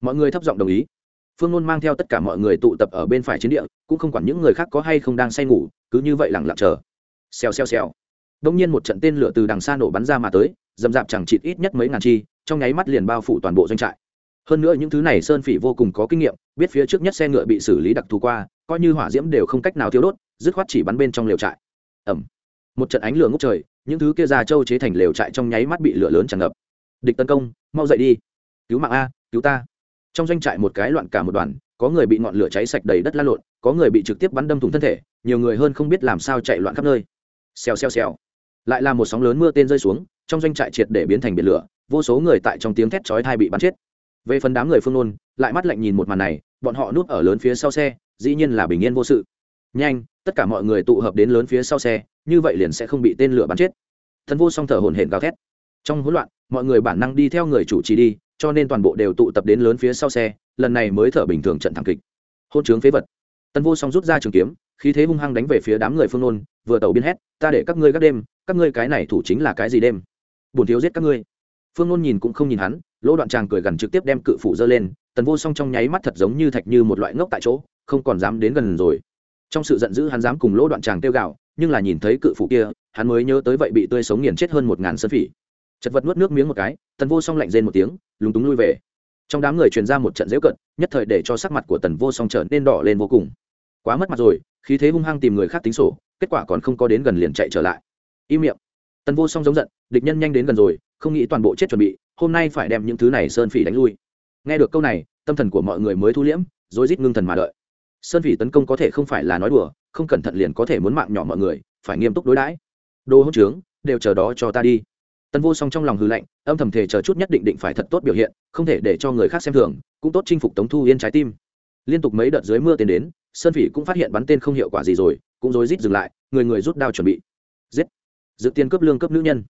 Mọi người thấp giọng đồng ý. Phương ngôn mang theo tất cả mọi người tụ tập ở bên phải chiến địa, cũng không quản những người khác có hay không đang say ngủ, cứ như vậy lẳng lặng chờ. Xèo xèo xèo. Đông nhiên một trận tên lửa từ đằng xa nổ bắn ra mà tới, dầm dạp chẳng chịt ít nhất mấy ngàn chi, trong nháy mắt liền bao phủ toàn bộ doanh trại hơn nữa những thứ này sơn phỉ vô cùng có kinh nghiệm, biết phía trước nhất xe ngựa bị xử lý đặc thù qua, coi như hỏa diễm đều không cách nào thiếu đốt, dứt khoát chỉ bắn bên trong lều trại. Ẩm một trận ánh lửa ngốc trời, những thứ kia già trâu chế thành lều trại trong nháy mắt bị lửa lớn tràn ngập. Địch tấn công, mau dậy đi. Cứu mạng a, cứu ta. Trong doanh trại một cái loạn cả một đoàn, có người bị ngọn lửa cháy sạch đầy đất la lộn, có người bị trực tiếp bắn đâm thủng thân thể, nhiều người hơn không biết làm sao chạy loạn khắp nơi. Xèo xèo xèo. Lại là một sóng lớn mưa tên rơi xuống, trong doanh trại triệt để biến thành biển lửa, vô số người tại trong tiếng thét chói thai bị bắn chết về phần đám người phương nôn, lại mắt lạnh nhìn một màn này, bọn họ núp ở lớn phía sau xe, dĩ nhiên là bình yên vô sự. Nhanh, tất cả mọi người tụ hợp đến lớn phía sau xe, như vậy liền sẽ không bị tên lửa bắn chết. Thần vô song thở hổn hển gào thét. Trong hỗn loạn, mọi người bản năng đi theo người chủ trì đi, cho nên toàn bộ đều tụ tập đến lớn phía sau xe, lần này mới thở bình thường trận thảm kịch. Hôn trướng phế vật. Tân vô song rút ra trường kiếm, khí thế hung hăng đánh về phía đám người phương nôn, vừa tàu biên hét, ta để các ngươi các đêm, các ngươi cái này thủ chính là cái gì đêm? Bổn thiếu giết các ngươi. Phương nôn nhìn cũng không nhìn hắn lỗ đoạn tràng cười gần trực tiếp đem cự phủ dơ lên, tần vô song trong nháy mắt thật giống như thạch như một loại ngốc tại chỗ, không còn dám đến gần rồi. Trong sự giận dữ hắn dám cùng lỗ đoạn tràng tiêu gạo nhưng là nhìn thấy cự phủ kia, hắn mới nhớ tới vậy bị tươi sống nghiền chết hơn một ngàn sơn phỉ. Chật vật nuốt nước miếng một cái, tần vô song lạnh rên một tiếng, lúng túng lui về. Trong đám người truyền ra một trận dễu cận nhất thời để cho sắc mặt của tần vô song trở nên đỏ lên vô cùng. Quá mất mặt rồi, khí thế hung hăng tìm người khác tính sổ, kết quả còn không có đến gần liền chạy trở lại. Im miệng. Tần vô song giống giận, địch nhân nhanh đến gần rồi, không nghĩ toàn bộ chết chuẩn bị hôm nay phải đem những thứ này sơn phỉ đánh lui. Nghe được câu này, tâm thần của mọi người mới thu liễm rối rít ngưng thần mà đợi. Sơn phỉ tấn công có thể không phải là nói đùa, không cẩn thận liền có thể muốn mạng nhỏ mọi người, phải nghiêm túc đối đãi. Đồ hỗn trướng, đều chờ đó cho ta đi. Tân vô song trong lòng hư lạnh, âm thầm thể chờ chút nhất định định phải thật tốt biểu hiện, không thể để cho người khác xem thường, cũng tốt chinh phục tống thu yên trái tim. Liên tục mấy đợt dưới mưa tiến đến, sơn phỉ cũng phát hiện bắn tên không hiệu quả gì rồi, cũng rối rít dừng lại, người người rút đao chuẩn bị. Giết! Dự tiền cướp lương cướp nữ nhân.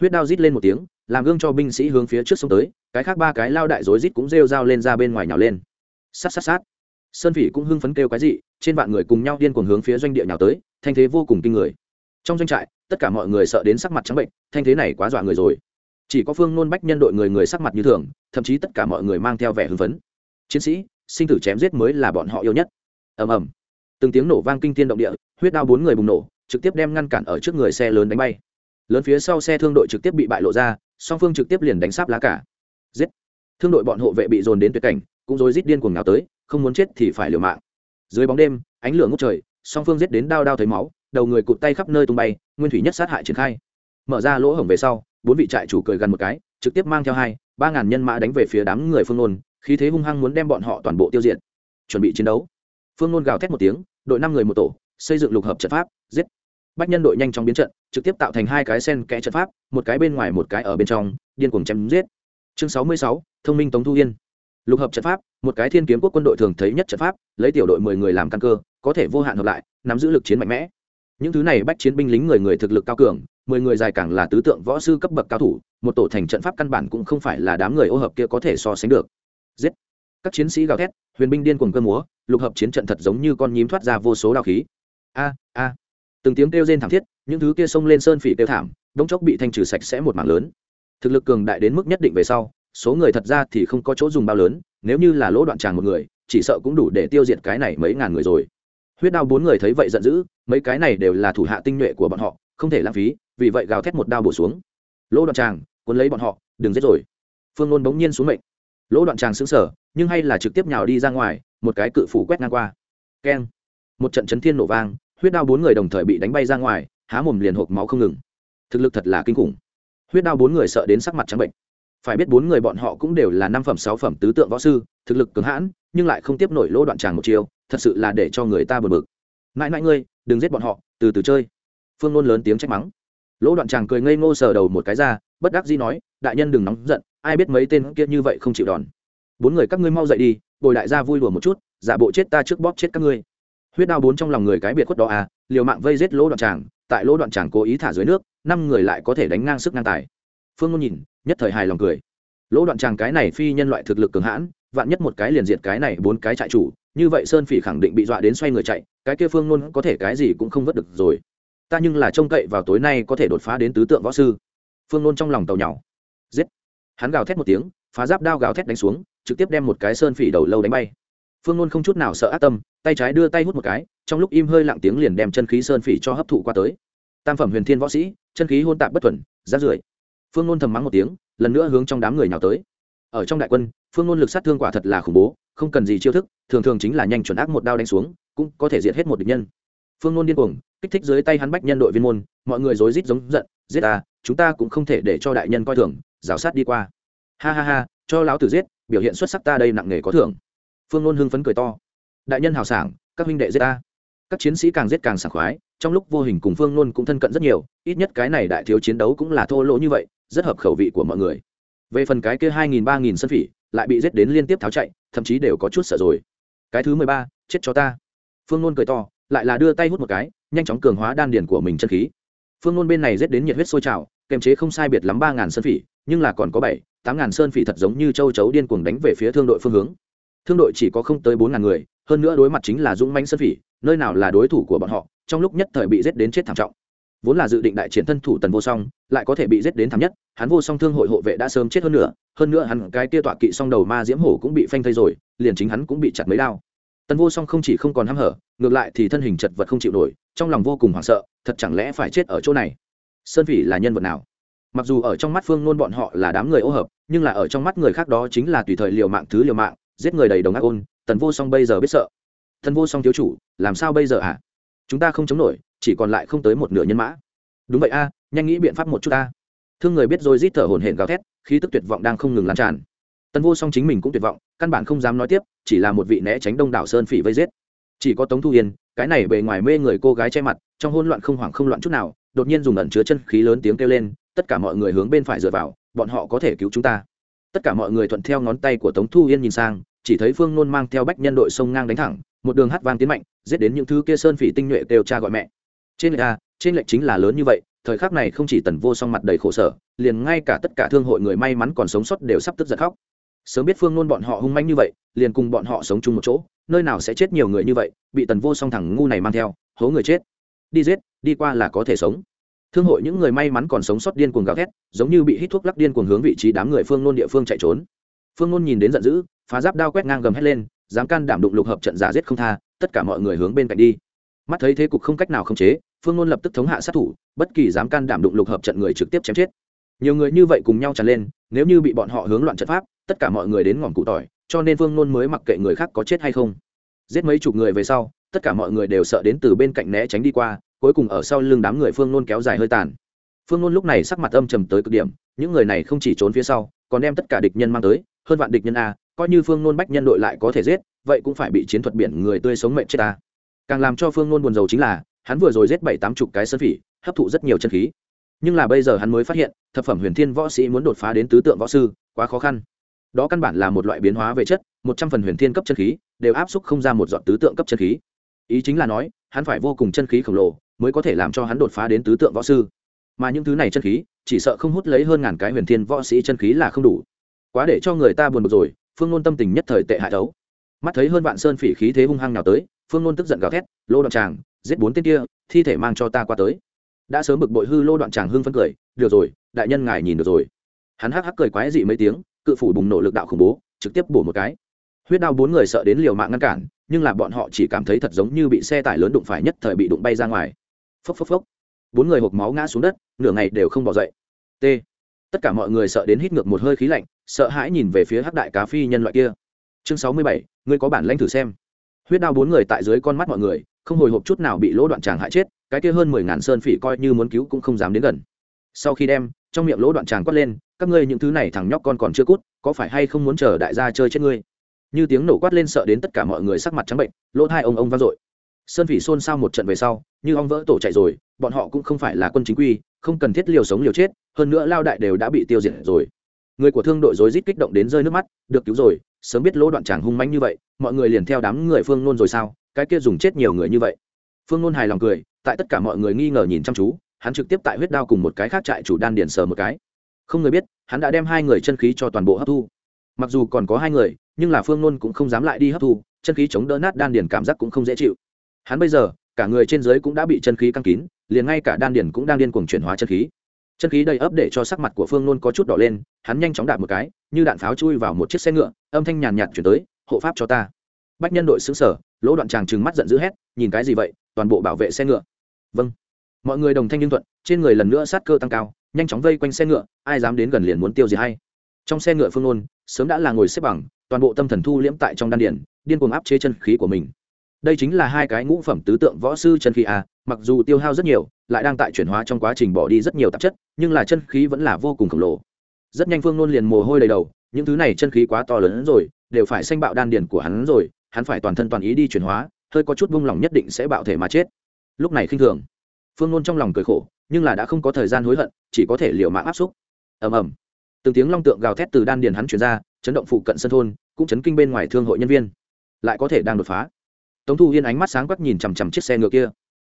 Huyết đao rít lên một tiếng làm gương cho binh sĩ hướng phía trước sông tới, cái khác ba cái lao đại rối rít cũng rêu rao lên ra bên ngoài nhào lên. Sát sát sát. Sơn phỉ cũng hưng phấn kêu cái gì, trên vạn người cùng nhau điên cuồng hướng phía doanh địa nhào tới, thanh thế vô cùng kinh người. Trong doanh trại, tất cả mọi người sợ đến sắc mặt trắng bệnh, thanh thế này quá dọa người rồi. Chỉ có phương nôn bách nhân đội người người sắc mặt như thường, thậm chí tất cả mọi người mang theo vẻ hưng phấn. Chiến sĩ, sinh tử chém giết mới là bọn họ yêu nhất. Ầm ầm. Từng tiếng nổ vang kinh thiên động địa, huyết đao bốn người bùng nổ, trực tiếp đem ngăn cản ở trước người xe lớn đánh bay. Lớn phía sau xe thương đội trực tiếp bị bại lộ ra song phương trực tiếp liền đánh sáp lá cả. Giết. Thương đội bọn hộ vệ bị dồn đến tuyệt cảnh, cũng rối rít điên cuồng nào tới, không muốn chết thì phải liều mạng. Dưới bóng đêm, ánh lửa ngút trời, song phương giết đến đao đao thấy máu, đầu người cụt tay khắp nơi tung bay, nguyên thủy nhất sát hại triển khai. Mở ra lỗ hổng về sau, bốn vị trại chủ cười gần một cái, trực tiếp mang theo hai, ba ngàn nhân mã đánh về phía đám người phương nôn, khí thế hung hăng muốn đem bọn họ toàn bộ tiêu diệt. Chuẩn bị chiến đấu. Phương nôn gào thét một tiếng, đội năm người một tổ, xây dựng lục hợp trận pháp, giết bách nhân đội nhanh chóng biến trận, trực tiếp tạo thành hai cái sen kẽ trận pháp, một cái bên ngoài một cái ở bên trong, điên cuồng chém giết. Chương sáu mươi sáu, thông minh tống thu yên. Lục hợp trận pháp, một cái thiên kiếm quốc quân đội thường thấy nhất trận pháp, lấy tiểu đội mười người làm căn cơ, có thể vô hạn hợp lại, nắm giữ lực chiến mạnh mẽ. Những thứ này bách chiến binh lính người người thực lực cao cường, mười người dài càng là tứ tượng võ sư cấp bậc cao thủ, một tổ thành trận pháp căn bản cũng không phải là đám người ô hợp kia có thể so sánh được. Giết. Các chiến sĩ gào thét, huyền binh điên cuồng cơ múa, lục hợp chiến trận thật giống như con nhím thoát ra vô số đao khí. A a từng tiếng kêu rên thảm thiết, những thứ kia xông lên sơn phỉ kêu thảm, đống chốc bị thanh trừ sạch sẽ một mảng lớn. Thực lực cường đại đến mức nhất định về sau, số người thật ra thì không có chỗ dùng bao lớn, nếu như là lỗ đoạn tràng một người, chỉ sợ cũng đủ để tiêu diệt cái này mấy ngàn người rồi. Huyết đao bốn người thấy vậy giận dữ, mấy cái này đều là thủ hạ tinh nhuệ của bọn họ, không thể lãng phí, vì vậy gào thét một đao bổ xuống. Lỗ đoạn tràng, cuốn lấy bọn họ, đừng giết rồi. Phương nôn bỗng nhiên xuống mệnh. Lỗ đoạn tràng xứng sở nhưng hay là trực tiếp nhào đi ra ngoài, một cái cự phủ quét ngang qua. Keng. Một trận chấn thiên nổ vang huyết đao bốn người đồng thời bị đánh bay ra ngoài, há mồm liền hộp máu không ngừng. Thực lực thật là kinh khủng. Huyết đao bốn người sợ đến sắc mặt trắng bệnh. Phải biết bốn người bọn họ cũng đều là năm phẩm, sáu phẩm tứ tượng võ sư, thực lực cứng hãn, nhưng lại không tiếp nổi lỗ đoạn tràng một chiều thật sự là để cho người ta bật bực. Mãi mãi ngươi, đừng giết bọn họ, từ từ chơi. Phương nôn lớn tiếng trách mắng. Lỗ đoạn tràng cười ngây ngô sờ đầu một cái ra, bất đắc dĩ nói, đại nhân đừng nóng giận, ai biết mấy tên kia như vậy không chịu đòn. Bốn người các ngươi mau dậy đi, bồi đại gia vui đùa một chút, giả bộ chết ta trước bóp chết các ngươi huyết đao bốn trong lòng người cái biệt khuất đó à liều mạng vây giết lỗ đoạn tràng tại lỗ đoạn tràng cố ý thả dưới nước, năm người lại có thể đánh ngang sức ngang tài. Phương ngôn nhìn, nhất thời hài lòng cười. Lỗ đoạn tràng cái này phi nhân loại thực lực cường hãn, vạn nhất một cái liền diệt cái này bốn cái trại chủ, như vậy sơn phỉ khẳng định bị dọa đến xoay người chạy, cái kia phương ngôn có thể cái gì cũng không vớt được rồi. Ta nhưng là trông cậy vào tối nay có thể đột phá đến tứ tượng võ sư. Phương ngôn trong lòng tàu nhỏ giết. Hắn gào thét một tiếng, phá giáp đao gào thét đánh xuống, trực tiếp đem một cái sơn phỉ đầu lâu đánh bay phương nôn không chút nào sợ ác tâm, tay trái đưa tay hút một cái, trong lúc im hơi lặng tiếng liền đem chân khí sơn phỉ cho hấp thụ qua tới. Tam phẩm huyền thiên võ sĩ, chân khí hôn tạp bất thuần, rát rưởi. Phương nôn thầm mắng một tiếng, lần nữa hướng trong đám người nào tới. Ở trong đại quân, phương nôn lực sát thương quả thật là khủng bố, không cần gì chiêu thức, thường thường chính là nhanh chuẩn ác một đao đánh xuống, cũng có thể diệt hết một địch nhân. Phương nôn điên cuồng, kích thích dưới tay hắn bách nhân đội viên môn, mọi người rối rít giống giận, giết ta, chúng ta cũng không thể để cho đại nhân coi thường, rào sát đi qua. Ha ha ha, cho lão tử giết, biểu hiện xuất sắc ta đây nặng nề có thưởng phương ngôn hưng phấn cười to. Đại nhân hào sảng, các huynh đệ giết ta. Các chiến sĩ càng giết càng sảng khoái, trong lúc vô hình cùng phương ngôn cũng thân cận rất nhiều, ít nhất cái này đại thiếu chiến đấu cũng là thô lỗ như vậy, rất hợp khẩu vị của mọi người. Về phần cái kia hai nghìn ba nghìn sân phỉ, lại bị giết đến liên tiếp tháo chạy, thậm chí đều có chút sợ rồi. Cái thứ mười ba, chết cho ta. Phương ngôn cười to, lại là đưa tay hút một cái, nhanh chóng cường hóa đan điển của mình chân khí. Phương ngôn bên này giết đến nhiệt huyết sôi trào kềm chế không sai biệt lắm ba ngàn sân phỉ, nhưng là còn có bảy, tám ngàn sơn phỉ thật giống như châu chấu điên cuồng đánh về phía thương đội phương hướng thương đội chỉ có không tới bốn ngàn người, hơn nữa đối mặt chính là dũng manh sơn phỉ, nơi nào là đối thủ của bọn họ, trong lúc nhất thời bị giết đến chết thảm trọng. Vốn là dự định đại triển thân thủ tần vô song, lại có thể bị giết đến thảm nhất, hắn vô song thương hội hộ vệ đã sớm chết hơn nữa hơn nữa hắn cái kia tọa kỵ song đầu ma diễm hổ cũng bị phanh thây rồi, liền chính hắn cũng bị chặt mấy đao. Tần vô song không chỉ không còn h hở, ngược lại thì thân hình chật vật không chịu nổi, trong lòng vô cùng hoảng sợ, thật chẳng lẽ phải chết ở chỗ này? Sơn phỉ là nhân vật nào? Mặc dù ở trong mắt phương nôn bọn họ là đám người ô hợp, nhưng là ở trong mắt người khác đó chính là tùy thời liều mạng, thứ liều mạng giết người đầy đồng ác ôn, tần vô song bây giờ biết sợ. Tần vô song thiếu chủ, làm sao bây giờ ạ à? chúng ta không chống nổi, chỉ còn lại không tới một nửa nhân mã. Đúng vậy a, nhanh nghĩ biện pháp một chút a thương người biết rồi rít thở hổn hển gào thét, khí tức tuyệt vọng đang không ngừng lan tràn. Tần vô song chính mình cũng tuyệt vọng, căn bản không dám nói tiếp, chỉ là một vị né tránh đông đảo sơn phỉ vây giết. Chỉ có tống thu yên, cái này bề ngoài mê người cô gái che mặt, trong hôn loạn không hoảng không loạn chút nào, đột nhiên dùng ẩn chứa chân khí lớn tiếng kêu lên, tất cả mọi người hướng bên phải dựa vào, bọn họ có thể cứu chúng ta. Tất cả mọi người thuận theo ngón tay của tống thu yên nhìn sang chỉ thấy phương nôn mang theo bách nhân đội sông ngang đánh thẳng, một đường hát vang tiến mạnh, giết đến những thứ kia sơn phỉ tinh nhuệ đều cha gọi mẹ. Trên lệch a, trên lệch chính là lớn như vậy, thời khắc này không chỉ tần vô song mặt đầy khổ sở, liền ngay cả tất cả thương hội người may mắn còn sống sót đều sắp tức giật khóc. Sớm biết phương nôn bọn họ hung manh như vậy, liền cùng bọn họ sống chung một chỗ, nơi nào sẽ chết nhiều người như vậy, bị tần vô song thẳng ngu này mang theo, hố người chết. Đi giết, đi qua là có thể sống. Thương hội những người may mắn còn sống sót điên cuồng gào thét, giống như bị hít thuốc lắc điên cuồng hướng vị trí đám người phương nôn địa phương chạy trốn. Phương nôn nhìn đến giận dữ phá giáp đao quét ngang gầm hét lên, dám can đảm đụng lục hợp trận giả giết không tha, tất cả mọi người hướng bên cạnh đi. Mắt thấy thế cục không cách nào khống chế, phương ngôn lập tức thống hạ sát thủ, bất kỳ dám can đảm đụng lục hợp trận người trực tiếp chém chết. Nhiều người như vậy cùng nhau tràn lên, nếu như bị bọn họ hướng loạn trận pháp, tất cả mọi người đến ngọn cụ tỏi, cho nên phương ngôn mới mặc kệ người khác có chết hay không. Giết mấy chục người về sau, tất cả mọi người đều sợ đến từ bên cạnh né tránh đi qua, cuối cùng ở sau lưng đám người phương ngôn kéo dài hơi tàn. Phương ngôn lúc này sắc mặt âm trầm tới cực điểm, những người này không chỉ trốn phía sau, còn đem tất cả địch nhân mang tới, hơn vạn địch nhân a coi như phương nôn bách nhân đội lại có thể giết, vậy cũng phải bị chiến thuật biển người tươi sống mệnh chết ta. Càng làm cho phương nôn buồn rầu chính là, hắn vừa rồi giết bảy tám chục cái sơn phỉ, hấp thụ rất nhiều chân khí. Nhưng là bây giờ hắn mới phát hiện, thập phẩm huyền thiên võ sĩ muốn đột phá đến tứ tượng võ sư, quá khó khăn. Đó căn bản là một loại biến hóa về chất, một trăm phần huyền thiên cấp chân khí, đều áp xúc không ra một dọn tứ tượng cấp chân khí. Ý chính là nói, hắn phải vô cùng chân khí khổng lồ, mới có thể làm cho hắn đột phá đến tứ tượng võ sư. Mà những thứ này chân khí, chỉ sợ không hút lấy hơn ngàn cái huyền thiên võ sĩ chân khí là không đủ. Quá để cho người ta buồn bực rồi phương ngôn tâm tình nhất thời tệ hại đấu mắt thấy hơn vạn sơn phỉ khí thế hung hăng nào tới, phương ngôn tức giận gào thét, lô đoạn tràng, giết bốn tên kia, thi thể mang cho ta qua tới. Đã sớm bực bội hư lô đoạn tràng hưng phấn cười, được rồi, đại nhân ngài nhìn được rồi. Hắn hắc hắc cười quái dị mấy tiếng, cự phủ bùng nổ lực đạo khủng bố, trực tiếp bổ một cái. Huyết đao bốn người sợ đến liều mạng ngăn cản, nhưng là bọn họ chỉ cảm thấy thật giống như bị xe tải lớn đụng phải nhất thời bị đụng bay ra ngoài. Phốc phốc phốc. Bốn người hộp máu ngã xuống đất, nửa ngày đều không bỏ dậy. T. Tất cả mọi người sợ đến hít ngược một hơi khí lạnh sợ hãi nhìn về phía hắc đại cá phi nhân loại kia. Chương sáu mươi bảy, ngươi có bản lãnh thử xem. Huyết đao bốn người tại dưới con mắt mọi người, không hồi hộp chút nào bị lỗ đoạn tràng hại chết, cái kia hơn mười ngàn sơn phỉ coi như muốn cứu cũng không dám đến gần. Sau khi đem, trong miệng lỗ đoạn tràng quát lên, các ngươi những thứ này thằng nhóc con còn chưa cút, có phải hay không muốn chờ đại gia chơi chết ngươi? Như tiếng nổ quát lên sợ đến tất cả mọi người sắc mặt trắng bệnh, lỗ hai ông ông vang dội. Sơn phỉ xôn xao một trận về sau, như ong vỡ tổ chạy rồi, bọn họ cũng không phải là quân chính quy, không cần thiết liều sống liều chết, hơn nữa lao đại đều đã bị tiêu diệt rồi người của thương đội rối rít kích động đến rơi nước mắt, được cứu rồi, sớm biết lỗ đoạn chàng hung manh như vậy, mọi người liền theo đám người phương nôn rồi sao? Cái kia dùng chết nhiều người như vậy. Phương nôn hài lòng cười, tại tất cả mọi người nghi ngờ nhìn chăm chú, hắn trực tiếp tại huyết đao cùng một cái khác trại chủ đan điền sờ một cái. Không người biết, hắn đã đem hai người chân khí cho toàn bộ hấp thu. Mặc dù còn có hai người, nhưng là phương nôn cũng không dám lại đi hấp thu, chân khí chống đỡ nát đan điền cảm giác cũng không dễ chịu. Hắn bây giờ, cả người trên dưới cũng đã bị chân khí căng kín, liền ngay cả đan điền cũng đang điên cuồng chuyển hóa chân khí chân khí đầy ấp để cho sắc mặt của phương nôn có chút đỏ lên, hắn nhanh chóng đạp một cái, như đạn pháo chui vào một chiếc xe ngựa, âm thanh nhàn nhạt chuyển tới, hộ pháp cho ta. Bách nhân đội xứng sở lỗ đoạn tràng trừng mắt giận dữ hét, nhìn cái gì vậy? Toàn bộ bảo vệ xe ngựa. Vâng. Mọi người đồng thanh nhưng thuận, trên người lần nữa sát cơ tăng cao, nhanh chóng vây quanh xe ngựa, ai dám đến gần liền muốn tiêu gì hay. Trong xe ngựa phương nôn, sớm đã là ngồi xếp bằng, toàn bộ tâm thần thu liễm tại trong đan điển điên cuồng áp chế chân khí của mình. Đây chính là hai cái ngũ phẩm tứ tượng võ sư chân khí à mặc dù tiêu hao rất nhiều, lại đang tại chuyển hóa trong quá trình bỏ đi rất nhiều tạp chất, nhưng là chân khí vẫn là vô cùng khổng lồ. Rất nhanh phương nôn liền mồ hôi đầy đầu, những thứ này chân khí quá to lớn rồi, đều phải sanh bạo đan điền của hắn rồi, hắn phải toàn thân toàn ý đi chuyển hóa, hơi có chút buông lỏng nhất định sẽ bạo thể mà chết. Lúc này khinh thường, phương nôn trong lòng cười khổ, nhưng là đã không có thời gian hối hận, chỉ có thể liều mạng áp xúc. Ầm ầm. Từng tiếng long tượng gào thét từ đan điền hắn chuyển ra, chấn động phụ cận sân thôn, cũng chấn kinh bên ngoài thương hội nhân viên. Lại có thể đang đột phá. Tống thu yên ánh mắt sáng quắc nhìn chằm chằm chiếc xe ngựa kia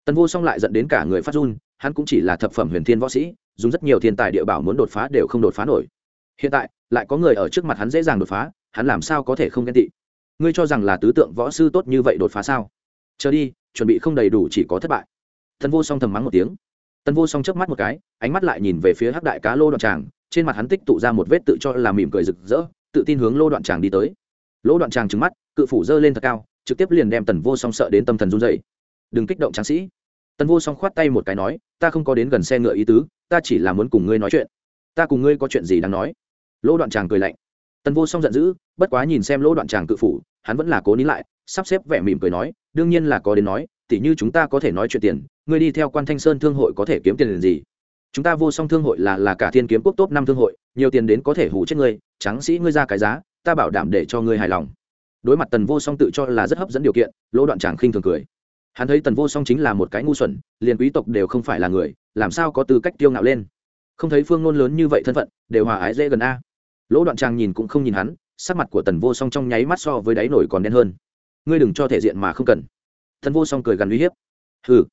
tần vô song lại dẫn đến cả người phát run, hắn cũng chỉ là thập phẩm huyền thiên võ sĩ, dùng rất nhiều thiên tài địa bảo muốn đột phá đều không đột phá nổi. Hiện tại, lại có người ở trước mặt hắn dễ dàng đột phá, hắn làm sao có thể không ghen tị? Ngươi cho rằng là tứ tượng võ sư tốt như vậy đột phá sao? Chờ đi, chuẩn bị không đầy đủ chỉ có thất bại. Tần vô song thầm mắng một tiếng. Tần vô song chớp mắt một cái, ánh mắt lại nhìn về phía hắc đại cá lô đoạn tràng, trên mặt hắn tích tụ ra một vết tự cho là mỉm cười rực rỡ, tự tin hướng lô đoạn tràng đi tới. Lỗ đoạn tràng trứng mắt, cự phủ dơ lên thật cao, trực tiếp liền đem tần vô song sợ đến tâm thần run dậy đừng kích động tráng sĩ. Tần vô song khoát tay một cái nói, ta không có đến gần xe ngựa ý tứ, ta chỉ là muốn cùng ngươi nói chuyện. Ta cùng ngươi có chuyện gì đáng nói? Lỗ đoạn tràng cười lạnh. Tần vô song giận dữ, bất quá nhìn xem lỗ đoạn tràng cự phủ, hắn vẫn là cố nín lại, sắp xếp vẻ mỉm cười nói, đương nhiên là có đến nói, tỉ như chúng ta có thể nói chuyện tiền, ngươi đi theo quan thanh sơn thương hội có thể kiếm tiền gì? Chúng ta vô song thương hội là là cả thiên kiếm quốc tốt năm thương hội, nhiều tiền đến có thể hủ chết ngươi, tráng sĩ ngươi ra cái giá, ta bảo đảm để cho ngươi hài lòng. Đối mặt tần vô song tự cho là rất hấp dẫn điều kiện, lỗ đoạn tràng khinh thường cười hắn thấy tần vô song chính là một cái ngu xuẩn, liền quý tộc đều không phải là người, làm sao có tư cách tiêu ngạo lên? Không thấy phương ngôn lớn như vậy thân phận, đều hòa ái dễ gần a. Lỗ đoạn trang nhìn cũng không nhìn hắn, sắc mặt của tần vô song trong nháy mắt so với đáy nổi còn đen hơn. Ngươi đừng cho thể diện mà không cần. Tần vô song cười gần uy hiếp. Hừ.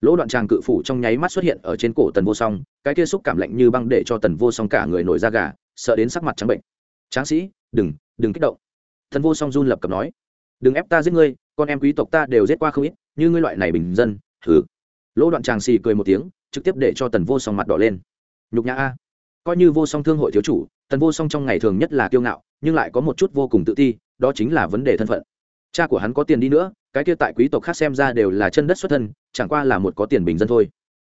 Lỗ đoạn tràng cự phủ trong nháy mắt xuất hiện ở trên cổ tần vô song, cái kia xúc cảm lạnh như băng để cho tần vô song cả người nổi da gà, sợ đến sắc mặt trắng bệnh. Tráng sĩ, đừng đừng kích động. Tần vô song run lập cập nói, đừng ép ta giết ngươi con em quý tộc ta đều giết qua không ít, như ngươi loại này bình dân thử lỗ đoạn tràng xì cười một tiếng, trực tiếp để cho tần vô song mặt đỏ lên. Nhục nhã a. Coi như vô song thương hội thiếu chủ, tần vô song trong ngày thường nhất là kiêu ngạo, nhưng lại có một chút vô cùng tự ti, đó chính là vấn đề thân phận. Cha của hắn có tiền đi nữa, cái kia tại quý tộc khác xem ra đều là chân đất xuất thân, chẳng qua là một có tiền bình dân thôi.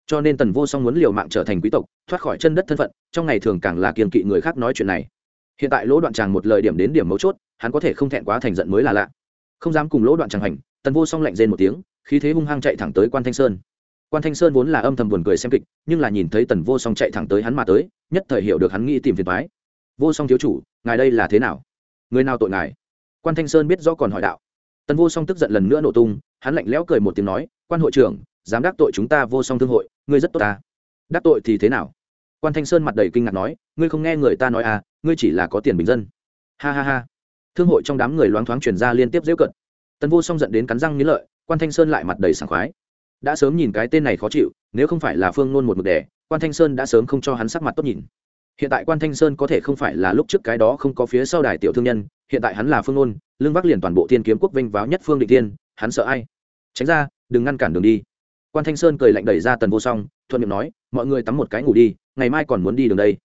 Cho nên tần vô song muốn liều mạng trở thành quý tộc, thoát khỏi chân đất thân phận, trong ngày thường càng là kiềm kỵ người khác nói chuyện này. Hiện tại lỗ đoạn tràng một lời điểm đến điểm mấu chốt, hắn có thể không thẹn quá thành giận mới là lạ không dám cùng lỗ đoạn tràng hành, tần vô song lạnh rên một tiếng, khí thế hung hăng chạy thẳng tới quan thanh sơn. Quan thanh sơn vốn là âm thầm buồn cười xem kịch, nhưng là nhìn thấy tần vô song chạy thẳng tới hắn mà tới, nhất thời hiểu được hắn nghĩ tìm phiền thoái vô song thiếu chủ, ngài đây là thế nào? Người nào tội ngài? Quan thanh sơn biết rõ còn hỏi đạo. Tần vô song tức giận lần nữa nổ tung, hắn lạnh lẽo cười một tiếng nói, quan hội trưởng, dám đắc tội chúng ta vô song thương hội, ngươi rất tốt ta. Đắc tội thì thế nào? Quan thanh sơn mặt đầy kinh ngạc nói, ngươi không nghe người ta nói à ngươi chỉ là có tiền bình dân. Ha ha ha thương hội trong đám người loáng thoáng truyền ra liên tiếp dễ cận. Tần vô song giận đến cắn răng nghĩ lợi, quan thanh sơn lại mặt đầy sảng khoái. Đã sớm nhìn cái tên này khó chịu, nếu không phải là phương nôn một mực đẻ quan thanh sơn đã sớm không cho hắn sắc mặt tốt nhìn. Hiện tại quan thanh sơn có thể không phải là lúc trước cái đó không có phía sau đài tiểu thương nhân, hiện tại hắn là phương nôn lương vác liền toàn bộ thiên kiếm quốc vinh váo nhất phương định tiên hắn sợ ai? Tránh ra, đừng ngăn cản đường đi. Quan thanh sơn cười lạnh đẩy ra tần vô song, thuận miệng nói, mọi người tắm một cái ngủ đi, ngày mai còn muốn đi đường đây.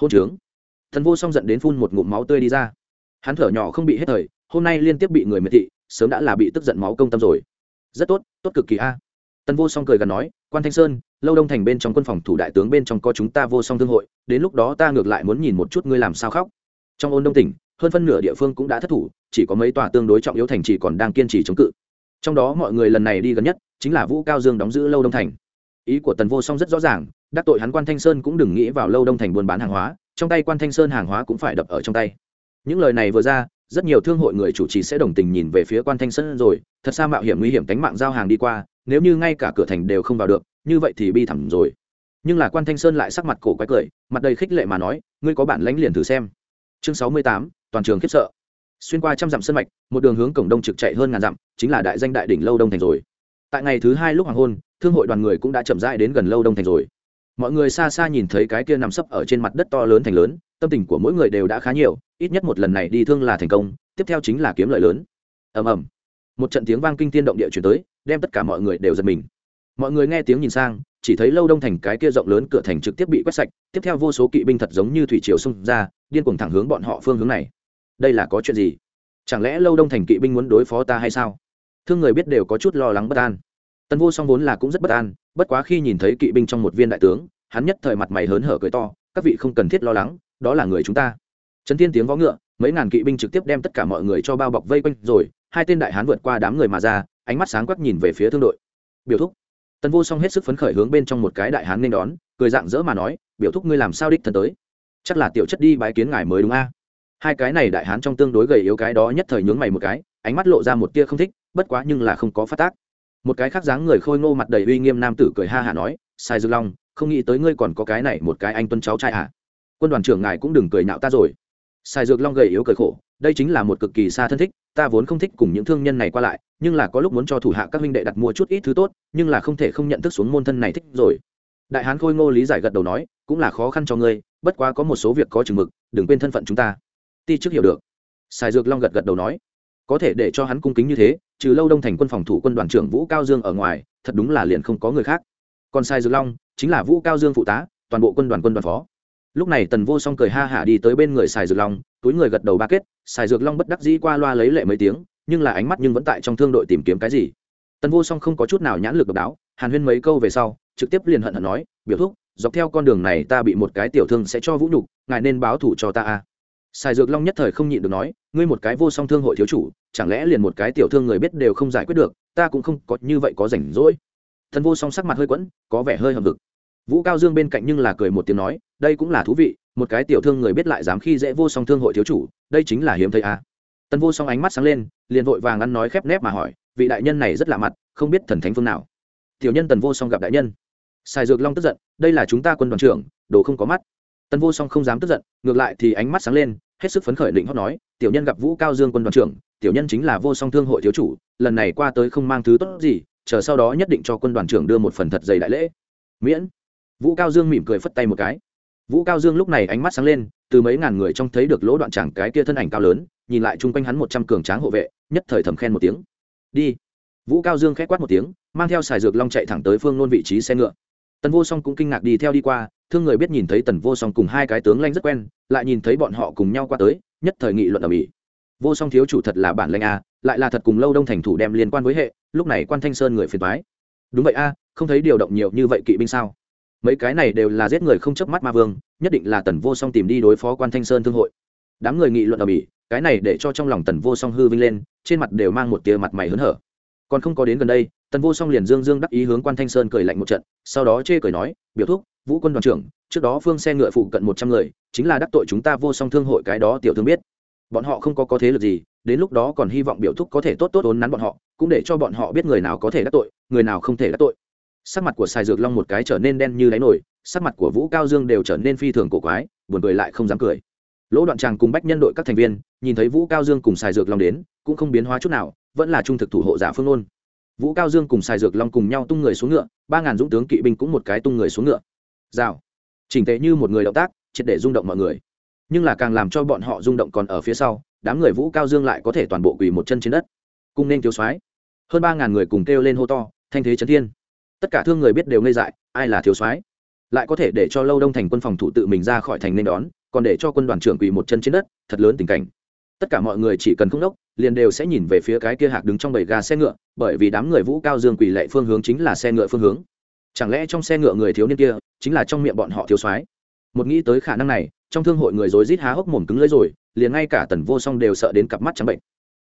Hôn trướng. Tần vô song giận đến phun một ngụm máu tươi đi ra hắn thở nhỏ không bị hết thời, hôm nay liên tiếp bị người miệt thị, sớm đã là bị tức giận máu công tâm rồi. Rất tốt tốt cực kỳ a. Tần vô song cười gần nói, quan thanh sơn, lâu đông thành bên trong quân phòng thủ đại tướng bên trong có chúng ta vô song thương hội, đến lúc đó ta ngược lại muốn nhìn một chút ngươi làm sao khóc. Trong ôn đông tỉnh, hơn phân nửa địa phương cũng đã thất thủ, chỉ có mấy tòa tương đối trọng yếu thành chỉ còn đang kiên trì chống cự. Trong đó mọi người lần này đi gần nhất, chính là vũ cao dương đóng giữ lâu đông thành. Ý của tần vô song rất rõ ràng, đắc tội hắn quan thanh sơn cũng đừng nghĩ vào lâu đông thành buôn bán hàng hóa, trong tay quan thanh sơn hàng hóa cũng phải đập ở trong tay những lời này vừa ra, rất nhiều thương hội người chủ trì sẽ đồng tình nhìn về phía quan thanh sơn rồi. Thật xa mạo hiểm nguy hiểm cánh mạng giao hàng đi qua, nếu như ngay cả cửa thành đều không vào được, như vậy thì bi thẳm rồi. Nhưng là quan thanh sơn lại sắc mặt cổ quái cười, mặt đầy khích lệ mà nói, ngươi có bản lánh liền thử xem. Chương sáu mươi tám, toàn trường khiếp sợ. Xuyên qua trăm dặm sân mạch, một đường hướng cổng đông trực chạy hơn ngàn dặm, chính là đại danh đại đỉnh lâu đông thành rồi. Tại ngày thứ hai lúc hoàng hôn, thương hội đoàn người cũng đã chậm rãi đến gần lâu đông thành rồi. Mọi người xa xa nhìn thấy cái kia nằm sấp ở trên mặt đất to lớn thành lớn tâm tình của mỗi người đều đã khá nhiều, ít nhất một lần này đi thương là thành công, tiếp theo chính là kiếm lợi lớn. Ầm ầm. Một trận tiếng vang kinh thiên động địa chuyển tới, đem tất cả mọi người đều giật mình. Mọi người nghe tiếng nhìn sang, chỉ thấy lâu đông thành cái kia rộng lớn cửa thành trực tiếp bị quét sạch, tiếp theo vô số kỵ binh thật giống như thủy triều xông ra, điên cuồng thẳng hướng bọn họ phương hướng này. Đây là có chuyện gì? Chẳng lẽ lâu đông thành kỵ binh muốn đối phó ta hay sao? Thương người biết đều có chút lo lắng bất an. Tần vô song vốn là cũng rất bất an, bất quá khi nhìn thấy kỵ binh trong một viên đại tướng, hắn nhất thời mặt mày hớn hở cười to, các vị không cần thiết lo lắng đó là người chúng ta. Trấn thiên tiếng vó ngựa, mấy ngàn kỵ binh trực tiếp đem tất cả mọi người cho bao bọc vây quanh rồi, hai tên đại hán vượt qua đám người mà ra, ánh mắt sáng quắc nhìn về phía thương đội. Biểu thúc. Tần vô song hết sức phấn khởi hướng bên trong một cái đại hán nên đón, cười dạng dỡ mà nói, biểu thúc ngươi làm sao đích thân tới? Chắc là tiểu chất đi bái kiến ngài mới đúng a. Hai cái này đại hán trong tương đối gầy yếu cái đó nhất thời nhướng mày một cái, ánh mắt lộ ra một tia không thích, bất quá nhưng là không có phát tác. Một cái khác dáng người khôi ngô mặt đầy uy nghiêm nam tử cười ha hả nói, sai dư long, không nghĩ tới ngươi còn có cái này một cái anh tuân cháu trai à? Quân đoàn trưởng ngài cũng đừng cười nhạo ta rồi. Xài dược long gầy yếu cười khổ, đây chính là một cực kỳ xa thân thích, ta vốn không thích cùng những thương nhân này qua lại, nhưng là có lúc muốn cho thủ hạ các huynh đệ đặt mua chút ít thứ tốt, nhưng là không thể không nhận thức xuống môn thân này thích rồi. Đại hán khôi ngô lý giải gật đầu nói, cũng là khó khăn cho ngươi, bất quá có một số việc có chừng mực, đừng quên thân phận chúng ta. Ti trước hiểu được. Xài dược long gật gật đầu nói, có thể để cho hắn cung kính như thế, trừ lâu đông thành quân phòng thủ quân đoàn trưởng vũ cao dương ở ngoài, thật đúng là liền không có người khác. Còn sai dược long, chính là vũ cao dương phụ tá, toàn bộ quân đoàn quân đoàn phó lúc này tần vô song cười ha hả đi tới bên người xài dược long, túi người gật đầu ba kết xài dược long bất đắc dĩ qua loa lấy lệ mấy tiếng, nhưng là ánh mắt nhưng vẫn tại trong thương đội tìm kiếm cái gì. Tần vô song không có chút nào nhãn lực độc đáo, hàn huyên mấy câu về sau, trực tiếp liền hận hận nói, biểu thúc, dọc theo con đường này ta bị một cái tiểu thương sẽ cho vũ nhục, ngài nên báo thủ cho ta a. Xài dược long nhất thời không nhịn được nói, ngươi một cái vô song thương hội thiếu chủ, chẳng lẽ liền một cái tiểu thương người biết đều không giải quyết được, ta cũng không có như vậy có rảnh rỗi. Thần vô song sắc mặt hơi quẫn, có vẻ hơi hầm vực vũ cao dương bên cạnh nhưng là cười một tiếng nói, đây cũng là thú vị, một cái tiểu thương người biết lại dám khi dễ vô song thương hội thiếu chủ, đây chính là hiếm thấy a. Tần vô song ánh mắt sáng lên, liền vội vàng ăn nói khép nép mà hỏi, vị đại nhân này rất lạ mặt, không biết thần thánh phương nào? Tiểu nhân tần vô song gặp đại nhân. Sài dược long tức giận, đây là chúng ta quân đoàn trưởng, đồ không có mắt. Tần vô song không dám tức giận, ngược lại thì ánh mắt sáng lên, hết sức phấn khởi định hót nói, tiểu nhân gặp vũ cao dương quân đoàn trưởng, tiểu nhân chính là vô song thương hội thiếu chủ, lần này qua tới không mang thứ tốt gì, chờ sau đó nhất định cho quân đoàn trưởng đưa một phần thật dày đại lễ. Miễn vũ cao dương mỉm cười phất tay một cái. Vũ cao dương lúc này ánh mắt sáng lên, từ mấy ngàn người trong thấy được lỗ đoạn chẳng cái kia thân ảnh cao lớn, nhìn lại chung quanh hắn một trăm cường tráng hộ vệ, nhất thời thầm khen một tiếng. Đi. Vũ cao dương k h á quát một tiếng, mang theo xài dược long chạy thẳng tới phương nôn vị trí xe ngựa. Tần vô song cũng kinh ngạc đi theo đi qua, thương người biết nhìn thấy tần vô song cùng hai cái tướng lanh rất quen, lại nhìn thấy bọn họ cùng nhau qua tới, nhất thời nghị luận ở mỹ vô song thiếu chủ thật là bản lanh a à, lại là thật cùng lâu đông thành thủ đem liên quan với hệ, lúc này quan thanh sơn người phiền thoái đúng vậy a, không thấy điều động nhiều như vậy kỵ binh sao? Mấy cái này đều là giết người không chớp mắt ma vương, nhất định là tần vô song tìm đi đối phó quan thanh sơn thương hội. Đám người nghị luận ở mỹ cái này để cho trong lòng tần vô song hư vinh lên, trên mặt đều mang một tia mặt mày hớn hở. Còn không có đến gần đây, tần vô song liền dương dương đắc ý hướng quan thanh sơn cười lạnh một trận, sau đó chê cười nói, biểu thúc, vũ quân đoàn trưởng, trước đó phương xe ngựa phụ cận một trăm người, chính là đắc tội chúng ta vô song thương hội cái đó tiểu thương biết. Bọn họ không có có thế lực gì, đến lúc đó còn hy vọng biểu thúc có thể tốt tốt ốn nắn bọn họ, cũng để cho bọn họ biết người nào có thể đắc tội, người nào không thể đắc tội sắc mặt của sài dược long một cái trở nên đen như đáy nổi, sắc mặt của vũ cao dương đều trở nên phi thường cổ quái, buồn cười lại không dám cười. Lỗ đoạn tràng cùng bách nhân đội các thành viên, nhìn thấy vũ cao dương cùng sài dược long đến, cũng không biến hóa chút nào, vẫn là trung thực thủ hộ giả phương ôn vũ cao dương cùng sài dược long cùng nhau tung người xuống ngựa, ba ngàn dũng tướng kỵ binh cũng một cái tung người xuống ngựa. Rào. Chỉnh tệ như một người động tác, triệt để rung động mọi người. Nhưng là càng làm cho bọn họ rung động còn ở phía sau, đám người vũ cao dương lại có thể toàn bộ quỳ một chân trên đất. Cung nên thiếu soái. Hơn ba ngàn người cùng kêu lên hô to, thanh thế trấn thiên tất cả thương người biết đều ngây dại, ai là thiếu soái? Lại có thể để cho lâu đông thành quân phòng thủ tự mình ra khỏi thành nên đón, còn để cho quân đoàn trưởng quỳ một chân trên đất, thật lớn tình cảnh. Tất cả mọi người chỉ cần không đốc, liền đều sẽ nhìn về phía cái kia hạc đứng trong bầy ga xe ngựa, bởi vì đám người vũ cao dương quỳ lệ phương hướng chính là xe ngựa phương hướng. Chẳng lẽ trong xe ngựa người thiếu niên kia chính là trong miệng bọn họ thiếu soái? Một nghĩ tới khả năng này, trong thương hội người rối rít há hốc mồm cứng lưỡi rồi, liền ngay cả tần vô song đều sợ đến cặp mắt trắng bệnh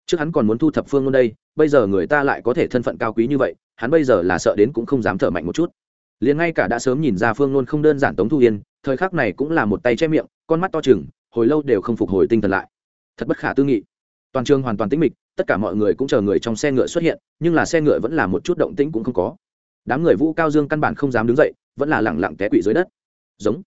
trước hắn còn muốn thu thập phương luôn đây, bây giờ người ta lại có thể thân phận cao quý như vậy, hắn bây giờ là sợ đến cũng không dám thở mạnh một chút. Liền ngay cả đã sớm nhìn ra phương luôn không đơn giản tống thu yên, thời khắc này cũng là một tay che miệng, con mắt to chừng hồi lâu đều không phục hồi tinh thần lại. Thật bất khả tư nghị. Toàn trường hoàn toàn tĩnh mịch, tất cả mọi người cũng chờ người trong xe ngựa xuất hiện, nhưng là xe ngựa vẫn là một chút động tĩnh cũng không có. Đám người vũ cao dương căn bản không dám đứng dậy, vẫn là lẳng lặng té quỵ dưới đất. Giống.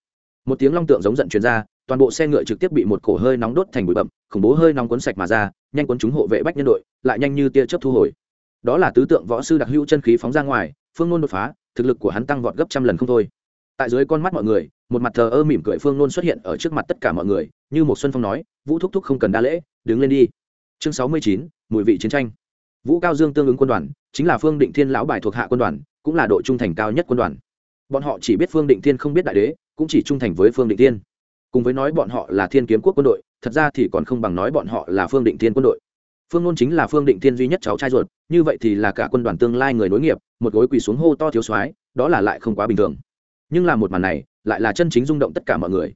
Một tiếng long tượng giống giận truyền ra toàn bộ xe ngựa trực tiếp bị một cổ hơi nóng đốt thành bụi bậm khủng bố hơi nóng cuốn sạch mà ra, nhanh cuốn chúng hộ vệ bách nhân đội, lại nhanh như tia chớp thu hồi. Đó là tứ tượng võ sư đặc hữu chân khí phóng ra ngoài, phương nôn đột phá, thực lực của hắn tăng vọt gấp trăm lần không thôi. Tại dưới con mắt mọi người, một mặt thờ ơ mỉm cười phương nôn xuất hiện ở trước mặt tất cả mọi người, như một xuân phong nói, vũ thúc thúc không cần đa lễ, đứng lên đi. Chương sáu mươi chín, mùi vị chiến tranh. Vũ cao dương tương ứng quân đoàn, chính là phương định thiên lão bài thuộc hạ quân đoàn, cũng là độ trung thành cao nhất quân đoàn. Bọn họ chỉ biết phương định thiên không biết đại đế, cũng chỉ trung thành với phương định thiên cùng với nói bọn họ là thiên kiếm quốc quân đội, thật ra thì còn không bằng nói bọn họ là phương định thiên quân đội. Phương ngôn chính là phương định thiên duy nhất cháu trai ruột, như vậy thì là cả quân đoàn tương lai người nối nghiệp, một gối quỳ xuống hô to thiếu soái, đó là lại không quá bình thường. Nhưng là một màn này, lại là chân chính rung động tất cả mọi người.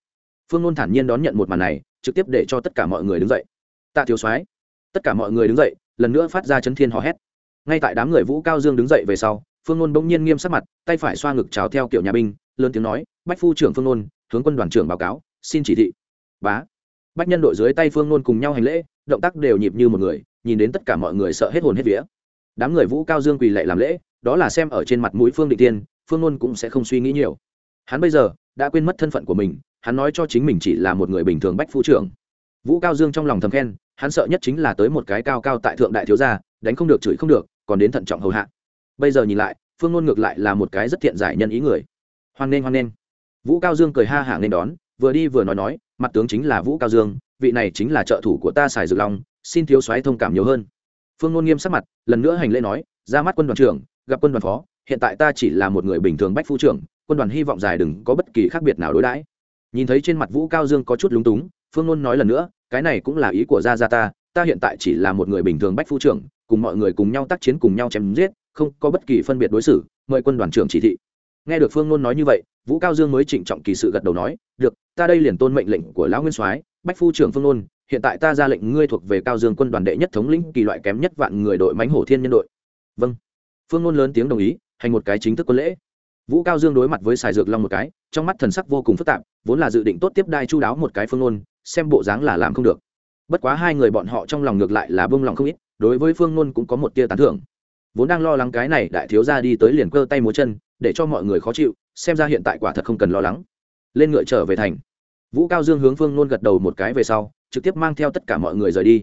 Phương ngôn thản nhiên đón nhận một màn này, trực tiếp để cho tất cả mọi người đứng dậy. Tạ thiếu soái. Tất cả mọi người đứng dậy, lần nữa phát ra chấn thiên hò hét. Ngay tại đám người vũ cao dương đứng dậy về sau, phương ngôn bỗng nhiên nghiêm sắc mặt, tay phải xoa ngực trào theo kiểu nhà binh, lớn tiếng nói, bách phu trưởng phương ngôn hướng quân đoàn trưởng báo cáo xin chỉ thị. Bá. Bách nhân đội dưới tay phương nôn cùng nhau hành lễ, động tác đều nhịp như một người, nhìn đến tất cả mọi người sợ hết hồn hết vía. Đám người vũ cao dương quỳ lệ làm lễ, đó là xem ở trên mặt mũi phương định tiên, phương nôn cũng sẽ không suy nghĩ nhiều. Hắn bây giờ đã quên mất thân phận của mình, hắn nói cho chính mình chỉ là một người bình thường bách phu trưởng. Vũ cao dương trong lòng thầm khen, hắn sợ nhất chính là tới một cái cao cao tại thượng đại thiếu gia, đánh không được chửi không được, còn đến thận trọng hầu hạ. Bây giờ nhìn lại, phương ngôn ngược lại là một cái rất thiện giải nhân ý người. Hoan nghênh hoan nghênh. Vũ cao dương cười ha hả nên đón vừa đi vừa nói nói, mặt tướng chính là vũ cao dương, vị này chính là trợ thủ của ta xài dược long, xin thiếu soái thông cảm nhiều hơn. Phương ngôn nghiêm sắc mặt, lần nữa hành lễ nói, ra mắt quân đoàn trưởng, gặp quân đoàn phó, hiện tại ta chỉ là một người bình thường bách phu trưởng, quân đoàn hy vọng dài đừng có bất kỳ khác biệt nào đối đãi. Nhìn thấy trên mặt vũ cao dương có chút lúng túng, phương ngôn nói lần nữa, cái này cũng là ý của gia gia ta ta hiện tại chỉ là một người bình thường bách phu trưởng, cùng mọi người cùng nhau tác chiến cùng nhau chém giết, không có bất kỳ phân biệt đối xử, mời quân đoàn trưởng chỉ thị nghe được phương nôn nói như vậy, vũ cao dương mới trịnh trọng kỳ sự gật đầu nói, được, ta đây liền tôn mệnh lệnh của lão nguyên soái, bách phu trưởng phương nôn, hiện tại ta ra lệnh ngươi thuộc về cao dương quân đoàn đệ nhất thống lĩnh, kỳ loại kém nhất vạn người đội mánh hổ thiên nhân đội. Vâng. Phương nôn lớn tiếng đồng ý, hành một cái chính thức quân lễ. Vũ cao dương đối mặt với sài dược long một cái, trong mắt thần sắc vô cùng phức tạp, vốn là dự định tốt tiếp đai chu đáo một cái phương nôn, xem bộ dáng là làm không được. Bất quá hai người bọn họ trong lòng ngược lại là bông lòng không ít, đối với phương nôn cũng có một tia tán thưởng. Vốn đang lo lắng cái này đại thiếu ra đi tới liền cơ tay múa chân để cho mọi người khó chịu, xem ra hiện tại quả thật không cần lo lắng. Lên ngựa trở về thành. Vũ cao dương hướng phương nôn gật đầu một cái về sau, trực tiếp mang theo tất cả mọi người rời đi.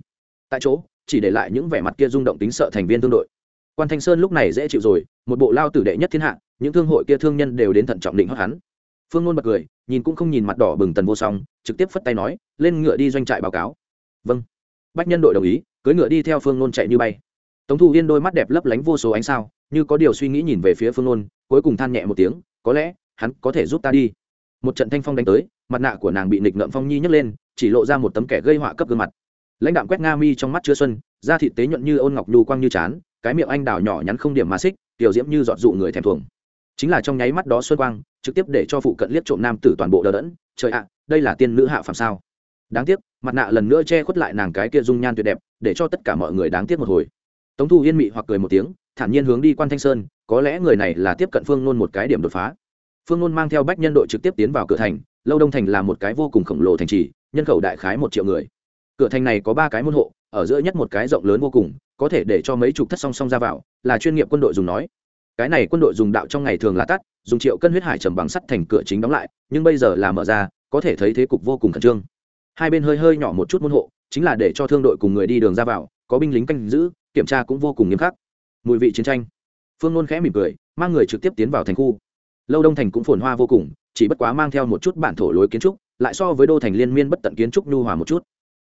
Tại chỗ, chỉ để lại những vẻ mặt kia rung động tính sợ thành viên thương đội. Quan thanh sơn lúc này dễ chịu rồi, một bộ lao tử đệ nhất thiên hạ, những thương hội kia thương nhân đều đến thận trọng định hót hắn. Phương nôn bật cười, nhìn cũng không nhìn mặt đỏ bừng tần vô song, trực tiếp phất tay nói, lên ngựa đi doanh trại báo cáo. Vâng. Bách nhân đội đồng ý, cưỡi ngựa đi theo phương nôn chạy như bay. Tống thu yên đôi mắt đẹp lấp lánh vô số ánh sao, như có điều suy nghĩ nhìn về phía phương nôn cuối cùng than nhẹ một tiếng, có lẽ, hắn có thể giúp ta đi. Một trận thanh phong đánh tới, mặt nạ của nàng bị nịch ngợm phong nhi nhấc lên, chỉ lộ ra một tấm kẻ gây họa cấp gương mặt. Lãnh đạm quét nga mi trong mắt chứa xuân, da thịt tế nhuận như ôn ngọc nhu quang như chán, cái miệng anh đào nhỏ nhắn không điểm mà xích, tiểu diễm như dọn dụ người thèm thuồng. Chính là trong nháy mắt đó xuân quang, trực tiếp để cho phụ cận liếc trộm nam tử toàn bộ đờ đẫn, trời ạ, đây là tiên nữ hạ phàm sao? Đáng tiếc, mặt nạ lần nữa che khuất lại nàng cái kia dung nhan tuyệt đẹp, để cho tất cả mọi người đáng tiếc một hồi. Tống thu yên mị hoặc cười một tiếng thản nhiên hướng đi quan thanh sơn, có lẽ người này là tiếp cận phương nôn một cái điểm đột phá. Phương nôn mang theo bách nhân đội trực tiếp tiến vào cửa thành, lâu đông thành là một cái vô cùng khổng lồ thành trì, nhân khẩu đại khái một triệu người. Cửa thành này có ba cái môn hộ, ở giữa nhất một cái rộng lớn vô cùng, có thể để cho mấy chục thất song song ra vào, là chuyên nghiệp quân đội dùng nói. Cái này quân đội dùng đạo trong ngày thường là tắt, dùng triệu cân huyết hải trầm bằng sắt thành cửa chính đóng lại, nhưng bây giờ là mở ra, có thể thấy thế cục vô cùng khẩn trương. Hai bên hơi hơi nhỏ một chút môn hộ, chính là để cho thương đội cùng người đi đường ra vào, có binh lính canh giữ, kiểm tra cũng vô cùng nghiêm khắc mùi vị chiến tranh. Phương nôn khẽ mỉm cười, mang người trực tiếp tiến vào thành khu. Lâu đông thành cũng phồn hoa vô cùng, chỉ bất quá mang theo một chút bản thổ lối kiến trúc, lại so với đô thành liên miên bất tận kiến trúc nhu hòa một chút.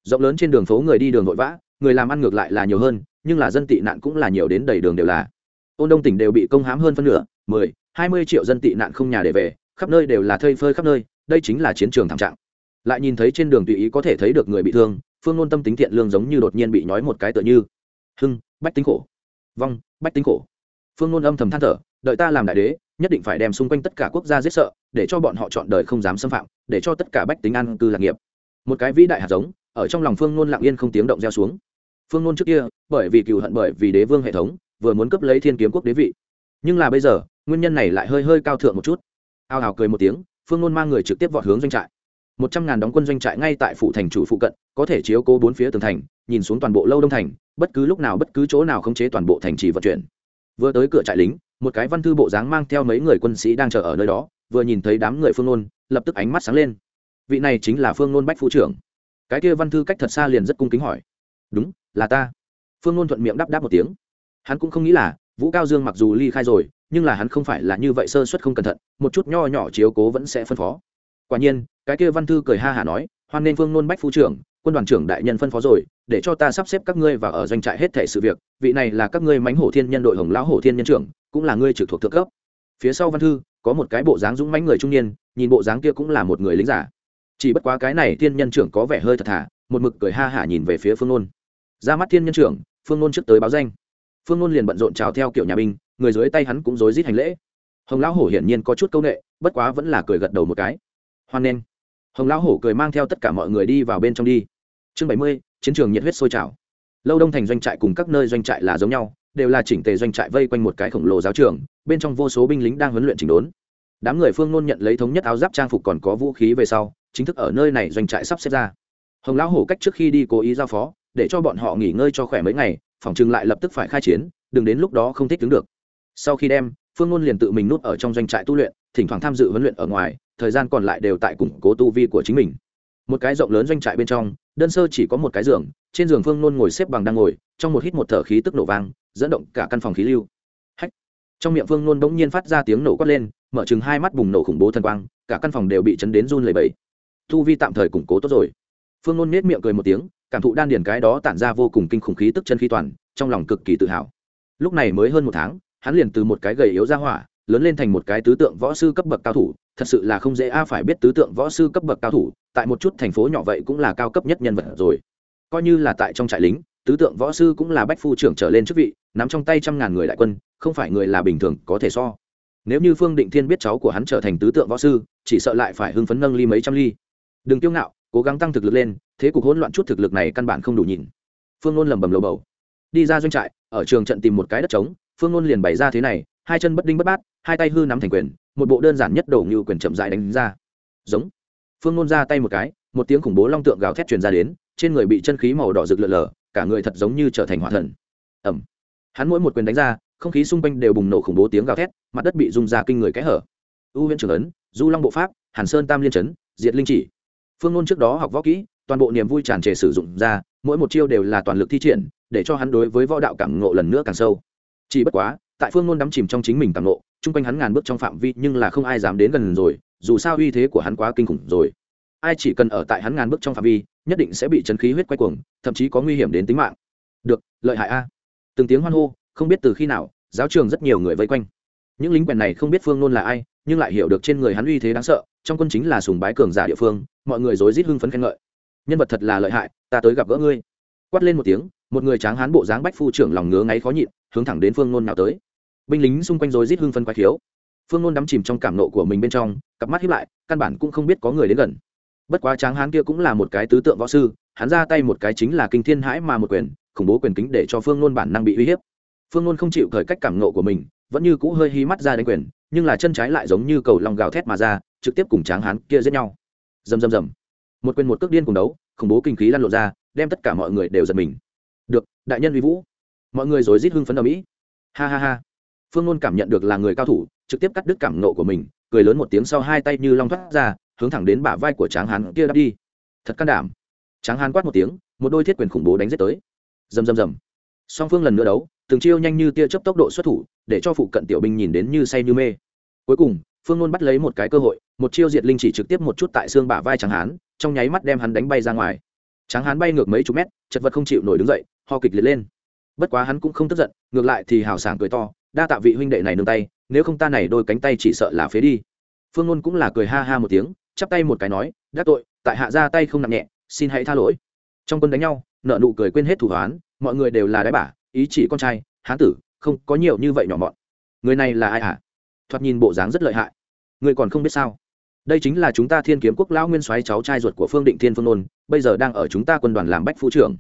Rộng lớn trên đường phố người đi đường vội vã, người làm ăn ngược lại là nhiều hơn, nhưng là dân tị nạn cũng là nhiều đến đầy đường đều là. Ôn đông tỉnh đều bị công hám hơn phân nửa, mười, hai mươi triệu dân tị nạn không nhà để về, khắp nơi đều là thây phơi khắp nơi, đây chính là chiến trường thảm trạng. Lại nhìn thấy trên đường tùy ý có thể thấy được người bị thương, phương ngôn tâm tính thiện lương giống như đột nhiên bị nhói một cái tựa như. Hưng, bách tính khổ vong, bách tính khổ. Phương nôn âm thầm than thở, đợi ta làm đại đế, nhất định phải đem xung quanh tất cả quốc gia giết sợ, để cho bọn họ chọn đời không dám xâm phạm, để cho tất cả bách tính an cư lạc nghiệp. Một cái vĩ đại hạt giống, ở trong lòng phương nôn lặng yên không tiếng động gieo xuống. Phương nôn trước kia, bởi vì cựu hận bởi vì đế vương hệ thống, vừa muốn cấp lấy thiên kiếm quốc đế vị. Nhưng là bây giờ, nguyên nhân này lại hơi hơi cao thượng một chút. Ao ào cười một tiếng, phương nôn mang người trực tiếp vọt hướng doanh trại. Một trăm ngàn đóng quân doanh trại ngay tại phủ thành chủ phụ cận, có thể chiếu cố bốn phía tường thành nhìn xuống toàn bộ lâu đông thành, bất cứ lúc nào bất cứ chỗ nào khống chế toàn bộ thành trì vận chuyển. Vừa tới cửa trại lính, một cái văn thư bộ dáng mang theo mấy người quân sĩ đang chờ ở nơi đó, vừa nhìn thấy đám người phương nôn, lập tức ánh mắt sáng lên. Vị này chính là phương nôn bách phu trưởng. Cái kia văn thư cách thật xa liền rất cung kính hỏi. Đúng, là ta. Phương nôn thuận miệng đáp đáp một tiếng. Hắn cũng không nghĩ là, vũ cao dương mặc dù ly khai rồi, nhưng là hắn không phải là như vậy sơ suất không cẩn thận, một chút nho nhỏ chiếu cố vẫn sẽ phân phó. Quả nhiên, cái kia văn thư cười ha hả nói, hoan nên phương nôn bách phu trưởng quân đoàn trưởng đại nhân phân phó rồi, để cho ta sắp xếp các ngươi vào ở doanh trại hết thể sự việc, vị này là các ngươi mánh hổ thiên nhân đội hồng lão hổ thiên nhân trưởng, cũng là ngươi trực thuộc thượng cấp. Phía sau văn thư, có một cái bộ dáng dũng mãnh người trung niên, nhìn bộ dáng kia cũng là một người lính giả. Chỉ bất quá cái này thiên nhân trưởng có vẻ hơi thật thà, một mực cười ha hả nhìn về phía phương nôn. Ra mắt thiên nhân trưởng, phương nôn trước tới báo danh. Phương nôn liền bận rộn chào theo kiểu nhà binh, người dưới tay hắn cũng rối rít hành lễ. Hồng lão hổ hiển nhiên có chút c â u n ệ bất quá vẫn là cười gật đầu một cái. Hoan nghênh. Hồng lão hổ cười mang theo tất cả mọi người đi vào bên trong đi chương bảy mươi, chiến trường nhiệt huyết sôi trào. Lâu đông thành doanh trại cùng các nơi doanh trại là giống nhau, đều là chỉnh tề doanh trại vây quanh một cái khổng lồ giáo trường, bên trong vô số binh lính đang huấn luyện chỉnh đốn. Đám người phương nôn nhận lấy thống nhất áo giáp trang phục còn có vũ khí về sau, chính thức ở nơi này doanh trại sắp xếp ra. Hồng lão hổ cách trước khi đi cố ý giao phó, để cho bọn họ nghỉ ngơi cho khỏe mấy ngày, phòng chừng lại lập tức phải khai chiến, đừng đến lúc đó không thích đứng được. Sau khi đem, phương ngôn liền tự mình nút ở trong doanh trại tu luyện, thỉnh thoảng tham dự huấn luyện ở ngoài, thời gian còn lại đều tại củng cố tu vi của chính mình. Một cái rộng lớn doanh trại bên trong đơn sơ chỉ có một cái giường, trên giường phương nôn ngồi xếp bằng đang ngồi, trong một hít một thở khí tức nổ vang, dẫn động cả căn phòng khí lưu. Hách! Trong miệng phương nôn bỗng nhiên phát ra tiếng nổ quát lên, mở chừng hai mắt bùng nổ khủng bố thần quang, cả căn phòng đều bị chấn đến run lẩy bẩy. Thu vi tạm thời củng cố tốt rồi. Phương nôn nết miệng cười một tiếng, cảm thụ đan điền cái đó tản ra vô cùng kinh khủng khí tức chân khí toàn, trong lòng cực kỳ tự hào. Lúc này mới hơn một tháng, hắn liền từ một cái gầy yếu ra hỏa lớn lên thành một cái tứ tượng võ sư cấp bậc cao thủ, thật sự là không dễ a, phải biết tứ tượng võ sư cấp bậc cao thủ, tại một chút thành phố nhỏ vậy cũng là cao cấp nhất nhân vật rồi. Coi như là tại trong trại lính, tứ tượng võ sư cũng là bách phu trưởng trở lên chức vị, nắm trong tay trăm ngàn người đại quân, không phải người là bình thường có thể so. Nếu như phương định thiên biết cháu của hắn trở thành tứ tượng võ sư, chỉ sợ lại phải hưng phấn nâng ly mấy trăm ly. Đừng kiêu ngạo, cố gắng tăng thực lực lên, thế cục hỗn loạn chút thực lực này căn bản không đủ nhìn. Phương ngôn lầm bầm lầu bầu. Đi ra doanh trại, ở trường trận tìm một cái đất trống, phương ngôn liền bày ra thế này hai chân bất đinh bất bát, hai tay hư nắm thành quyền, một bộ đơn giản nhất đổ như quyền chậm dại đánh ra. Giống. Phương Nôn ra tay một cái, một tiếng khủng bố long tượng gào thét truyền ra đến, trên người bị chân khí màu đỏ rực lượn lờ cả người thật giống như trở thành hỏa thần. Ẩm hắn mỗi một quyền đánh ra, không khí xung quanh đều bùng nổ khủng bố tiếng gào thét, mặt đất bị rung ra kinh người kẽ hở. U huyện trưởng ấn, du long bộ pháp, hàn sơn tam liên chấn, diệt linh chỉ. Phương Nôn trước đó học võ kỹ, toàn bộ niềm vui tràn trề sử dụng ra, mỗi một chiêu đều là toàn lực thi triển, để cho hắn đối với võ đạo cảm ngộ lần nữa càng sâu. Chỉ bất quá tại phương ngôn đắm chìm trong chính mình tàng nộ, chung quanh hắn ngàn bước trong phạm vi nhưng là không ai dám đến gần rồi dù sao uy thế của hắn quá kinh khủng rồi. Ai chỉ cần ở tại hắn ngàn bước trong phạm vi nhất định sẽ bị chấn khí huyết quay cuồng thậm chí có nguy hiểm đến tính mạng. Được lợi hại a. Từng tiếng hoan hô không biết từ khi nào giáo trường rất nhiều người vây quanh. Những lính quèn này không biết phương nôn là ai nhưng lại hiểu được trên người hắn uy thế đáng sợ trong quân chính là sùng bái cường giả địa phương mọi người rối rít hưng phấn khen ngợi. Nhân vật thật là lợi hại ta tới gặp gỡ ngươi. Quát lên một tiếng một người tráng hán bộ dáng bách phu trưởng lòng ngứa ngáy khó nhịn hướng thẳng đến phương nôn nào tới binh lính xung quanh rồi rít hưng phấn quái thiếu phương nôn đắm chìm trong cảm nộ của mình bên trong, cặp mắt hiếp lại, căn bản cũng không biết có người đến gần. Bất quá tráng hán kia cũng là một cái tứ tượng võ sư, hắn ra tay một cái chính là kinh thiên hãi mà một quyền, khủng bố quyền kính để cho phương nôn bản năng bị uy hiếp. Phương nôn không chịu khởi cách cảm nộ của mình, vẫn như cũ hơi hí mắt ra đánh quyền, nhưng là chân trái lại giống như cầu lòng gào thét mà ra, trực tiếp cùng tráng hán kia giết nhau. Rầm rầm rầm. Một quyền một cước điên cùng đấu, khủng bố kinh khí lăn lộ ra, đem tất cả mọi người đều giật mình. Được, đại nhân uy vũ. Mọi người rồi rít hưng phấn ở mỹ. Ha ha ha phương nôn cảm nhận được là người cao thủ, trực tiếp cắt đứt cảm nộ của mình, cười lớn một tiếng sau hai tay như long thoát ra, hướng thẳng đến bả vai của tráng hán kia đáp đi. Thật can đảm. Tráng hán quát một tiếng, một đôi thiết quyền khủng bố đánh giết tới. Rầm rầm rầm. Song phương lần nữa đấu, từng chiêu nhanh như tia chớp tốc độ xuất thủ, để cho phụ cận tiểu binh nhìn đến như say như mê. Cuối cùng, phương ngôn bắt lấy một cái cơ hội, một chiêu diệt linh chỉ trực tiếp một chút tại xương bả vai tráng hán, trong nháy mắt đem hắn đánh bay ra ngoài. Tráng hán bay ngược mấy chục mét, chật vật không chịu nổi đứng dậy, ho kịch liệt lên. Bất quá hắn cũng không tức giận, ngược lại thì hào sảng cười to đa tạ vị huynh đệ này nương tay, nếu không ta này đôi cánh tay chỉ sợ là phế đi. Phương ngôn cũng là cười ha ha một tiếng, chắp tay một cái nói đắc tội, tại hạ ra tay không nặng nhẹ, xin hãy tha lỗi. Trong quân đánh nhau, nợ nụ cười quên hết thủ hoán, mọi người đều là đái bả, ý chỉ con trai, hán tử, không có nhiều như vậy nhỏ mọn. Người này là ai hả? Thoạt nhìn bộ dáng rất lợi hại. Người còn không biết sao? Đây chính là chúng ta thiên kiếm quốc lão nguyên soái cháu trai ruột của phương định thiên phương nôn bây giờ đang ở chúng ta quân đoàn làm bách phu trưởng.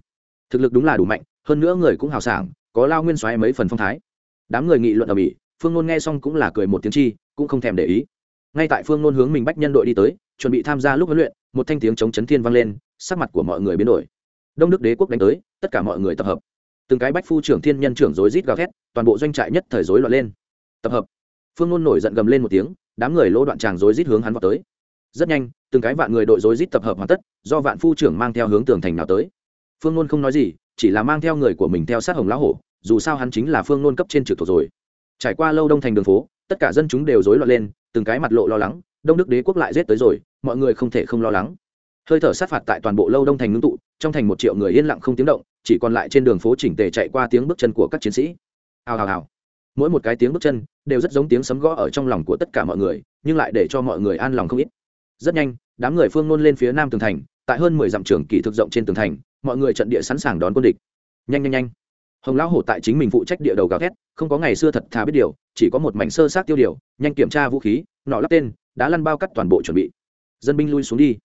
Thực lực đúng là đủ mạnh, hơn nữa người cũng hào sảng, có lao nguyên soái mấy phần phong thái đám người nghị luận ở mỹ, phương nôn nghe xong cũng là cười một tiếng chi, cũng không thèm để ý. Ngay tại phương nôn hướng mình bách nhân đội đi tới, chuẩn bị tham gia lúc huấn luyện, một thanh tiếng chống chấn thiên vang lên, sắc mặt của mọi người biến đổi. Đông đức đế quốc đánh tới, tất cả mọi người tập hợp. Từng cái bách phu trưởng thiên nhân trưởng rối rít gào thét, toàn bộ doanh trại nhất thời rối loạn lên. Tập hợp. Phương nôn nổi giận gầm lên một tiếng, đám người lỗ đoạn tràng rối rít hướng hắn vào tới. Rất nhanh, từng cái vạn người đội rối rít tập hợp hoàn tất, do vạn phu trưởng mang theo hướng tường thành nào tới. Phương nôn không nói gì, chỉ là mang theo người của mình theo sát hồng lão hổ dù sao hắn chính là phương nôn cấp trên trực thuộc rồi. Trải qua lâu đông thành đường phố, tất cả dân chúng đều rối loạn lên, từng cái mặt lộ lo lắng, đông đức đế quốc lại rét tới rồi, mọi người không thể không lo lắng. Hơi thở sát phạt tại toàn bộ lâu đông thành ngưng tụ, trong thành một triệu người yên lặng không tiếng động, chỉ còn lại trên đường phố chỉnh tề chạy qua tiếng bước chân của các chiến sĩ. Hào hào hào. Mỗi một cái tiếng bước chân đều rất giống tiếng sấm gõ ở trong lòng của tất cả mọi người, nhưng lại để cho mọi người an lòng không ít. Rất nhanh, đám người phương nôn lên phía nam tường thành, tại hơn mười dặm trường kỳ thực rộng trên tường thành, mọi người trận địa sẵn sàng đón quân địch. Nhanh nhanh nhanh hồng lão hổ tại chính mình phụ trách địa đầu gào thét, không có ngày xưa thật thà biết điều, chỉ có một mảnh sơ sát tiêu điều, nhanh kiểm tra vũ khí, nọ lắp tên đã lăn bao cắt toàn bộ chuẩn bị. Dân binh lui xuống đi.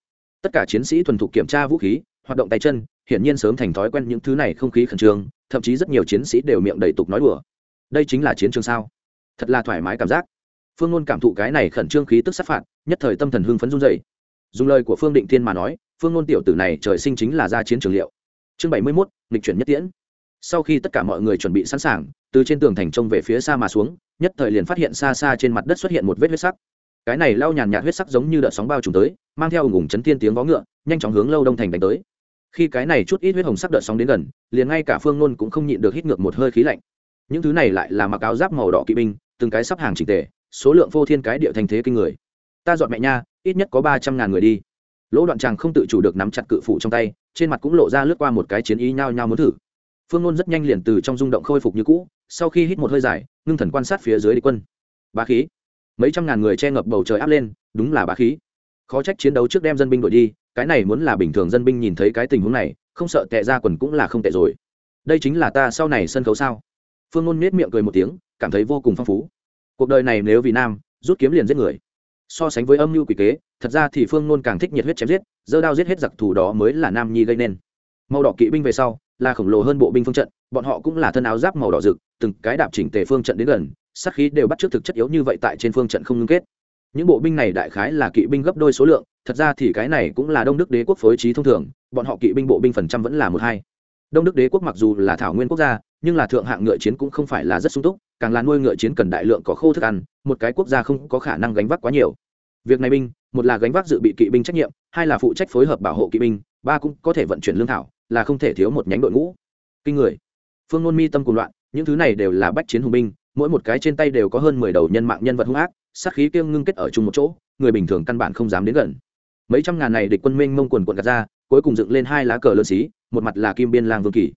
Tất cả chiến sĩ thuần thục kiểm tra vũ khí, hoạt động tay chân, hiển nhiên sớm thành thói quen những thứ này không khí khẩn trương, thậm chí rất nhiều chiến sĩ đều miệng đầy tục nói đùa. Đây chính là chiến trường sao? Thật là thoải mái cảm giác. Phương luôn cảm thụ cái này khẩn trương khí tức sát phạt, nhất thời tâm thần hưng phấn run dày dùng lời của phương định thiên mà nói, phương luôn tiểu tử này trời sinh chính là ra chiến trường liệu. Chương bảy mươi mốt, nghịch chuyển nhất tiễn sau khi tất cả mọi người chuẩn bị sẵn sàng, từ trên tường thành trông về phía xa mà xuống, nhất thời liền phát hiện xa xa trên mặt đất xuất hiện một vết huyết sắc. Cái này lao nhàn nhạt huyết sắc giống như đợt sóng bao trùm tới, mang theo ủng ủng chấn thiên tiếng vó ngựa, nhanh chóng hướng lâu đông thành đánh tới. Khi cái này chút ít huyết hồng sắc đợt sóng đến gần, liền ngay cả phương nôn cũng không nhịn được hít ngược một hơi khí lạnh. Những thứ này lại là mặc áo giáp màu đỏ kỵ binh, từng cái sắp hàng trình tề, số lượng vô thiên cái địa thành thế kinh người. Ta dọn mẹ nha, ít nhất có ba trăm ngàn người đi. Lỗ đoạn tràng không tự chủ được nắm chặt cự phủ trong tay, trên mặt cũng lộ ra lướt qua một cái chiến ý nhao nhao muốn thử phương nôn rất nhanh liền từ trong rung động khôi phục như cũ, sau khi hít một hơi dài, ngưng thần quan sát phía dưới địch quân. Bá khí. Mấy trăm ngàn người che ngập bầu trời áp lên, đúng là bá khí. Khó trách chiến đấu trước đem dân binh đội đi, cái này muốn là bình thường dân binh nhìn thấy cái tình huống này, không sợ tệ ra quần cũng là không tệ rồi. Đây chính là ta sau này sân khấu sao? Phương ngôn nết miệng cười một tiếng, cảm thấy vô cùng phong phú. Cuộc đời này nếu vì nam, rút kiếm liền giết người. So sánh với âm mưu quỷ kế, thật ra thì phương ngôn càng thích nhiệt huyết chém giết, dơ đao giết hết giặc thù đó mới là nam nhi gây nên. Màu đỏ kỵ binh về sau là khổng lồ hơn bộ binh phương trận, bọn họ cũng là thân áo giáp màu đỏ rực, từng cái đạp chỉnh tề phương trận đến gần, sát khí đều bắt trước thực chất yếu như vậy tại trên phương trận không ngưng kết. Những bộ binh này đại khái là kỵ binh gấp đôi số lượng, thật ra thì cái này cũng là đông đức đế quốc phối trí thông thường, bọn họ kỵ binh bộ binh phần trăm vẫn là một hai. Đông đức đế quốc mặc dù là thảo nguyên quốc gia, nhưng là thượng hạng ngựa chiến cũng không phải là rất sung túc, càng là nuôi ngựa chiến cần đại lượng có khô thức ăn, một cái quốc gia không có khả năng gánh vác quá nhiều. Việc này binh, một là gánh vác dự bị kỵ binh trách nhiệm, hai là phụ trách phối hợp bảo hộ kỵ binh, ba cũng có thể vận chuyển lương thảo là không thể thiếu một nhánh đội ngũ. Kinh người. Phương ngôn mi tâm cùng loạn, những thứ này đều là bách chiến hùng binh, mỗi một cái trên tay đều có hơn mười đầu nhân mạng nhân vật hung ác, sát khí kiêng ngưng kết ở chung một chỗ, người bình thường căn bản không dám đến gần. Mấy trăm ngàn này địch quân minh mông quần quận gạt ra, cuối cùng dựng lên hai lá cờ lớn xí, một mặt là kim biên lang vương kỳ.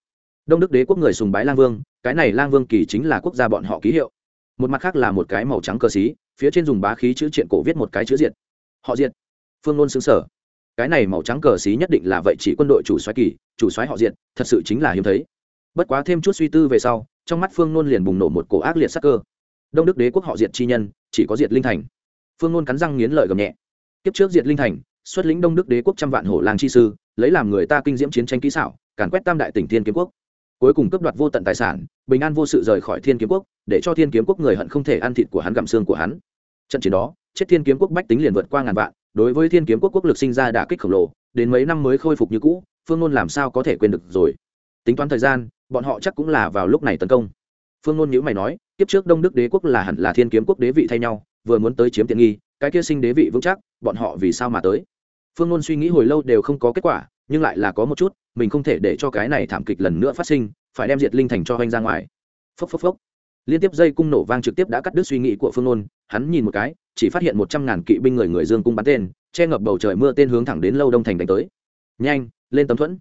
Đông đức đế quốc người sùng bái lang vương, cái này lang vương kỳ chính là quốc gia bọn họ ký hiệu. Một mặt khác là một cái màu trắng cờ xí, phía trên dùng bá khí chữ triện cổ viết một cái chữ diệt. Họ diệt. Phương ngôn xứng sở cái này màu trắng cờ xí nhất định là vậy chỉ quân đội chủ xoáy kỳ, chủ xoáy họ diệt, thật sự chính là hiếm thấy. Bất quá thêm chút suy tư về sau, trong mắt phương nôn liền bùng nổ một cổ ác liệt sắc cơ. Đông đức đế quốc họ diệt chi nhân, chỉ có diệt linh thành. Phương nôn cắn răng nghiến lợi gầm nhẹ. Kiếp trước diệt linh thành, xuất lĩnh đông đức đế quốc trăm vạn hổ làng chi sư, lấy làm người ta kinh diễm chiến tranh kỹ xảo, càn quét tam đại tỉnh thiên kiếm quốc. Cuối cùng cướp đoạt vô tận tài sản, bình an vô sự rời khỏi thiên kiếm quốc, để cho thiên kiếm quốc người hận không thể ăn thịt của hắn gặm xương của hắn. Trận chiến đó, chết thiên kiếm quốc bách tính liền vượt qua ngàn vạn đối với thiên kiếm quốc quốc lực sinh ra đả kích khổng lồ, đến mấy năm mới khôi phục như cũ, phương ngôn làm sao có thể quên được rồi. Tính toán thời gian, bọn họ chắc cũng là vào lúc này tấn công. Phương ngôn nhữ mày nói tiếp trước đông đức đế quốc là hẳn là thiên kiếm quốc đế vị thay nhau, vừa muốn tới chiếm tiện nghi, cái kia sinh đế vị vững chắc, bọn họ vì sao mà tới? Phương ngôn suy nghĩ hồi lâu đều không có kết quả, nhưng lại là có một chút, mình không thể để cho cái này thảm kịch lần nữa phát sinh, phải đem diệt linh thành cho hoanh ra ngoài. Phốc phốc phốc liên tiếp dây cung nổ vang trực tiếp đã cắt đứt suy nghĩ của phương nôn, hắn nhìn một cái, chỉ phát hiện một trăm ngàn kỵ binh người người dương cung bắn tên, che ngập bầu trời mưa tên hướng thẳng đến lâu đông thành đánh tới. Nhanh, lên tấm thuẫn.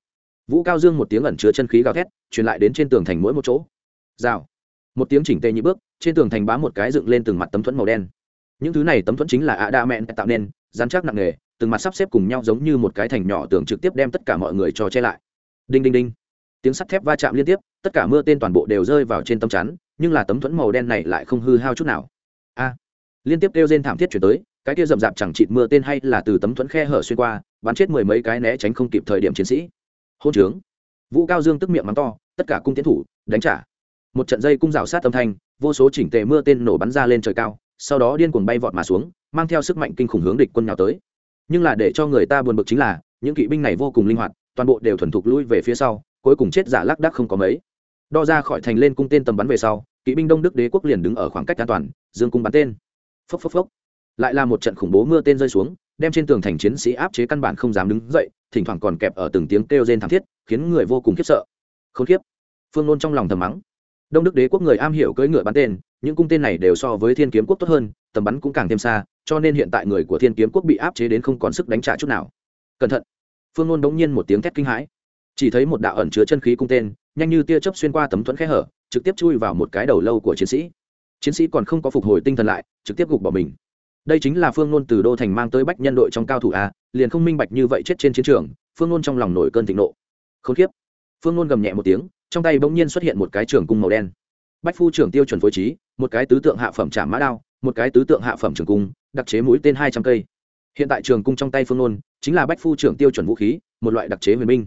Vũ cao dương một tiếng ẩn chứa chân khí gào thét, truyền lại đến trên tường thành mỗi một chỗ. Rào. Một tiếng chỉnh tê nhị bước, trên tường thành bám một cái dựng lên từng mặt tấm thuẫn màu đen. Những thứ này tấm thuẫn chính là ạ đa mẹn tạo nên, dán chắc nặng nề, từng mặt sắp xếp cùng nhau giống như một cái thành nhỏ tường trực tiếp đem tất cả mọi người cho che lại. Đinh đinh đinh. Tiếng sắt thép va chạm liên tiếp, tất cả mưa tên toàn bộ đều rơi vào trên tấm chắn nhưng là tấm thuẫn màu đen này lại không hư hao chút nào. A, liên tiếp kêu rên thảm thiết chuyển tới, cái kia rậm rạp chẳng chịt mưa tên hay là từ tấm thuẫn khe hở xuyên qua, bắn chết mười mấy cái né tránh không kịp thời điểm chiến sĩ. Hôn trướng. Vũ cao dương tức miệng mắng to, tất cả cung tiến thủ, đánh trả. Một trận dây cung rào sát âm thanh, vô số chỉnh tề mưa tên nổ bắn ra lên trời cao, sau đó điên cuồng bay vọt mà xuống, mang theo sức mạnh kinh khủng hướng địch quân nào tới. Nhưng là để cho người ta buồn bực chính là, những kỵ binh này vô cùng linh hoạt, toàn bộ đều thuần thục lui về phía sau, cuối cùng chết giả lác đác không có mấy đo ra khỏi thành lên cung tên tầm bắn về sau, kỵ binh đông đức đế quốc liền đứng ở khoảng cách an toàn, dương cung bắn tên. Phốc phốc phốc. Lại là một trận khủng bố mưa tên rơi xuống, đem trên tường thành chiến sĩ áp chế căn bản không dám đứng dậy, thỉnh thoảng còn kẹp ở từng tiếng kêu rên thảm thiết, khiến người vô cùng khiếp sợ. Không khiếp. Phương nôn trong lòng thầm mắng. Đông đức đế quốc người am hiểu cưỡi ngựa bắn tên, những cung tên này đều so với thiên kiếm quốc tốt hơn, tầm bắn cũng càng thêm xa, cho nên hiện tại người của thiên kiếm quốc bị áp chế đến không còn sức đánh trả chút nào. Cẩn thận. Phương nôn đống nhiên một tiếng thét kinh hãi. Chỉ thấy một đạo ẩn chứa chân khí cung tên nhanh như tia chớp xuyên qua tấm thuẫn khe hở, trực tiếp chui vào một cái đầu lâu của chiến sĩ. Chiến sĩ còn không có phục hồi tinh thần lại, trực tiếp gục bỏ mình. Đây chính là phương nôn từ đô thành mang tới bách nhân đội trong cao thủ a, liền không minh bạch như vậy chết trên chiến trường, phương nôn trong lòng nổi cơn thịnh nộ. Không khiếp phương nôn gầm nhẹ một tiếng, trong tay bỗng nhiên xuất hiện một cái trường cung màu đen. Bách phu trưởng tiêu chuẩn phối trí, một cái tứ tượng hạ phẩm trả mã đao, một cái tứ tượng hạ phẩm trường cung, đặc chế mũi tên hai trăm cây. Hiện tại trường cung trong tay phương nôn, chính là bách phu trưởng tiêu chuẩn vũ khí, một loại đặc chế huyền minh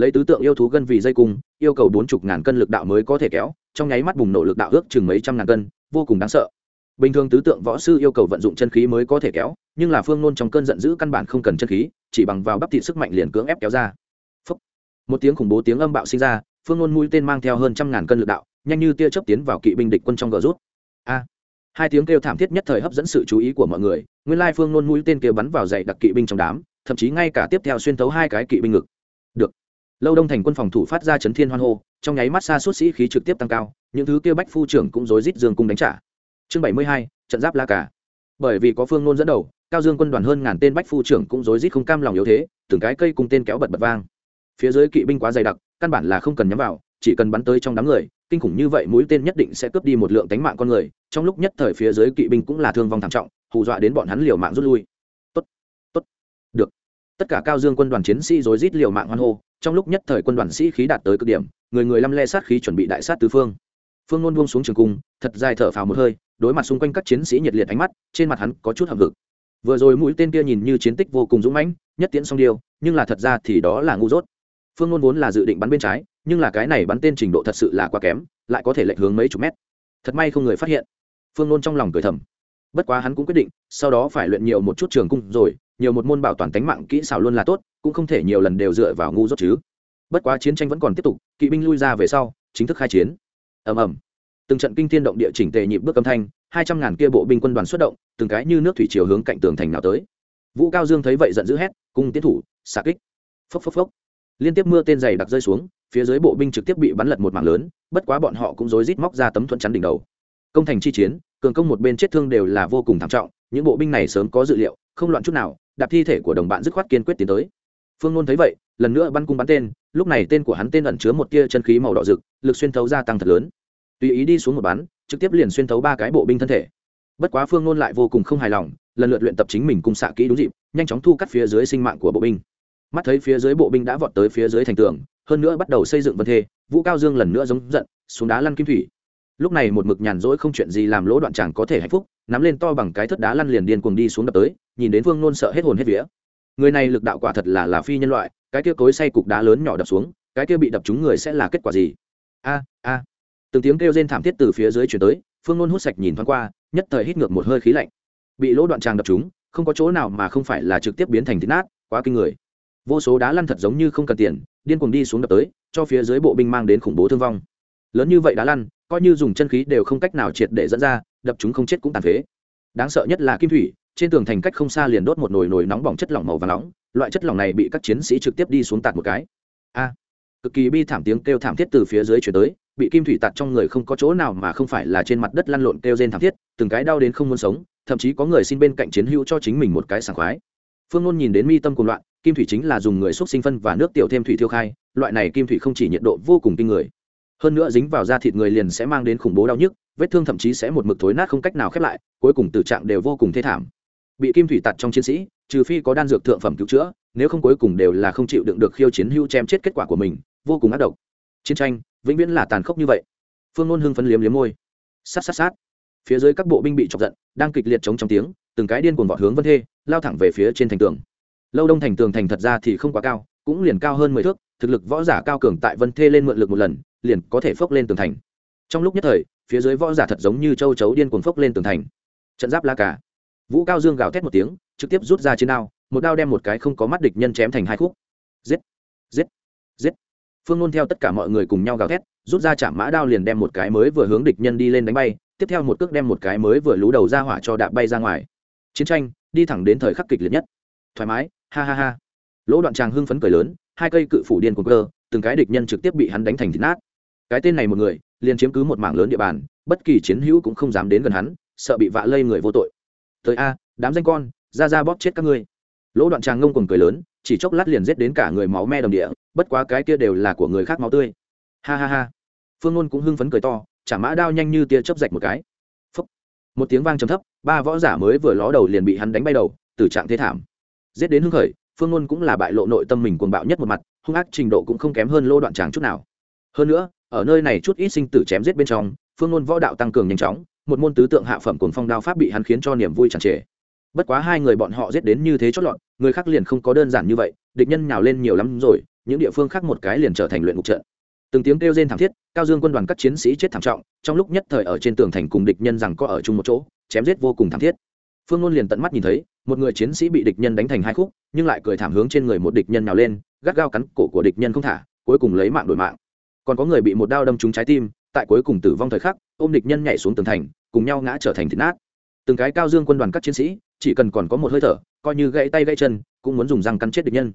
lấy tứ tượng yêu thú gân vì dây cung, yêu cầu bốn chục ngàn cân lực đạo mới có thể kéo, trong nháy mắt bùng nổ lực đạo ước chừng mấy trăm ngàn cân, vô cùng đáng sợ. Bình thường tứ tượng võ sư yêu cầu vận dụng chân khí mới có thể kéo, nhưng là phương nôn trong cơn giận dữ căn bản không cần chân khí, chỉ bằng vào bắp thị sức mạnh liền cưỡng ép kéo ra. Phúc. một tiếng khủng bố tiếng âm bạo sinh ra, phương nôn mũi tên mang theo hơn trăm ngàn cân lực đạo, nhanh như tia chớp tiến vào kỵ binh địch quân trong gờ rút. A. Hai tiếng kêu thảm thiết nhất thời hấp dẫn sự chú ý của mọi người, nguyên lai phương nôn mũi tên kia bắn vào dày đặc kỵ binh trong đám, thậm chí ngay cả tiếp theo xuyên thấu hai cái kỵ binh ngực. Được lâu đông thành quân phòng thủ phát ra chấn thiên hoan hô, trong nháy mắt xa suốt sĩ khí trực tiếp tăng cao, những thứ kêu bách phu trưởng cũng rối rít dương cung đánh trả. Chương bảy mươi hai, trận giáp la cả. Bởi vì có phương nôn dẫn đầu, cao dương quân đoàn hơn ngàn tên bách phu trưởng cũng rối rít không cam lòng yếu thế, từng cái cây cùng tên kéo bật bật vang. Phía dưới kỵ binh quá dày đặc, căn bản là không cần nhắm vào, chỉ cần bắn tới trong đám người, kinh khủng như vậy mũi tên nhất định sẽ cướp đi một lượng tánh mạng con người, trong lúc nhất thời phía dưới kỵ binh cũng là thương vong thảm trọng, hù dọa đến bọn hắn liều mạng rút lui. Tốt tốt, được. Tất cả cao dương quân đoàn chiến sĩ rối rít liều mạng hoan hô trong lúc nhất thời quân đoàn sĩ khí đạt tới cực điểm, người người lăm le sát khí chuẩn bị đại sát tứ phương. Phương nôn buông xuống trường cung, thật dài thở phào một hơi, đối mặt xung quanh các chiến sĩ nhiệt liệt ánh mắt, trên mặt hắn có chút hậm hực. Vừa rồi mũi tên kia nhìn như chiến tích vô cùng dũng mãnh, nhất tiễn song điêu, nhưng là thật ra thì đó là ngu dốt. Phương nôn vốn là dự định bắn bên trái, nhưng là cái này bắn tên trình độ thật sự là quá kém, lại có thể lệch hướng mấy chục mét. Thật may không người phát hiện. Phương nôn trong lòng cười thầm. Bất quá hắn cũng quyết định, sau đó phải luyện nhiều một chút trường cung rồi nhiều một môn bảo toàn tính mạng kỹ xảo luôn là tốt, cũng không thể nhiều lần đều dựa vào ngu dốt chứ. Bất quá chiến tranh vẫn còn tiếp tục, kỵ binh lui ra về sau, chính thức khai chiến. Ầm ầm. Từng trận kinh thiên động địa chỉnh tề nhịp bước âm thanh, hai trăm ngàn kia bộ binh quân đoàn xuất động, từng cái như nước thủy chiều hướng cạnh tường thành nào tới. Vũ cao dương thấy vậy giận dữ hét, cung tiến thủ, xạ kích. Phốc phốc phốc. Liên tiếp mưa tên dày đặc rơi xuống, phía dưới bộ binh trực tiếp bị bắn lật một mảng lớn, bất quá bọn họ cũng rối rít móc ra tấm thuẫn chắn đỉnh đầu. Công thành chi chiến, cường công một bên chết thương đều là vô cùng thảm trọng, những bộ binh này sớm có dự liệu, không loạn chút nào đạp thi thể của đồng bạn dứt khoát kiên quyết tiến tới. Phương nôn thấy vậy, lần nữa bắn cung bắn tên, lúc này tên của hắn tên ẩn chứa một tia chân khí màu đỏ rực, lực xuyên thấu gia tăng thật lớn. Tùy ý đi xuống một bắn, trực tiếp liền xuyên thấu ba cái bộ binh thân thể. Bất quá phương nôn lại vô cùng không hài lòng, lần lượt luyện tập chính mình cung xạ kỹ đúng dịp, nhanh chóng thu cắt phía dưới sinh mạng của bộ binh. Mắt thấy phía dưới bộ binh đã vọt tới phía dưới thành tường, hơn nữa bắt đầu xây dựng vân thê, vũ cao dương lần nữa giống giận, xuống đá lăn kim thủy. Lúc này một mực nhàn rỗi không chuyện gì làm lỗ đoạn chàng có thể hạnh phúc nắm lên to bằng cái thất đá lăn liền điên cuồng đi xuống đập tới, nhìn đến phương nôn sợ hết hồn hết vía. Người này lực đạo quả thật là là phi nhân loại, cái kia cối say cục đá lớn nhỏ đập xuống, cái kia bị đập trúng người sẽ là kết quả gì? A a. Từng tiếng kêu rên thảm thiết từ phía dưới chuyển tới, phương nôn hút sạch nhìn thoáng qua, nhất thời hít ngược một hơi khí lạnh. Bị lỗ đoạn tràng đập trúng, không có chỗ nào mà không phải là trực tiếp biến thành thịt nát, quá kinh người. Vô số đá lăn thật giống như không cần tiền, điên cuồng đi xuống đập tới, cho phía dưới bộ binh mang đến khủng bố thương vong. Lớn như vậy đá lăn, coi như dùng chân khí đều không cách nào triệt để dẫn ra đập chúng không chết cũng tàn phế. Đáng sợ nhất là kim thủy, trên tường thành cách không xa liền đốt một nồi nồi nóng bỏng chất lỏng màu và nóng, loại chất lỏng này bị các chiến sĩ trực tiếp đi xuống tạt một cái. A! Cực kỳ bi thảm tiếng kêu thảm thiết từ phía dưới chuyển tới, bị kim thủy tạt trong người không có chỗ nào mà không phải là trên mặt đất lăn lộn kêu rên thảm thiết, từng cái đau đến không muốn sống, thậm chí có người xin bên cạnh chiến hữu cho chính mình một cái sảng khoái. Phương ngôn nhìn đến mi tâm cùng loạn, kim thủy chính là dùng người xúc sinh phân và nước tiểu thêm thủy thiêu khai, loại này kim thủy không chỉ nhiệt độ vô cùng kinh người. Hơn nữa dính vào da thịt người liền sẽ mang đến khủng bố đau nhức vết thương thậm chí sẽ một mực thối nát không cách nào khép lại, cuối cùng tử trạng đều vô cùng thê thảm. Bị kim thủy tạt trong chiến sĩ, trừ phi có đan dược thượng phẩm cứu chữa, nếu không cuối cùng đều là không chịu đựng được khiêu chiến hưu chém chết kết quả của mình, vô cùng ác độc. Chiến tranh, vĩnh viễn là tàn khốc như vậy. Phương ngôn hưng phấn liếm liếm môi. Sát sát sát. Phía dưới các bộ binh bị chọc giận, đang kịch liệt chống trong tiếng, từng cái điên cuồng vọt hướng vân thê, lao thẳng về phía trên thành tường. Lâu đông thành tường thành thật ra thì không quá cao, cũng liền cao hơn mười thước, thực lực võ giả cao cường tại vân thê lên mượn lực một lần, liền có thể phốc lên tường thành trong lúc nhất thời, phía dưới võ giả thật giống như châu chấu điên cuồng phốc lên tường thành. Trận giáp la cả vũ cao dương gào thét một tiếng, trực tiếp rút ra chiến đao, một đao đem một cái không có mắt địch nhân chém thành hai khúc. Giết! Giết! Giết! Phương nôn theo tất cả mọi người cùng nhau gào thét, rút ra chạm mã đao liền đem một cái mới vừa hướng địch nhân đi lên đánh bay, tiếp theo một cước đem một cái mới vừa lú đầu ra hỏa cho đạp bay ra ngoài. Chiến tranh, đi thẳng đến thời khắc kịch liệt nhất. Thoải mái, ha ha ha. Lỗ đoạn tràng hưng phấn cười lớn, hai cây cự phủ điên cuồng cơ, từng cái địch nhân trực tiếp bị hắn đánh thành thịt nát. Cái tên này một người liền chiếm cứ một mảng lớn địa bàn, bất kỳ chiến hữu cũng không dám đến gần hắn, sợ bị vạ lây người vô tội. Tới a, đám danh con, ra ra bóp chết các ngươi. Lỗ đoạn tràng ngông cuồng cười lớn, chỉ chốc lát liền giết đến cả người máu me đồng địa, bất quá cái kia đều là của người khác máu tươi. Ha ha ha. Phương ngôn cũng hưng phấn cười to, chả mã đao nhanh như tia chớp rạch một cái. Phúc. một tiếng vang trầm thấp, ba võ giả mới vừa ló đầu liền bị hắn đánh bay đầu từ trạng thế thảm. Giết đến hưng khởi, phương ngôn cũng là bại lộ nội tâm mình cuồng bạo nhất một mặt, hung ác trình độ cũng không kém hơn lô đoạn tràng chút nào. Hơn nữa ở nơi này chút ít sinh tử chém giết bên trong, phương ngôn võ đạo tăng cường nhanh chóng, một môn tứ tượng hạ phẩm cuồng phong đao pháp bị hắn khiến cho niềm vui tràn trề. Bất quá hai người bọn họ giết đến như thế chót lọt, người khác liền không có đơn giản như vậy, địch nhân nhào lên nhiều lắm rồi, những địa phương khác một cái liền trở thành luyện ngục trận. Từng tiếng kêu rên thảm thiết, cao dương quân đoàn các chiến sĩ chết thảm trọng, trong lúc nhất thời ở trên tường thành cùng địch nhân rằng có ở chung một chỗ, chém giết vô cùng thảm thiết. Phương ngôn liền tận mắt nhìn thấy, một người chiến sĩ bị địch nhân đánh thành hai khúc, nhưng lại cười thảm hướng trên người một địch nhân nào lên, gắt gao cắn cổ của địch nhân không thả, cuối cùng lấy mạng đổi mạng còn có người bị một đao đâm trúng trái tim, tại cuối cùng tử vong thời khắc, ôm địch nhân nhảy xuống tường thành, cùng nhau ngã trở thành thịt nát. Từng cái cao dương quân đoàn các chiến sĩ, chỉ cần còn có một hơi thở, coi như gãy tay gãy chân, cũng muốn dùng răng cắn chết địch nhân.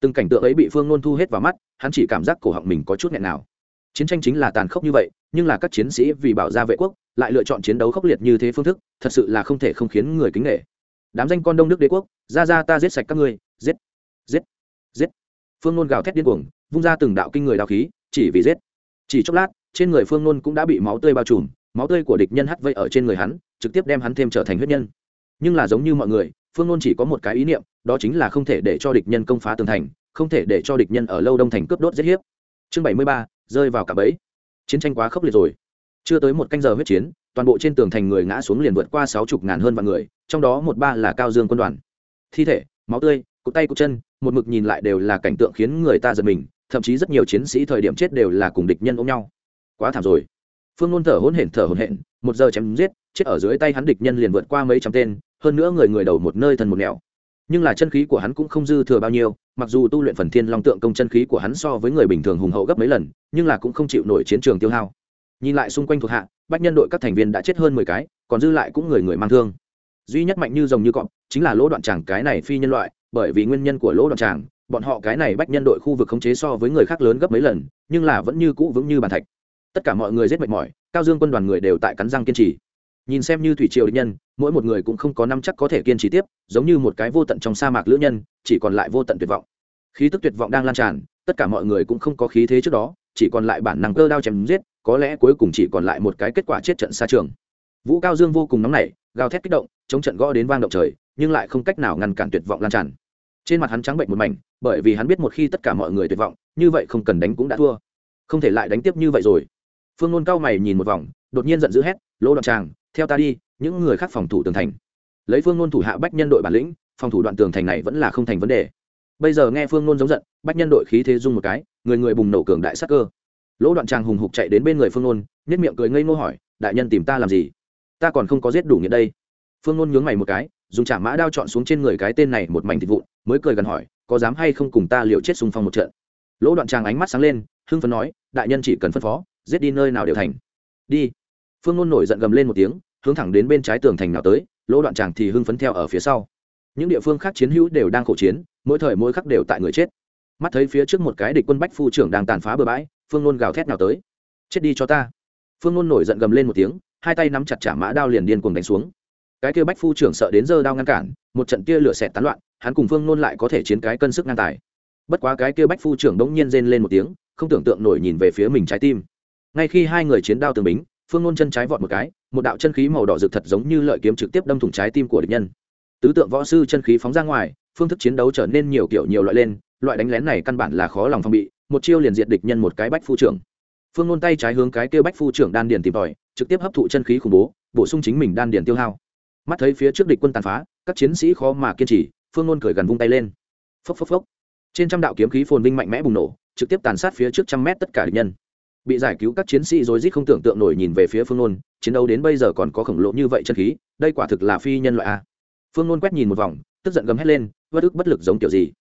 Từng cảnh tượng ấy bị phương nôn thu hết vào mắt, hắn chỉ cảm giác cổ họng mình có chút nghẹn nào. Chiến tranh chính là tàn khốc như vậy, nhưng là các chiến sĩ vì bảo gia vệ quốc, lại lựa chọn chiến đấu khốc liệt như thế phương thức, thật sự là không thể không khiến người kính nghệ đám danh con đông nước đế quốc, ra ra ta giết sạch các ngươi, giết giết giết. Phương nôn gào thét điên cuồng, vung ra từng đạo kinh người đạo khí chỉ vì giết. Chỉ chốc lát, trên người phương nôn cũng đã bị máu tươi bao trùm, máu tươi của địch nhân hắt vây ở trên người hắn, trực tiếp đem hắn thêm trở thành huyết nhân. Nhưng là giống như mọi người, phương nôn chỉ có một cái ý niệm, đó chính là không thể để cho địch nhân công phá tường thành, không thể để cho địch nhân ở lâu đông thành cướp đốt giết hiếp. Chương bảy mươi ba, rơi vào cả bẫy. Chiến tranh quá khốc liệt rồi. Chưa tới một canh giờ huyết chiến, toàn bộ trên tường thành người ngã xuống liền vượt qua sáu chục ngàn hơn vạn người, trong đó một ba là cao dương quân đoàn. Thi thể, máu tươi, cụt tay cụt chân, một mực nhìn lại đều là cảnh tượng khiến người ta giật mình thậm chí rất nhiều chiến sĩ thời điểm chết đều là cùng địch nhân ôm nhau. Quá thảm rồi. Phương luôn thở hôn hển, thở hôn hển, một giờ chém giết, chết ở dưới tay hắn địch nhân liền vượt qua mấy trăm tên, hơn nữa người người đầu một nơi thần một nẻo. Nhưng là chân khí của hắn cũng không dư thừa bao nhiêu, mặc dù tu luyện phần thiên long tượng công chân khí của hắn so với người bình thường hùng hậu gấp mấy lần, nhưng là cũng không chịu nổi chiến trường tiêu hao. Nhìn lại xung quanh thuộc hạ, bách nhân đội các thành viên đã chết hơn mười cái, còn dư lại cũng người người mang thương. Duy nhất mạnh như rồng như cọp, chính là lỗ đoạn tràng cái này phi nhân loại, bởi vì nguyên nhân của lỗ đoạn tràng bọn họ cái này bách nhân đội khu vực khống chế so với người khác lớn gấp mấy lần, nhưng là vẫn như cũ vững như bàn thạch. Tất cả mọi người rất mệt mỏi, cao dương quân đoàn người đều tại cắn răng kiên trì. Nhìn xem như thủy triều địch nhân, mỗi một người cũng không có năm chắc có thể kiên trì tiếp, giống như một cái vô tận trong sa mạc lữ nhân, chỉ còn lại vô tận tuyệt vọng. Khí tức tuyệt vọng đang lan tràn, tất cả mọi người cũng không có khí thế trước đó, chỉ còn lại bản năng cơ đao chém giết, có lẽ cuối cùng chỉ còn lại một cái kết quả chết trận xa trường. Vũ cao dương vô cùng nóng nảy, gào thét kích động, chống trận gõ đến vang động trời, nhưng lại không cách nào ngăn cản tuyệt vọng lan tràn trên mặt hắn trắng bệnh một mảnh, bởi vì hắn biết một khi tất cả mọi người tuyệt vọng, như vậy không cần đánh cũng đã thua. Không thể lại đánh tiếp như vậy rồi. Phương nôn cao mày nhìn một vòng, đột nhiên giận dữ hét, lỗ đoạn tràng, theo ta đi, những người khác phòng thủ tường thành. Lấy phương nôn thủ hạ bách nhân đội bản lĩnh, phòng thủ đoạn tường thành này vẫn là không thành vấn đề. Bây giờ nghe phương nôn giống giận, bách nhân đội khí thế dung một cái, người người bùng nổ cường đại sắc cơ. Lỗ đoạn tràng hùng hục chạy đến bên người phương nôn nhất miệng cười ngây ngô hỏi, đại nhân tìm ta làm gì? Ta còn không có giết đủ nghĩa đây. Phương nôn nhướng mày một cái, dùng trả mã đao chọn xuống trên người cái tên này một mảnh thịt vụn mới cười gần hỏi, có dám hay không cùng ta liệu chết xung phong một trận? Lỗ đoạn tràng ánh mắt sáng lên, hưng phấn nói, đại nhân chỉ cần phân phó, giết đi nơi nào đều thành. Đi. Phương ngôn nổi giận gầm lên một tiếng, hướng thẳng đến bên trái tường thành nào tới, lỗ đoạn tràng thì hưng phấn theo ở phía sau. Những địa phương khác chiến hữu đều đang khổ chiến, mỗi thời mỗi khắc đều tại người chết. Mắt thấy phía trước một cái địch quân bách phu trưởng đang tàn phá bừa bãi, phương nôn gào thét nào tới. Chết đi cho ta. Phương nôn nổi giận gầm lên một tiếng, hai tay nắm chặt trả mã đao liền điên cuồng đánh xuống. Cái kia bách phu trưởng sợ đến giờ đao ngăn cản, một trận tia lửa xẹt tán loạn hắn cùng phương nôn lại có thể chiến cái cân sức ngang tài. Bất quá cái kia bách phu trưởng đống nhiên rên lên một tiếng, không tưởng tượng nổi nhìn về phía mình trái tim. Ngay khi hai người chiến đao tường bính, phương nôn chân trái vọt một cái, một đạo chân khí màu đỏ rực thật giống như lợi kiếm trực tiếp đâm thủng trái tim của địch nhân. Tứ tượng võ sư chân khí phóng ra ngoài, phương thức chiến đấu trở nên nhiều kiểu nhiều loại lên, loại đánh lén này căn bản là khó lòng phòng bị, một chiêu liền diệt địch nhân một cái bách phu trưởng. Phương nôn tay trái hướng cái kia bách phu trưởng đan điền tìm tòi, trực tiếp hấp thụ chân khí khủng bố, bổ sung chính mình đan điền tiêu hao. Mắt thấy phía trước địch quân tàn phá, các chiến sĩ khó mà kiên trì phương nôn cười gần vung tay lên. Phốc phốc phốc. Trên trăm đạo kiếm khí phồn vinh mạnh mẽ bùng nổ, trực tiếp tàn sát phía trước trăm mét tất cả địch nhân. Bị giải cứu các chiến sĩ rối rít không tưởng tượng nổi nhìn về phía phương nôn, chiến đấu đến bây giờ còn có khổng lồ như vậy chân khí, đây quả thực là phi nhân loại a. Phương nôn quét nhìn một vòng, tức giận gầm hét lên vất ức bất lực giống kiểu gì?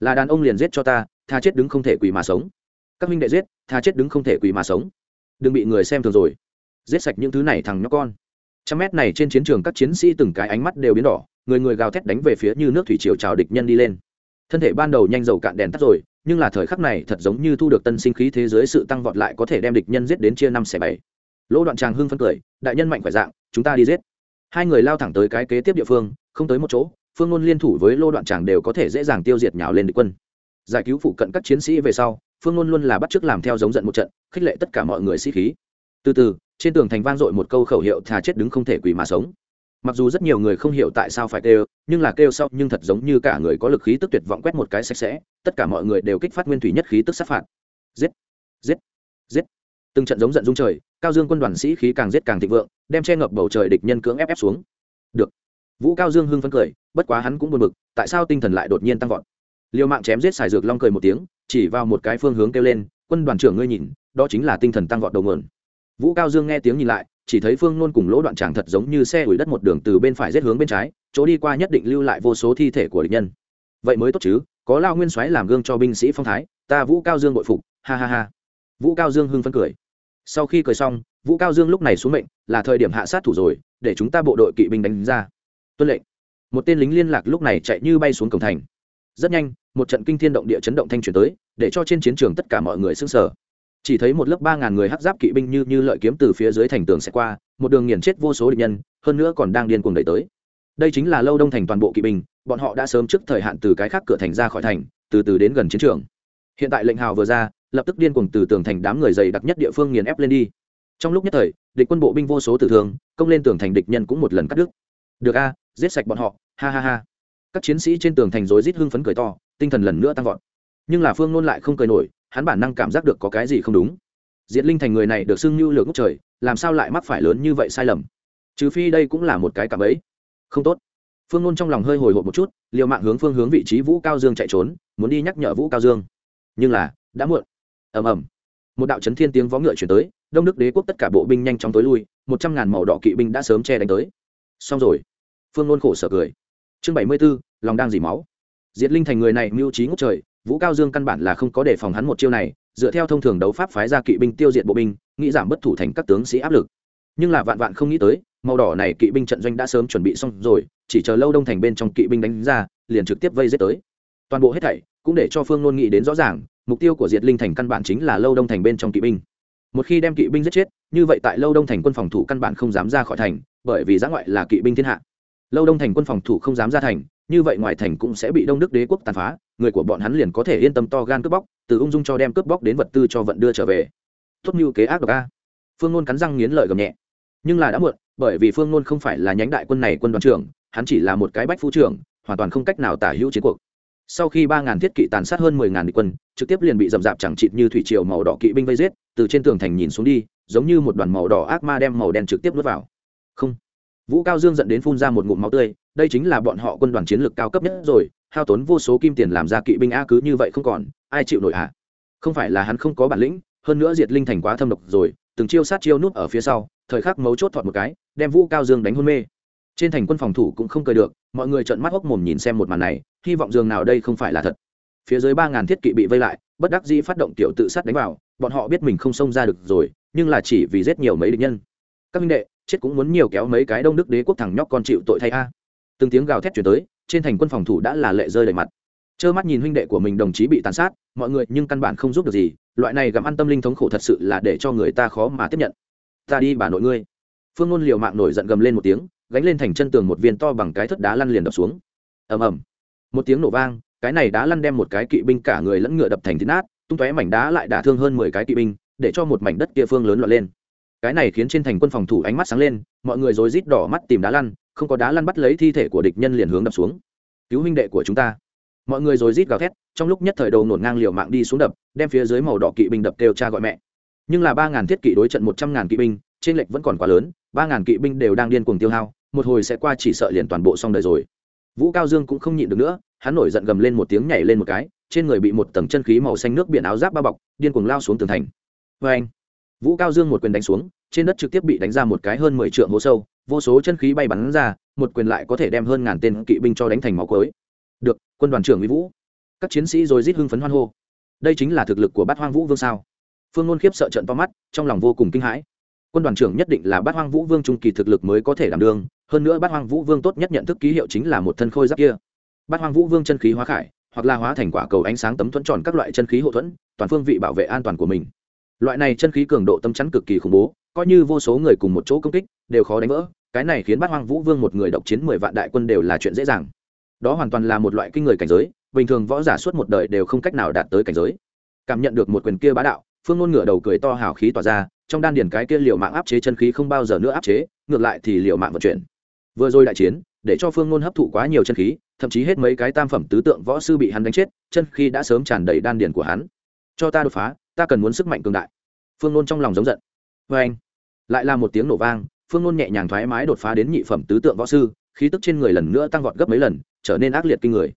Là đàn ông liền giết cho ta, tha chết đứng không thể quỳ mà sống. Các minh đệ giết, tha chết đứng không thể quỳ mà sống. Đừng bị người xem thường rồi. Giết sạch những thứ này thằng nhóc con. Trăm mét này trên chiến trường các chiến sĩ từng cái ánh mắt đều biến đỏ người người gào thét đánh về phía như nước thủy triều trào địch nhân đi lên. Thân thể ban đầu nhanh dầu cạn đèn tắt rồi, nhưng là thời khắc này thật giống như thu được tân sinh khí thế giới sự tăng vọt lại có thể đem địch nhân giết đến chia năm xẻ bảy. Lỗ đoạn tràng hưng phân cười, đại nhân mạnh khỏe dạng, chúng ta đi giết. Hai người lao thẳng tới cái kế tiếp địa phương, không tới một chỗ, phương ngôn liên thủ với lô đoạn tràng đều có thể dễ dàng tiêu diệt nhào lên địch quân. Giải cứu phụ cận các chiến sĩ về sau, phương ngôn luôn là bắt chước làm theo giống giận một trận, khích lệ tất cả mọi người sĩ khí. Từ từ, trên tường thành vang dội một câu khẩu hiệu thà chết đứng không thể quỳ mà sống mặc dù rất nhiều người không hiểu tại sao phải kêu, nhưng là kêu sau nhưng thật giống như cả người có lực khí tức tuyệt vọng quét một cái sạch sẽ, tất cả mọi người đều kích phát nguyên thủy nhất khí tức sát phạt. Giết giết giết. Từng trận giống giận dung trời, cao dương quân đoàn sĩ khí càng giết càng thịnh vượng, đem che ngập bầu trời địch nhân cưỡng ép ép xuống. Được. Vũ cao dương hưng phấn cười, bất quá hắn cũng buồn bực, tại sao tinh thần lại đột nhiên tăng vọt? Liều mạng chém giết xài dược long cười một tiếng, chỉ vào một cái phương hướng kêu lên, quân đoàn trưởng ngươi nhìn, đó chính là tinh thần tăng vọt đầu nguồn. Vũ cao dương nghe tiếng nhìn lại chỉ thấy phương nôn cùng lỗ đoạn tràng thật giống như xe ủi đất một đường từ bên phải rết hướng bên trái, chỗ đi qua nhất định lưu lại vô số thi thể của địch nhân. Vậy mới tốt chứ, có lao nguyên soái làm gương cho binh sĩ phong thái, ta vũ cao dương bội phục, ha ha ha. Vũ cao dương hưng phấn cười. Sau khi cười xong, vũ cao dương lúc này xuống mệnh, là thời điểm hạ sát thủ rồi, để chúng ta bộ đội kỵ binh đánh ra. Tuân lệnh. Một tên lính liên lạc lúc này chạy như bay xuống cổng thành. Rất nhanh, một trận kinh thiên động địa chấn động thanh truyền tới, để cho trên chiến trường tất cả mọi người s sờ. sở chỉ thấy một lớp ba ngàn người hắc giáp kỵ binh như như lợi kiếm từ phía dưới thành tường sẽ qua, một đường nghiền chết vô số địch nhân, hơn nữa còn đang điên cuồng đẩy tới. Đây chính là lâu đông thành toàn bộ kỵ binh, bọn họ đã sớm trước thời hạn từ cái khác cửa thành ra khỏi thành, từ từ đến gần chiến trường. Hiện tại lệnh hào vừa ra, lập tức điên cuồng từ tường thành đám người dày đặc nhất địa phương nghiền ép lên đi. Trong lúc nhất thời, địch quân bộ binh vô số tử thương, công lên tường thành địch nhân cũng một lần cắt đứt. Được a, giết sạch bọn họ, ha ha ha. Các chiến sĩ trên tường thành rối rít hưng phấn cười to, tinh thần lần nữa tăng vọt. Nhưng là phương nôn lại không cười nổi hắn bản năng cảm giác được có cái gì không đúng. Diệt linh thành người này được xưng như lược ngốc trời, làm sao lại mắc phải lớn như vậy sai lầm? Trừ phi đây cũng là một cái cảm ấy. Không tốt. Phương nôn trong lòng hơi hồi hộp một chút, liều mạng hướng phương hướng vị trí vũ cao dương chạy trốn, muốn đi nhắc nhở vũ cao dương. Nhưng là, đã muộn. Ầm ầm. Một đạo chấn thiên tiếng vó ngựa chuyển tới, đông đức đế quốc tất cả bộ binh nhanh chóng tối lui, một trăm ngàn màu đỏ kỵ binh đã sớm che đánh tới. Xong rồi. Phương nôn khổ sở cười. Chương bảy mươi b ố lòng đang dỉ máu. Diệt linh thành người này mưu trí ngốc trời vũ cao dương căn bản là không có đề phòng hắn một chiêu này, dựa theo thông thường đấu pháp phái ra kỵ binh tiêu diệt bộ binh, nghĩ giảm bất thủ thành các tướng sĩ áp lực. Nhưng là vạn vạn không nghĩ tới, màu đỏ này kỵ binh trận doanh đã sớm chuẩn bị xong rồi, chỉ chờ lâu đông thành bên trong kỵ binh đánh ra, liền trực tiếp vây giết tới. Toàn bộ hết thảy cũng để cho phương nôn nghĩ đến rõ ràng, mục tiêu của diệt linh thành căn bản chính là lâu đông thành bên trong kỵ binh. Một khi đem kỵ binh giết chết, như vậy tại lâu đông thành quân phòng thủ căn bản không dám ra khỏi thành, bởi vì giã ngoại là kỵ binh thiên hạ. Lâu đông thành quân phòng thủ không dám ra thành như vậy ngoài thành cũng sẽ bị đông đức đế quốc tàn phá, người của bọn hắn liền có thể yên tâm to gan cướp bóc, từ ung dung cho đem cướp bóc đến vật tư cho vận đưa trở về. Tốt mưu kế ác độc a. Phương nôn cắn răng nghiến lợi gầm nhẹ. Nhưng là đã muộn, bởi vì phương nôn không phải là nhánh đại quân này quân đoàn trưởng, hắn chỉ là một cái bách phu trưởng, hoàn toàn không cách nào tả hữu chiến cuộc. Sau khi ba ngàn thiết kỵ tàn sát hơn mười ngàn địch quân, trực tiếp liền bị dầm dạp chẳng chịt như thủy triều màu đỏ kỵ binh vây giết, từ trên tường thành nhìn xuống đi, giống như một đoàn màu đỏ ác ma đem màu đen trực tiếp nuốt vào. Không vũ cao dương dẫn đến phun ra một ngụm máu tươi, đây chính là bọn họ quân đoàn chiến lược cao cấp nhất rồi, hao tốn vô số kim tiền làm ra kỵ binh a cứ như vậy không còn, ai chịu nổi hả? Không phải là hắn không có bản lĩnh, hơn nữa diệt linh thành quá thâm độc rồi, từng chiêu sát chiêu nút ở phía sau, thời khắc mấu chốt thọt một cái, đem vũ cao dương đánh hôn mê. Trên thành quân phòng thủ cũng không cười được, mọi người trợn mắt hốc mồm nhìn xem một màn này, hy vọng dường nào đây không phải là thật. Phía dưới ba ngàn thiết kỵ bị vây lại, bất đắc dĩ phát động tiểu tự sát đánh vào, bọn họ biết mình không xông ra được rồi, nhưng là chỉ vì giết nhiều mấy địch nhân. Các minh đệ chết cũng muốn nhiều kéo mấy cái đông đức đế quốc thằng nhóc con chịu tội thay a. Từng tiếng gào thét chuyển tới, trên thành quân phòng thủ đã là lệ rơi đầy mặt. Trơ mắt nhìn huynh đệ của mình đồng chí bị tàn sát, mọi người nhưng căn bản không giúp được gì, loại này gặm ăn tâm linh thống khổ thật sự là để cho người ta khó mà tiếp nhận. Ta đi bà nội ngươi. Phương ngôn liều mạng nổi giận gầm lên một tiếng, gánh lên thành chân tường một viên to bằng cái thất đá lăn liền đập xuống. Ầm ầm. Một tiếng nổ vang, cái này đá lăn đem một cái kỵ binh cả người lẫn ngựa đập thành thịt nát, tung tóe mảnh đá lại đả thương hơn mười cái kỵ binh, để cho một mảnh đất kia phương lớn loạn lên cái này khiến trên thành quân phòng thủ ánh mắt sáng lên, mọi người rối rít đỏ mắt tìm đá lăn, không có đá lăn bắt lấy thi thể của địch nhân liền hướng đập xuống. Cứu huynh đệ của chúng ta. Mọi người rối rít gào thét, trong lúc nhất thời đầu nổn ngang liều mạng đi xuống đập, đem phía dưới màu đỏ kỵ binh đập kêu cha gọi mẹ. Nhưng là ba ngàn thiết kỵ đối trận một trăm ngàn kỵ binh, trên lệch vẫn còn quá lớn, ba ngàn kỵ binh đều đang điên cuồng tiêu hao, một hồi sẽ qua chỉ sợ liền toàn bộ xong đời rồi. Vũ cao dương cũng không nhịn được nữa, hắn nổi giận gầm lên một tiếng nhảy lên một cái, trên người bị một tầng chân khí màu xanh nước biển áo giáp bao bọc, điên cuồng lao xuống tường thành. Vê anh vũ cao dương một quyền đánh xuống, trên đất trực tiếp bị đánh ra một cái hơn mười trượng hố sâu, vô số chân khí bay bắn ra, một quyền lại có thể đem hơn ngàn tên kỵ binh cho đánh thành máu cối được, quân đoàn trưởng mỹ vũ. Các chiến sĩ rồi rít hưng phấn hoan hô. Đây chính là thực lực của bát hoang vũ vương sao? Phương ngôn khiếp sợ trận to mắt, trong lòng vô cùng kinh hãi. Quân đoàn trưởng nhất định là bát hoang vũ vương trung kỳ thực lực mới có thể đảm đương, hơn nữa bát hoang vũ vương tốt nhất nhận thức ký hiệu chính là một thân khôi giáp kia. Bát hoang vũ vương chân khí hóa khải, hoặc là hóa thành quả cầu ánh sáng tấm thuẫn tròn các loại chân khí hậu thuẫn, toàn phương vị bảo vệ an toàn của mình loại này chân khí cường độ tâm chắn cực kỳ khủng bố, coi như vô số người cùng một chỗ công kích, đều khó đánh vỡ, cái này khiến bát hoang vũ vương một người độc chiến mười vạn đại quân đều là chuyện dễ dàng. Đó hoàn toàn là một loại kinh người cảnh giới, bình thường võ giả suốt một đời đều không cách nào đạt tới cảnh giới. Cảm nhận được một quyền kia bá đạo, phương ngôn ngửa đầu cười to hào khí tỏa ra, trong đan điển cái kia liều mạng áp chế chân khí không bao giờ nữa áp chế, ngược lại thì liều mạng vận chuyển. Vừa rồi đại chiến, để cho phương ngôn hấp thụ quá nhiều chân khí, thậm chí hết mấy cái tam phẩm tứ tượng võ sư bị hắn đánh chết, chân khí đã sớm tràn đầy đan điển của hắn. Cho ta đột phá, ta cần muốn sức mạnh cường đại phương nôn trong lòng giống giận. Vê anh, lại là một tiếng nổ vang, phương nôn nhẹ nhàng thoải mái đột phá đến nhị phẩm tứ tượng võ sư, khí tức trên người lần nữa tăng vọt gấp mấy lần, trở nên ác liệt kinh người.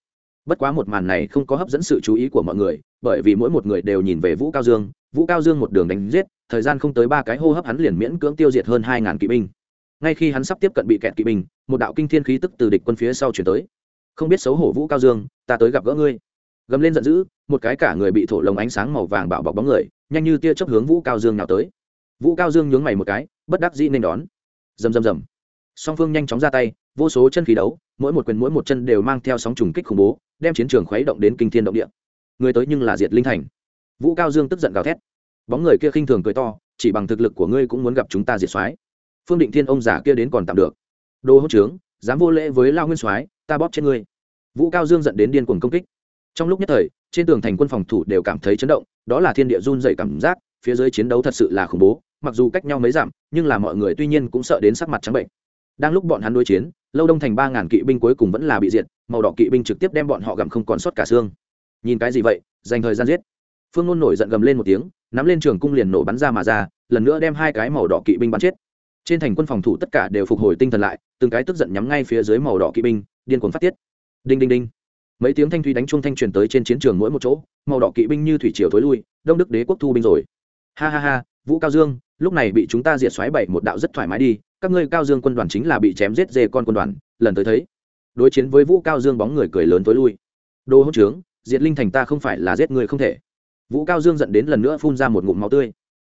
Bất quá một màn này không có hấp dẫn sự chú ý của mọi người, bởi vì mỗi một người đều nhìn về vũ cao dương, vũ cao dương một đường đánh giết, thời gian không tới ba cái hô hấp hắn liền miễn cưỡng tiêu diệt hơn hai ngàn kỵ binh. Ngay khi hắn sắp tiếp cận bị kẹt kỵ binh, một đạo kinh thiên khí tức từ địch quân phía sau chuyển tới. Không biết xấu hổ vũ cao dương, ta tới gặp gỡ ngươi. Gầm lên giận dữ, một cái cả người bị thổ lồng ánh sáng màu vàng bạo bọc bóng người nhanh như tia chớp hướng vũ cao dương nào tới. Vũ cao dương nhướng mày một cái, bất đắc dĩ nên đón. Rầm rầm rầm. Song phương nhanh chóng ra tay, vô số chân khí đấu, mỗi một quyền mỗi một chân đều mang theo sóng trùng kích khủng bố, đem chiến trường khuấy động đến kinh thiên động địa. Người tới nhưng là diệt linh thành. Vũ cao dương tức giận gào thét. Bóng người kia khinh thường cười to, chỉ bằng thực lực của ngươi cũng muốn gặp chúng ta diệt soái. Phương định thiên ông giả kia đến còn tạm được. Đồ hỗn trướng, dám vô lễ với lao nguyên soái, ta bóp chết ngươi. Vũ cao dương dẫn đến điên cuồng công kích trong lúc nhất thời, trên tường thành quân phòng thủ đều cảm thấy chấn động, đó là thiên địa run dày cảm giác, phía dưới chiến đấu thật sự là khủng bố, mặc dù cách nhau mấy dặm, nhưng là mọi người tuy nhiên cũng sợ đến sắc mặt trắng bệnh. Đang lúc bọn hắn đối chiến, lâu đông thành ba ngàn kỵ binh cuối cùng vẫn là bị diệt, màu đỏ kỵ binh trực tiếp đem bọn họ gặm không còn sót cả xương. Nhìn cái gì vậy, dành thời gian giết. Phương ngôn nổi giận gầm lên một tiếng, nắm lên trường cung liền nổ bắn ra mà ra, lần nữa đem hai cái màu đỏ kỵ binh bắn chết. Trên thành quân phòng thủ tất cả đều phục hồi tinh thần lại, từng cái tức giận nhắm ngay phía dưới màu đỏ kỵ binh, điên cuồng phát tiết. Đinh đinh đinh mấy tiếng thanh thủy đánh chuông thanh truyền tới trên chiến trường mỗi một chỗ, màu đỏ kỵ binh như thủy triều thối lui, đông đức đế quốc thu binh rồi. Ha ha ha, vũ cao dương, lúc này bị chúng ta diệt xoáy bảy một đạo rất thoải mái đi, các ngươi cao dương quân đoàn chính là bị chém giết dê con quân đoàn, lần tới thấy, đối chiến với vũ cao dương bóng người cười lớn tối lui. Đồ hỗn trướng, diệt linh thành ta không phải là giết người không thể. Vũ cao dương dẫn đến lần nữa phun ra một ngụm máu tươi.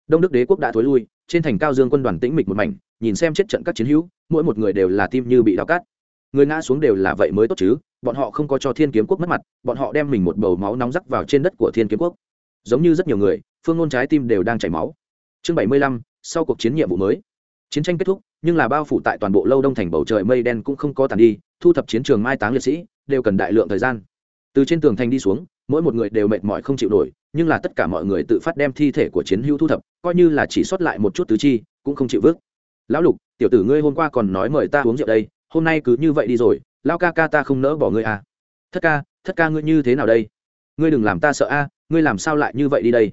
Đông đức đế quốc đã thối lui, trên thành cao dương quân đoàn tĩnh mịch một mảnh, nhìn xem chết trận các chiến hữu, mỗi một người đều là tim như bị đau cát người ngã xuống đều là vậy mới tốt chứ bọn họ không có cho thiên kiếm quốc mất mặt, bọn họ đem mình một bầu máu nóng rắc vào trên đất của thiên kiếm quốc. Giống như rất nhiều người, phương ngôn trái tim đều đang chảy máu. Chương bảy mươi lăm, sau cuộc chiến nhiệm vụ mới. Chiến tranh kết thúc, nhưng là bao phủ tại toàn bộ lâu đông thành bầu trời mây đen cũng không có tàn đi, thu thập chiến trường mai táng liệt sĩ, đều cần đại lượng thời gian. Từ trên tường thành đi xuống, mỗi một người đều mệt mỏi không chịu nổi, nhưng là tất cả mọi người tự phát đem thi thể của chiến hữu thu thập, coi như là chỉ sót lại một chút tứ chi, cũng không chịu vứt. Lão lục, tiểu tử ngươi hôm qua còn nói mời ta uống rượu đây, hôm nay cứ như vậy đi rồi lao ca ca ta không nỡ bỏ ngươi à. Thất ca thất ca ngươi như thế nào đây? Ngươi đừng làm ta sợ a, ngươi làm sao lại như vậy đi đây?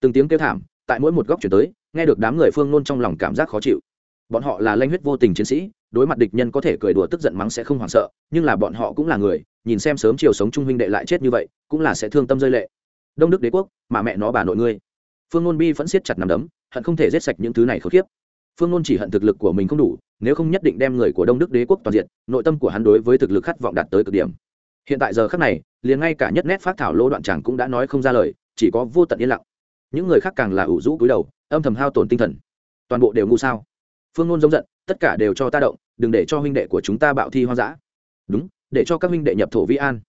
Từng tiếng kêu thảm, tại mỗi một góc chuyển tới, nghe được đám người phương nôn trong lòng cảm giác khó chịu. Bọn họ là lanh huyết vô tình chiến sĩ, đối mặt địch nhân có thể cười đùa tức giận mắng sẽ không hoảng sợ, nhưng là bọn họ cũng là người, nhìn xem sớm chiều sống trung huynh đệ lại chết như vậy, cũng là sẽ thương tâm rơi lệ. Đông đức đế quốc, mà mẹ nó bà nội ngươi. Phương nôn bi vẫn siết chặt nằm đấm, hận không thể giết sạch những thứ này khốn kiếp phương nôn chỉ hận thực lực của mình không đủ, nếu không nhất định đem người của đông đức đế quốc toàn diện nội tâm của hắn đối với thực lực khát vọng đạt tới cực điểm. Hiện tại giờ khắc này, liền ngay cả nhất nét phát thảo lô đoạn tràng cũng đã nói không ra lời, chỉ có vô tận yên lặng. Những người khác càng là ủ rũ cúi đầu, âm thầm hao tổn tinh thần. Toàn bộ đều ngu sao? Phương nôn giống giận, tất cả đều cho ta động, đừng để cho huynh đệ của chúng ta bạo thi hoang dã. Đúng, để cho các huynh đệ nhập thổ vi an.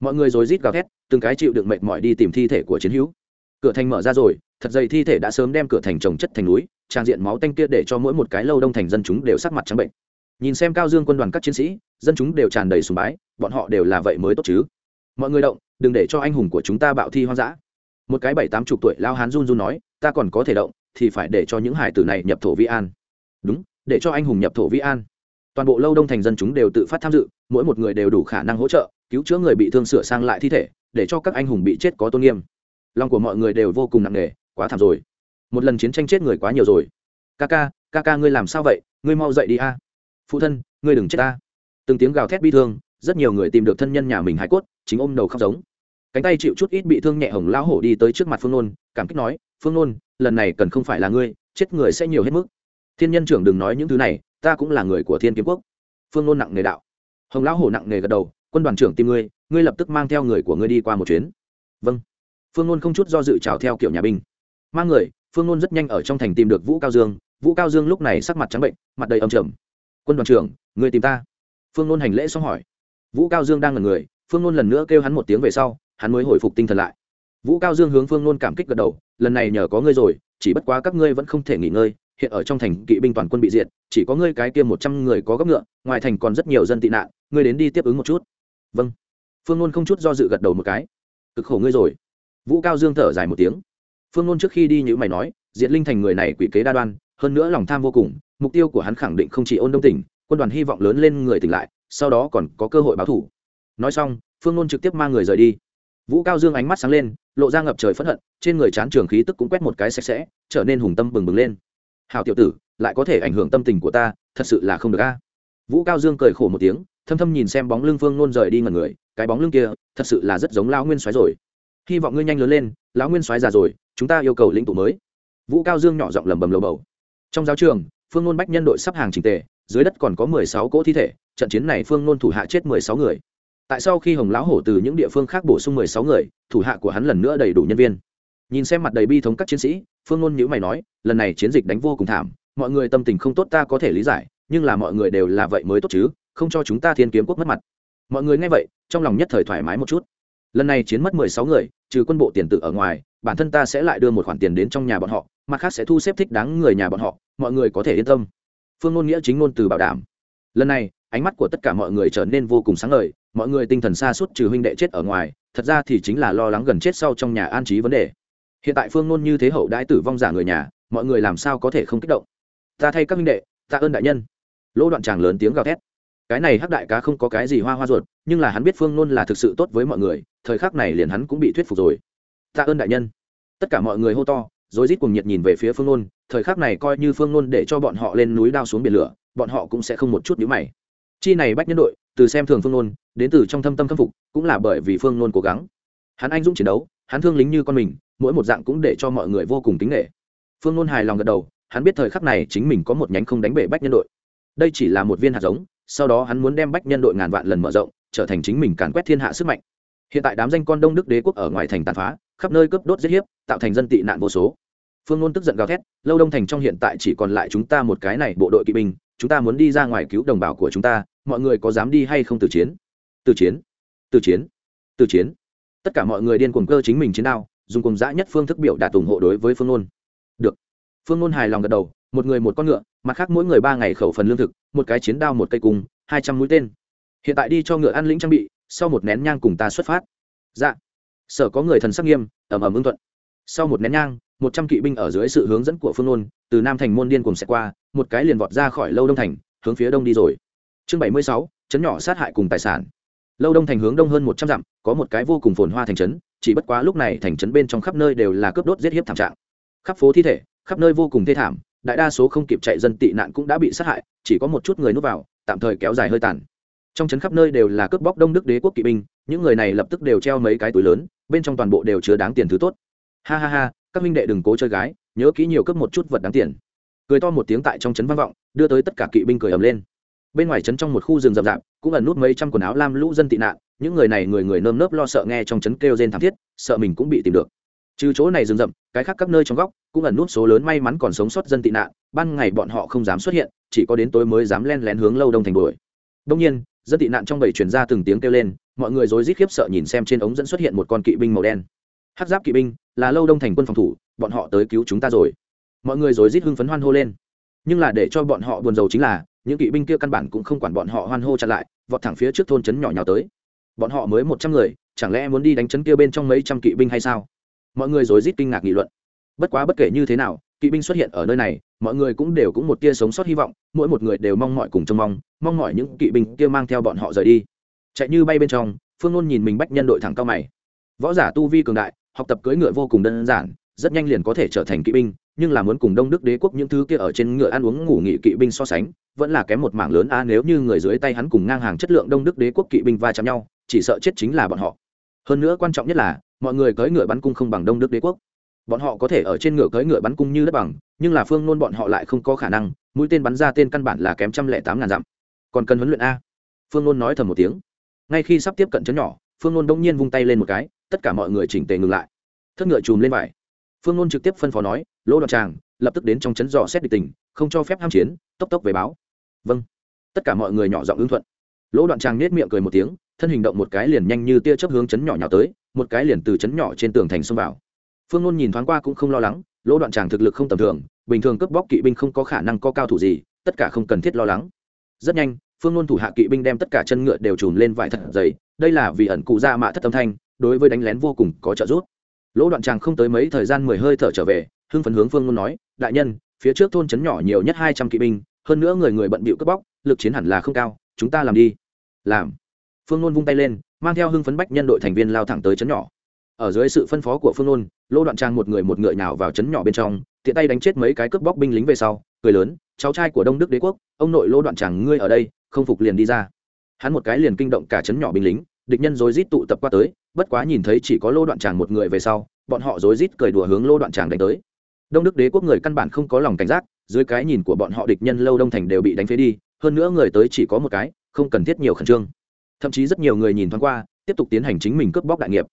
Mọi người rồi rít gào thét, từng cái chịu đựng mệt mỏi đi tìm thi thể của chiến hữu. Cửa thành mở ra rồi, thật dày thi thể đã sớm đem cửa thành trồng chất thành núi trang diện máu tanh kia để cho mỗi một cái lâu đông thành dân chúng đều sắc mặt trắng bệnh. Nhìn xem cao dương quân đoàn các chiến sĩ, dân chúng đều tràn đầy sùng bái, bọn họ đều là vậy mới tốt chứ. Mọi người động, đừng để cho anh hùng của chúng ta bạo thi hoang dã. Một cái bảy tám chục tuổi lao hán run run nói, ta còn có thể động, thì phải để cho những hải tử này nhập thổ vi an. Đúng, để cho anh hùng nhập thổ vi an. Toàn bộ lâu đông thành dân chúng đều tự phát tham dự, mỗi một người đều đủ khả năng hỗ trợ, cứu chữa người bị thương sửa sang lại thi thể, để cho các anh hùng bị chết có tôn nghiêm. Lòng của mọi người đều vô cùng nặng nề, quá thảm rồi một lần chiến tranh chết người quá nhiều rồi. Ca ca ca ca ngươi làm sao vậy? Ngươi mau dậy đi a. Phụ thân, ngươi đừng chết ta. Từng tiếng gào thét bi thương, rất nhiều người tìm được thân nhân nhà mình hải cốt, chính ôm đầu khóc giống. Cánh tay chịu chút ít bị thương nhẹ hồng lão hổ đi tới trước mặt phương nôn, cảm kích nói, phương nôn, lần này cần không phải là ngươi, chết người sẽ nhiều hết mức. Thiên nhân trưởng đừng nói những thứ này, ta cũng là người của thiên kiếm quốc. Phương nôn nặng nề đạo. Hồng lão hổ nặng nề gật đầu, quân đoàn trưởng tìm ngươi ngươi lập tức mang theo người của ngươi đi qua một chuyến. Vâng. Phương nôn không chút do dự trào theo kiểu nhà binh. Mang người phương nôn rất nhanh ở trong thành tìm được vũ cao dương. Vũ cao dương lúc này sắc mặt trắng bệnh, mặt đầy âm trầm. Quân đoàn trưởng, người tìm ta. Phương nôn hành lễ xong hỏi. Vũ cao dương đang ngần người, phương nôn lần nữa kêu hắn một tiếng về sau, hắn mới hồi phục tinh thần lại. Vũ cao dương hướng phương nôn cảm kích gật đầu, lần này nhờ có ngươi rồi, chỉ bất quá các ngươi vẫn không thể nghỉ ngơi, hiện ở trong thành kỵ binh toàn quân bị diệt, chỉ có ngươi cái tiêm một trăm người có gấp ngựa, ngoài thành còn rất nhiều dân tị nạn, ngươi đến đi tiếp ứng một chút. Vâng. Phương nôn không chút do dự gật đầu một cái. Cực khổ ngươi rồi. Vũ cao dương thở dài một tiếng phương nôn trước khi đi như mày nói, diệt linh thành người này quỷ kế đa đoan, hơn nữa lòng tham vô cùng, mục tiêu của hắn khẳng định không chỉ ôn đông tỉnh, quân đoàn hy vọng lớn lên người tỉnh lại, sau đó còn có cơ hội báo thủ. Nói xong, phương nôn trực tiếp mang người rời đi. Vũ cao dương ánh mắt sáng lên, lộ ra ngập trời phẫn hận, trên người chán trường khí tức cũng quét một cái sạch sẽ, trở nên hùng tâm bừng bừng lên. Hào tiểu tử, lại có thể ảnh hưởng tâm tình của ta, thật sự là không được a. Vũ cao dương cười khổ một tiếng, thâm thâm nhìn xem bóng lưng phương nôn rời đi ngần người, cái bóng lưng kia, thật sự là rất giống lão nguyên soái rồi hy vọng ngươi nhanh lớn lên, lão nguyên soái già rồi, chúng ta yêu cầu lĩnh tụ mới. Vũ cao dương nhỏ giọng lầm bầm lầu bầu. Trong giáo trường, phương nôn bách nhân đội sắp hàng trình tề, dưới đất còn có mười sáu cỗ thi thể, trận chiến này phương nôn thủ hạ chết mười sáu người. Tại sau khi hồng lão hổ từ những địa phương khác bổ sung mười sáu người, thủ hạ của hắn lần nữa đầy đủ nhân viên. Nhìn xem mặt đầy bi thống các chiến sĩ, phương nôn nhữ mày nói, lần này chiến dịch đánh vô cùng thảm, mọi người tâm tình không tốt ta có thể lý giải, nhưng là mọi người đều là vậy mới tốt chứ, không cho chúng ta thiên kiếm quốc mất mặt. Mọi người nghe vậy, trong lòng nhất thời thoải mái một chút lần này chiến mất mười sáu người, trừ quân bộ tiền tự ở ngoài, bản thân ta sẽ lại đưa một khoản tiền đến trong nhà bọn họ, mặt khác sẽ thu xếp thích đáng người nhà bọn họ, mọi người có thể yên tâm. Phương ngôn nghĩa chính ngôn từ bảo đảm. Lần này, ánh mắt của tất cả mọi người trở nên vô cùng sáng ngời, mọi người tinh thần xa suốt trừ huynh đệ chết ở ngoài, thật ra thì chính là lo lắng gần chết sau trong nhà an trí vấn đề. Hiện tại phương nôn như thế hậu đãi tử vong giả người nhà, mọi người làm sao có thể không kích động? Ta thay các huynh đệ, ta ơn đại nhân. Lỗ đoạn tràng lớn tiếng gào thét. Cái này hắc đại cá không có cái gì hoa hoa ruột, nhưng là hắn biết phương nôn là thực sự tốt với mọi người thời khắc này liền hắn cũng bị thuyết phục rồi. Ta ơn đại nhân. Tất cả mọi người hô to, rồi rít cùng nhiệt nhìn về phía phương nôn, thời khắc này coi như phương nôn để cho bọn họ lên núi đao xuống biển lửa, bọn họ cũng sẽ không một chút nhíu mày. Chi này bách nhân đội, từ xem thường phương nôn, đến từ trong thâm tâm khâm phục, cũng là bởi vì phương nôn cố gắng. Hắn anh dũng chiến đấu, hắn thương lính như con mình, mỗi một dạng cũng để cho mọi người vô cùng kính nghệ phương nôn hài lòng gật đầu, hắn biết thời khắc này chính mình có một nhánh không đánh bể bách nhân đội. Đây chỉ là một viên hạt giống, sau đó hắn muốn đem bách nhân đội ngàn vạn lần mở rộng, trở thành chính mình càn quét thiên hạ sức mạnh hiện tại đám danh con đông đức đế quốc ở ngoài thành tàn phá, khắp nơi cướp đốt giết hiếp, tạo thành dân tị nạn vô số. Phương ngôn tức giận gào thét, lâu đông thành trong hiện tại chỉ còn lại chúng ta một cái này bộ đội kỵ binh, chúng ta muốn đi ra ngoài cứu đồng bào của chúng ta, mọi người có dám đi hay không từ chiến? Từ chiến từ chiến từ chiến. Tất cả mọi người điên cuồng cơ chính mình chiến đao, dùng cùng dã nhất phương thức biểu đạt ủng hộ đối với phương ngôn được. Phương ngôn hài lòng gật đầu, một người một con ngựa, mặt khác mỗi người ba ngày khẩu phần lương thực, một cái chiến đao, một cây cung, hai trăm mũi tên. Hiện tại đi cho ngựa ăn lĩnh trang bị sau một nén nhang cùng ta xuất phát. Dạ. Sở có người thần sắc nghiêm ẩm ẩm ưng thuận. Sau một nén nhang, một trăm kỵ binh ở dưới sự hướng dẫn của phương nôn, từ nam thành môn điên cùng sẽ qua, một cái liền vọt ra khỏi lâu đông thành, hướng phía đông đi rồi. Chương bảy mươi sáu, chấn nhỏ sát hại cùng tài sản. Lâu đông thành hướng đông hơn một trăm dặm, có một cái vô cùng phồn hoa thành trấn, chỉ bất quá lúc này thành trấn bên trong khắp nơi đều là cướp đốt giết hiếp thảm trạng. Khắp phố thi thể, khắp nơi vô cùng thê thảm, đại đa số không kịp chạy dân tị nạn cũng đã bị sát hại, chỉ có một chút người núp vào, tạm thời kéo dài hơi tàn trong trấn khắp nơi đều là cướp bóc đông đức đế quốc kỵ binh, những người này lập tức đều treo mấy cái túi lớn, bên trong toàn bộ đều chứa đáng tiền thứ tốt. Ha ha ha, các minh đệ đừng cố chơi gái, nhớ kỹ nhiều cướp một chút vật đáng tiền. Cười to một tiếng tại trong trấn vang vọng, đưa tới tất cả kỵ binh cười ầm lên. Bên ngoài trấn trong một khu rừng rậm rạp, cũng ẩn nút mấy trăm quần áo lam lũ dân tị nạn, những người này người người nơm nớp lo sợ nghe trong trấn kêu rên thảm thiết, sợ mình cũng bị tìm được. Trừ chỗ này rừng rậm, cái khác các nơi trong góc, cũng ẩn nút số lớn may mắn còn sống sót dân tị nạn, ban ngày bọn họ không dám xuất hiện, chỉ có đến tối mới dám len lén hướng lâu đông thành đuổi. Đông nhiên dân tị nạn trong bầy chuyển ra từng tiếng kêu lên, mọi người rối rít khiếp sợ nhìn xem trên ống dẫn xuất hiện một con kỵ binh màu đen. Hát giáp kỵ binh, là lâu đông thành quân phòng thủ, bọn họ tới cứu chúng ta rồi. Mọi người rối rít hưng phấn hoan hô lên. Nhưng là để cho bọn họ buồn rầu chính là, những kỵ binh kia căn bản cũng không quản bọn họ hoan hô chặn lại, vọt thẳng phía trước thôn trấn nhỏ nhào tới. Bọn họ mới một trăm người, chẳng lẽ muốn đi đánh trấn kia bên trong mấy trăm kỵ binh hay sao? Mọi người rối rít kinh ngạc nghị luận. Bất quá bất kể như thế nào kỵ binh xuất hiện ở nơi này, mọi người cũng đều cũng một tia sống sót hy vọng, mỗi một người đều mong mọi cùng trông mong mong mọi những kỵ binh kia mang theo bọn họ rời đi. Chạy như bay bên trong, phương ngôn nhìn mình bách nhân đội thẳng cao mày. Võ giả tu vi cường đại, học tập cưỡi ngựa vô cùng đơn giản, rất nhanh liền có thể trở thành kỵ binh, nhưng là muốn cùng đông đức đế quốc những thứ kia ở trên ngựa ăn uống ngủ nghỉ kỵ binh so sánh, vẫn là kém một mảng lớn a, nếu như người dưới tay hắn cùng ngang hàng chất lượng đông đức đế quốc kỵ binh va chạm nhau, chỉ sợ chết chính là bọn họ. Hơn nữa quan trọng nhất là, mọi người cưỡi ngựa bắn cung không bằng đông đức đế quốc bọn họ có thể ở trên ngựa cưỡi ngựa bắn cung như đất bằng, nhưng là phương nôn bọn họ lại không có khả năng, mũi tên bắn ra tên căn bản là kém trăm lẻ tám ngàn dặm. Còn cần huấn luyện a. Phương nôn nói thầm một tiếng. Ngay khi sắp tiếp cận chấn nhỏ, phương nôn đông nhiên vung tay lên một cái, tất cả mọi người chỉnh tề ngừng lại. Thất ngựa chùm lên vải. Phương nôn trực tiếp phân phó nói, lỗ đoạn tràng, lập tức đến trong chấn dò xét địch tình, không cho phép ham chiến, tốc tốc về báo. Vâng. Tất cả mọi người nhỏ giọng ứng thuận. Lỗ đoạn tràng nết miệng cười một tiếng, thân hình động một cái liền nhanh như tia chớp hướng chấn nhỏ nhỏ tới, một cái liền từ chấn nhỏ trên tường thành xông vào phương ngôn nhìn thoáng qua cũng không lo lắng, lỗ đoạn tràng thực lực không tầm thường, bình thường cướp bóc kỵ binh không có khả năng có cao thủ gì, tất cả không cần thiết lo lắng. Rất nhanh, phương ngôn thủ hạ kỵ binh đem tất cả chân ngựa đều trùm lên vải thật dày, đây là vì ẩn cụ ra mạ thất âm thanh, đối với đánh lén vô cùng có trợ giúp. Lỗ đoạn tràng không tới mấy thời gian mười hơi thở trở về, hưng phấn hướng phương ngôn nói, đại nhân, phía trước thôn trấn nhỏ nhiều nhất hai trăm kỵ binh, hơn nữa người người bận bịu cướp bóc, lực chiến hẳn là không cao, chúng ta làm đi. Làm. Phương ngôn vung tay lên, mang theo hưng phấn bách nhân đội thành viên lao thẳng tới trấn nhỏ ở dưới sự phân phó của phương nôn, lô đoạn trang một người một ngựa nào vào trấn nhỏ bên trong, tiện tay đánh chết mấy cái cướp bóc binh lính về sau, cười lớn, cháu trai của đông đức đế quốc, ông nội lô đoạn tràng ngươi ở đây, không phục liền đi ra. Hắn một cái liền kinh động cả trấn nhỏ binh lính, địch nhân rối rít tụ tập qua tới, bất quá nhìn thấy chỉ có lô đoạn tràng một người về sau, bọn họ rối rít cười đùa hướng lô đoạn tràng đánh tới. Đông đức đế quốc người căn bản không có lòng cảnh giác, dưới cái nhìn của bọn họ địch nhân lâu đông thành đều bị đánh phế đi, hơn nữa người tới chỉ có một cái, không cần thiết nhiều khẩn trương. Thậm chí rất nhiều người nhìn thoáng qua, tiếp tục tiến hành chính mình cướp bóc đại nghiệp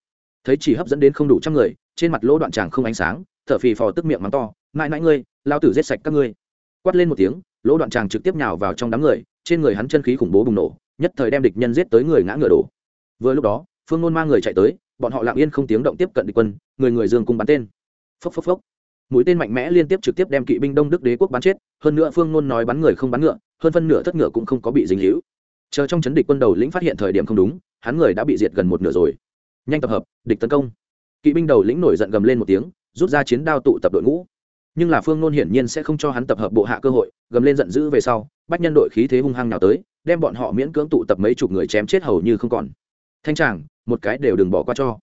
thấy chỉ hấp dẫn đến không đủ trăm người, trên mặt lỗ đoạn tràng không ánh sáng, thở phì phò tức miệng mắng to, mãi mãi ngươi, lao tử giết sạch các ngươi. Quát lên một tiếng, lỗ đoạn tràng trực tiếp nhào vào trong đám người, trên người hắn chân khí khủng bố bùng nổ, nhất thời đem địch nhân giết tới người ngã ngựa đổ. Vừa lúc đó, phương nôn mang người chạy tới, bọn họ lặng yên không tiếng động tiếp cận địch quân, người người dương cung bắn tên. Phốc phốc phốc. Mũi tên mạnh mẽ liên tiếp trực tiếp đem kỵ binh đông đức đế quốc bắn chết, hơn nữa phương nôn nói bắn người không bắn ngựa, hơn phân nửa thất ngựa cũng không có bị dính hữu chờ trong chấn địch quân đầu lĩnh phát hiện thời điểm không đúng, hắn người đã bị diệt gần một nửa rồi nhanh tập hợp, địch tấn công. Kỵ binh đầu lĩnh nổi giận gầm lên một tiếng, rút ra chiến đao tụ tập đội ngũ. Nhưng là phương nôn hiển nhiên sẽ không cho hắn tập hợp bộ hạ cơ hội, gầm lên giận dữ về sau, bách nhân đội khí thế hung hăng nào tới, đem bọn họ miễn cưỡng tụ tập mấy chục người chém chết hầu như không còn. Thanh tràng, một cái đều đừng bỏ qua cho.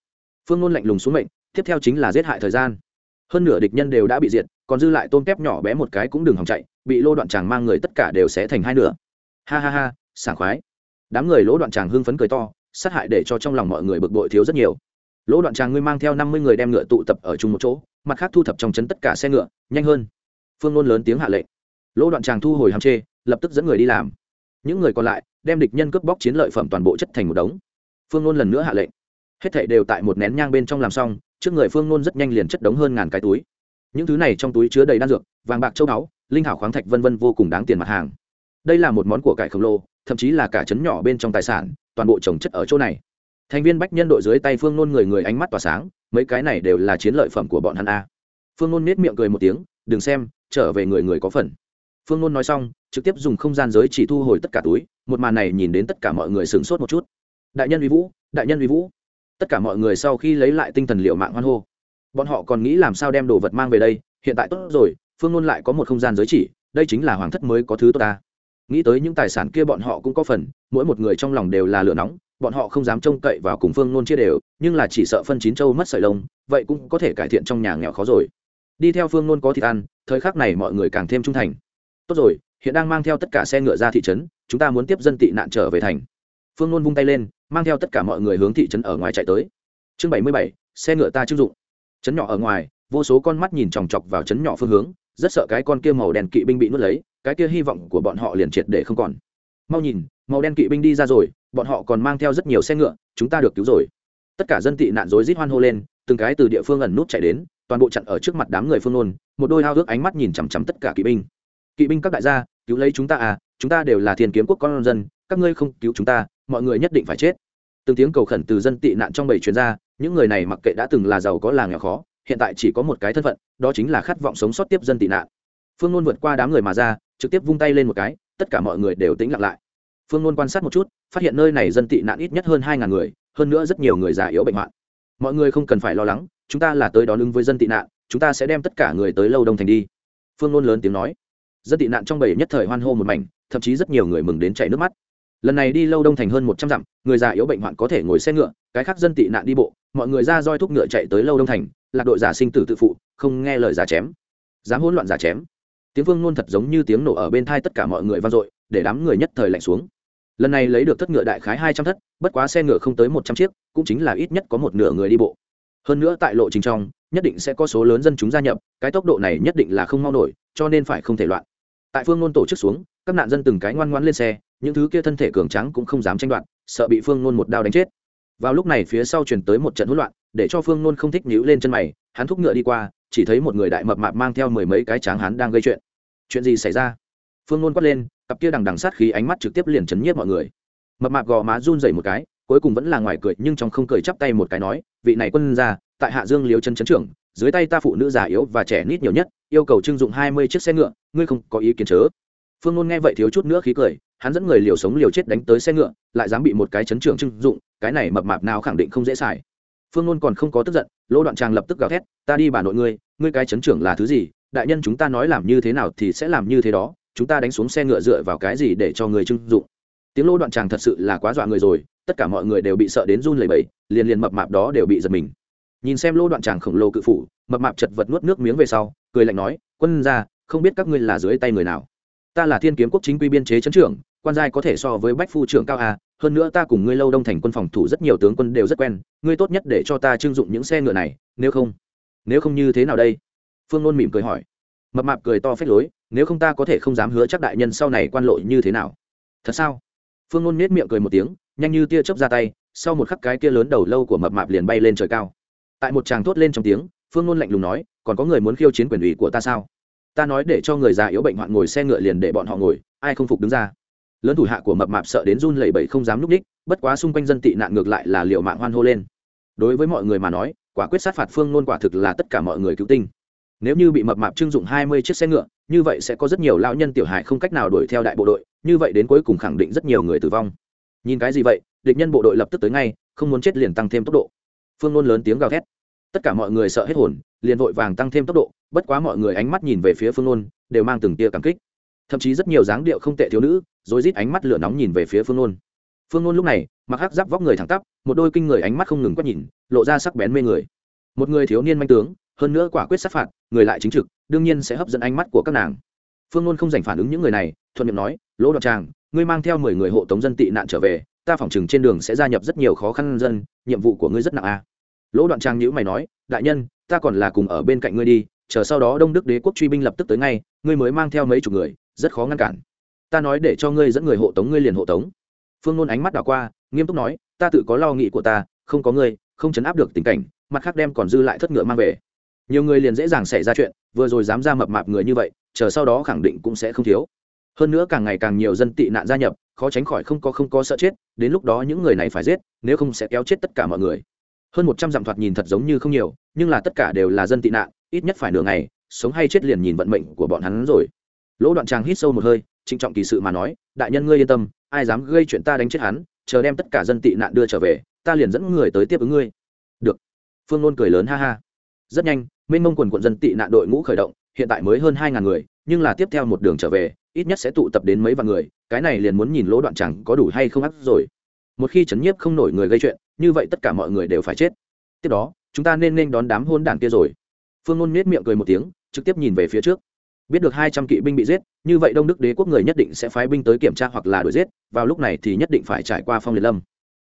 Phương nôn lạnh lùng xuống mệnh, tiếp theo chính là giết hại thời gian. Hơn nửa địch nhân đều đã bị diệt, còn dư lại tôm kép nhỏ bé một cái cũng đừng hòng chạy, bị lô đoạn tràng mang người tất cả đều sẽ thành hai nửa. Ha ha ha, sảng khoái. Đám người lỗ đoạn tràng hưng phấn cười to sát hại để cho trong lòng mọi người bực bội thiếu rất nhiều. Lỗ đoạn tràng, ngươi mang theo năm mươi người đem ngựa tụ tập ở chung một chỗ, mặt khác thu thập trong chấn tất cả xe ngựa, nhanh hơn. Phương nôn lớn tiếng hạ lệnh. Lỗ đoạn tràng thu hồi hàm chê, lập tức dẫn người đi làm. Những người còn lại đem địch nhân cướp bóc chiến lợi phẩm toàn bộ chất thành một đống. Phương nôn lần nữa hạ lệnh. Hết thảy đều tại một nén nhang bên trong làm xong, trước người phương nôn rất nhanh liền chất đống hơn ngàn cái túi. Những thứ này trong túi chứa đầy đan dược, vàng bạc châu báu, linh thảo khoáng thạch vân vân vô cùng đáng tiền mặt hàng. Đây là một món của cải khổng lồ, thậm chí là cả chấn nhỏ bên trong tài sản toàn bộ trồng chất ở chỗ này. Thành viên bách nhân đội dưới tay phương nôn người người ánh mắt tỏa sáng, mấy cái này đều là chiến lợi phẩm của bọn hắn a. Phương nôn nết miệng cười một tiếng, đừng xem, trở về người người có phần. Phương nôn nói xong, trực tiếp dùng không gian giới chỉ thu hồi tất cả túi, một màn này nhìn đến tất cả mọi người sửng sốt một chút. Đại nhân uy vũ, đại nhân uy vũ. Tất cả mọi người sau khi lấy lại tinh thần liệu mạng hoan hô. Bọn họ còn nghĩ làm sao đem đồ vật mang về đây, hiện tại tốt rồi, phương nôn lại có một không gian giới chỉ, đây chính là hoàng thất mới có thứ tốt ta nghĩ tới những tài sản kia bọn họ cũng có phần, mỗi một người trong lòng đều là lửa nóng, bọn họ không dám trông cậy vào cùng phương nôn chia đều, nhưng là chỉ sợ phân chín châu mất sợi lông, vậy cũng có thể cải thiện trong nhà nghèo khó rồi. Đi theo phương nôn có thịt ăn, thời khắc này mọi người càng thêm trung thành. Tốt rồi, hiện đang mang theo tất cả xe ngựa ra thị trấn, chúng ta muốn tiếp dân tị nạn trở về thành. Phương nôn vung tay lên, mang theo tất cả mọi người hướng thị trấn ở ngoài chạy tới. Chương bảy mươi bảy, xe ngựa ta chưng dụng. Trấn nhỏ ở ngoài, vô số con mắt nhìn chòng chọc vào trấn nhỏ phương hướng, rất sợ cái con kia màu đen kỵ binh bị nuốt lấy cái kia hy vọng của bọn họ liền triệt để không còn. Mau nhìn, màu đen kỵ binh đi ra rồi, bọn họ còn mang theo rất nhiều xe ngựa, chúng ta được cứu rồi. Tất cả dân tị nạn rối rít hoan hô lên, từng cái từ địa phương ẩn nút chạy đến, toàn bộ chặn ở trước mặt đám người phương nôn, một đôi hao ước ánh mắt nhìn chằm chằm tất cả kỵ binh. Kỵ binh các đại gia, cứu lấy chúng ta à chúng ta đều là thiên kiếm quốc con dân, các ngươi không cứu chúng ta, mọi người nhất định phải chết. Từng tiếng cầu khẩn từ dân tị nạn trong bảy chuyên gia những người này mặc kệ đã từng là giàu có làng nghèo khó, hiện tại chỉ có một cái thân phận, đó chính là khát vọng sống sót tiếp dân tị nạn. Phương nôn vượt qua đám người mà ra trực tiếp vung tay lên một cái, tất cả mọi người đều tĩnh lặng lại. Phương nôn quan sát một chút, phát hiện nơi này dân tị nạn ít nhất hơn hai ngàn người, hơn nữa rất nhiều người già yếu bệnh hoạn. Mọi người không cần phải lo lắng, chúng ta là tới đón ứng với dân tị nạn, chúng ta sẽ đem tất cả người tới lâu đông thành đi. Phương nôn lớn tiếng nói. Dân tị nạn trong bảy nhất thời hoan hô một mảnh, thậm chí rất nhiều người mừng đến chảy nước mắt. Lần này đi lâu đông thành hơn một trăm dặm, người già yếu bệnh hoạn có thể ngồi xe ngựa, cái khác dân tị nạn đi bộ, mọi người ra roi thúc ngựa chạy tới lâu đông thành, lạc đội giả sinh tử tự phụ, không nghe lời giả chém. Dám hỗn loạn giả chém tiếng vương nôn thật giống như tiếng nổ ở bên thai tất cả mọi người vang dội, để đám người nhất thời lạnh xuống. Lần này lấy được thất ngựa đại khái hai trăm thất, bất quá xe ngựa không tới một trăm chiếc, cũng chính là ít nhất có một nửa người đi bộ. Hơn nữa tại lộ trình trong, nhất định sẽ có số lớn dân chúng gia nhập, cái tốc độ này nhất định là không mau nổi, cho nên phải không thể loạn. Tại phương nôn tổ chức xuống, các nạn dân từng cái ngoan ngoãn lên xe, những thứ kia thân thể cường tráng cũng không dám tranh đoạt, sợ bị phương nôn một đao đánh chết. Vào lúc này phía sau chuyển tới một trận hỗn loạn, để cho phương nôn không thích nhíu lên chân mày, hắn thúc ngựa đi qua, chỉ thấy một người đại mập mạp mang theo mười mấy cái tráng hắn đang gây chuyện chuyện gì xảy ra? Phương nôn quát lên, cặp kia đằng đằng sát khí ánh mắt trực tiếp liền chấn nhiếp mọi người. Mập mạp gò má run dày một cái, cuối cùng vẫn là ngoài cười, nhưng trong không cười chắp tay một cái nói, vị này quân ra tại hạ dương liếu chân chấn trưởng, dưới tay ta phụ nữ già yếu và trẻ nít nhiều nhất, yêu cầu trưng dụng hai mươi chiếc xe ngựa, ngươi không có ý kiến chớ? Phương nôn nghe vậy thiếu chút nữa khí cười, hắn dẫn người liều sống liều chết đánh tới xe ngựa, lại dám bị một cái chấn trưởng trưng dụng, cái này mập mạp nào khẳng định không dễ xài. Phương nôn còn không có tức giận, lỗ đoạn tràng lập tức gào thét, ta đi bà nội ngươi ngươi cái chấn trưởng là thứ gì? Đại nhân chúng ta nói làm như thế nào thì sẽ làm như thế đó, chúng ta đánh xuống xe ngựa dựa vào cái gì để cho người trưng dụng. Tiếng lô đoạn tràng thật sự là quá dọa người rồi, tất cả mọi người đều bị sợ đến run lẩy bẩy, liền liền mập mạp đó đều bị giật mình. Nhìn xem lô đoạn tràng khổng lồ cự phủ, mập mạp chật vật nuốt nước miếng về sau, cười lạnh nói, quân ra không biết các ngươi là dưới tay người nào. Ta là thiên kiếm quốc chính quy biên chế chấn trưởng, quan giai có thể so với bách phu trưởng cao a, hơn nữa ta cùng ngươi lâu đông thành quân phòng thủ rất nhiều tướng quân đều rất quen, ngươi tốt nhất để cho ta trưng dụng những xe ngựa này, nếu không nếu không như thế nào đây? Phương nôn mỉm cười hỏi. Mập mạp cười to phết lối, nếu không ta có thể không dám hứa chắc đại nhân sau này quan lộ như thế nào? Thật sao? Phương nôn nết miệng cười một tiếng, nhanh như tia chớp ra tay, sau một khắc cái kia lớn đầu lâu của mập mạp liền bay lên trời cao. Tại một tràng thốt lên trong tiếng, phương nôn lạnh lùng nói, còn có người muốn khiêu chiến quyền ủy của ta sao? Ta nói để cho người già yếu bệnh hoạn ngồi xe ngựa liền để bọn họ ngồi, ai không phục đứng ra? Lớn thủ hạ của mập mạp sợ đến run lẩy bẩy không dám núp ních bất quá xung quanh dân tị nạn ngược lại là liệu mạng hoan hô lên. Đối với mọi người mà nói, quả quyết sát phạt phương nôn quả thực là tất cả mọi người cứu tinh nếu như bị mập mạp trưng dụng hai mươi chiếc xe ngựa, như vậy sẽ có rất nhiều lão nhân tiểu hài không cách nào đuổi theo đại bộ đội, như vậy đến cuối cùng khẳng định rất nhiều người tử vong. Nhìn cái gì vậy, địch nhân bộ đội lập tức tới ngay, không muốn chết liền tăng thêm tốc độ. Phương nôn lớn tiếng gào thét. Tất cả mọi người sợ hết hồn, liền vội vàng tăng thêm tốc độ, bất quá mọi người ánh mắt nhìn về phía phương nôn đều mang từng tia cảm kích. Thậm chí rất nhiều dáng điệu không tệ thiếu nữ rồi rít ánh mắt lửa nóng nhìn về phía phương nôn phương nôn lúc này, mặc hắc giáp vóc người thẳng tắp, một đôi kinh người ánh mắt không ngừng quét nhìn, lộ ra sắc bén mê người. Một người thiếu niên manh tướng, hơn nữa quả quyết sát phạt người lại chính trực, đương nhiên sẽ hấp dẫn ánh mắt của các nàng. Phương luôn không dành phản ứng những người này, thuận miệng nói, lỗ đoạn tràng, ngươi mang theo mười người hộ tống dân tị nạn trở về, ta phỏng chừng trên đường sẽ gia nhập rất nhiều khó khăn dân, nhiệm vụ của ngươi rất nặng a à. lỗ đoạn trang nhữ mày nói, đại nhân, ta còn là cùng ở bên cạnh ngươi đi, chờ sau đó đông đức đế quốc truy binh lập tức tới ngay, ngươi mới mang theo mấy chục người, rất khó ngăn cản. Ta nói để cho ngươi dẫn người hộ tống ngươi liền hộ tống. Phương nôn ánh mắt đảo qua, nghiêm túc nói, ta tự có lo nghĩ của ta, không có ngươi, không chấn áp được tình cảnh, mặt khác đem còn dư lại thất ngựa mang về nhiều người liền dễ dàng xảy ra chuyện, vừa rồi dám ra mập mạp người như vậy, chờ sau đó khẳng định cũng sẽ không thiếu. Hơn nữa càng ngày càng nhiều dân tị nạn gia nhập, khó tránh khỏi không có không có sợ chết, đến lúc đó những người này phải giết, nếu không sẽ kéo chết tất cả mọi người. Hơn một trăm dặm thoạt nhìn thật giống như không nhiều, nhưng là tất cả đều là dân tị nạn, ít nhất phải nửa ngày, sống hay chết liền nhìn vận mệnh của bọn hắn rồi. Lỗ đoạn tràng hít sâu một hơi, trịnh trọng kỳ sự mà nói, đại nhân ngươi yên tâm, ai dám gây chuyện ta đánh chết hắn, chờ đem tất cả dân tị nạn đưa trở về, ta liền dẫn người tới tiếp ứng ngươi. Được. Phương nôn cười lớn ha ha. Rất nhanh mênh mông quần quận dân tị nạn đội ngũ khởi động, hiện tại mới hơn hai ngàn người, nhưng là tiếp theo một đường trở về, ít nhất sẽ tụ tập đến mấy vạn người, cái này liền muốn nhìn lỗ đoạn chẳng có đủ hay không ắt rồi. Một khi chấn nhiếp không nổi người gây chuyện, như vậy tất cả mọi người đều phải chết. Tiếp đó, chúng ta nên nên đón đám hôn đảng kia rồi. Phương ngôn nết miệng cười một tiếng, trực tiếp nhìn về phía trước. Biết được hai trăm kỵ binh bị giết, như vậy đông đức đế quốc người nhất định sẽ phái binh tới kiểm tra hoặc là đuổi giết, vào lúc này thì nhất định phải trải qua phong liệt lâm.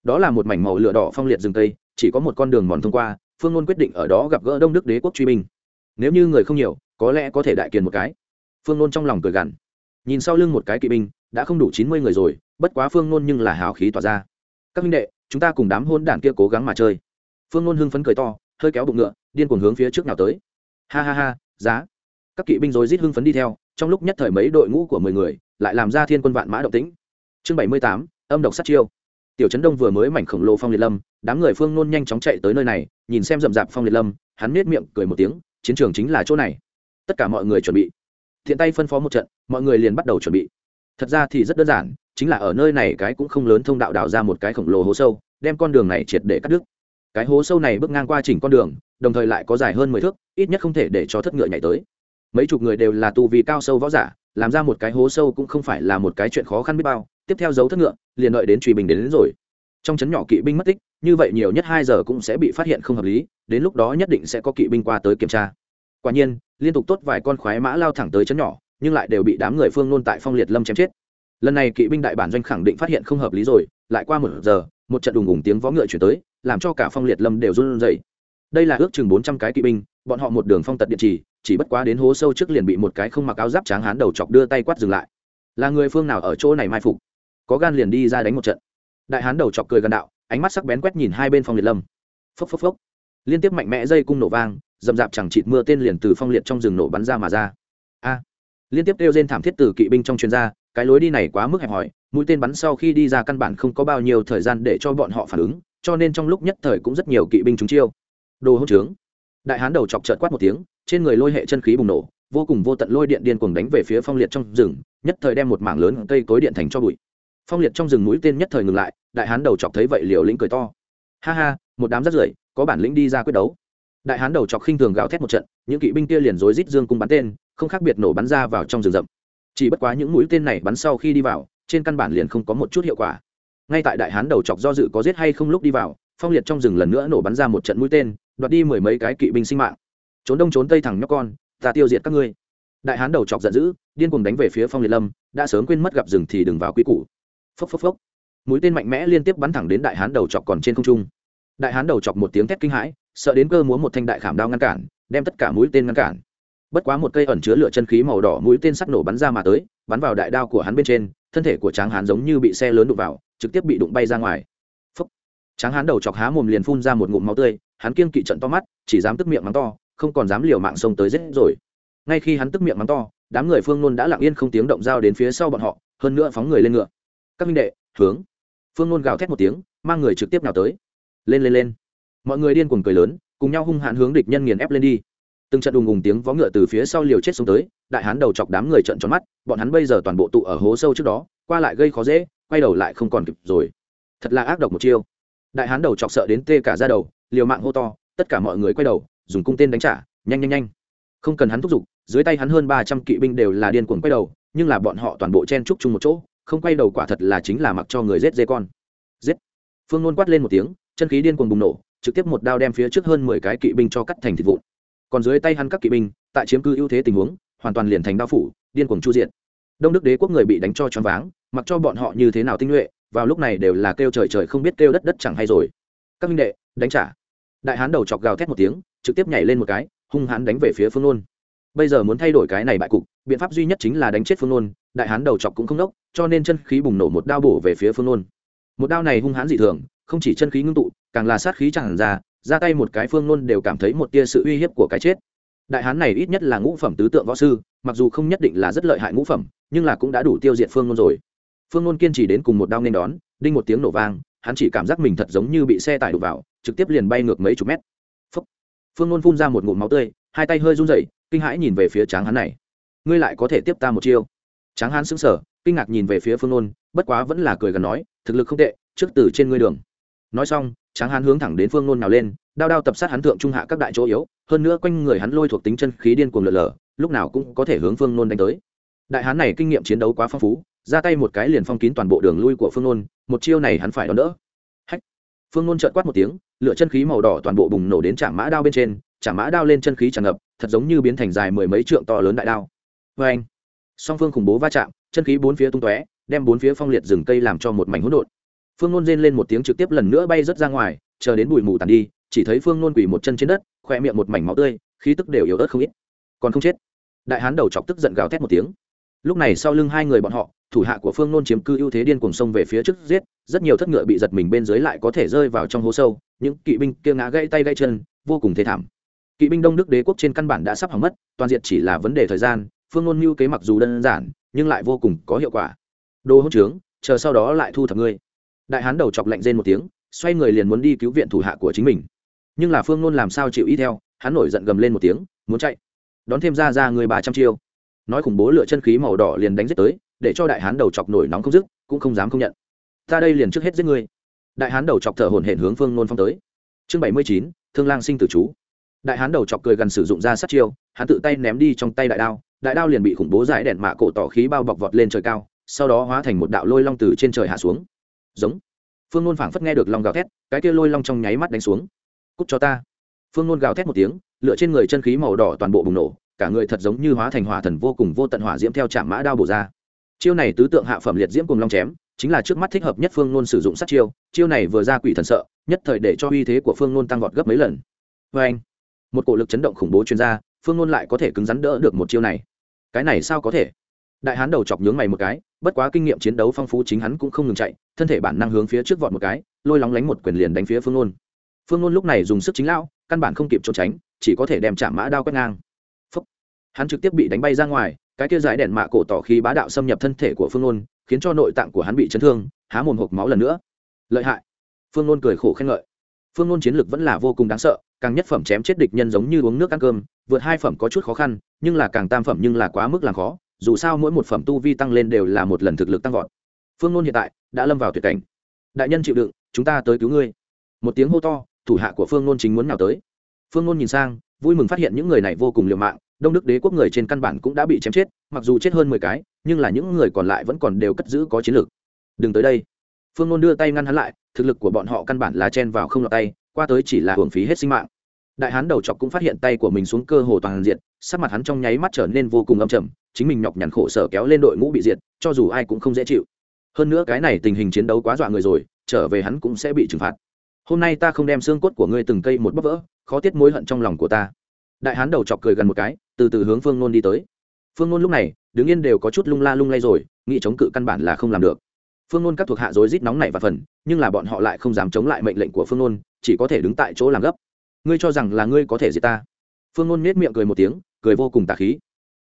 Đó là một mảnh màu lửa đỏ phong liệt rừng tây, chỉ có một con đường mòn thông qua phương nôn quyết định ở đó gặp gỡ đông đức đế quốc truy binh. Nếu như người không nhiều, có lẽ có thể đại kiền một cái. Phương nôn trong lòng cười gằn. Nhìn sau lưng một cái kỵ binh, đã không đủ chín mươi người rồi, bất quá phương nôn nhưng là hào khí tỏa ra. Các minh đệ, chúng ta cùng đám hôn đản kia cố gắng mà chơi. Phương nôn hưng phấn cười to, hơi kéo bụng ngựa, điên cuồng hướng phía trước nào tới. Ha ha ha, giá. Các kỵ binh rồi rít hưng phấn đi theo, trong lúc nhất thời mấy đội ngũ của mười người lại làm ra thiên quân vạn mã động tĩnh. Chương bảy mươi tám, âm độc sát chiêu tiểu trấn đông vừa mới mảnh khổng lồ phong liệt lâm, đám người phương nôn nhanh chóng chạy tới nơi này, nhìn xem rậm rạp phong liệt lâm, hắn nết miệng cười một tiếng, chiến trường chính là chỗ này. Tất cả mọi người chuẩn bị. Thiện tay phân phó một trận, mọi người liền bắt đầu chuẩn bị. Thật ra thì rất đơn giản, chính là ở nơi này cái cũng không lớn thông đạo đào ra một cái khổng lồ hố sâu, đem con đường này triệt để cắt đứt. Cái hố sâu này bước ngang qua chỉnh con đường, đồng thời lại có dài hơn mười thước, ít nhất không thể để cho thất ngựa nhảy tới. Mấy chục người đều là tu vì cao sâu võ giả, làm ra một cái hố sâu cũng không phải là một cái chuyện khó khăn biết bao tiếp theo dấu thất ngựa liền đợi đến truy bình đến, đến rồi. Trong trấn nhỏ kỵ binh mất tích như vậy nhiều nhất hai giờ cũng sẽ bị phát hiện không hợp lý đến lúc đó nhất định sẽ có kỵ binh qua tới kiểm tra. Quả nhiên liên tục tốt vài con khoái mã lao thẳng tới trấn nhỏ nhưng lại đều bị đám người phương nôn tại phong liệt lâm chém chết. Lần này kỵ binh đại bản doanh khẳng định phát hiện không hợp lý rồi lại qua một giờ một trận đùng ủng tiếng vó ngựa chuyển tới làm cho cả phong liệt lâm đều run rẩy. Đây là ước chừng bốn trăm cái kỵ binh bọn họ một đường phong tật điện chỉ chỉ bất quá đến hố sâu trước liền bị một cái không mặc áo giáp tráng hán đầu chọc đưa tay quát dừng lại. Là người phương nào ở chỗ này mai phục? Có gan liền đi ra đánh một trận. Đại hán đầu chọc cười gần đạo, ánh mắt sắc bén quét nhìn hai bên phong liệt lâm. Phốc phốc phốc. Liên tiếp mạnh mẽ dây cung nổ vang, dầm dạp chẳng chịt mưa tên liền từ phong liệt trong rừng nổ bắn ra mà ra. A. Liên tiếp kêu trên thảm thiết từ kỵ binh trong chuyên gia, cái lối đi này quá mức hẹp hòi, mũi tên bắn sau khi đi ra căn bản không có bao nhiêu thời gian để cho bọn họ phản ứng, cho nên trong lúc nhất thời cũng rất nhiều kỵ binh trúng chiêu. Đồ hỗn trướng. Đại hán đầu chọc trợt quát một tiếng, trên người lôi hệ chân khí bùng nổ, vô cùng vô tận lôi điện điên cuồng đánh về phía phong liệt trong rừng, nhất thời đem một mảng lớn cây cối điện thành cho bụi phong liệt trong rừng mũi tên nhất thời ngừng lại, đại hán đầu chọc thấy vậy liều lĩnh cười to. Ha ha, một đám rất rưởi, có bản lĩnh đi ra quyết đấu. Đại hán đầu chọc khinh thường gào thét một trận, những kỵ binh kia liền rối rít dương cung bắn tên, không khác biệt nổ bắn ra vào trong rừng rậm. Chỉ bất quá những mũi tên này bắn sau khi đi vào, trên căn bản liền không có một chút hiệu quả. Ngay tại đại hán đầu chọc do dự có giết hay không lúc đi vào, phong liệt trong rừng lần nữa nổ bắn ra một trận mũi tên, đoạt đi mười mấy cái kỵ binh sinh mạng. Trốn đông trốn tây thẳng nhóc con, ta tiêu diệt các ngươi. Đại hán đầu chọc giận dữ, điên cuồng đánh về phía phong liệt lâm, đã sớm quên mất gặp rừng thì đừng vào quy củ phốc phốc phốc. Mũi tên mạnh mẽ liên tiếp bắn thẳng đến đại hán đầu chọc còn trên không trung. Đại hán đầu chọc một tiếng thét kinh hãi, sợ đến cơ múa một thanh đại khảm đao ngăn cản, đem tất cả mũi tên ngăn cản. Bất quá một cây ẩn chứa lửa chân khí màu đỏ mũi tên sắt nổ bắn ra mà tới, bắn vào đại đao của hắn bên trên, thân thể của tráng hán giống như bị xe lớn đụng vào, trực tiếp bị đụng bay ra ngoài. Phúc. tráng hán đầu chọc há mồm liền phun ra một ngụm máu tươi, hắn kiêng kỵ trận to mắt, chỉ dám tức miệng mắng to, không còn dám liều mạng xông tới giết rồi. Ngay khi hắn tức miệng mắng to, đám người phương nôn đã lặng yên không tiếng động dao đến phía sau bọn họ, hơn nữa phóng người lên ngựa các minh đệ, hướng. Phương nôn gào thét một tiếng, mang người trực tiếp nào tới. Lên lên lên. Mọi người điên cuồng cười lớn, cùng nhau hung hãn hướng địch nhân nghiền ép lên đi. Từng trận đùng ùng tiếng vó ngựa từ phía sau liều chết xuống tới, đại hán đầu chọc đám người trận tròn mắt, bọn hắn bây giờ toàn bộ tụ ở hố sâu trước đó, qua lại gây khó dễ, quay đầu lại không còn kịp rồi. Thật là ác độc một chiêu. Đại hán đầu chọc sợ đến tê cả ra đầu, liều mạng hô to, tất cả mọi người quay đầu, dùng cung tên đánh trả, nhanh nhanh nhanh. Không cần hắn thúc giục, dưới tay hắn hơn ba trăm kỵ binh đều là điên cuồng quay đầu, nhưng là bọn họ toàn bộ chen trúc chung một chỗ không quay đầu quả thật là chính là mặc cho người giết dê con. Giết. Phương nôn quát lên một tiếng, chân khí điên cuồng bùng nổ, trực tiếp một đao đem phía trước hơn mười cái kỵ binh cho cắt thành thịt vụn. Còn dưới tay hắn các kỵ binh, tại chiếm cư ưu thế tình huống, hoàn toàn liền thành đao phủ, điên cuồng chu diện đông đức đế quốc người bị đánh cho choáng váng, mặc cho bọn họ như thế nào tinh nhuệ, vào lúc này đều là kêu trời trời không biết kêu đất đất chẳng hay rồi. Các minh đệ, đánh trả. Đại hán đầu chọc gào thét một tiếng, trực tiếp nhảy lên một cái, hung hãn đánh về phía phương nôn bây giờ muốn thay đổi cái này bại cục, biện pháp duy nhất chính là đánh chết phương nôn, đại hán đầu chọc cũng không đốc, cho nên chân khí bùng nổ một đao bổ về phía phương nôn. Một đao này hung hãn dị thường, không chỉ chân khí ngưng tụ, càng là sát khí chẳng ra ra tay một cái phương nôn đều cảm thấy một tia sự uy hiếp của cái chết. Đại hán này ít nhất là ngũ phẩm tứ tượng võ sư, mặc dù không nhất định là rất lợi hại ngũ phẩm, nhưng là cũng đã đủ tiêu diệt phương nôn rồi. Phương nôn kiên trì đến cùng một đao nên đón, đinh một tiếng nổ vang, hắn chỉ cảm giác mình thật giống như bị xe tải đục vào, trực tiếp liền bay ngược mấy chục mét. Phúc. phương nôn phun ra một ngụm máu tươi, hai tay hơi run rẩy kinh hãi nhìn về phía tráng Hán này. Ngươi lại có thể tiếp ta một chiêu. Tráng hán sững sờ, kinh ngạc nhìn về phía phương nôn, bất quá vẫn là cười gần nói, thực lực không tệ, trước từ trên ngươi đường. Nói xong, tráng hán hướng thẳng đến phương nôn nào lên, đao đao tập sát hắn thượng trung hạ các đại chỗ yếu, hơn nữa quanh người hắn lôi thuộc tính chân khí điên cuồng lở lở, lúc nào cũng có thể hướng phương nôn đánh tới. Đại hán này kinh nghiệm chiến đấu quá phong phú, ra tay một cái liền phong kín toàn bộ đường lui của phương nôn, một chiêu này hắn phải đón đỡ. Hách! Phương nôn trợn quát một tiếng lựa chân khí màu đỏ toàn bộ bùng nổ đến trạm mã đao bên trên chả mã đao lên chân khí tràn ngập, thật giống như biến thành dài mười mấy trượng to lớn đại đao. Vê anh, song phương khủng bố va chạm, chân khí bốn phía tung tóe, đem bốn phía phong liệt rừng cây làm cho một mảnh hỗn độn. Phương nôn rên lên một tiếng trực tiếp lần nữa bay rớt ra ngoài, chờ đến bụi mù tàn đi, chỉ thấy phương nôn quỳ một chân trên đất, khoe miệng một mảnh máu tươi, khí tức đều yếu ớt không ít. Còn không chết. Đại hán đầu chọc tức giận gào thét một tiếng. Lúc này sau lưng hai người bọn họ, thủ hạ của phương nôn chiếm cư ưu thế điên cuồng sông về phía trước giết, rất nhiều thất ngựa bị giật mình bên dưới lại có thể rơi vào trong hố sâu, những kỵ binh kia ngã gãy tay gãy chân, vô cùng thê thảm kỵ binh đông đức đế quốc trên căn bản đã sắp hỏng mất, toàn diện chỉ là vấn đề thời gian, phương ngôn mưu kế mặc dù đơn giản, nhưng lại vô cùng có hiệu quả. Đồ hỗn trướng, chờ sau đó lại thu thập ngươi. Đại hán đầu chọc lạnh rên một tiếng, xoay người liền muốn đi cứu viện thủ hạ của chính mình. Nhưng là phương ngôn làm sao chịu ý theo, hắn nổi giận gầm lên một tiếng, muốn chạy. Đón thêm ra ra người ba trăm chiêu. Nói khủng bố lựa chân khí màu đỏ liền đánh giết tới, để cho đại hán đầu chọc nổi nóng không dứt, cũng không dám không nhận. Ta đây liền trước hết giết ngươi. Đại hán đầu chọc thở hổn hển hướng phương nôn phong tới. Chương bảy mươi chín, thương lang sinh tử chú đại hán đầu chọc cười gần sử dụng ra sát chiêu, hắn tự tay ném đi trong tay đại đao đại đao liền bị khủng bố giải đèn mạ cổ tỏ khí bao bọc vọt lên trời cao, sau đó hóa thành một đạo lôi long từ trên trời hạ xuống. Giống. Phương nôn phảng phất nghe được long gào thét, cái kia lôi long trong nháy mắt đánh xuống. Cúc cho ta. Phương nôn gào thét một tiếng lựa trên người chân khí màu đỏ toàn bộ bùng nổ, cả người thật giống như hóa thành hỏa thần vô cùng vô tận hỏa diễm theo trạm mã đao bổ ra. Chiêu này tứ tượng hạ phẩm liệt diễm cùng long chém, chính là trước mắt thích hợp nhất phương nôn sử dụng sát chiêu chiêu này vừa ra quỷ thần sợ, nhất thời để cho uy thế của phương nôn tăng vọt gấp mấy lần. Vê anh một cổ lực chấn động khủng bố chuyên gia, phương ngôn lại có thể cứng rắn đỡ được một chiêu này. Cái này sao có thể? Đại hán đầu chọc nhướng mày một cái, bất quá kinh nghiệm chiến đấu phong phú chính hắn cũng không ngừng chạy, thân thể bản năng hướng phía trước vọt một cái, lôi lóng lánh một quyền liền đánh phía phương ngôn. Phương ngôn lúc này dùng sức chính lão, căn bản không kịp trốn tránh, chỉ có thể đem chạm mã đao quét ngang. Phúc. hắn trực tiếp bị đánh bay ra ngoài, cái kia giải đèn mạ cổ tỏ khí bá đạo xâm nhập thân thể của phương ngôn, khiến cho nội tạng của hắn bị chấn thương, há mồm hộp máu lần nữa. Lợi hại. Phương ngôn cười khổ khen ngợi phương nôn chiến lược vẫn là vô cùng đáng sợ, càng nhất phẩm chém chết địch nhân giống như uống nước ăn cơm, vượt hai phẩm có chút khó khăn, nhưng là càng tam phẩm nhưng là quá mức làm khó, dù sao mỗi một phẩm tu vi tăng lên đều là một lần thực lực tăng vọt. Phương nôn hiện tại đã lâm vào tuyệt cảnh. Đại nhân chịu đựng, chúng ta tới cứu ngươi. Một tiếng hô to, thủ hạ của phương nôn chính muốn nào tới. Phương nôn nhìn sang, vui mừng phát hiện những người này vô cùng liều mạng, đông đức đế quốc người trên căn bản cũng đã bị chém chết, mặc dù chết hơn mười cái, nhưng là những người còn lại vẫn còn đều cất giữ có chiến lược. Đừng tới đây. Phương nôn đưa tay ngăn hắn lại thực lực của bọn họ căn bản là chen vào không lọt tay, qua tới chỉ là hưởng phí hết sinh mạng. Đại hán đầu chọc cũng phát hiện tay của mình xuống cơ hồ toàn diện, sắc mặt hắn trong nháy mắt trở nên vô cùng âm trầm, chính mình nhọc nhằn khổ sở kéo lên đội ngũ bị diệt, cho dù ai cũng không dễ chịu. Hơn nữa cái này tình hình chiến đấu quá dọa người rồi, trở về hắn cũng sẽ bị trừng phạt. Hôm nay ta không đem xương cốt của ngươi từng cây một bắp vỡ, khó tiết mối hận trong lòng của ta. Đại hán đầu chọc cười gần một cái, từ từ hướng phương nôn đi tới. Phương nôn lúc này, đứng yên đều có chút lung la lung lay rồi, nghĩ chống cự căn bản là không làm được phương nôn các thuộc hạ rối rít nóng nảy và phần, nhưng là bọn họ lại không dám chống lại mệnh lệnh của phương nôn, chỉ có thể đứng tại chỗ làm gấp. Ngươi cho rằng là ngươi có thể giết ta? Phương nôn nết miệng cười một tiếng, cười vô cùng tà khí.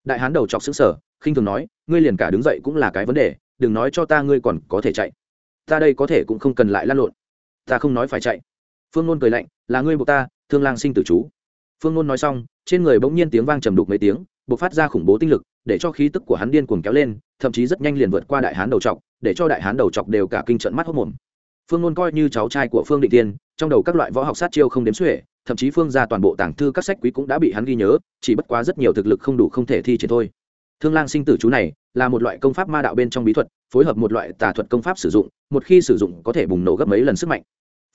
Đại hán đầu chọc xứng sở khinh thường nói, ngươi liền cả đứng dậy cũng là cái vấn đề, đừng nói cho ta ngươi còn có thể chạy. Ta đây có thể cũng không cần lại lăn lộn. Ta không nói phải chạy. Phương nôn cười lạnh, là ngươi buộc ta, thương lang sinh tử chú. Phương nôn nói xong, trên người bỗng nhiên tiếng vang trầm đục mấy tiếng b ộ c phát ra khủng bố tinh lực, để cho khí tức của hắn điên cuồng kéo lên, thậm chí rất nhanh liền vượt qua đại hán đầu trọc để cho đại hán đầu chọc đều cả kinh trận mắt hốc mồm. Phương luôn coi như cháu trai của phương định tiên trong đầu các loại võ học sát chiêu không đếm xuể, thậm chí phương ra toàn bộ tàng thư các sách quý cũng đã bị hắn ghi nhớ, chỉ bất quá rất nhiều thực lực không đủ không thể thi triển thôi. Thương lang sinh tử chú này là một loại công pháp ma đạo bên trong bí thuật, phối hợp một loại tà thuật công pháp sử dụng, một khi sử dụng có thể bùng nổ gấp mấy lần sức mạnh.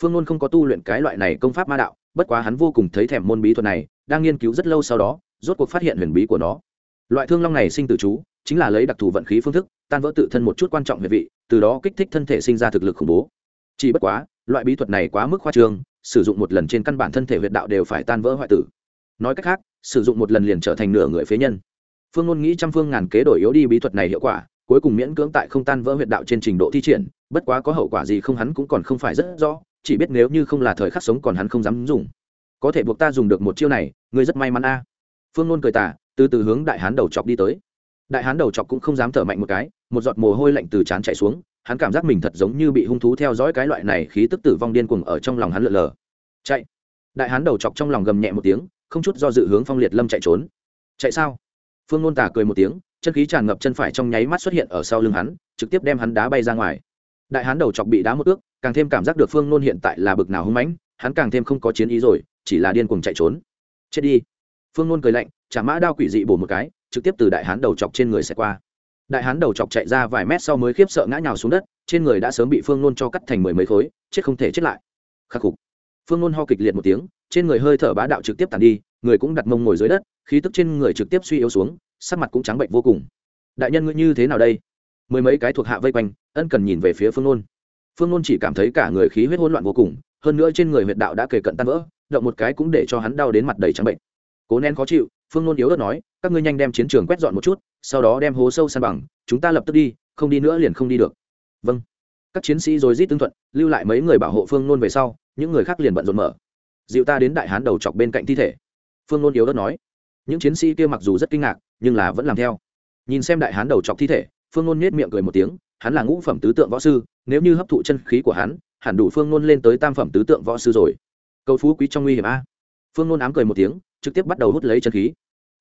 Phương luôn không có tu luyện cái loại này công pháp ma đạo, bất quá hắn vô cùng thấy thèm môn bí thuật này, đang nghiên cứu rất lâu sau đó, rốt cuộc phát hiện huyền bí của nó. Loại thương long này sinh tử chú chính là lấy đặc thù vận khí phương thức, tan vỡ tự thân một chút quan trọng về vị, từ đó kích thích thân thể sinh ra thực lực khủng bố. Chỉ bất quá, loại bí thuật này quá mức khoa trương, sử dụng một lần trên căn bản thân thể huyệt đạo đều phải tan vỡ hoại tử. Nói cách khác, sử dụng một lần liền trở thành nửa người phế nhân. Phương ngôn nghĩ trăm phương ngàn kế đổi yếu đi bí thuật này hiệu quả, cuối cùng miễn cưỡng tại không tan vỡ huyệt đạo trên trình độ thi triển, bất quá có hậu quả gì không hắn cũng còn không phải rất rõ, chỉ biết nếu như không là thời khắc sống còn hắn không dám dùng. Có thể buộc ta dùng được một chiêu này, ngươi rất may mắn a. Phương ngôn cười tả từ từ hướng đại hán đầu chọc đi tới đại hán đầu chọc cũng không dám thở mạnh một cái, một giọt mồ hôi lạnh từ trán chạy xuống, hắn cảm giác mình thật giống như bị hung thú theo dõi cái loại này khí tức tử vong điên cuồng ở trong lòng hắn lượn lờ. Chạy! Đại hán đầu chọc trong lòng gầm nhẹ một tiếng, không chút do dự hướng phong liệt lâm chạy trốn. Chạy sao? Phương ngôn tả cười một tiếng, chân khí tràn ngập chân phải trong nháy mắt xuất hiện ở sau lưng hắn, trực tiếp đem hắn đá bay ra ngoài. Đại hán đầu chọc bị đá một ước, càng thêm cảm giác được phương ngôn hiện tại là bực nào hưng mãnh, hắn càng thêm không có chiến ý rồi, chỉ là điên cuồng chạy trốn. Chết đi! Phương ngôn cười lạnh, chả mã đao quỷ dị bổ một cái trực tiếp từ đại hán đầu chọc trên người sẽ qua. Đại hán đầu chọc chạy ra vài mét sau mới khiếp sợ ngã nhào xuống đất, trên người đã sớm bị phương nôn cho cắt thành mười mấy khối, chết không thể chết lại. Khắc phục. Phương nôn ho kịch liệt một tiếng, trên người hơi thở bá đạo trực tiếp tàn đi, người cũng đặt mông ngồi dưới đất, khí tức trên người trực tiếp suy yếu xuống, sắc mặt cũng trắng bệnh vô cùng. Đại nhân ngươi như thế nào đây? Mười mấy cái thuộc hạ vây quanh, ân cần nhìn về phía phương nôn. Phương nôn chỉ cảm thấy cả người khí huyết hỗn loạn vô cùng, hơn nữa trên người huyệt đạo đã kề cận tan vỡ, động một cái cũng để cho hắn đau đến mặt đầy trắng bệnh. Cố nén khó chịu phương nôn yếu ớt nói, các ngươi nhanh đem chiến trường quét dọn một chút, sau đó đem hố sâu san bằng, chúng ta lập tức đi, không đi nữa liền không đi được. Vâng. Các chiến sĩ rồi rít tương thuận, lưu lại mấy người bảo hộ phương nôn về sau, những người khác liền bận rộn mở. Dịu ta đến đại hán đầu chọc bên cạnh thi thể. Phương nôn yếu ớt nói. Những chiến sĩ kia mặc dù rất kinh ngạc, nhưng là vẫn làm theo. Nhìn xem đại hán đầu chọc thi thể, phương nôn nhét miệng cười một tiếng, hắn là ngũ phẩm tứ tượng võ sư, nếu như hấp thụ chân khí của hắn, hẳn đủ phương nôn lên tới tam phẩm tứ tượng võ sư rồi. Cầu phú quý trong nguy hiểm a. Phương nôn ám cười một tiếng trực tiếp bắt đầu hút lấy chân khí.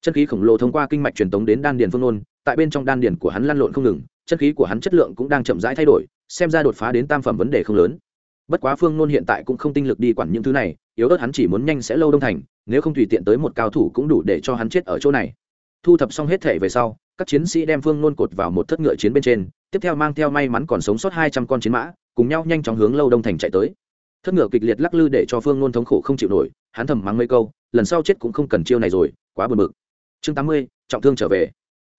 Chân khí khổng lồ thông qua kinh mạch truyền tống đến đan điền phương nôn tại bên trong đan điền của hắn lăn lộn không ngừng, chân khí của hắn chất lượng cũng đang chậm rãi thay đổi, xem ra đột phá đến tam phẩm vấn đề không lớn. Bất quá phương nôn hiện tại cũng không tinh lực đi quản những thứ này, yếu ớt hắn chỉ muốn nhanh sẽ lâu đông thành, nếu không tùy tiện tới một cao thủ cũng đủ để cho hắn chết ở chỗ này. Thu thập xong hết thể về sau, các chiến sĩ đem phương nôn cột vào một thất ngựa chiến bên trên, tiếp theo mang theo may mắn còn sống sót hai trăm con chiến mã, cùng nhau nhanh chóng hướng lâu đông thành chạy tới thất ngựa kịch liệt lắc lư để cho phương nôn thống khổ không chịu nổi, hắn thầm mắng mấy câu, lần sau chết cũng không cần chiêu này rồi, quá bờ mực chương tám mươi, trọng thương trở về.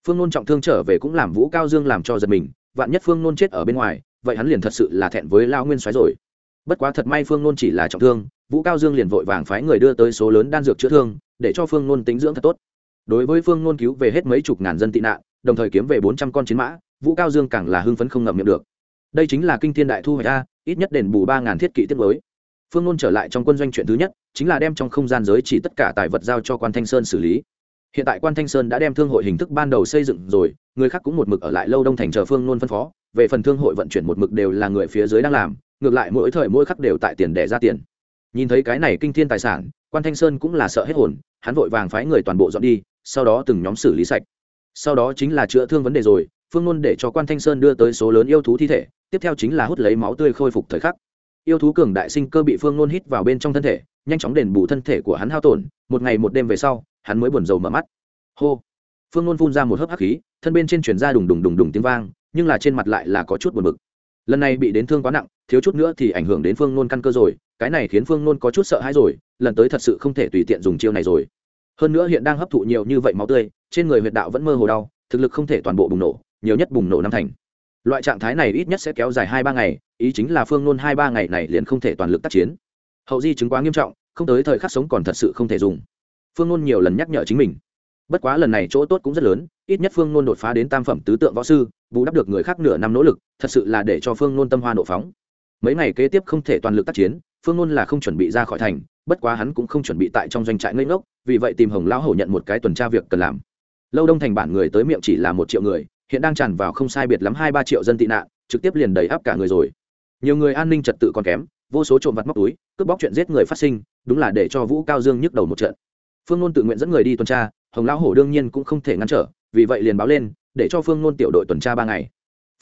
Phương nôn trọng thương trở về cũng làm vũ cao dương làm cho giật mình, vạn nhất phương nôn chết ở bên ngoài, vậy hắn liền thật sự là thẹn với lao nguyên soái rồi. Bất quá thật may phương nôn chỉ là trọng thương, vũ cao dương liền vội vàng phái người đưa tới số lớn đan dược chữa thương, để cho phương nôn tính dưỡng thật tốt. Đối với phương nôn cứu về hết mấy chục ngàn dân tị nạn, đồng thời kiếm về bốn trăm con chiến mã, vũ cao dương càng là hưng phấn không ngậm miệng được đây chính là kinh thiên đại thu hoạch a, ít nhất đền bù ba ngàn thiết kỵ tiết mới. Phương nôn trở lại trong quân doanh chuyện thứ nhất, chính là đem trong không gian giới chỉ tất cả tài vật giao cho quan thanh sơn xử lý. Hiện tại quan thanh sơn đã đem thương hội hình thức ban đầu xây dựng rồi, người khác cũng một mực ở lại lâu đông thành chờ phương nôn phân phó. Về phần thương hội vận chuyển một mực đều là người phía dưới đang làm, ngược lại mỗi thời mỗi khắc đều tại tiền đẻ ra tiền. Nhìn thấy cái này kinh thiên tài sản, quan thanh sơn cũng là sợ hết hồn, hắn vội vàng phái người toàn bộ dọn đi, sau đó từng nhóm xử lý sạch. Sau đó chính là chữa thương vấn đề rồi phương nôn để cho quan thanh sơn đưa tới số lớn yêu thú thi thể, tiếp theo chính là hút lấy máu tươi khôi phục thời khắc. Yêu thú cường đại sinh cơ bị phương nôn hít vào bên trong thân thể, nhanh chóng đền bù thân thể của hắn hao tổn, một ngày một đêm về sau, hắn mới buồn rầu mở mắt. Hô! Phương nôn phun ra một hớp hắc khí, thân bên trên chuyển ra đùng đùng đùng đùng tiếng vang, nhưng là trên mặt lại là có chút buồn bực. Lần này bị đến thương quá nặng, thiếu chút nữa thì ảnh hưởng đến phương nôn căn cơ rồi, cái này khiến phương nôn có chút sợ hãi rồi, lần tới thật sự không thể tùy tiện dùng chiêu này rồi. Hơn nữa hiện đang hấp thụ nhiều như vậy máu tươi, trên người huyệt đạo vẫn mơ hồ đau, thực lực không thể toàn bộ bùng nổ nhiều nhất bùng nổ năm thành. Loại trạng thái này ít nhất sẽ kéo dài hai ba ngày, ý chính là phương nôn hai ba ngày này liền không thể toàn lực tác chiến. Hậu di chứng quá nghiêm trọng, không tới thời khắc sống còn thật sự không thể dùng. Phương nôn nhiều lần nhắc nhở chính mình. Bất quá lần này chỗ tốt cũng rất lớn, ít nhất phương nôn đột phá đến tam phẩm tứ tượng võ sư, bù đắp được người khác nửa năm nỗ lực, thật sự là để cho phương nôn tâm hoa nộ phóng. Mấy ngày kế tiếp không thể toàn lực tác chiến, phương nôn là không chuẩn bị ra khỏi thành, bất quá hắn cũng không chuẩn bị tại trong doanh trại ngây ngốc, vì vậy tìm hồng lão hổ nhận một cái tuần tra việc cần làm. Lâu đông thành bản người tới miệng chỉ là một triệu người hiện đang tràn vào không sai biệt lắm hai ba triệu dân tị nạn, trực tiếp liền đầy áp cả người rồi. Nhiều người an ninh trật tự còn kém, vô số trộm vặt móc túi, cướp bóc chuyện giết người phát sinh, đúng là để cho vũ cao dương nhức đầu một trận. Phương ngôn tự nguyện dẫn người đi tuần tra, hồng lão hổ đương nhiên cũng không thể ngăn trở, vì vậy liền báo lên, để cho phương ngôn tiểu đội tuần tra ba ngày.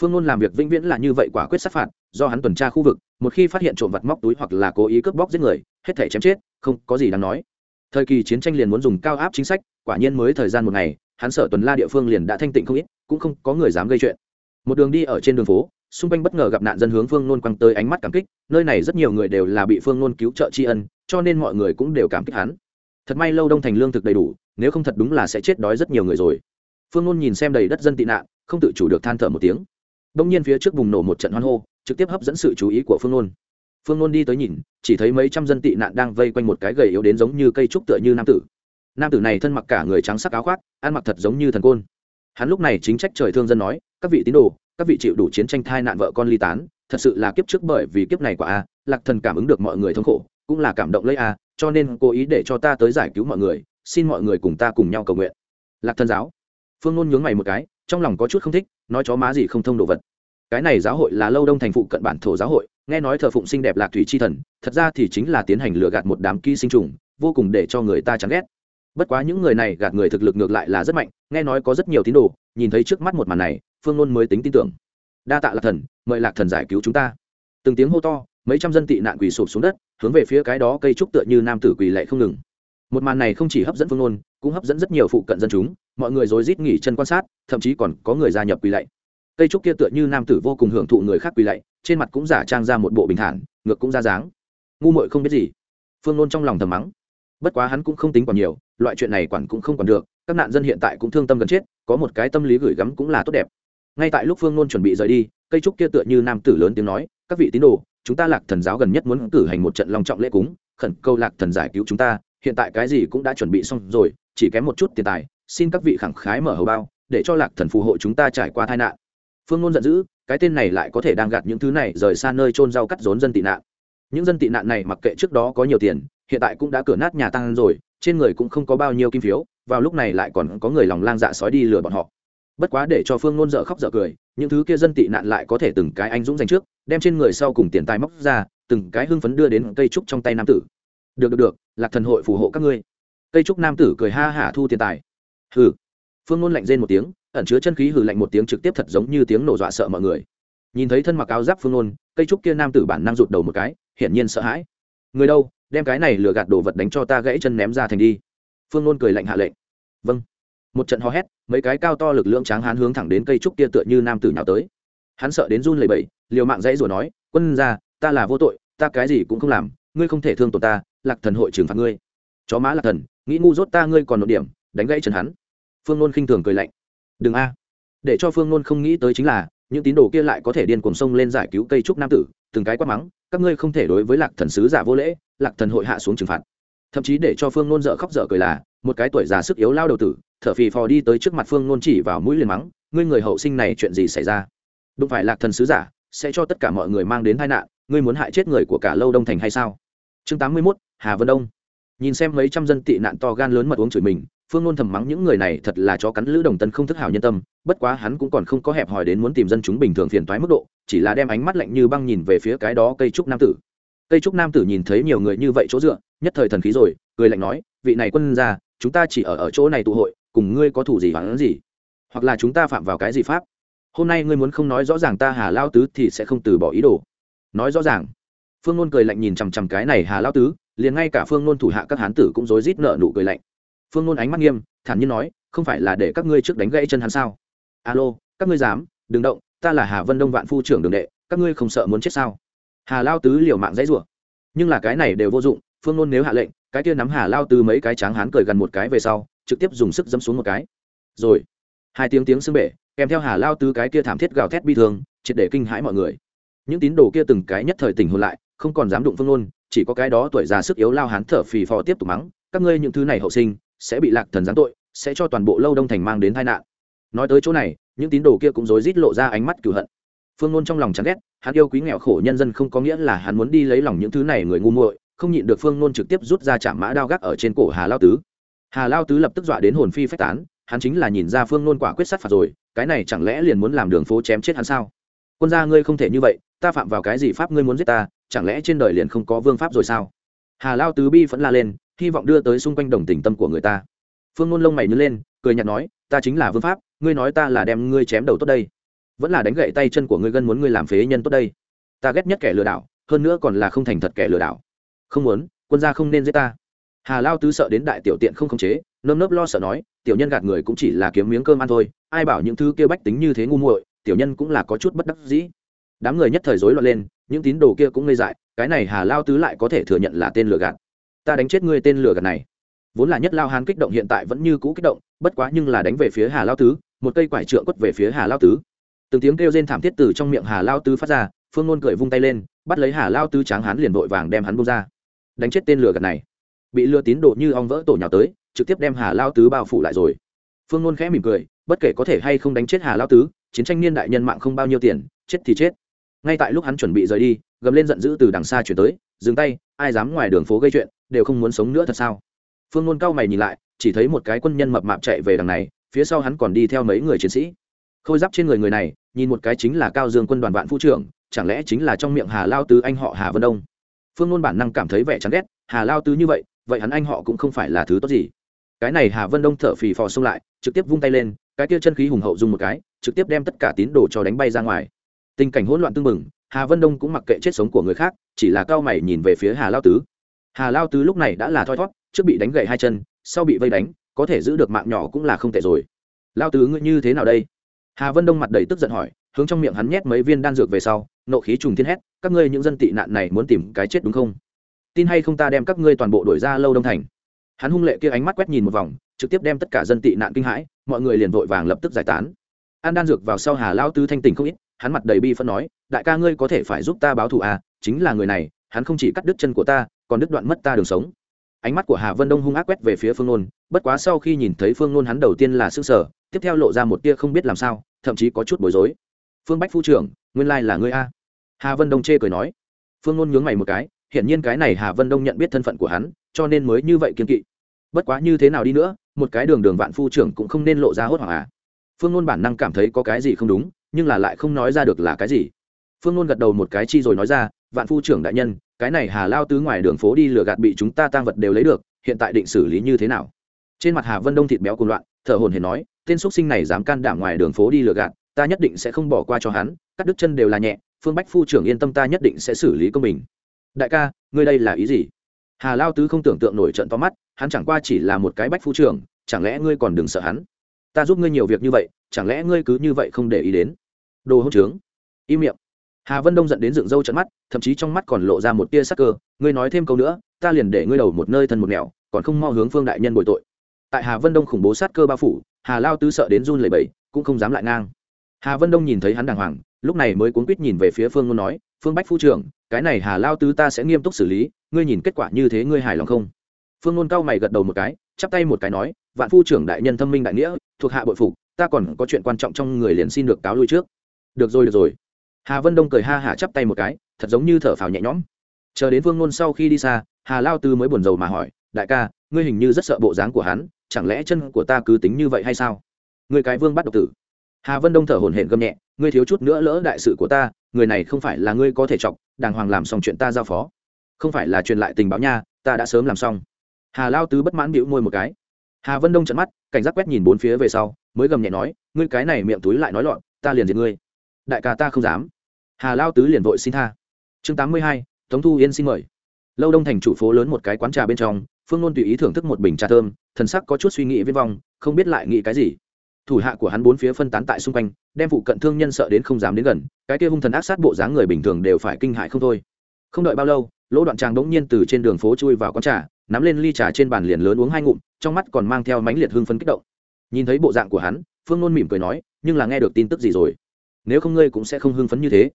Phương ngôn làm việc vĩnh viễn là như vậy quả quyết sát phạt, do hắn tuần tra khu vực, một khi phát hiện trộm vặt móc túi hoặc là cố ý cướp bóc giết người, hết thể chém chết, không có gì đáng nói. Thời kỳ chiến tranh liền muốn dùng cao áp chính sách, quả nhiên mới thời gian một ngày, hắn sợ tuần la địa phương liền đã thanh tịnh không ít cũng không có người dám gây chuyện. Một đường đi ở trên đường phố, xung quanh bất ngờ gặp nạn dân hướng phương nôn quăng tới ánh mắt cảm kích, nơi này rất nhiều người đều là bị phương nôn cứu trợ tri ân, cho nên mọi người cũng đều cảm kích hắn. Thật may lâu đông thành lương thực đầy đủ, nếu không thật đúng là sẽ chết đói rất nhiều người rồi. Phương nôn nhìn xem đầy đất dân tị nạn, không tự chủ được than thở một tiếng. Đông nhiên phía trước bùng nổ một trận hoan hô, trực tiếp hấp dẫn sự chú ý của phương nôn. Phương nôn đi tới nhìn, chỉ thấy mấy trăm dân tị nạn đang vây quanh một cái gầy yếu đến giống như cây trúc tựa như nam tử. Nam tử này thân mặc cả người trắng sắc áo khoác, ăn mặc thật giống như thần côn hắn lúc này chính trách trời thương dân nói, các vị tín đồ, các vị chịu đủ chiến tranh thai nạn vợ con ly tán, thật sự là kiếp trước bởi vì kiếp này của a, lạc thần cảm ứng được mọi người thống khổ, cũng là cảm động lấy a, cho nên cố ý để cho ta tới giải cứu mọi người, xin mọi người cùng ta cùng nhau cầu nguyện. Lạc thần giáo. Phương ngôn nhướng mày một cái, trong lòng có chút không thích, nói chó má gì không thông đồ vật. Cái này giáo hội là lâu đông thành phụ cận bản thổ giáo hội, nghe nói thờ phụng sinh đẹp lạc thủy chi thần, thật ra thì chính là tiến hành lừa gạt một đám ký sinh trùng, vô cùng để cho người ta chán ghét bất quá những người này gạt người thực lực ngược lại là rất mạnh, nghe nói có rất nhiều tín đồ, nhìn thấy trước mắt một màn này, phương nôn mới tính tin tưởng. Đa tạ lạc thần, mời lạc thần giải cứu chúng ta. Từng tiếng hô to, mấy trăm dân tị nạn quỳ sụp xuống đất, hướng về phía cái đó cây trúc tựa như nam tử quỳ lệ không ngừng. Một màn này không chỉ hấp dẫn phương nôn, cũng hấp dẫn rất nhiều phụ cận dân chúng, mọi người rối rít nghỉ chân quan sát, thậm chí còn có người gia nhập quỳ lạy. Cây trúc kia tựa như nam tử vô cùng hưởng thụ người khác quỳ lạy, trên mặt cũng giả trang ra một bộ bình thản, ngược cũng ra dáng. Ngu muội không biết gì. Phương nôn trong lòng thầm mắng. Bất quá hắn cũng không tính còn nhiều loại chuyện này quản cũng không còn được, các nạn dân hiện tại cũng thương tâm gần chết, có một cái tâm lý gửi gắm cũng là tốt đẹp. Ngay tại lúc phương nôn chuẩn bị rời đi, cây trúc kia tựa như nam tử lớn tiếng nói, các vị tín đồ, chúng ta lạc thần giáo gần nhất muốn cử hành một trận long trọng lễ cúng, khẩn câu lạc thần giải cứu chúng ta, hiện tại cái gì cũng đã chuẩn bị xong rồi, chỉ kém một chút tiền tài, xin các vị khẳng khái mở hầu bao, để cho lạc thần phù hộ chúng ta trải qua tai nạn. Phương nôn giận dữ, cái tên này lại có thể đang gạt những thứ này, rời xa nơi trôn rau cắt rốn dân tị nạn. Những dân tị nạn này mặc kệ trước đó có nhiều tiền, hiện tại cũng đã cửa nát nhà tăng rồi trên người cũng không có bao nhiêu kim phiếu, vào lúc này lại còn có người lòng lang dạ sói đi lừa bọn họ. Bất quá để cho phương nôn dở khóc dở cười, những thứ kia dân tị nạn lại có thể từng cái anh dũng dành trước, đem trên người sau cùng tiền tài móc ra, từng cái hưng phấn đưa đến cây trúc trong tay nam tử. Được được được, lạc thần hội phù hộ các ngươi. Cây trúc nam tử cười ha hả thu tiền tài. Hừ. Phương nôn lạnh rên một tiếng, ẩn chứa chân khí hừ lạnh một tiếng trực tiếp thật giống như tiếng nổ dọa sợ mọi người. Nhìn thấy thân mặc áo giáp phương nôn, cây trúc kia nam tử bản năng rụt đầu một cái, hiển nhiên sợ hãi. Người đâu? Đem cái này lừa gạt đồ vật đánh cho ta gãy chân ném ra thành đi. Phương nôn cười lạnh hạ lệnh. Vâng. Một trận hò hét, mấy cái cao to lực lượng tráng hán hướng thẳng đến cây trúc kia tựa như nam tử nhào tới. Hắn sợ đến run lầy bẫy liều mạng dãy rồi nói, quân ra ta là vô tội, ta cái gì cũng không làm, ngươi không thể thương tổn ta, lạc thần hội trừng phạt ngươi. Chó má lạc thần, nghĩ ngu dốt ta ngươi còn nội điểm, đánh gãy chân hắn. Phương nôn khinh thường cười lạnh. Đừng a. Để cho phương nôn không nghĩ tới chính là, những tín đồ kia lại có thể điên cuồng sông lên giải cứu cây trúc nam tử, từng cái quát mắng, các ngươi không thể đối với lạc thần sứ giả vô lễ lạc thần hội hạ xuống trừng phạt. Thậm chí để cho phương nôn dợ khóc dở cười là, một cái tuổi già sức yếu lao đầu tử, thở phì phò đi tới trước mặt phương nôn chỉ vào mũi liền mắng, ngươi người hậu sinh này chuyện gì xảy ra? Đúng phải lạc thần sứ giả, sẽ cho tất cả mọi người mang đến tai nạn, ngươi muốn hại chết người của cả lâu đông thành hay sao? Chương tám mươi mốt, hà vân đông. Nhìn xem mấy trăm dân tị nạn to gan lớn mật uống chửi mình, phương nôn thầm mắng những người này thật là chó cắn lữ đồng tân không thức hảo nhân tâm, bất quá hắn cũng còn không có hẹp hòi đến muốn tìm dân chúng bình thường phiền toái mức độ, chỉ là đem ánh mắt lạnh như băng nhìn về phía cái đó cây trúc nam tử cây trúc nam tử nhìn thấy nhiều người như vậy chỗ dựa, nhất thời thần khí rồi, cười lạnh nói, vị này quân ra chúng ta chỉ ở ở chỗ này tụ hội, cùng ngươi có thủ gì hoặc gì? Hoặc là chúng ta phạm vào cái gì pháp? Hôm nay ngươi muốn không nói rõ ràng ta hà lao tứ thì sẽ không từ bỏ ý đồ. Nói rõ ràng. Phương nôn cười lạnh nhìn chằm chằm cái này hà lao tứ, liền ngay cả phương nôn thủ hạ các hán tử cũng rối rít nợ nụ cười lạnh. Phương nôn ánh mắt nghiêm, thản nhiên nói, không phải là để các ngươi trước đánh gãy chân hắn sao? Alo, các ngươi dám, đừng động, ta là hà vân đông vạn phu trưởng đường đệ, các ngươi không sợ muốn chết sao? Hà lao tứ liều mạng dãy rủa. Nhưng là cái này đều vô dụng, phương nôn nếu hạ lệnh, cái kia nắm hà lao tứ mấy cái tráng hán cười gần một cái về sau, trực tiếp dùng sức dẫm xuống một cái. Rồi, hai tiếng tiếng sưng bể, kèm theo hà lao tứ cái kia thảm thiết gào thét bi thương, triệt để kinh hãi mọi người. Những tín đồ kia từng cái nhất thời tỉnh hồn lại, không còn dám đụng phương nôn, chỉ có cái đó tuổi già sức yếu lao hán thở phì phò tiếp tục mắng, các ngươi những thứ này hậu sinh, sẽ bị lạc thần giáng tội, sẽ cho toàn bộ lâu đông thành mang đến tai nạn. Nói tới chỗ này, những tín đồ kia cũng rối rít lộ ra ánh mắt cửu hận phương nôn trong lòng chán ghét, hắn yêu quý nghèo khổ nhân dân không có nghĩa là hắn muốn đi lấy lòng những thứ này người ngu muội, không nhịn được phương nôn trực tiếp rút ra chạm mã đao gác ở trên cổ hà lao tứ. Hà lao tứ lập tức dọa đến hồn phi phách tán, hắn chính là nhìn ra phương nôn quả quyết sát phạt rồi, cái này chẳng lẽ liền muốn làm đường phố chém chết hắn sao? Quân gia ngươi không thể như vậy, ta phạm vào cái gì pháp ngươi muốn giết ta, chẳng lẽ trên đời liền không có vương pháp rồi sao? Hà lao tứ bi vẫn la lên, hy vọng đưa tới xung quanh đồng tình tâm của người ta. Phương nôn lông mày nhớ lên, cười nhạt nói, ta chính là vương pháp, ngươi nói ta là đem ngươi chém đầu tốt đây vẫn là đánh gậy tay chân của ngươi gân muốn ngươi làm phế nhân tốt đây. Ta ghét nhất kẻ lừa đảo, hơn nữa còn là không thành thật kẻ lừa đảo. Không muốn, quân gia không nên giết ta. Hà lao tứ sợ đến đại tiểu tiện không khống chế, nơm nớp lo sợ nói, tiểu nhân gạt người cũng chỉ là kiếm miếng cơm ăn thôi, ai bảo những thứ kia bách tính như thế ngu muội, tiểu nhân cũng là có chút bất đắc dĩ. Đám người nhất thời rối loạn lên, những tín đồ kia cũng ngây dại, cái này hà lao tứ lại có thể thừa nhận là tên lừa gạt. Ta đánh chết ngươi tên lừa gạt này. Vốn là nhất lao hán kích động hiện tại vẫn như cũ kích động, bất quá nhưng là đánh về phía hà lao tứ, một cây quải trượng quất về phía hà lao tứ từng tiếng kêu rên thảm thiết từ trong miệng hà lao tứ phát ra, phương nôn cười vung tay lên, bắt lấy hà lao tứ tráng hắn liền vội vàng đem hắn bông ra. Đánh chết tên lừa gạt này. Bị lừa tín đồ như ong vỡ tổ nhào tới, trực tiếp đem hà lao tứ bao phủ lại rồi. Phương nôn khẽ mỉm cười, bất kể có thể hay không đánh chết hà lao tứ, chiến tranh niên đại nhân mạng không bao nhiêu tiền, chết thì chết. Ngay tại lúc hắn chuẩn bị rời đi, gầm lên giận dữ từ đằng xa chuyển tới, dừng tay, ai dám ngoài đường phố gây chuyện, đều không muốn sống nữa thật sao? Phương nôn cao mày nhìn lại, chỉ thấy một cái quân nhân mập mạp chạy về đằng này, phía sau hắn còn đi theo mấy người chiến sĩ khôi giáp trên người người này, nhìn một cái chính là cao dương quân đoàn vạn phu trưởng, chẳng lẽ chính là trong miệng hà lao tứ anh họ hà vân đông? Phương nôn bản năng cảm thấy vẻ chán ghét, hà lao tứ như vậy vậy hắn anh họ cũng không phải là thứ tốt gì. Cái này hà vân đông thở phì phò xông lại, trực tiếp vung tay lên, cái kia chân khí hùng hậu dùng một cái, trực tiếp đem tất cả tín đồ cho đánh bay ra ngoài. Tình cảnh hỗn loạn tưng bừng, hà vân đông cũng mặc kệ chết sống của người khác, chỉ là cao mày nhìn về phía hà lao tứ. Hà lao tứ lúc này đã là thoi thót, trước bị đánh gậy hai chân, sau bị vây đánh, có thể giữ được mạng nhỏ cũng là không tệ rồi. Lao tứ ngươi như thế nào đây? Hà vân đông mặt đầy tức giận hỏi hướng trong miệng hắn nhét mấy viên đan dược về sau nộ khí trùng thiên hét các ngươi những dân tị nạn này muốn tìm cái chết đúng không tin hay không ta đem các ngươi toàn bộ đổi ra lâu đông thành hắn hung lệ kia ánh mắt quét nhìn một vòng trực tiếp đem tất cả dân tị nạn kinh hãi mọi người liền vội vàng lập tức giải tán an đan dược vào sau hà lao tứ thanh tình không ít hắn mặt đầy bi phân nói đại ca ngươi có thể phải giúp ta báo thù à chính là người này hắn không chỉ cắt đứt chân của ta còn đứt đoạn mất ta đường sống ánh mắt của hà vân đông hung ác quét về phía phương nôn bất quá sau khi nhìn thấy phương nôn hắn đầu tiên là s ư n g sở tiếp theo lộ ra một tia không biết làm sao, thậm chí có chút bối rối. Phương bách phu trưởng, nguyên lai là ngươi a. Hà vân đông chê cười nói. Phương nôn nhướng mày một cái, hiển nhiên cái này hà vân đông nhận biết thân phận của hắn, cho nên mới như vậy kiên kỵ. Bất quá như thế nào đi nữa, một cái đường đường vạn phu trưởng cũng không nên lộ ra hốt hoảng à. Phương nôn bản năng cảm thấy có cái gì không đúng, nhưng là lại không nói ra được là cái gì. Phương nôn gật đầu một cái chi rồi nói ra, vạn phu trưởng đại nhân, cái này hà lao tứ ngoài đường phố đi lừa gạt bị chúng ta tang vật đều lấy được, hiện tại định xử lý như thế nào? Trên mặt hà vân đông thịt béo cùng loạn, thở hồn hển nói, tên x sinh này dám can đảm ngoài đường phố đi lừa gạt, ta nhất định sẽ không bỏ qua cho hắn, cắt đứt chân đều là nhẹ, phương bách phu trưởng yên tâm ta nhất định sẽ xử lý công bình. Đại ca, ngươi đây là ý gì? Hà lao tứ không tưởng tượng nổi trận to mắt, hắn chẳng qua chỉ là một cái bách phu trưởng, chẳng lẽ ngươi còn đừng sợ hắn? Ta giúp ngươi nhiều việc như vậy, chẳng lẽ ngươi cứ như vậy không để ý đến? Đồ hỗn trướng. Im miệng. Hà vân đông dẫn đến dựng râu trận mắt, thậm chí trong mắt còn lộ ra một tia sắc cơ, ngươi nói thêm câu nữa, ta liền để ngươi đầu một nơi thân một nẻo còn không mo hướng phương đại nhân bồi tội tại hà vân đông khủng bố sát cơ bao phủ, hà lao tứ sợ đến run lẩy bẩy, cũng không dám lại ngang. Hà vân đông nhìn thấy hắn đàng hoàng, lúc này mới cuốn quýt nhìn về phía phương ngôn nói, phương bách phu trưởng, cái này hà lao tứ ta sẽ nghiêm túc xử lý, ngươi nhìn kết quả như thế ngươi hài lòng không? Phương ngôn cao mày gật đầu một cái, chắp tay một cái nói, vạn phu trưởng đại nhân thâm minh đại nghĩa, thuộc hạ bội phục, ta còn có chuyện quan trọng trong người liền xin được cáo lui trước. Được rồi được rồi. Hà vân đông cười ha hả chắp tay một cái, thật giống như thở phào nhẹ nhõm. Chờ đến vương Ngôn sau khi đi xa, hà lao tư mới buồn rầu mà hỏi, đại ca ngươi hình như rất sợ bộ dáng của hắn, chẳng lẽ chân của ta cứ tính như vậy hay sao? Người cái vương bắt độc tử. Hà vân đông thở hổn hển gầm nhẹ, ngươi thiếu chút nữa lỡ đại sự của ta, người này không phải là ngươi có thể chọc, đàng hoàng làm xong chuyện ta giao phó. Không phải là truyền lại tình báo nha, ta đã sớm làm xong. Hà lao tứ bất mãn bĩu môi một cái. Hà vân đông trận mắt, cảnh giác quét nhìn bốn phía về sau, mới gầm nhẹ nói, ngươi cái này miệng túi lại nói loạn ta liền diệt ngươi. Đại ca ta không dám. Hà lao tứ liền vội xin tha. Chương tám mươi hai, tống thu yên xin mời lâu đông thành chủ phố lớn một cái quán trà bên trong, phương nôn tùy ý thưởng thức một bình trà thơm, thần sắc có chút suy nghĩ viên vong, không biết lại nghĩ cái gì. Thủ hạ của hắn bốn phía phân tán tại xung quanh, đem phụ cận thương nhân sợ đến không dám đến gần, cái kia hung thần ác sát bộ dáng người bình thường đều phải kinh hại không thôi. Không đợi bao lâu, lỗ đoạn tràng đ ỗ n g nhiên từ trên đường phố chui vào quán trà, nắm lên ly trà trên bàn liền lớn uống hai ngụm, trong mắt còn mang theo mánh liệt hưng phấn kích động. Nhìn thấy bộ dạng của hắn, phương nôn mỉm cười nói, nhưng là nghe được tin tức gì rồi? Nếu không ngươi cũng sẽ không hưng phấn như thế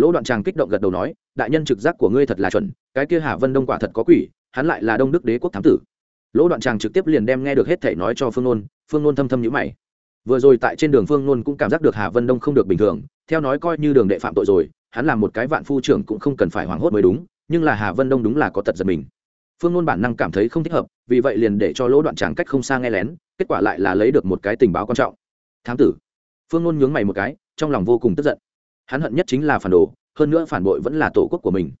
lỗ đoạn tràng kích động gật đầu nói, đại nhân trực giác của ngươi thật là chuẩn, cái kia hà vân đông quả thật có quỷ, hắn lại là đông đức đế quốc thám tử. Lỗ đoạn tràng trực tiếp liền đem nghe được hết thể nói cho phương nôn phương nôn thâm thâm nhữ mày. Vừa rồi tại trên đường phương nôn cũng cảm giác được hà vân đông không được bình thường, theo nói coi như đường đệ phạm tội rồi, hắn là một cái vạn phu trưởng cũng không cần phải hoảng hốt mới đúng, nhưng là hà vân đông đúng là có tật giật mình. Phương nôn bản năng cảm thấy không thích hợp, vì vậy liền để cho lỗ đoạn tràng cách không xa nghe lén, kết quả lại là lấy được một cái tình báo quan trọng. Thám tử. Phương nôn nhướng mày một cái, trong lòng vô cùng tức giận hắn hận nhất chính là phản đồ, hơn nữa phản bội vẫn là tổ quốc của mình.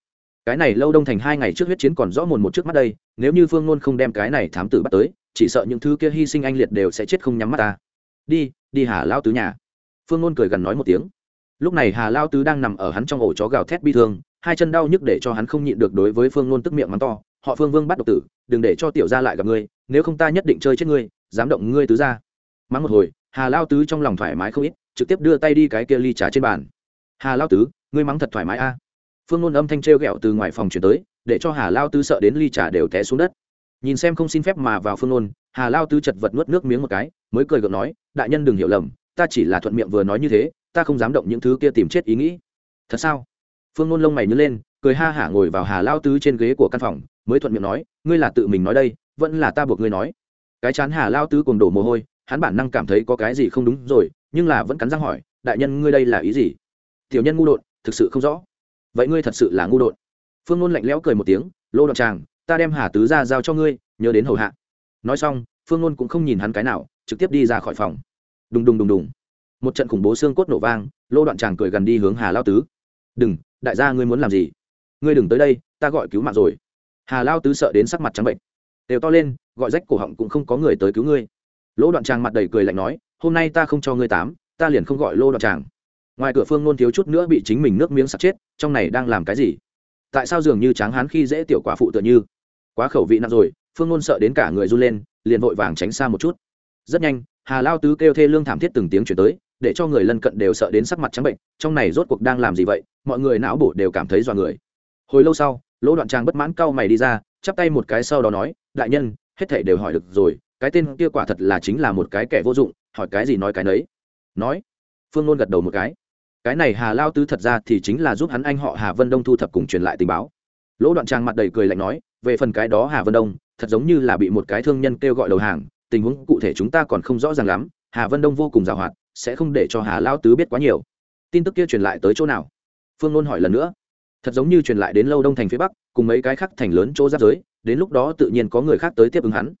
Cái này lâu đông thành hai ngày trước huyết chiến còn rõ mồn một trước mắt đây, nếu như phương nôn không đem cái này thám tử bắt tới, chỉ sợ những thứ kia hy sinh anh liệt đều sẽ chết không nhắm mắt ta. Đi đi hà lao tứ nhà. Phương nôn cười gần nói một tiếng. Lúc này hà lao tứ đang nằm ở hắn trong ổ chó gào thét bi thương, hai chân đau nhức để cho hắn không nhịn được đối với phương nôn tức miệng mắng to, họ phương vương bắt độc tử, đừng để cho tiểu gia lại gặp ngươi, nếu không ta nhất định chơi chết ngươi, dám động ngươi tứ ra mắng một hồi, hà lao tứ trong lòng thoải mái không ít, trực tiếp đưa tay đi cái kia ly trà trên bàn hà lao tứ, ngươi mắng thật thoải mái a. Phương nôn âm thanh trêu ghẹo từ ngoài phòng chuyển tới, để cho hà lao tứ sợ đến ly trà đều té xuống đất. Nhìn xem không xin phép mà vào phương nôn, hà lao tứ chật vật nuốt nước miếng một cái, mới cười gượng nói, đại nhân đừng hiểu lầm, ta chỉ là thuận miệng vừa nói như thế, ta không dám động những thứ kia tìm chết ý nghĩ. Thật sao? Phương nôn lông mày nhớ lên, cười ha hả ngồi vào hà lao tứ trên ghế của căn phòng, mới thuận miệng nói, ngươi là tự mình nói đây, vẫn là ta buộc ngươi nói. Cái chán hà lao tứ cùng đổ mồ hôi, hắn bản năng cảm thấy có cái gì không đúng rồi, nhưng là vẫn cắn răng hỏi, đại nhân ngươi đây là ý gì? Tiểu nhân ngu đột, thực sự không rõ. Vậy ngươi thật sự là ngu đột? Phương nôn lạnh lẽo cười một tiếng, lô đoạn tràng, ta đem hà tứ ra giao cho ngươi, nhớ đến hầu hạ. Nói xong, phương nôn cũng không nhìn hắn cái nào, trực tiếp đi ra khỏi phòng. Đùng đùng đùng đùng. Một trận khủng bố xương cốt nổ vang, lô đoạn tràng cười gần đi hướng hà lao tứ. Đừng, đại gia ngươi muốn làm gì? Ngươi đừng tới đây, ta gọi cứu mạng rồi. Hà lao tứ sợ đến sắc mặt trắng bệnh đều to lên, gọi rách cổ họng cũng không có người tới cứu ngươi. Lỗ đoạn tràng mặt đầy cười lạnh nói, hôm nay ta không cho ngươi tám, ta liền không gọi lô đoạn tràng ngoài cửa phương nôn thiếu chút nữa bị chính mình nước miếng sặc chết, trong này đang làm cái gì? Tại sao dường như tráng hán khi dễ tiểu quả phụ tựa như? Quá khẩu vị nặng rồi, phương nôn sợ đến cả người run lên, liền vội vàng tránh xa một chút. Rất nhanh, hà lao tứ kêu thê lương thảm thiết từng tiếng chuyển tới, để cho người lân cận đều sợ đến sắc mặt trắng bệnh, trong này rốt cuộc đang làm gì vậy? Mọi người não bổ đều cảm thấy dọa người. Hồi lâu sau, lỗ đoạn trang bất mãn cau mày đi ra, chắp tay một cái sau đó nói, đại nhân, hết thảy đều hỏi được rồi, cái tên kia quả thật là chính là một cái kẻ vô dụng, hỏi cái gì nói cái nấy. Nói, phương nôn gật đầu một cái cái này hà lao tứ thật ra thì chính là giúp hắn anh họ hà vân đông thu thập cùng truyền lại tình báo. Lỗ đoạn trang mặt đầy cười lạnh nói, về phần cái đó hà vân đông, thật giống như là bị một cái thương nhân kêu gọi đầu hàng, tình huống cụ thể chúng ta còn không rõ ràng lắm, hà vân đông vô cùng giàu hoạt, sẽ không để cho hà lao tứ biết quá nhiều. Tin tức kia truyền lại tới chỗ nào? Phương nôn hỏi lần nữa. Thật giống như truyền lại đến lâu đông thành phía bắc, cùng mấy cái khác thành lớn chỗ giáp giới, đến lúc đó tự nhiên có người khác tới tiếp ứng hắn.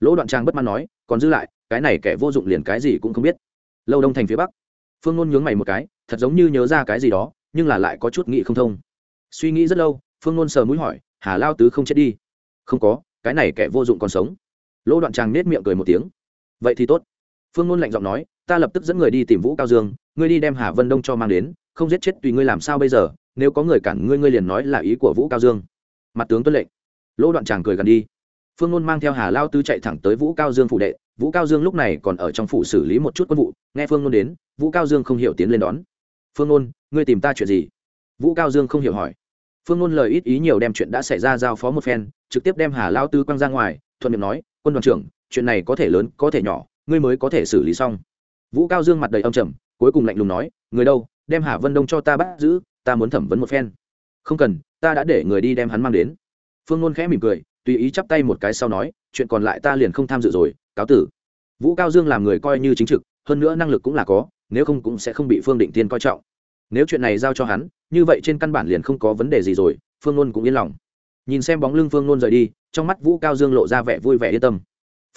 Lỗ đoạn trang bất mãn nói, còn giữ lại, cái này kẻ vô dụng liền cái gì cũng không biết. Lâu đông thành phía bắc. Phương nôn nhướng mày một cái thật giống như nhớ ra cái gì đó, nhưng là lại có chút nghĩ không thông. Suy nghĩ rất lâu, phương nôn sờ mũi hỏi, hà lao tứ không chết đi? Không có, cái này kẻ vô dụng còn sống. Lỗ đoạn tràng nết miệng cười một tiếng. Vậy thì tốt. Phương nôn lạnh giọng nói, ta lập tức dẫn người đi tìm vũ cao dương, ngươi đi đem hà vân đông cho mang đến, không giết chết tùy ngươi làm sao bây giờ, nếu có người cản ngươi ngươi liền nói là ý của vũ cao dương. Mặt tướng tuân lệnh. Lỗ đoạn tràng cười gần đi. Phương ngôn mang theo hà lao tứ chạy thẳng tới vũ cao dương phủ đệ. Vũ cao dương lúc này còn ở trong phủ xử lý một chút quân vụ, nghe phương ngôn đến, vũ cao dương không hiểu tiến lên đón phương ngôn ngươi tìm ta chuyện gì? Vũ cao dương không hiểu hỏi. Phương ngôn lời ít ý nhiều đem chuyện đã xảy ra giao phó một phen, trực tiếp đem hà lao tư quăng ra ngoài, thuận miệng nói, quân đoàn trưởng, chuyện này có thể lớn, có thể nhỏ, ngươi mới có thể xử lý xong. Vũ cao dương mặt đầy âm trầm, cuối cùng lạnh lùng nói, người đâu, đem hà vân đông cho ta bắt giữ, ta muốn thẩm vấn một phen. Không cần, ta đã để người đi đem hắn mang đến. Phương ngôn khẽ mỉm cười, tùy ý chắp tay một cái sau nói, chuyện còn lại ta liền không tham dự rồi, cáo tử. Vũ cao dương làm người coi như chính trực, hơn nữa năng lực cũng là có nếu không cũng sẽ không bị phương định tiên coi trọng. Nếu chuyện này giao cho hắn, như vậy trên căn bản liền không có vấn đề gì rồi, phương nôn cũng yên lòng. Nhìn xem bóng lưng phương nôn rời đi, trong mắt vũ cao dương lộ ra vẻ vui vẻ yên tâm.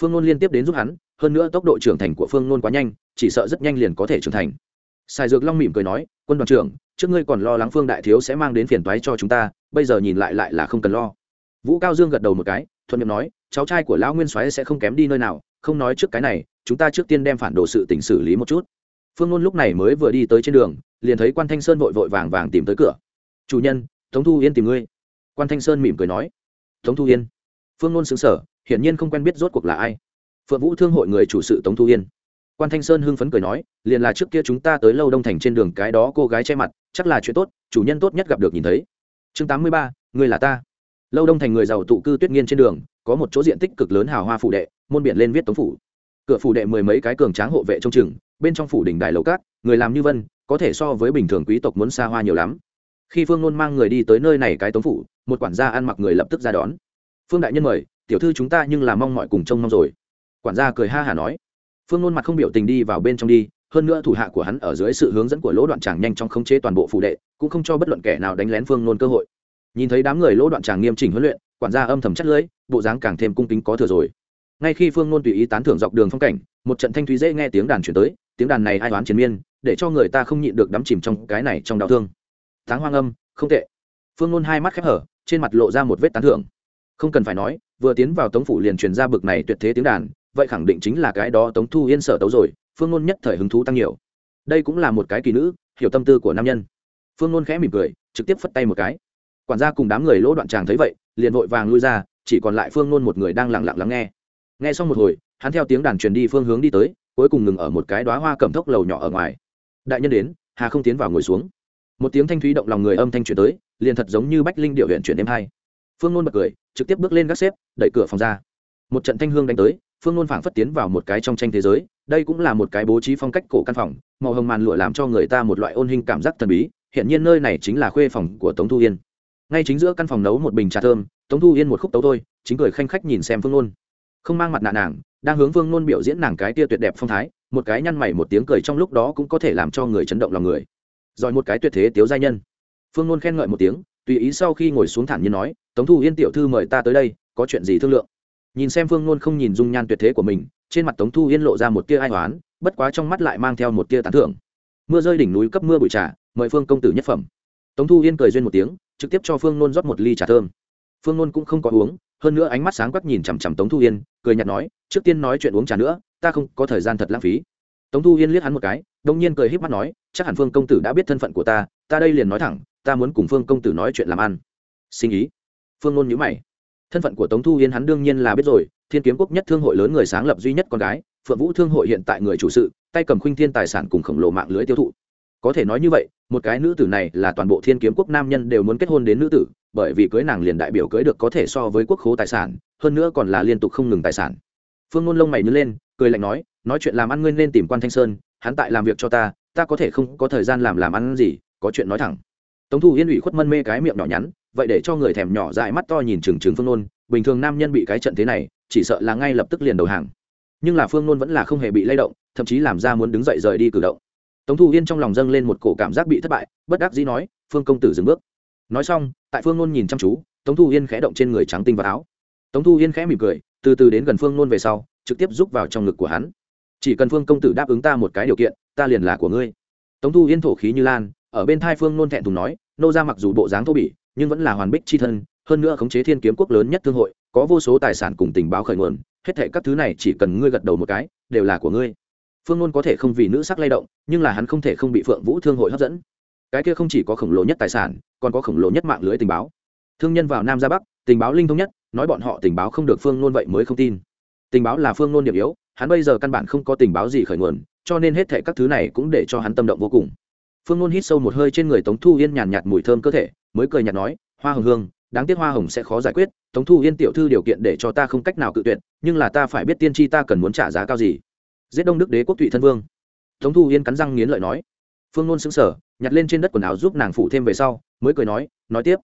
Phương nôn liên tiếp đến giúp hắn, hơn nữa tốc độ trưởng thành của phương nôn quá nhanh, chỉ sợ rất nhanh liền có thể trưởng thành. Sài dược long mỉm cười nói, quân đoàn trưởng, trước ngươi còn lo lắng phương đại thiếu sẽ mang đến phiền toái cho chúng ta, bây giờ nhìn lại lại là không cần lo. Vũ cao dương gật đầu một cái, thuận miệng nói, cháu trai của lão nguyên soái sẽ không kém đi nơi nào, không nói trước cái này, chúng ta trước tiên đem phản đồ sự tỉnh xử lý một chút phương ngôn lúc này mới vừa đi tới trên đường, liền thấy quan thanh sơn vội vội vàng vàng tìm tới cửa. Chủ nhân, tống thu yên tìm ngươi. Quan thanh sơn mỉm cười nói. Tống thu yên? Phương ngôn xứng sở hiển nhiên không quen biết rốt cuộc là ai. Phượng vũ thương hội người chủ sự tống thu yên. Quan thanh sơn hưng phấn cười nói, liền là trước kia chúng ta tới lâu đông thành trên đường cái đó cô gái che mặt, chắc là chuyện tốt, chủ nhân tốt nhất gặp được nhìn thấy. Chương tám mươi ba người là ta. Lâu đông thành người giàu tụ cư tuyết nghiên trên đường, có một chỗ diện tích cực lớn hào hoa phủ đệ, môn biển lên viết tống phủ. Cửa phủ đệ mười mấy cái cường tráng hộ vệ trong chừng bên trong phủ đỉnh đài lầu cát, người làm như vân, có thể so với bình thường quý tộc muốn xa hoa nhiều lắm. Khi phương nôn mang người đi tới nơi này cái tống phủ, một quản gia ăn mặc người lập tức ra đón. Phương đại nhân mời, tiểu thư chúng ta nhưng là mong mọi cùng trông mong rồi. Quản gia cười ha hả nói. Phương nôn mặt không biểu tình đi vào bên trong đi, hơn nữa thủ hạ của hắn ở dưới sự hướng dẫn của lỗ đoạn tràng nhanh trong khống chế toàn bộ phủ đệ, cũng không cho bất luận kẻ nào đánh lén phương nôn cơ hội. Nhìn thấy đám người lỗ đoạn tràng nghiêm chỉnh huấn luyện, quản gia âm thầm chất lưỡi bộ dáng càng thêm cung kính có thừa rồi. Ngay khi phương nôn tùy ý tán thưởng dọc đường phong cảnh, một trận thanh thúy dễ nghe tiếng đàn chuyển tới tiếng đàn này ai oán chiến miên, để cho người ta không nhịn được đắm chìm trong cái này trong đau thương. Tháng hoang âm, không tệ. Phương nôn hai mắt khép hở, trên mặt lộ ra một vết tán thưởng. Không cần phải nói, vừa tiến vào tống phủ liền truyền ra bực này tuyệt thế tiếng đàn, vậy khẳng định chính là cái đó tống thu yên sở tấu rồi, phương nôn nhất thời hứng thú tăng nhiều. Đây cũng là một cái kỳ nữ, hiểu tâm tư của nam nhân. Phương nôn khẽ mỉm cười, trực tiếp phất tay một cái. Quản gia cùng đám người lỗ đoạn tràng thấy vậy, liền vội vàng lui ra, chỉ còn lại phương nôn một người đang lặng lặng lắng nghe. Nghe xong một hồi, hắn theo tiếng đàn truyền đi phương hướng đi tới cuối cùng ngừng ở một cái đoá hoa cẩm thốc lầu nhỏ ở ngoài. Đại nhân đến, hà không tiến vào ngồi xuống. Một tiếng thanh thúy động lòng người âm thanh truyền tới, liền thật giống như bách linh điệu huyện chuyển đêm hai. Phương nôn bật cười, trực tiếp bước lên gác xếp, đẩy cửa phòng ra. Một trận thanh hương đánh tới, phương nôn phảng phất tiến vào một cái trong tranh thế giới, đây cũng là một cái bố trí phong cách cổ căn phòng, màu hồng màn lụa làm cho người ta một loại ôn hình cảm giác thần bí hiện nhiên nơi này chính là khuê phòng của tống thu yên. Ngay chính giữa căn phòng nấu một bình trà thơm, tống thu yên một khúc tấu thôi, chính cười khanh khách nhìn xem phương nôn không mang mặt nạ nàng, đang hướng Vương nôn biểu diễn nàng cái tia tuyệt đẹp phong thái, một cái nhăn mày một tiếng cười trong lúc đó cũng có thể làm cho người chấn động lòng người. Rồi một cái tuyệt thế tiếu giai nhân. Phương nôn khen ngợi một tiếng, tùy ý sau khi ngồi xuống thản nhiên nói, tống thu yên tiểu thư mời ta tới đây, có chuyện gì thương lượng? Nhìn xem phương nôn không nhìn dung nhan tuyệt thế của mình, trên mặt tống thu yên lộ ra một tia ai oán, bất quá trong mắt lại mang theo một tia tán thưởng. Mưa rơi đỉnh núi cấp mưa bụi trà, mời phương công tử nhất phẩm. Tống thu yên cười duyên một tiếng, trực tiếp cho phương nôn rót một ly trà thơm. Phương nôn cũng không có uống hơn nữa ánh mắt sáng quắc nhìn chằm chằm tống thu yên, cười nhạt nói, trước tiên nói chuyện uống trà nữa, ta không có thời gian thật lãng phí. Tống thu yên liếc hắn một cái, đông nhiên cười híp mắt nói, chắc hẳn phương công tử đã biết thân phận của ta ta đây liền nói thẳng, ta muốn cùng phương công tử nói chuyện làm ăn. Sinh ý. Phương ngôn nhữ mày. Thân phận của tống thu yên hắn đương nhiên là biết rồi, thiên kiếm quốc nhất thương hội lớn người sáng lập duy nhất con gái, phượng vũ thương hội hiện tại người chủ sự, tay cầm khuynh thiên tài sản cùng khổng lồ mạng lưới tiêu thụ. Có thể nói như vậy, một cái nữ tử này là toàn bộ thiên kiếm quốc nam nhân đều muốn kết hôn đến nữ tử bởi vì cưới nàng liền đại biểu cưới được có thể so với quốc khố tài sản, hơn nữa còn là liên tục không ngừng tài sản. Phương ngôn lông mày nhớ lên, cười lạnh nói nói chuyện làm ăn ngươi nên tìm quan thanh sơn, hắn tại làm việc cho ta ta có thể không có thời gian làm làm ăn gì, có chuyện nói thẳng. Tống thu yên ủy khuất mân mê cái miệng nhỏ nhắn, vậy để cho người thèm nhỏ dại mắt to nhìn trừng trừng phương nôn bình thường nam nhân bị cái trận thế này, chỉ sợ là ngay lập tức liền đầu hàng. Nhưng là phương nôn vẫn là không hề bị lay động, thậm chí làm ra muốn đứng dậy rời đi cử động. Tống thu yên trong lòng dâng lên một cổ cảm giác bị thất bại, bất đắc dĩ nói, phương công tử dừng bước nói xong, tại phương nôn nhìn chăm chú, tống thu yên khẽ động trên người trắng tinh và áo. Tống thu yên khẽ mỉm cười, từ từ đến gần phương nôn về sau, trực tiếp rúc vào trong ngực của hắn. Chỉ cần phương công tử đáp ứng ta một cái điều kiện, ta liền là của ngươi. Tống thu yên thổ khí như lan, ở bên thai phương nôn thẹn thùng nói, nô ra mặc dù bộ dáng thô bỉ, nhưng vẫn là hoàn bích c h i thân, hơn nữa khống chế thiên kiếm quốc lớn nhất thương hội, có vô số tài sản cùng tình báo khởi nguồn, hết thệ các thứ này chỉ cần ngươi gật đầu một cái, đều là của ngươi. Phương nôn có thể không vì nữ sắc lay động, nhưng là hắn không thể không bị phượng vũ thương hội hấp dẫn cái kia không chỉ có khổng lồ nhất tài sản, còn có khổng lồ nhất mạng lưới tình báo. Thương nhân vào nam ra bắc, tình báo linh thông nhất, nói bọn họ tình báo không được phương nôn vậy mới không tin. Tình báo là phương nôn điểm yếu, hắn bây giờ căn bản không có tình báo gì khởi nguồn, cho nên hết thệ các thứ này cũng để cho hắn tâm động vô cùng. Phương nôn hít sâu một hơi trên người tống thu yên nhàn nhạt mùi thơm cơ thể, mới cười nhạt nói, hoa hồng hương, đáng tiếc hoa hồng sẽ khó giải quyết, tống thu yên tiểu thư điều kiện để cho ta không cách nào cự tuyệt, nhưng là ta phải biết tiên tri ta cần muốn trả giá cao gì. Giết đông đức đế quốc thụy thân vương. Tống thu yên cắn răng nghiến lợi nói phương nôn xứng sở nhặt lên trên đất quần áo giúp nàng phụ thêm về sau, mới cười nói nói tiếp.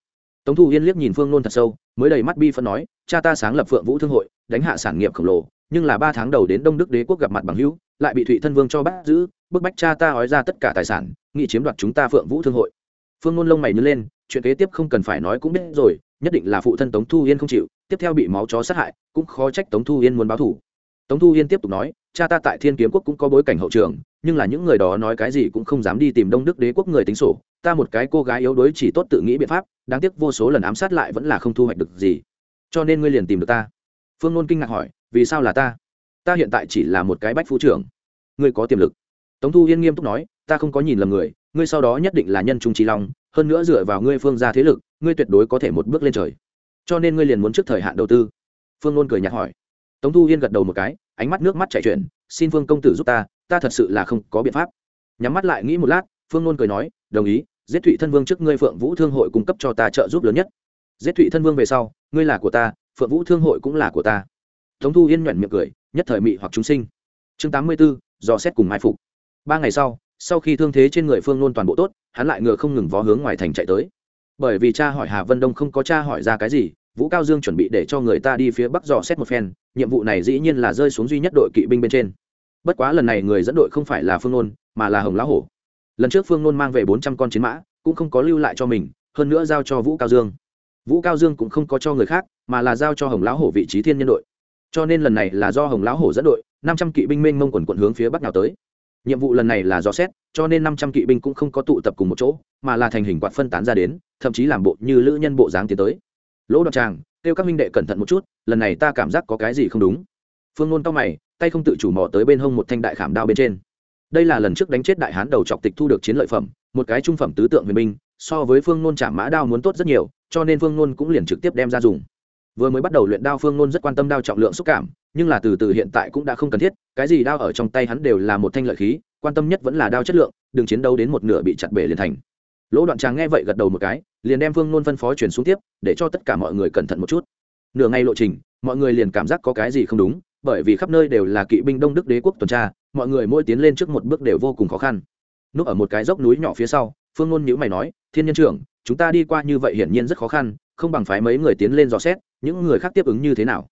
Tống thu yên liếc nhìn phương nôn thật sâu, mới đầy mắt bi phân nói, cha ta sáng lập phượng vũ thương hội, đánh hạ sản nghiệp khổng lồ, nhưng là ba tháng đầu đến đông đức đế quốc gặp mặt bằng hữu, lại bị thụy thân vương cho bắt giữ, bức bách cha ta ói ra tất cả tài sản nghị chiếm đoạt chúng ta phượng vũ thương hội. Phương nôn lông mày nhớ lên, chuyện kế tiếp không cần phải nói cũng biết rồi, nhất định là phụ thân tống thu yên không chịu, tiếp theo bị máu chó sát hại, cũng khó trách tống thu yên muốn báo thủ tống thu yên tiếp tục nói, cha ta tại thiên kiếm quốc cũng có bối cảnh hậu trường nhưng là những người đó nói cái gì cũng không dám đi tìm đông đức đế quốc người tính sổ. Ta một cái cô gái yếu đuối chỉ tốt tự nghĩ biện pháp, đáng tiếc vô số lần ám sát lại vẫn là không thu hoạch được gì. Cho nên ngươi liền tìm được ta. Phương nôn kinh ngạc hỏi, vì sao là ta? Ta hiện tại chỉ là một cái bách phu trưởng. Ngươi có tiềm lực. Tống thu yên nghiêm túc nói, ta không có nhìn lầm người, ngươi sau đó nhất định là nhân trung trí long, hơn nữa dựa vào ngươi phương ra thế lực, ngươi tuyệt đối có thể một bước lên trời. Cho nên ngươi liền muốn trước thời hạn đầu tư. Phương nôn cười nhạt hỏi. Tống thu yên gật đầu một cái, ánh mắt nước mắt chạy chuyển, xin phương công tử giúp ta ta thật sự là không có biện pháp. Nhắm mắt lại nghĩ một lát, phương nôn cười nói, đồng ý, giết thụy thân vương trước ngươi phượng vũ thương hội cung cấp cho ta trợ giúp lớn nhất. Giết thụy thân vương về sau, ngươi là của ta, phượng vũ thương hội cũng là của ta. Tống thu yên nhoẻn miệng cười, nhất thời mị hoặc chúng sinh. Chương tám mươi b ố dò xét cùng mai phục. Ba ngày sau sau khi thương thế trên người phương nôn toàn bộ tốt, hắn lại ngựa không ngừng vó hướng ngoài thành chạy tới. Bởi vì cha hỏi hà vân đông không có cha hỏi ra cái gì, vũ cao dương chuẩn bị để cho người ta đi phía bắc dò xét một phen, nhiệm vụ này dĩ nhiên là rơi xuống duy nhất đội kỵ binh bên trên bất quá lần này người dẫn đội không phải là phương nôn, mà là hồng lão hổ. Lần trước phương nôn mang về bốn trăm con chiến mã, cũng không có lưu lại cho mình, hơn nữa giao cho vũ cao dương. Vũ cao dương cũng không có cho người khác, mà là giao cho hồng lão hổ vị trí thiên nhân đội. Cho nên lần này là do hồng lão hổ dẫn đội, năm trăm kỵ binh mênh mông quần quận hướng phía bắc nào tới. Nhiệm vụ lần này là do xét, cho nên năm trăm kỵ binh cũng không có tụ tập cùng một chỗ, mà là thành hình quạt phân tán ra đến, thậm chí làm bộ như lữ nhân bộ dáng tiến tới. Lỗ đoạn tràng, kêu các minh đệ cẩn thận một chút, lần này ta cảm giác có cái gì không đúng. Phương ngôn cao mày tay không tự chủ mò tới bên hông một thanh đại khảm đao bên trên. Đây là lần trước đánh chết đại hán đầu chọc tịch thu được chiến lợi phẩm, một cái trung phẩm tứ tượng huyền binh, so với phương nôn chạm mã đao muốn tốt rất nhiều, cho nên phương nôn cũng liền trực tiếp đem ra dùng. Vừa mới bắt đầu luyện đao, phương nôn rất quan tâm đao trọng lượng xúc cảm, nhưng là từ từ hiện tại cũng đã không cần thiết, cái gì đao ở trong tay hắn đều là một thanh lợi khí, quan tâm nhất vẫn là đao chất lượng, đừng chiến đấu đến một nửa bị chặt bể liền thành. Lỗ đoạn tràng nghe vậy gật đầu một cái, liền đem phương nôn phân phó chuyển xuống tiếp, để cho tất cả mọi người cẩn thận một chút. Nửa ngày lộ trình, mọi người liền cảm giác có cái gì không đúng bởi vì khắp nơi đều là kỵ binh đông đức đế quốc tuần tra, mọi người mỗi tiến lên trước một bước đều vô cùng khó khăn. Núp ở một cái dốc núi nhỏ phía sau, phương ngôn nhữ mày nói, thiên nhân trưởng, chúng ta đi qua như vậy hiển nhiên rất khó khăn, không bằng phái mấy người tiến lên dò xét, những người khác tiếp ứng như thế nào?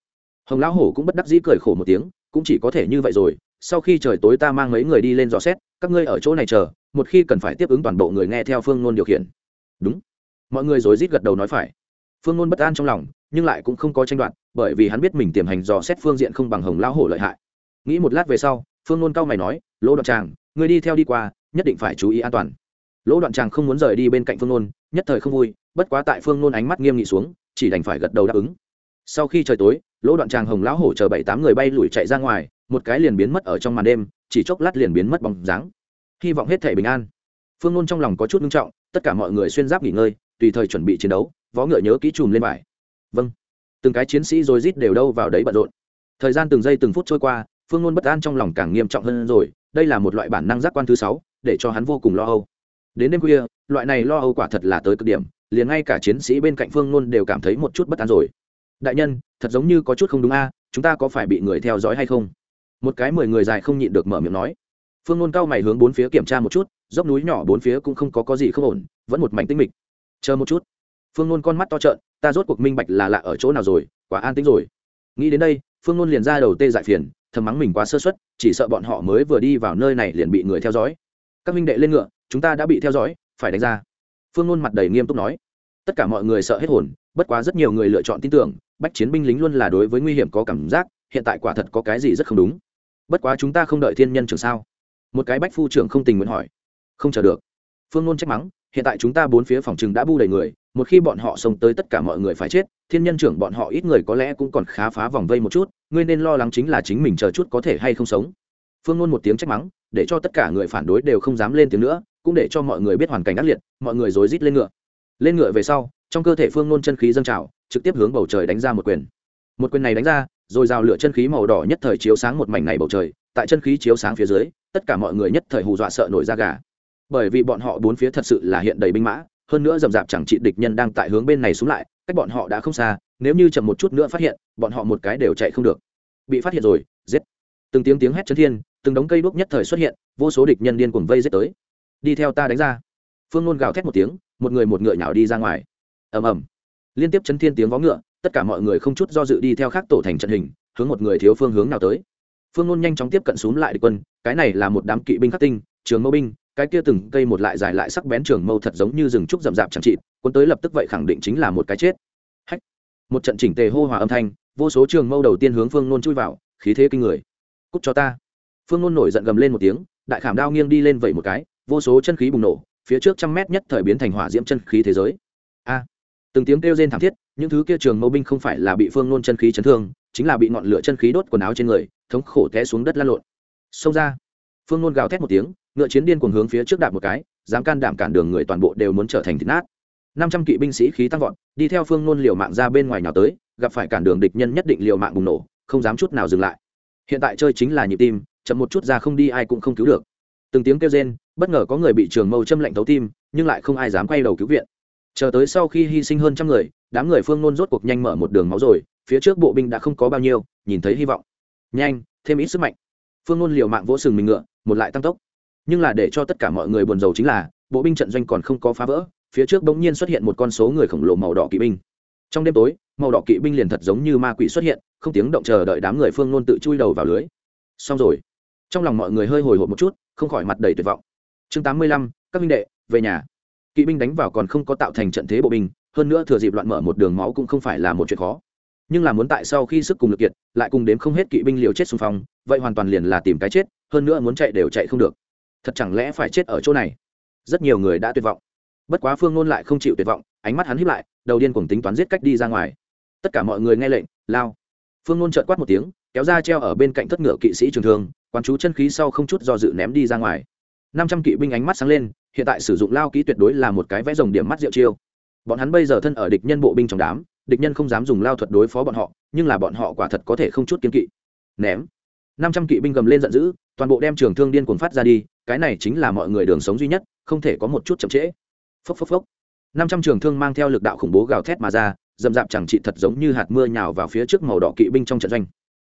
Hồng lão hổ cũng bất đắc dĩ cười khổ một tiếng, cũng chỉ có thể như vậy rồi, sau khi trời tối ta mang mấy người đi lên dò xét, các ngươi ở chỗ này chờ, một khi cần phải tiếp ứng toàn bộ người nghe theo phương ngôn điều khiển. Đúng. Mọi người rối rít gật đầu nói phải. Phương ngôn bất an trong lòng nhưng lại cũng không có tranh đoạt, bởi vì hắn biết mình tiềm hành dò xét phương diện không bằng hồng lão hổ lợi hại. Nghĩ một lát về sau, phương ngôn cao mày nói, lỗ đoạn tràng người đi theo đi qua, nhất định phải chú ý an toàn. Lỗ đoạn tràng không muốn rời đi bên cạnh phương ngôn nhất thời không vui, bất quá tại phương ngôn ánh mắt nghiêm nghị xuống, chỉ đành phải gật đầu đáp ứng. Sau khi trời tối, lỗ đoạn tràng hồng lão hổ chờ bảy tám người bay lùi chạy ra ngoài, một cái liền biến mất ở trong màn đêm, chỉ chốc lát liền biến mất bóng dáng. Hy vọng hết thể bình an. Phương ngôn trong lòng có chút nghiêm trọng, tất cả mọi người xuyên giáp nghỉ ngơi, tùy thời chuẩn bị chiến đấu võ ngựa nhớ kỹ chùm lên bài vâng. Từng cái chiến sĩ rồi rít đều đâu vào đấy bận rộn. Thời gian từng giây từng phút trôi qua, phương ngôn bất an trong lòng càng nghiêm trọng hơn rồi, đây là một loại bản năng giác quan thứ sáu, để cho hắn vô cùng lo âu. Đến đêm khuya, loại này lo âu quả thật là tới cực điểm, liền ngay cả chiến sĩ bên cạnh phương ngôn đều cảm thấy một chút bất an rồi. Đại nhân, thật giống như có chút không đúng a, chúng ta có phải bị người theo dõi hay không? Một cái mười người dài không nhịn được mở miệng nói. Phương ngôn cao mày hướng bốn phía kiểm tra một chút, dốc núi nhỏ bốn phía cũng không có có gì không ổn, vẫn một mảnh tinh mịch. Chờ một chút. Phương ngôn con mắt to trợn ta rốt cuộc minh bạch là lạ ở chỗ nào rồi, quả an tính rồi. Nghĩ đến đây, phương ngôn liền ra đầu tê dại phiền, thầm mắng mình quá sơ xuất chỉ sợ bọn họ mới vừa đi vào nơi này liền bị người theo dõi. Các minh đệ lên ngựa, chúng ta đã bị theo dõi, phải đánh ra. Phương ngôn mặt đầy nghiêm túc nói. Tất cả mọi người sợ hết hồn, bất quá rất nhiều người lựa chọn tin tưởng, bách chiến binh lính luôn là đối với nguy hiểm có cảm giác, hiện tại quả thật có cái gì rất không đúng. Bất quá chúng ta không đợi thiên nhân trưởng sao? Một cái bách phu trưởng không tình nguyện hỏi. Không chờ được. Phương ngôn trách mắng, hiện tại chúng ta bốn phía phòng trừng đã bu đầy người một khi bọn họ xông tới tất cả mọi người phải chết, thiên nhân trưởng bọn họ ít người có lẽ cũng còn khá phá vòng vây một chút, ngươi nên lo lắng chính là chính mình chờ chút có thể hay không sống. Phương ngôn một tiếng trách mắng, để cho tất cả người phản đối đều không dám lên tiếng nữa, cũng để cho mọi người biết hoàn cảnh ác liệt, mọi người rối rít lên ngựa. Lên ngựa về sau, trong cơ thể phương ngôn chân khí dâng trào, trực tiếp hướng bầu trời đánh ra một quyền. Một quyền này đánh ra, rồi rào lửa chân khí màu đỏ nhất thời chiếu sáng một mảnh này bầu trời, tại chân khí chiếu sáng phía dưới, tất cả mọi người nhất thời hù dọa sợ nổi da gà. Bởi vì bọn họ bốn phía thật sự là hiện đầy binh mã hơn nữa rầm rạp chẳng trị địch nhân đang tại hướng bên này xuống lại, cách bọn họ đã không xa, nếu như chậm một chút nữa phát hiện, bọn họ một cái đều chạy không được. Bị phát hiện rồi, giết. Từng tiếng tiếng hét chấn thiên, từng đống cây đuốc nhất thời xuất hiện, vô số địch nhân điên cuồng vây giết tới. Đi theo ta đánh ra. Phương ngôn gào thét một tiếng, một người một ngựa nhào đi ra ngoài. Ầm ầm. Liên tiếp chấn thiên tiếng vó ngựa, tất cả mọi người không chút do dự đi theo khác tổ thành trận hình, hướng một người thiếu phương hướng nào tới. Phương ngôn nhanh chóng tiếp cận xuống lại địch quân, cái này là một đám kỵ binh khắc tinh, trường mẫu binh cái kia từng cây một lại dài lại sắc bén trường mâu thật giống như rừng trúc rậm rạp chẳng trị quân tới lập tức vậy khẳng định chính là một cái chết. Hách! Một trận chỉnh tề hô hòa âm thanh, vô số trường mâu đầu tiên hướng phương nôn chui vào, khí thế kinh người. Cút cho ta! Phương nôn nổi giận gầm lên một tiếng, đại khảm đao nghiêng đi lên vẩy một cái, vô số chân khí bùng nổ, phía trước trăm mét nhất thời biến thành hỏa diễm chân khí thế giới. A! Từng tiếng kêu rên thảm thiết, những thứ kia trường mâu binh không phải là bị phương nôn chân khí chấn thương, chính là bị ngọn lửa chân khí đốt quần áo trên người, thống khổ té xuống đất lăn lộn. Xông ra! Phương nôn gào thét một tiếng ngựa chiến điên cuồng hướng phía trước đạp một cái, dám can đảm cản đường người toàn bộ đều muốn trở thành thịt nát. Năm trăm kỵ binh sĩ khí tăng vọt, đi theo phương nôn liều mạng ra bên ngoài nhào tới, gặp phải cản đường địch nhân nhất định liều mạng bùng nổ, không dám chút nào dừng lại. Hiện tại chơi chính là nhịp tim, chậm một chút ra không đi ai cũng không cứu được. Từng tiếng kêu rên, bất ngờ có người bị trường mâu châm lạnh thấu tim, nhưng lại không ai dám quay đầu cứu viện. Chờ tới sau khi hy sinh hơn trăm người, đám người phương nôn rốt cuộc nhanh mở một đường máu rồi, phía trước bộ binh đã không có bao nhiêu, nhìn thấy hy vọng. Nhanh, thêm ít sức mạnh. Phương nôn liều mạng vỗ sừng mình ngựa, một lại tăng tốc nhưng là để cho tất cả mọi người buồn rầu chính là, bộ binh trận doanh còn không có phá vỡ, phía trước bỗng nhiên xuất hiện một con số người khổng lồ màu đỏ kỵ binh. Trong đêm tối, màu đỏ kỵ binh liền thật giống như ma quỷ xuất hiện, không tiếng động chờ đợi đám người phương nôn tự chui đầu vào lưới. Xong rồi, trong lòng mọi người hơi hồi hộp một chút, không khỏi mặt đầy tuyệt vọng. Chương tám mươi lăm, các minh đệ, về nhà. Kỵ binh đánh vào còn không có tạo thành trận thế bộ binh, hơn nữa thừa dịp loạn mở một đường máu cũng không phải là một chuyện khó. Nhưng là muốn tại sau khi sức cùng lực kiệt, lại cùng đếm không hết kỵ binh liều chết xung phong, vậy hoàn toàn liền là tìm cái chết, hơn nữa muốn chạy đều chạy không được thật chẳng lẽ phải chết ở chỗ này? Rất nhiều người đã tuyệt vọng. Bất quá phương nôn lại không chịu tuyệt vọng, ánh mắt hắn hiếp lại, đầu tiên cùng tính toán giết cách đi ra ngoài. Tất cả mọi người nghe lệnh, lao. Phương nôn trợt quát một tiếng, kéo ra treo ở bên cạnh thất ngựa kỵ sĩ trường thương, quán chú chân khí sau không chút do dự ném đi ra ngoài. Năm trăm kỵ binh ánh mắt sáng lên, hiện tại sử dụng lao kỹ tuyệt đối là một cái vẽ rồng điểm mắt diệu chiêu. Bọn hắn bây giờ thân ở địch nhân bộ binh trong đám, địch nhân không dám dùng lao thuật đối phó bọn họ, nhưng là bọn họ quả thật có thể không chút kiên kỵ. Ném. Năm trăm kỵ binh gầm lên giận dữ toàn bộ đem trường thương điên cuồng phát ra đi, cái này chính là mọi người đường sống duy nhất, không thể có một chút chậm trễ. Phốc phốc phốc. Năm trăm trường thương mang theo lực đạo khủng bố gào thét mà ra, dầm dạp chẳng trị thật giống như hạt mưa nhào vào phía trước màu đỏ kỵ binh trong trận doanh.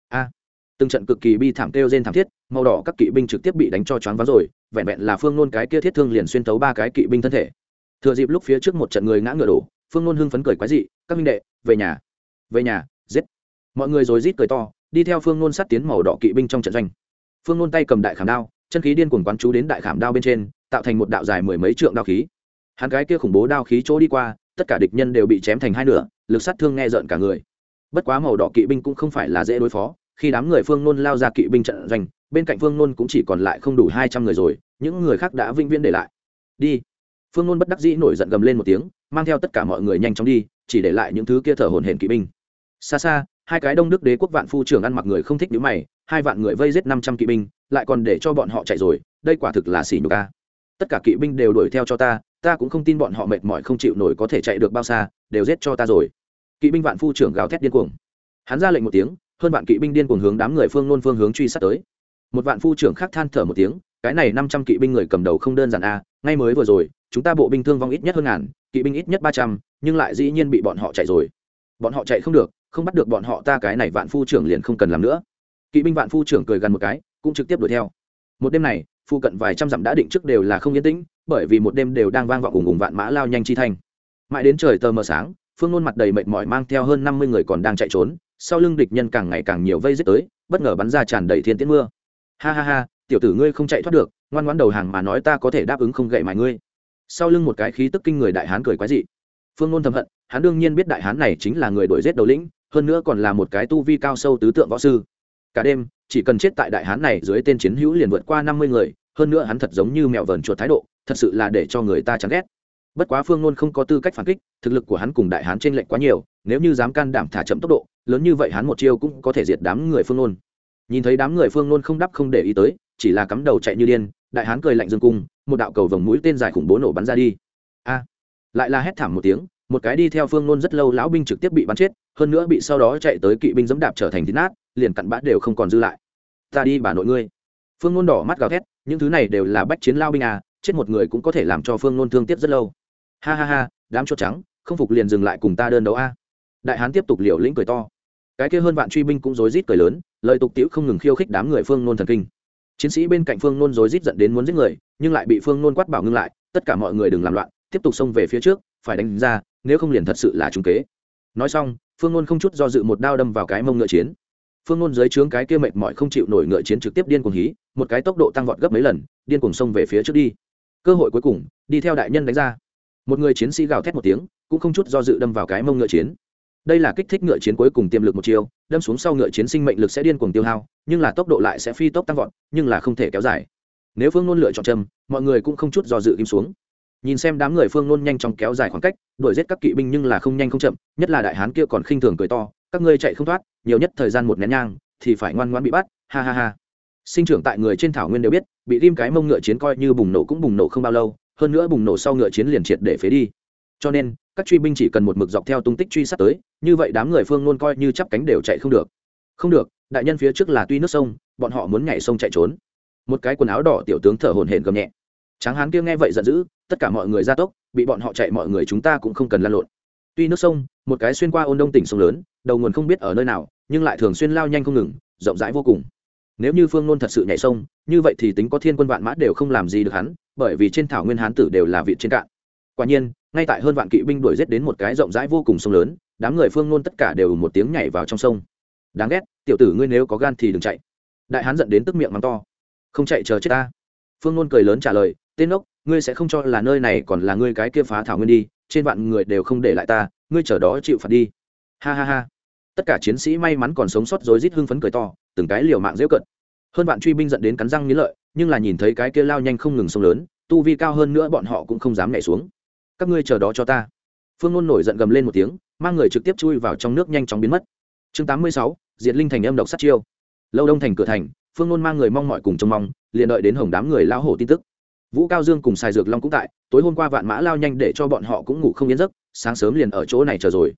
A! Từng trận cực kỳ bi thảm kêu rên thảm thiết, màu đỏ các kỵ binh trực tiếp bị đánh cho choáng váng rồi, vẹn vẹn là phương nôn cái kia thiết thương liền xuyên tấu ba cái kỵ binh thân thể. Thừa dịp lúc phía trước một trận người ngã ngựa đổ, phương nôn hưng phấn cười quái dị, các minh đệ, về nhà về nhà, giết. Mọi người rồi rít cười to, đi theo phương nôn sát tiến màu đỏ kỵ binh trong trận doanh phương nôn tay cầm đại khảm đao, chân khí điên cuồng quán chú đến đại khảm đao bên trên, tạo thành một đạo dài mười mấy trượng đao khí. Hắn cái kia khủng bố đao khí chỗ đi qua, tất cả địch nhân đều bị chém thành hai nửa, lực sát thương nghe rợn cả người. Bất quá màu đỏ kỵ binh cũng không phải là dễ đối phó, khi đám người phương nôn lao ra kỵ binh trận doanh, bên cạnh phương nôn cũng chỉ còn lại không đủ hai trăm người rồi, những người khác đã vĩnh viễn để lại. Đi. Phương nôn bất đắc dĩ nổi giận gầm lên một tiếng, mang theo tất cả mọi người nhanh chóng đi, chỉ để lại những thứ kia thở hồn hển kỵ binh. Xa xa, hai cái đông đức đế quốc vạn phu trưởng ăn mặc người không thích nhữ mày hai vạn người vây giết năm trăm kỵ binh, lại còn để cho bọn họ chạy rồi, đây quả thực là xỉ nhục ca tất cả kỵ binh đều đuổi theo cho ta ta cũng không tin bọn họ mệt mỏi không chịu nổi có thể chạy được bao xa, đều giết cho ta rồi. Kỵ binh vạn phu trưởng gào thét điên cuồng. Hắn ra lệnh một tiếng, hơn vạn kỵ binh điên cuồng hướng đám người phương nôn phương hướng truy sát tới. Một vạn phu trưởng khác than thở một tiếng, cái này năm trăm kỵ binh người cầm đầu không đơn giản a, ngay mới vừa rồi, chúng ta bộ binh thương vong ít nhất hơn ngàn, kỵ binh ít nhất ba trăm, nhưng lại dĩ nhiên bị bọn họ chạy rồi. Bọn họ chạy không được, không bắt được bọn họ, ta cái này vạn phu trưởng liền không cần làm nữa kỵ binh vạn phu trưởng cười gần một cái, cũng trực tiếp đuổi theo. Một đêm này, phu cận vài trăm dặm đã định trước đều là không yên tĩnh, bởi vì một đêm đều đang vang vọng ùng ùng vạn mã lao nhanh chi thanh. Mãi đến trời tờ mờ sáng, phương nôn mặt đầy mệt mỏi mang theo hơn năm mươi người còn đang chạy trốn, sau lưng địch nhân càng ngày càng nhiều vây giết tới, bất ngờ bắn ra tràn đầy thiên tiễn mưa. Ha ha ha, tiểu tử ngươi không chạy thoát được, ngoan ngoãn đầu hàng mà nói ta có thể đáp ứng không gậy mài ngươi. Sau lưng một cái khí tức kinh người đại hán cười quái dị. Phương nôn thầm hận, hắn đương nhiên biết đại hán này chính là người đuổi giết đầu lĩnh, hơn nữa còn là một cái tu vi cao sâu tứ tượng võ sư cả đêm, chỉ cần chết tại đại hán này dưới tên chiến hữu liền vượt qua năm mươi người, hơn nữa hắn thật giống như mèo vờn chuột thái độ, thật sự là để cho người ta chán ghét. Bất quá phương nôn không có tư cách phản kích, thực lực của hắn cùng đại hán t r ê n lệch quá nhiều, nếu như dám can đảm thả chậm tốc độ, lớn như vậy hắn một chiêu cũng có thể diệt đám người phương nôn. Nhìn thấy đám người phương nôn không đắp không để ý tới, chỉ là cắm đầu chạy như điên, đại hán cười lạnh dương cung, một đạo cầu vồng mũi tên dài khủng bố nổ bắn ra đi. A! Lại là hét thảm một tiếng, một cái đi theo phương nôn rất lâu lão binh trực tiếp bị bắn chết, hơn nữa bị sau đó chạy tới kỵ binh dẫm đạp trở thành thịt nát liền cặn bã đều không còn dư lại. Ta đi bà nội ngươi. Phương nôn đỏ mắt gào thét, những thứ này đều là bách chiến lao binh à chết một người cũng có thể làm cho phương nôn thương tiếc rất lâu. Ha ha ha, đám chốt trắng, không phục liền dừng lại cùng ta đơn đấu a. Đại hán tiếp tục liều lĩnh cười to. Cái kia hơn vạn truy binh cũng rối rít cười lớn, lời tục tiễu không ngừng khiêu khích đám người phương nôn thần kinh. Chiến sĩ bên cạnh phương nôn rối rít dẫn đến muốn giết người, nhưng lại bị phương nôn quát bảo ngưng lại, tất cả mọi người đừng làm loạn, tiếp tục xông về phía trước, phải đánh ra, nếu không liền thật sự là trung kế. Nói xong, phương nôn không chút do dự một đao đâm vào cái mông ngựa chiến phương nôn dưới trướng cái kia mệt mỏi không chịu nổi ngựa chiến trực tiếp điên cuồng hí, một cái tốc độ tăng vọt gấp mấy lần, điên cuồng xông về phía trước đi. Cơ hội cuối cùng, đi theo đại nhân đánh ra. Một người chiến sĩ gào thét một tiếng, cũng không chút do dự đâm vào cái mông ngựa chiến. Đây là kích thích ngựa chiến cuối cùng tiềm lực một chiều đâm xuống sau ngựa chiến sinh mệnh lực sẽ điên cuồng tiêu hao, nhưng là tốc độ lại sẽ phi tốc tăng vọt, nhưng là không thể kéo dài. Nếu phương nôn lựa chọn châm, mọi người cũng không chút do dự im xuống. Nhìn xem đám người phương nôn nhanh chóng kéo dài khoảng cách, đuổi giết các kỵ binh nhưng là không nhanh không chậm, nhất là đại hán kia còn khinh thường cười to các ngươi chạy không thoát, nhiều nhất thời gian một nén nhang, thì phải ngoan ngoãn bị bắt, ha ha ha. Sinh trưởng tại người trên thảo nguyên đều biết, bị ghim cái mông ngựa chiến coi như bùng nổ cũng bùng nổ không bao lâu, hơn nữa bùng nổ sau ngựa chiến liền triệt để phế đi. Cho nên, các truy binh chỉ cần một mực dọc theo tung tích truy sát tới, như vậy đám người phương luôn coi như chắp cánh đều chạy không được. Không được, đại nhân phía trước là tuy nước sông, bọn họ muốn nhảy sông chạy trốn. Một cái quần áo đỏ tiểu tướng thở hổn hển gầm nhẹ. Tráng hán kia nghe vậy giận dữ, tất cả mọi người ra tốc, bị bọn họ chạy mọi người chúng ta cũng không cần lăn lộn tuy nước sông, một cái xuyên qua ôn đông tỉnh sông lớn, đầu nguồn không biết ở nơi nào, nhưng lại thường xuyên lao nhanh không ngừng, rộng rãi vô cùng. Nếu như phương nôn thật sự nhảy sông, như vậy thì tính có thiên quân vạn mã đều không làm gì được hắn, bởi vì trên thảo nguyên hán tử đều là vị trên cạn. Quả nhiên, ngay tại hơn vạn kỵ binh đuổi giết đến một cái rộng rãi vô cùng sông lớn, đám người phương nôn tất cả đều một tiếng nhảy vào trong sông. Đáng ghét, tiểu tử ngươi nếu có gan thì đừng chạy. Đại hán giận đến tức miệng mắng to. Không chạy chờ chết ta. Phương nôn cười lớn trả lời, tên ốc ngươi sẽ không cho là nơi này còn là ngươi cái kia phá thảo nguyên đi, trên vạn người đều không để lại ta, ngươi chờ đó chịu phạt đi. Ha ha ha. Tất cả chiến sĩ may mắn còn sống sót rối rít hưng phấn cười to, từng cái liều mạng dễ cận. Hơn bạn truy binh dẫn đến cắn răng nghĩ lợi, nhưng là nhìn thấy cái kia lao nhanh không ngừng sông lớn, tu vi cao hơn nữa bọn họ cũng không dám nhảy xuống. Các ngươi chờ đó cho ta. Phương ngôn nổi giận gầm lên một tiếng, mang người trực tiếp chui vào trong nước nhanh chóng biến mất. Chương tám mươi sáu, diệt linh thành âm độc sát chiêu. Lâu đông thành cửa thành, phương ngôn mang người mong mọi cùng trông mong, liền đợi đến hồng đám người lao hổ tin tức vũ cao dương cùng Sài dược long cũng tại, tối hôm qua vạn mã lao nhanh để cho bọn họ cũng ngủ không yên giấc, sáng sớm liền ở chỗ này chờ rồi.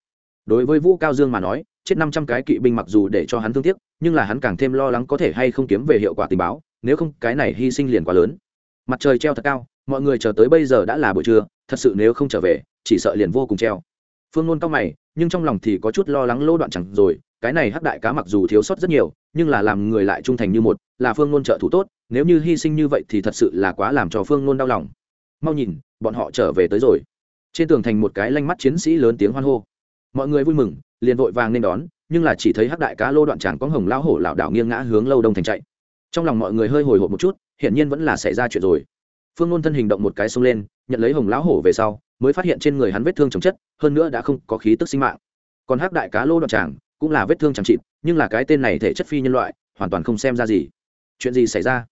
Đối với vũ cao dương mà nói, chết năm trăm cái kỵ binh mặc dù để cho hắn thương tiếc, nhưng là hắn càng thêm lo lắng có thể hay không kiếm về hiệu quả tình báo, nếu không cái này hy sinh liền quá lớn. Mặt trời treo thật cao, mọi người chờ tới bây giờ đã là buổi trưa, thật sự nếu không trở về, chỉ sợ liền vô cùng treo. Phương nôn cao mày, nhưng trong lòng thì có chút lo lắng lô đoạn chẳng rồi, cái này hắc đại cá mặc dù thiếu sót rất nhiều, nhưng là làm người lại trung thành như một, là phương nôn trợ thủ tốt nếu như hy sinh như vậy thì thật sự là quá làm cho phương nôn đau lòng. Mau nhìn, bọn họ trở về tới rồi. Trên tường thành một cái lanh mắt chiến sĩ lớn tiếng hoan hô. Mọi người vui mừng, liền vội vàng nên đón, nhưng là chỉ thấy hắc đại cá lô đoạn tràng có hồng lao hổ lảo đảo nghiêng ngã hướng lâu đông thành chạy. Trong lòng mọi người hơi hồi hộp một chút, hiển nhiên vẫn là xảy ra chuyện rồi. Phương nôn thân hình động một cái xông lên, nhận lấy hồng lão hổ về sau, mới phát hiện trên người hắn vết thương chồng chất, hơn nữa đã không có khí tức sinh mạng. Còn hắc đại cá lô đoạn tràng cũng là vết thương chẳng chịt, nhưng là cái tên này thể chất phi nhân loại, hoàn toàn không xem ra gì. Chuyện gì xảy ra?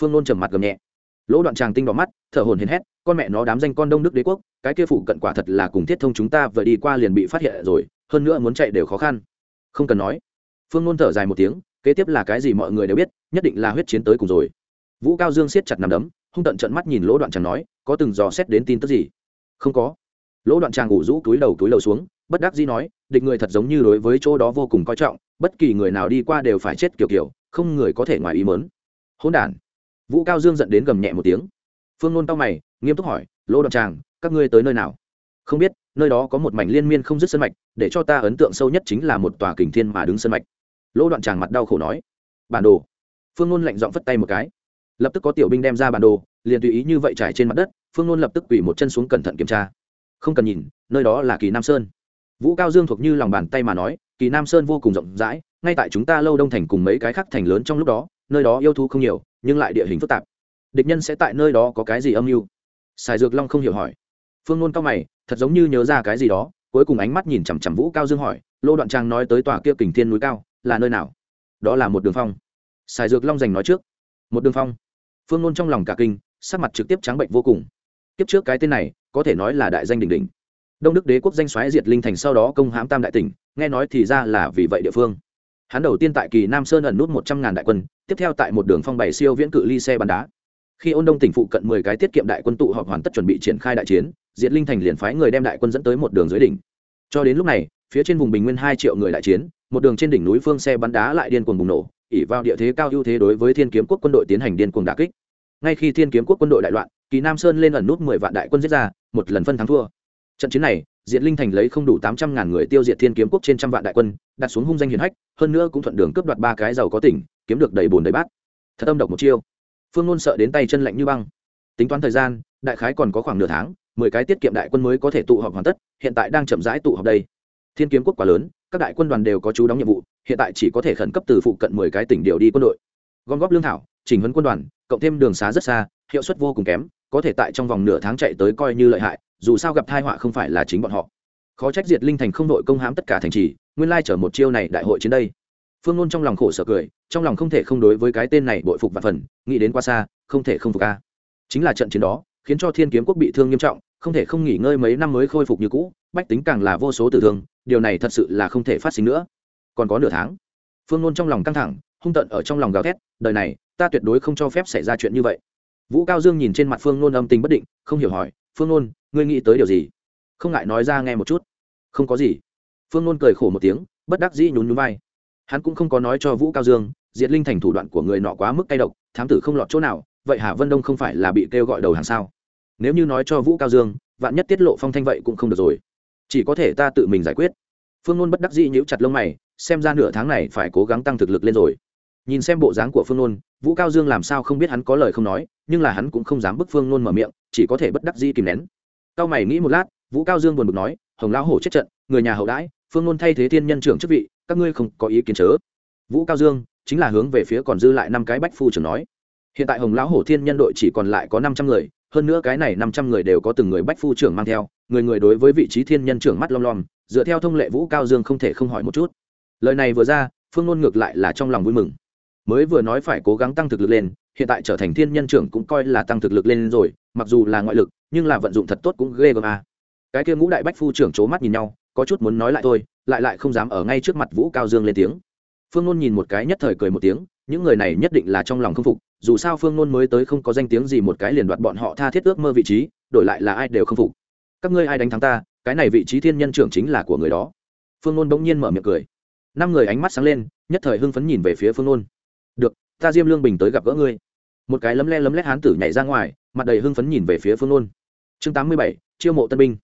Phương nôn trầm mặt gầm nhẹ. Lỗ đoạn tràng tinh đỏ mắt, thở hồn hển hét, con mẹ nó đám danh con đông đức đế quốc, cái kia phụ cận quả thật là cùng thiết thông chúng ta vừa đi qua liền bị phát hiện rồi, hơn nữa muốn chạy đều khó khăn. Không cần nói. Phương nôn thở dài một tiếng, kế tiếp là cái gì mọi người đều biết, nhất định là huyết chiến tới cùng rồi. Vũ cao dương siết chặt nằm đấm, hung tận trận mắt nhìn lỗ đoạn tràng nói, có từng dò xét đến tin tức gì? Không có. Lỗ đoạn tràng ngủ rũ túi đầu túi đầu xuống, bất đắc dĩ nói, địch người thật giống như đối với chỗ đó vô cùng coi trọng, bất kỳ người nào đi qua đều phải chết kiểu kiểu, không người có thể ngoài ý mớn hỗn đản vũ cao dương dẫn đến gầm nhẹ một tiếng. Phương nôn tao mày, nghiêm túc hỏi lỗ đoạn tràng, các ngươi tới nơi nào? Không biết, nơi đó có một mảnh liên miên không dứt sân mạch, để cho ta ấn tượng sâu nhất chính là một tòa kình thiên mà đứng sân mạch. Lỗ đoạn tràng mặt đau khổ nói. Bản đồ. Phương nôn lạnh giọng phất tay một cái. Lập tức có tiểu binh đem ra bản đồ, liền tùy ý như vậy trải trên mặt đất, phương nôn lập tức quỳ một chân xuống cẩn thận kiểm tra. Không cần nhìn, nơi đó là kỳ nam sơn. Vũ cao dương thuộc như lòng bàn tay mà nói, kỳ nam sơn vô cùng rộng rãi, ngay tại chúng ta lâu đông thành cùng mấy cái khác thành lớn trong lúc đó nơi đó yêu thú không nhiều, nhưng lại địa hình phức tạp. Địch nhân sẽ tại nơi đó có cái gì âm mưu? Sài dược long không hiểu hỏi. Phương nôn cao mày, thật giống như nhớ ra cái gì đó, cuối cùng ánh mắt nhìn chằm chằm vũ cao dương hỏi, lô đoạn trang nói tới tòa kia kình thiên núi cao, là nơi nào? Đó là một đường phong. Sài dược long giành nói trước. Một đường phong? Phương nôn trong lòng cả kinh, sắc mặt trực tiếp trắng bệnh vô cùng. Kiếp trước cái tên này, có thể nói là đại danh đỉnh đỉnh. Đông đức đế quốc danh xoáy diệt linh thành sau đó công hãm tam đại tỉnh, nghe nói thì ra là vì vậy địa phương hắn đầu tiên tại kỳ nam sơn ẩn nút một trăm ngàn đại quân, tiếp theo tại một đường phong bày siêu viễn cự ly xe bắn đá. Khi ôn đông tỉnh phụ cận mười cái tiết kiệm đại quân tụ họp hoàn tất chuẩn bị triển khai đại chiến, diệt linh thành liền phái người đem đại quân dẫn tới một đường dưới đỉnh. Cho đến lúc này, phía trên vùng bình nguyên hai triệu người đại chiến, một đường trên đỉnh núi phương xe bắn đá lại điên cuồng bùng nổ ỉ vào địa thế cao ưu thế đối với thiên kiếm quốc quân đội tiến hành điên cuồng đà kích. Ngay khi thiên kiếm quốc quân đội đại loạn, kỳ nam sơn lên ẩn nút mười vạn đại quân giết ra, một lần phân thắng thua. Trận chiến này diệt linh thành lấy không đủ tám trăm ngàn người tiêu diệt thiên kiếm quốc trên trăm vạn đại quân, đặt xuống hung danh hiền hách, hơn nữa cũng thuận đường cướp đoạt ba cái giàu có tỉnh, kiếm được đầy bồn đầy bát. Thật âm độc một chiêu. Phương ngôn sợ đến tay chân lạnh như băng. Tính toán thời gian, đại khái còn có khoảng nửa tháng, mười cái tiết kiệm đại quân mới có thể tụ họp hoàn tất, hiện tại đang chậm rãi tụ họp đây. Thiên kiếm quốc quá lớn, các đại quân đoàn đều có chú đóng nhiệm vụ, hiện tại chỉ có thể khẩn cấp từ phụ cận mười cái tỉnh điều đi quân đội. Gom góp lương thảo, chỉnh huấn quân đoàn, cộng thêm đường xá rất xa, hiệu suất vô cùng kém, có thể tại trong vòng nửa tháng chạy tới coi như lợi hại dù sao gặp thai họa không phải là chính bọn họ. Khó trách diệt linh thành không đội công hãm tất cả thành trì, nguyên lai chở một chiêu này đại hội chiến đây. Phương Luân trong lòng khổ sở cười, trong lòng không thể không đối với cái tên này bội phục và phần, nghĩ đến quá xa, không thể không phục ca chính là trận chiến đó, khiến cho thiên kiếm quốc bị thương nghiêm trọng, không thể không nghỉ ngơi mấy năm mới khôi phục như cũ, bách tính càng là vô số tử thương, điều này thật sự là không thể phát sinh nữa. Còn có nửa tháng. Phương Luân trong lòng căng thẳng, hung tận ở trong lòng gào thét, đời này, ta tuyệt đối không cho phép xảy ra chuyện như vậy. Vũ cao dương nhìn trên mặt phương nôn âm tình bất định, không hiểu hỏi phương nôn, ngươi nghĩ tới điều gì? Không ngại nói ra nghe một chút. Không có gì. Phương nôn cười khổ một tiếng, bất đắc dĩ nhún nhún vai. Hắn cũng không có nói cho vũ cao dương, diệt linh thành thủ đoạn của người nọ quá mức cay độc, thám tử không lọt chỗ nào, vậy hà vân đông không phải là bị kêu gọi đầu hàng sao? Nếu như nói cho vũ cao dương, vạn nhất tiết lộ phong thanh vậy cũng không được rồi. Chỉ có thể ta tự mình giải quyết. Phương nôn bất đắc dĩ nhíu chặt lông mày, xem ra nửa tháng này phải cố gắng tăng thực lực lên rồi. Nhìn xem bộ dáng của phương nôn vũ cao dương làm sao không biết hắn có lời không nói, nhưng là hắn cũng không dám bức phương nôn mở miệng, chỉ có thể bất đắc dĩ kìm nén. Cao mày nghĩ một lát, vũ cao dương buồn bực nói, hồng lão hổ chết trận, người nhà hậu đãi, phương nôn thay thế thiên nhân trưởng chức vị, các ngươi không có ý kiến chớ. Vũ cao dương chính là hướng về phía còn dư lại năm cái bách phu trưởng nói, hiện tại hồng lão hổ thiên nhân đội chỉ còn lại có năm trăm người, hơn nữa cái này năm trăm người đều có từng người bách phu trưởng mang theo, người người đối với vị trí thiên nhân trưởng mắt lom lom, dựa theo thông lệ vũ cao dương không thể không hỏi một chút. Lời này vừa ra, phương nôn ngược lại là trong lòng vui mừng mới vừa nói phải cố gắng tăng thực lực lên, hiện tại trở thành thiên nhân trưởng cũng coi là tăng thực lực lên rồi, mặc dù là ngoại lực, nhưng là vận dụng thật tốt cũng ghê gớm à. cái kia ngũ đại bách phu trưởng c h ố mắt nhìn nhau, có chút muốn nói lại thôi, lại lại không dám ở ngay trước mặt vũ cao dương lên tiếng. Phương nôn nhìn một cái nhất thời cười một tiếng, những người này nhất định là trong lòng không phục, dù sao phương nôn mới tới không có danh tiếng gì một cái liền đoạt bọn họ tha thiết ước mơ vị trí, đổi lại là ai đều không phục. Các ngươi ai đánh thắng ta, cái này vị trí thiên nhân trưởng chính là của người đó. Phương nôn bỗng nhiên mở miệng cười. Năm người ánh mắt sáng lên, nhất thời hưng phấn nhìn về phía phương nôn được, ta diêm lương bình tới gặp gỡ ngươi. Một cái lấm le lấm lét hán tử nhảy ra ngoài, mặt đầy hưng phấn nhìn về phía phương nôn. Chương tám mươi bảy, chiêu mộ tân binh.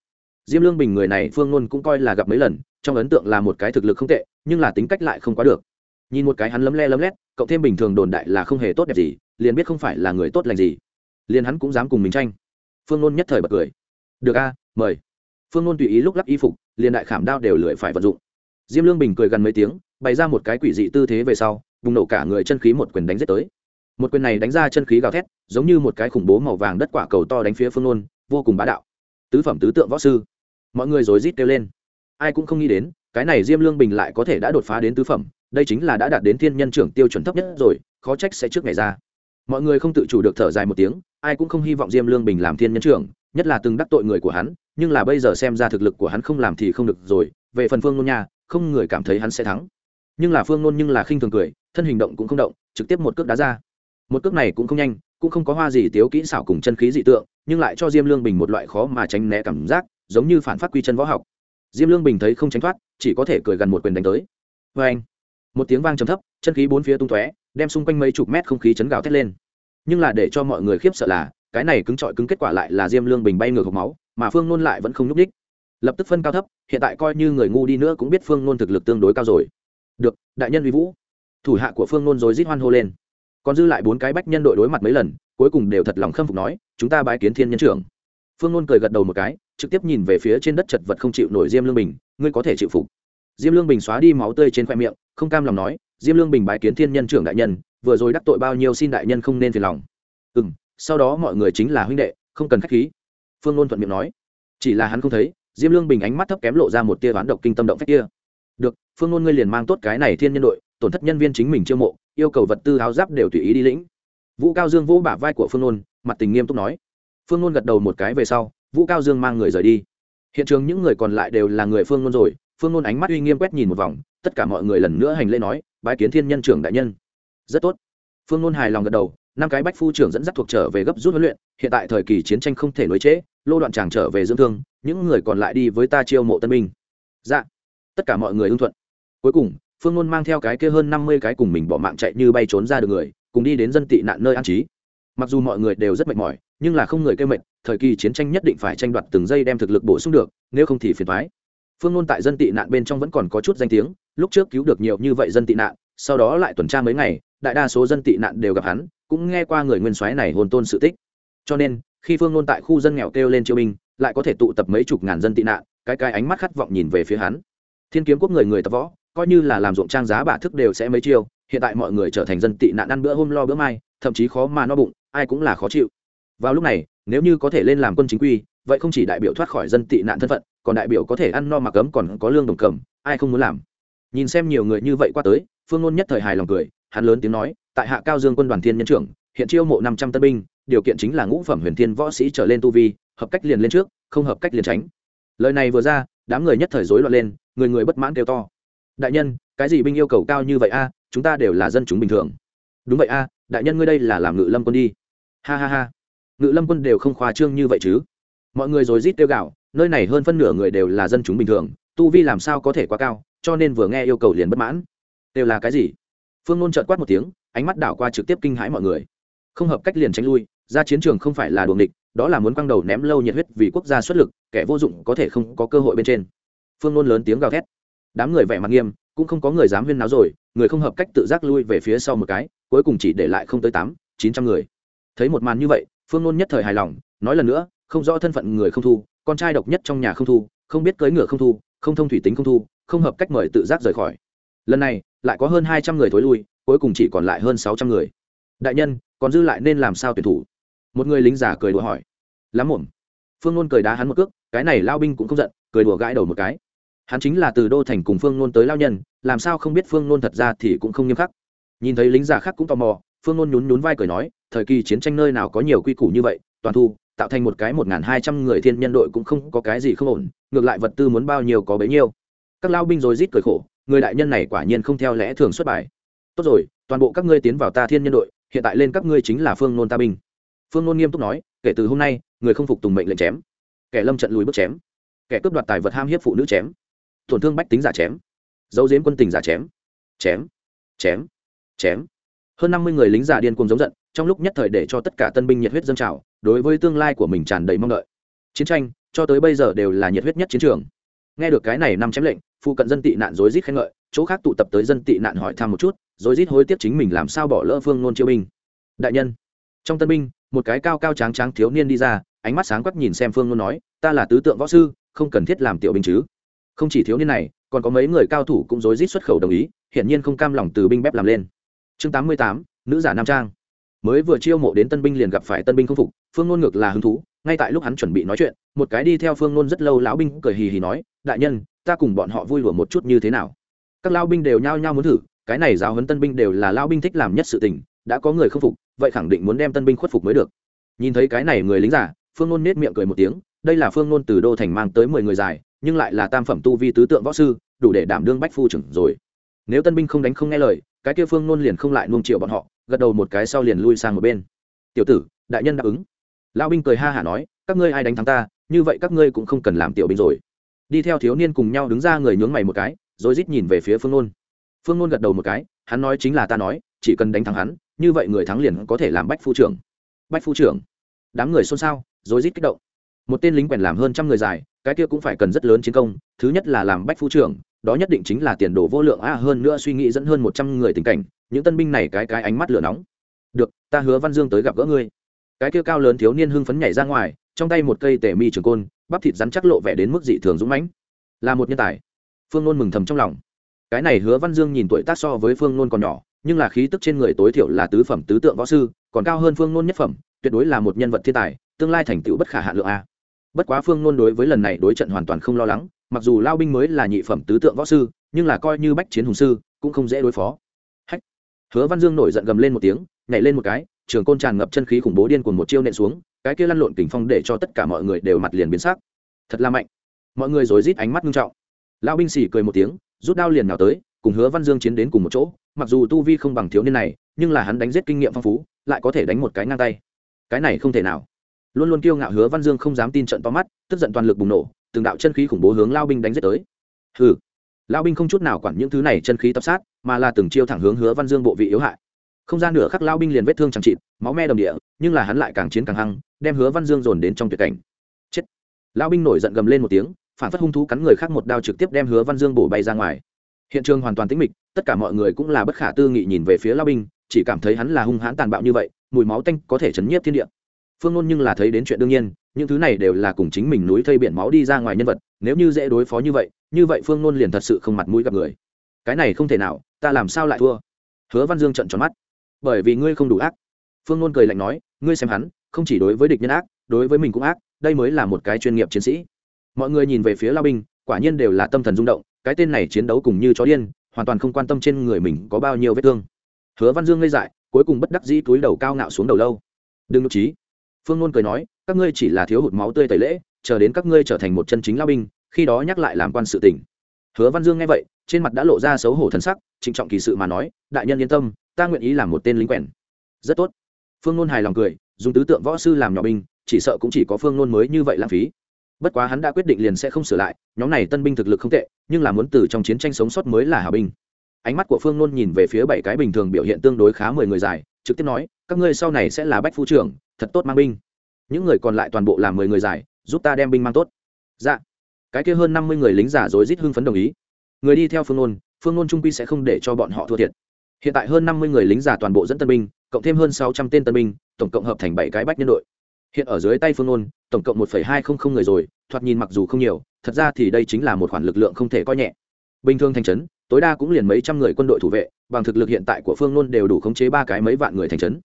Diêm lương bình người này phương nôn cũng coi là gặp mấy lần, trong ấn tượng là một cái thực lực không tệ, nhưng là tính cách lại không quá được. Nhìn một cái hắn lấm le lấm lét, cộng thêm bình thường đồn đại là không hề tốt đẹp gì, liền biết không phải là người tốt lành gì. Liền hắn cũng dám cùng mình tranh. Phương nôn nhất thời bật cười. Được a, mời. Phương nôn tùy ý lúc lắp y phục, liền đại khảm đao đều lười phải vận dụng. Diêm lương bình cười gần mấy tiếng, bày ra một cái quỷ dị tư thế về sau bùng nổ cả người chân khí một quyền đánh giết tới. Một quyền này đánh ra chân khí gào thét, giống như một cái khủng bố màu vàng đất quả cầu to đánh phía phương nôn vô cùng bá đạo. Tứ phẩm tứ tượng võ sư. Mọi người rối rít kêu lên. Ai cũng không nghĩ đến, cái này diêm lương bình lại có thể đã đột phá đến tứ phẩm, đây chính là đã đạt đến thiên nhân trưởng tiêu chuẩn thấp nhất rồi, khó trách sẽ trước ngày ra. Mọi người không tự chủ được thở dài một tiếng, ai cũng không hy vọng diêm lương bình làm thiên nhân trưởng, nhất là từng đắc tội người của hắn, nhưng là bây giờ xem ra thực lực của hắn không làm thì không được rồi, về phần phương nôn nha, không người cảm thấy hắn sẽ thắng nhưng là phương nôn nhưng là khinh thường cười, thân hình động cũng không động, trực tiếp một cước đá ra. Một cước này cũng không nhanh, cũng không có hoa gì tiếu kỹ xảo cùng chân khí dị tượng, nhưng lại cho diêm lương bình một loại khó mà tránh né cảm giác, giống như phản phát quy chân võ học. Diêm lương bình thấy không tránh thoát, chỉ có thể cười gần một quyền đánh tới. Vê anh, một tiếng vang trầm thấp, chân khí bốn phía tung tóe, đem xung quanh mấy chục mét không khí chấn gào thét lên. Nhưng là để cho mọi người khiếp sợ là, cái này cứng trọi cứng kết quả lại là diêm lương bình bay ngược hộp máu, mà phương nôn lại vẫn không nhúc ních lập tức phân cao thấp, hiện tại coi như người ngu đi nữa cũng biết phương nôn thực lực tương đối cao rồi đại nhân uy vũ. Thủ hạ của phương nôn rồi rít hoan hô lên. Còn dư lại bốn cái bách nhân đội đối mặt mấy lần, cuối cùng đều thật lòng khâm phục nói, chúng ta bái kiến thiên nhân trưởng. Phương nôn cười gật đầu một cái, trực tiếp nhìn về phía trên đất chật vật không chịu nổi diêm lương bình, ngươi có thể chịu phục. Diêm lương bình xóa đi máu tươi trên khoe miệng, không cam lòng nói, diêm lương bình bái kiến thiên nhân trưởng đại nhân, vừa rồi đắc tội bao nhiêu xin đại nhân không nên phiền lòng. Ừ m sau đó mọi người chính là huynh đệ, không cần k h á c h khí. Phương nôn thuận miệng nói. Chỉ là hắn không thấy, diêm lương bình ánh mắt thấp kém lộ ra một tia ván độc kinh tâm động phép kia phương ngôn ngươi liền mang tốt cái này thiên nhân đội, tổn thất nhân viên chính mình chiêu mộ, yêu cầu vật tư áo giáp đều tùy ý đi lĩnh. Vũ cao dương vỗ bả vai của phương ngôn mặt tình nghiêm túc nói. Phương ngôn gật đầu một cái về sau, vũ cao dương mang người rời đi. Hiện trường những người còn lại đều là người phương ngôn rồi, phương ngôn ánh mắt uy nghiêm quét nhìn một vòng, tất cả mọi người lần nữa hành lễ nói, bái kiến thiên nhân trưởng đại nhân. Rất tốt. Phương ngôn hài lòng gật đầu, năm cái bách phu trưởng dẫn dắt thuộc trở về gấp rút huấn luyện, hiện tại thời kỳ chiến tranh không thể nối trễ, lô đoạn tràng trở về dưỡng thương, những người còn lại đi với ta chiêu mộ tân binh. Dạ. Tất cả mọi người ưng thuận cuối cùng, phương nôn mang theo cái kia hơn năm mươi cái cùng mình bỏ mạng chạy như bay trốn ra được người, cùng đi đến dân tị nạn nơi an trí. Mặc dù mọi người đều rất mệt mỏi, nhưng là không người kêu mệt, thời kỳ chiến tranh nhất định phải tranh đoạt từng giây đem thực lực bổ sung được, nếu không thì phiền thoái phương nôn tại dân tị nạn bên trong vẫn còn có chút danh tiếng, lúc trước cứu được nhiều như vậy dân tị nạn, sau đó lại tuần tra mấy ngày, đại đa số dân tị nạn đều gặp hắn, cũng nghe qua người nguyên soái này hồn tôn sự tích. Cho nên, khi phương nôn tại khu dân nghèo kêu lên triệu binh, lại có thể tụ tập mấy chục ngàn dân tị nạn, cái cái ánh mắt khát vọng nhìn về phía hắn. Thiên kiếm quốc người người tập võ coi như là làm ruộng trang giá bà thức đều sẽ mấy chiêu, hiện tại mọi người trở thành dân tị nạn ăn bữa hôm lo bữa mai, thậm chí khó mà no bụng, ai cũng là khó chịu. Vào lúc này, nếu như có thể lên làm quân chính quy, vậy không chỉ đại biểu thoát khỏi dân tị nạn thân phận, còn đại biểu có thể ăn no mặc ấm còn có lương đồng cầm, ai không muốn làm? Nhìn xem nhiều người như vậy qua tới, phương ngôn nhất thời hài lòng cười, hắn lớn tiếng nói, tại hạ cao dương quân đoàn thiên nhân trưởng, hiện chiêu mộ năm trăm tân binh, điều kiện chính là ngũ phẩm huyền thiên võ sĩ trở lên tu vi, hợp cách liền lên trước, không hợp cách liền tránh. Lời này vừa ra, đám người nhất thời rối loạn lên, người người bất mãn kêu to đại nhân, cái gì binh yêu cầu cao như vậy a? Chúng ta đều là dân chúng bình thường. Đúng vậy a, đại nhân ngươi đây là làm ngự lâm quân đi. Ha ha ha. Ngự lâm quân đều không khoa trương như vậy chứ. Mọi người rồi rít tiêu gạo nơi này hơn phân nửa người đều là dân chúng bình thường, tu vi làm sao có thể quá cao, cho nên vừa nghe yêu cầu liền bất mãn. Đều là cái gì? Phương nôn trợt quát một tiếng, ánh mắt đảo qua trực tiếp kinh hãi mọi người. Không hợp cách liền tránh lui, ra chiến trường không phải là đuồng địch đó là muốn quăng đầu ném lâu nhiệt huyết vì quốc gia xuất lực, kẻ vô dụng có thể không có cơ hội bên trên. Phương nôn lớn tiếng gào thét đám người vẻ mặt nghiêm, cũng không có người dám huyên náo rồi, người không hợp cách tự giác lui về phía sau một cái, cuối cùng chỉ để lại không tới tám, chín trăm người. Thấy một màn như vậy, phương nôn nhất thời hài lòng, nói lần nữa, không rõ thân phận người không thu, con trai độc nhất trong nhà không thu, không biết cưỡi ngựa không thu, không thông thủy tính không thu, không hợp cách mời tự giác rời khỏi. Lần này, lại có hơn hai trăm người thối lui, cuối cùng chỉ còn lại hơn sáu trăm người. Đại nhân, còn dư lại nên làm sao tuyển thủ? Một người lính giả cười đùa hỏi. Lắm muộn. Phương nôn cười đá hắn một cước, cái này lao binh cũng không giận, cười đùa gãi đầu một cái hắn chính là từ đô thành cùng phương nôn tới lao nhân, làm sao không biết phương nôn thật ra thì cũng không nghiêm khắc. Nhìn thấy lính giả khác cũng tò mò, phương nôn nhún nhún vai cười nói, thời kỳ chiến tranh nơi nào có nhiều quy củ như vậy, toàn thu, tạo thành một cái một n g h n hai trăm người thiên nhân đội cũng không có cái gì không ổn, ngược lại vật tư muốn bao nhiêu có bấy nhiêu. Các lao binh rồi rít cười khổ, người đại nhân này quả nhiên không theo lẽ thường xuất bài. Tốt rồi, toàn bộ các ngươi tiến vào ta thiên nhân đội, hiện tại lên các ngươi chính là phương nôn ta binh. Phương nôn nghiêm túc nói, kể từ hôm nay, người không phục tùng mệnh lệnh chém. Kẻ lâm trận lùi bước chém. Kẻ cướp đoạt tài vật ham hiếp phụ nữ chém tổn thương bách tính giả chém. Dấu diếm quân tình giả chém. Chém. Chém. Chém. Hơn năm mươi người lính giả điên cuồng giống giận, trong lúc nhất thời để cho tất cả tân binh nhiệt huyết dâng trào, đối với tương lai của mình tràn đầy mong đợi. Chiến tranh, cho tới bây giờ đều là nhiệt huyết nhất chiến trường. Nghe được cái này năm chém lệnh, phụ cận dân tị nạn rối rít khen ngợi, chỗ khác tụ tập tới dân tị nạn hỏi thăm một chút, rối rít hối tiếc chính mình làm sao bỏ lỡ phương nôn chiêu binh. Đại nhân, trong tân binh, một cái cao cao tráng tráng thiếu niên đi ra, ánh mắt sáng quắc nhìn xem phương nôn nói, ta là tứ tượng võ sư, không cần thiết làm tiểu binh chứ không chỉ thiếu niên này, còn có mấy người cao thủ cũng rối rít xuất khẩu đồng ý, hiển nhiên không cam lòng từ binh bếp làm lên. Chương tám mươi tám, nữ giả nam trang. Mới vừa chiêu mộ đến tân binh liền gặp phải tân binh không phục, phương nôn ngược là hứng thú, ngay tại lúc hắn chuẩn bị nói chuyện, một cái đi theo phương nôn rất lâu lão binh cười hì hì nói, đại nhân, ta cùng bọn họ vui lùa một chút như thế nào? Các lao binh đều nhao nhao muốn thử, cái này giáo huấn tân binh đều là lao binh thích làm nhất sự tình, đã có người không phục, vậy khẳng định muốn đem tân binh khuất phục mới được. Nhìn thấy cái này người lính giả, phương nôn nết miệng cười một tiếng, đây là phương nôn từ đô thành mang tới mười người dài nhưng lại là tam phẩm tu vi tứ tượng võ sư, đủ để đảm đương bách phu trưởng rồi. Nếu tân binh không đánh không nghe lời, cái kia phương nôn liền không lại nuông chiều bọn họ, gật đầu một cái sau liền lui sang một bên. Tiểu tử, đại nhân đáp ứng. Lão binh cười ha hả nói, các ngươi ai đánh thắng ta, như vậy các ngươi cũng không cần làm tiểu binh rồi. Đi theo thiếu niên cùng nhau đứng ra người nhướng mày một cái, rồi rít nhìn về phía phương nôn. Phương nôn gật đầu một cái, hắn nói chính là ta nói, chỉ cần đánh thắng hắn, như vậy người thắng liền có thể làm bách phu trưởng. Bách phu trưởng? Đám người xôn xao, rồi rít kích động. Một tên lính quèn làm hơn trăm người dài cái kia cũng phải cần rất lớn chiến công, thứ nhất là làm bách phu trưởng, đó nhất định chính là tiền đồ vô lượng a hơn nữa suy nghĩ dẫn hơn một trăm người tình cảnh, những tân binh này cái cái ánh mắt lửa nóng. Được, ta hứa văn dương tới gặp gỡ ngươi. Cái kia cao lớn thiếu niên hưng phấn nhảy ra ngoài, trong tay một cây tể mi trường côn, bắp thịt rắn chắc lộ vẻ đến mức dị thường dũng mãnh. Là một nhân tài. Phương nôn mừng thầm trong lòng. Cái này hứa văn dương nhìn tuổi tác so với phương nôn còn nhỏ, nhưng là khí tức trên người tối thiểu là tứ phẩm tứ tượng võ sư, còn cao hơn phương nôn nhất phẩm, tuyệt đối là một nhân vật thiên tài, tương lai thành tựu bất khả hạ lượng a bất quá phương nôn đối với lần này đối trận hoàn toàn không lo lắng, mặc dù lao binh mới là nhị phẩm tứ tượng võ sư, nhưng là coi như bách chiến hùng sư, cũng không dễ đối phó. Hách! Hứa văn dương nổi giận gầm lên một tiếng, nhảy lên một cái, trường côn tràn ngập chân khí khủng bố điên cuồng một chiêu nện xuống, cái kia lăn lộn kình phong để cho tất cả mọi người đều mặt liền biến sắc. Thật là mạnh! Mọi người rối rít ánh mắt nghiêm trọng. Lao binh xỉ cười một tiếng, rút đao liền nào tới, cùng hứa văn dương chiến đến cùng một chỗ, mặc dù tu vi không bằng thiếu niên này, nhưng là hắn đánh giết kinh nghiệm phong phú, lại có thể đánh một cái ngang tay. Cái này không thể nào luôn luôn kiêu ngạo hứa văn dương không dám tin trận to mắt, tức giận toàn lực bùng nổ, từng đạo chân khí khủng bố hướng lao binh đánh giết tới. Hừ. Lao binh không chút nào quản những thứ này chân khí tập sát, mà là từng chiêu thẳng hướng hứa văn dương bộ vị yếu hại. Không gian nửa khắc lao binh liền vết thương chẳng trịt máu me đồng địa, nhưng là hắn lại càng chiến càng hăng, đem hứa văn dương dồn đến trong tuyệt cảnh. Chết. Lao binh nổi giận gầm lên một tiếng, phản phất hung thú cắn người khác một đao trực tiếp đem hứa văn dương bổ bay ra ngoài. Hiện trường hoàn toàn tĩnh mịch, tất cả mọi người cũng là bất khả tư nghị nhìn về phía lao binh, chỉ cảm thấy hắn là hung hãn tàn bạo như vậy, mùi máu tanh có thể chấn nhiếp thiên địa phương nôn nhưng là thấy đến chuyện đương nhiên, những thứ này đều là cùng chính mình núi thây biển máu đi ra ngoài nhân vật, nếu như dễ đối phó như vậy như vậy phương nôn liền thật sự không mặt mũi gặp người. Cái này không thể nào, ta làm sao lại thua? Hứa văn dương trận tròn mắt. Bởi vì ngươi không đủ ác. Phương nôn cười lạnh nói, ngươi xem hắn, không chỉ đối với địch nhân ác, đối với mình cũng ác, đây mới là một cái chuyên nghiệp chiến sĩ. Mọi người nhìn về phía lao binh quả nhiên đều là tâm thần rung động, cái tên này chiến đấu cùng như chó điên, hoàn toàn không quan tâm trên người mình có bao nhiêu vết thương. Hứa văn dương ngây dại, cuối cùng bất đắc dĩ túi đầu cao ngạo xuống đầu lâu. Đừng nhục trí phương nôn cười nói, các ngươi chỉ là thiếu hụt máu tươi tẩy lễ, chờ đến các ngươi trở thành một chân chính lao binh, khi đó nhắc lại làm quan sự tình. Hứa văn dương nghe vậy, trên mặt đã lộ ra xấu hổ thần sắc, trịnh trọng kỳ sự mà nói, đại nhân yên tâm, ta nguyện ý làm một tên lính quèn. Rất tốt. Phương nôn hài lòng cười, dùng tứ tượng võ sư làm nhỏ binh, chỉ sợ cũng chỉ có phương nôn mới như vậy lãng phí. Bất quá hắn đã quyết định liền sẽ không sửa lại, nhóm này tân binh thực lực không tệ, nhưng là muốn từ trong chiến tranh sống sót mới là hảo binh. Ánh mắt của phương nôn nhìn về phía bảy cái bình thường biểu hiện tương đối khá mười người dài trực tiếp nói, các ngươi sau này sẽ là bách phu trưởng, thật tốt mang binh. Những người còn lại toàn bộ là mười người giải, giúp ta đem binh mang tốt. Dạ. Cái kia hơn năm mươi người lính giả rồi rít hưng phấn đồng ý. Người đi theo phương nôn phương nôn trung quy sẽ không để cho bọn họ thua thiệt. Hiện tại hơn năm mươi người lính giả toàn bộ dẫn tân binh, cộng thêm hơn sáu trăm tên tân binh, tổng cộng hợp thành bảy cái bách nhân đội. Hiện ở dưới tay phương nôn, tổng cộng một hai không không người rồi, thoạt nhìn mặc dù không nhiều, thật ra thì đây chính là một khoản lực lượng không thể coi nhẹ. Bình thường thành trấn tối đa cũng liền mấy trăm người quân đội thủ vệ, bằng thực lực hiện tại của phương nôn đều đủ khống chế ba cái mấy vạn người thành trấn.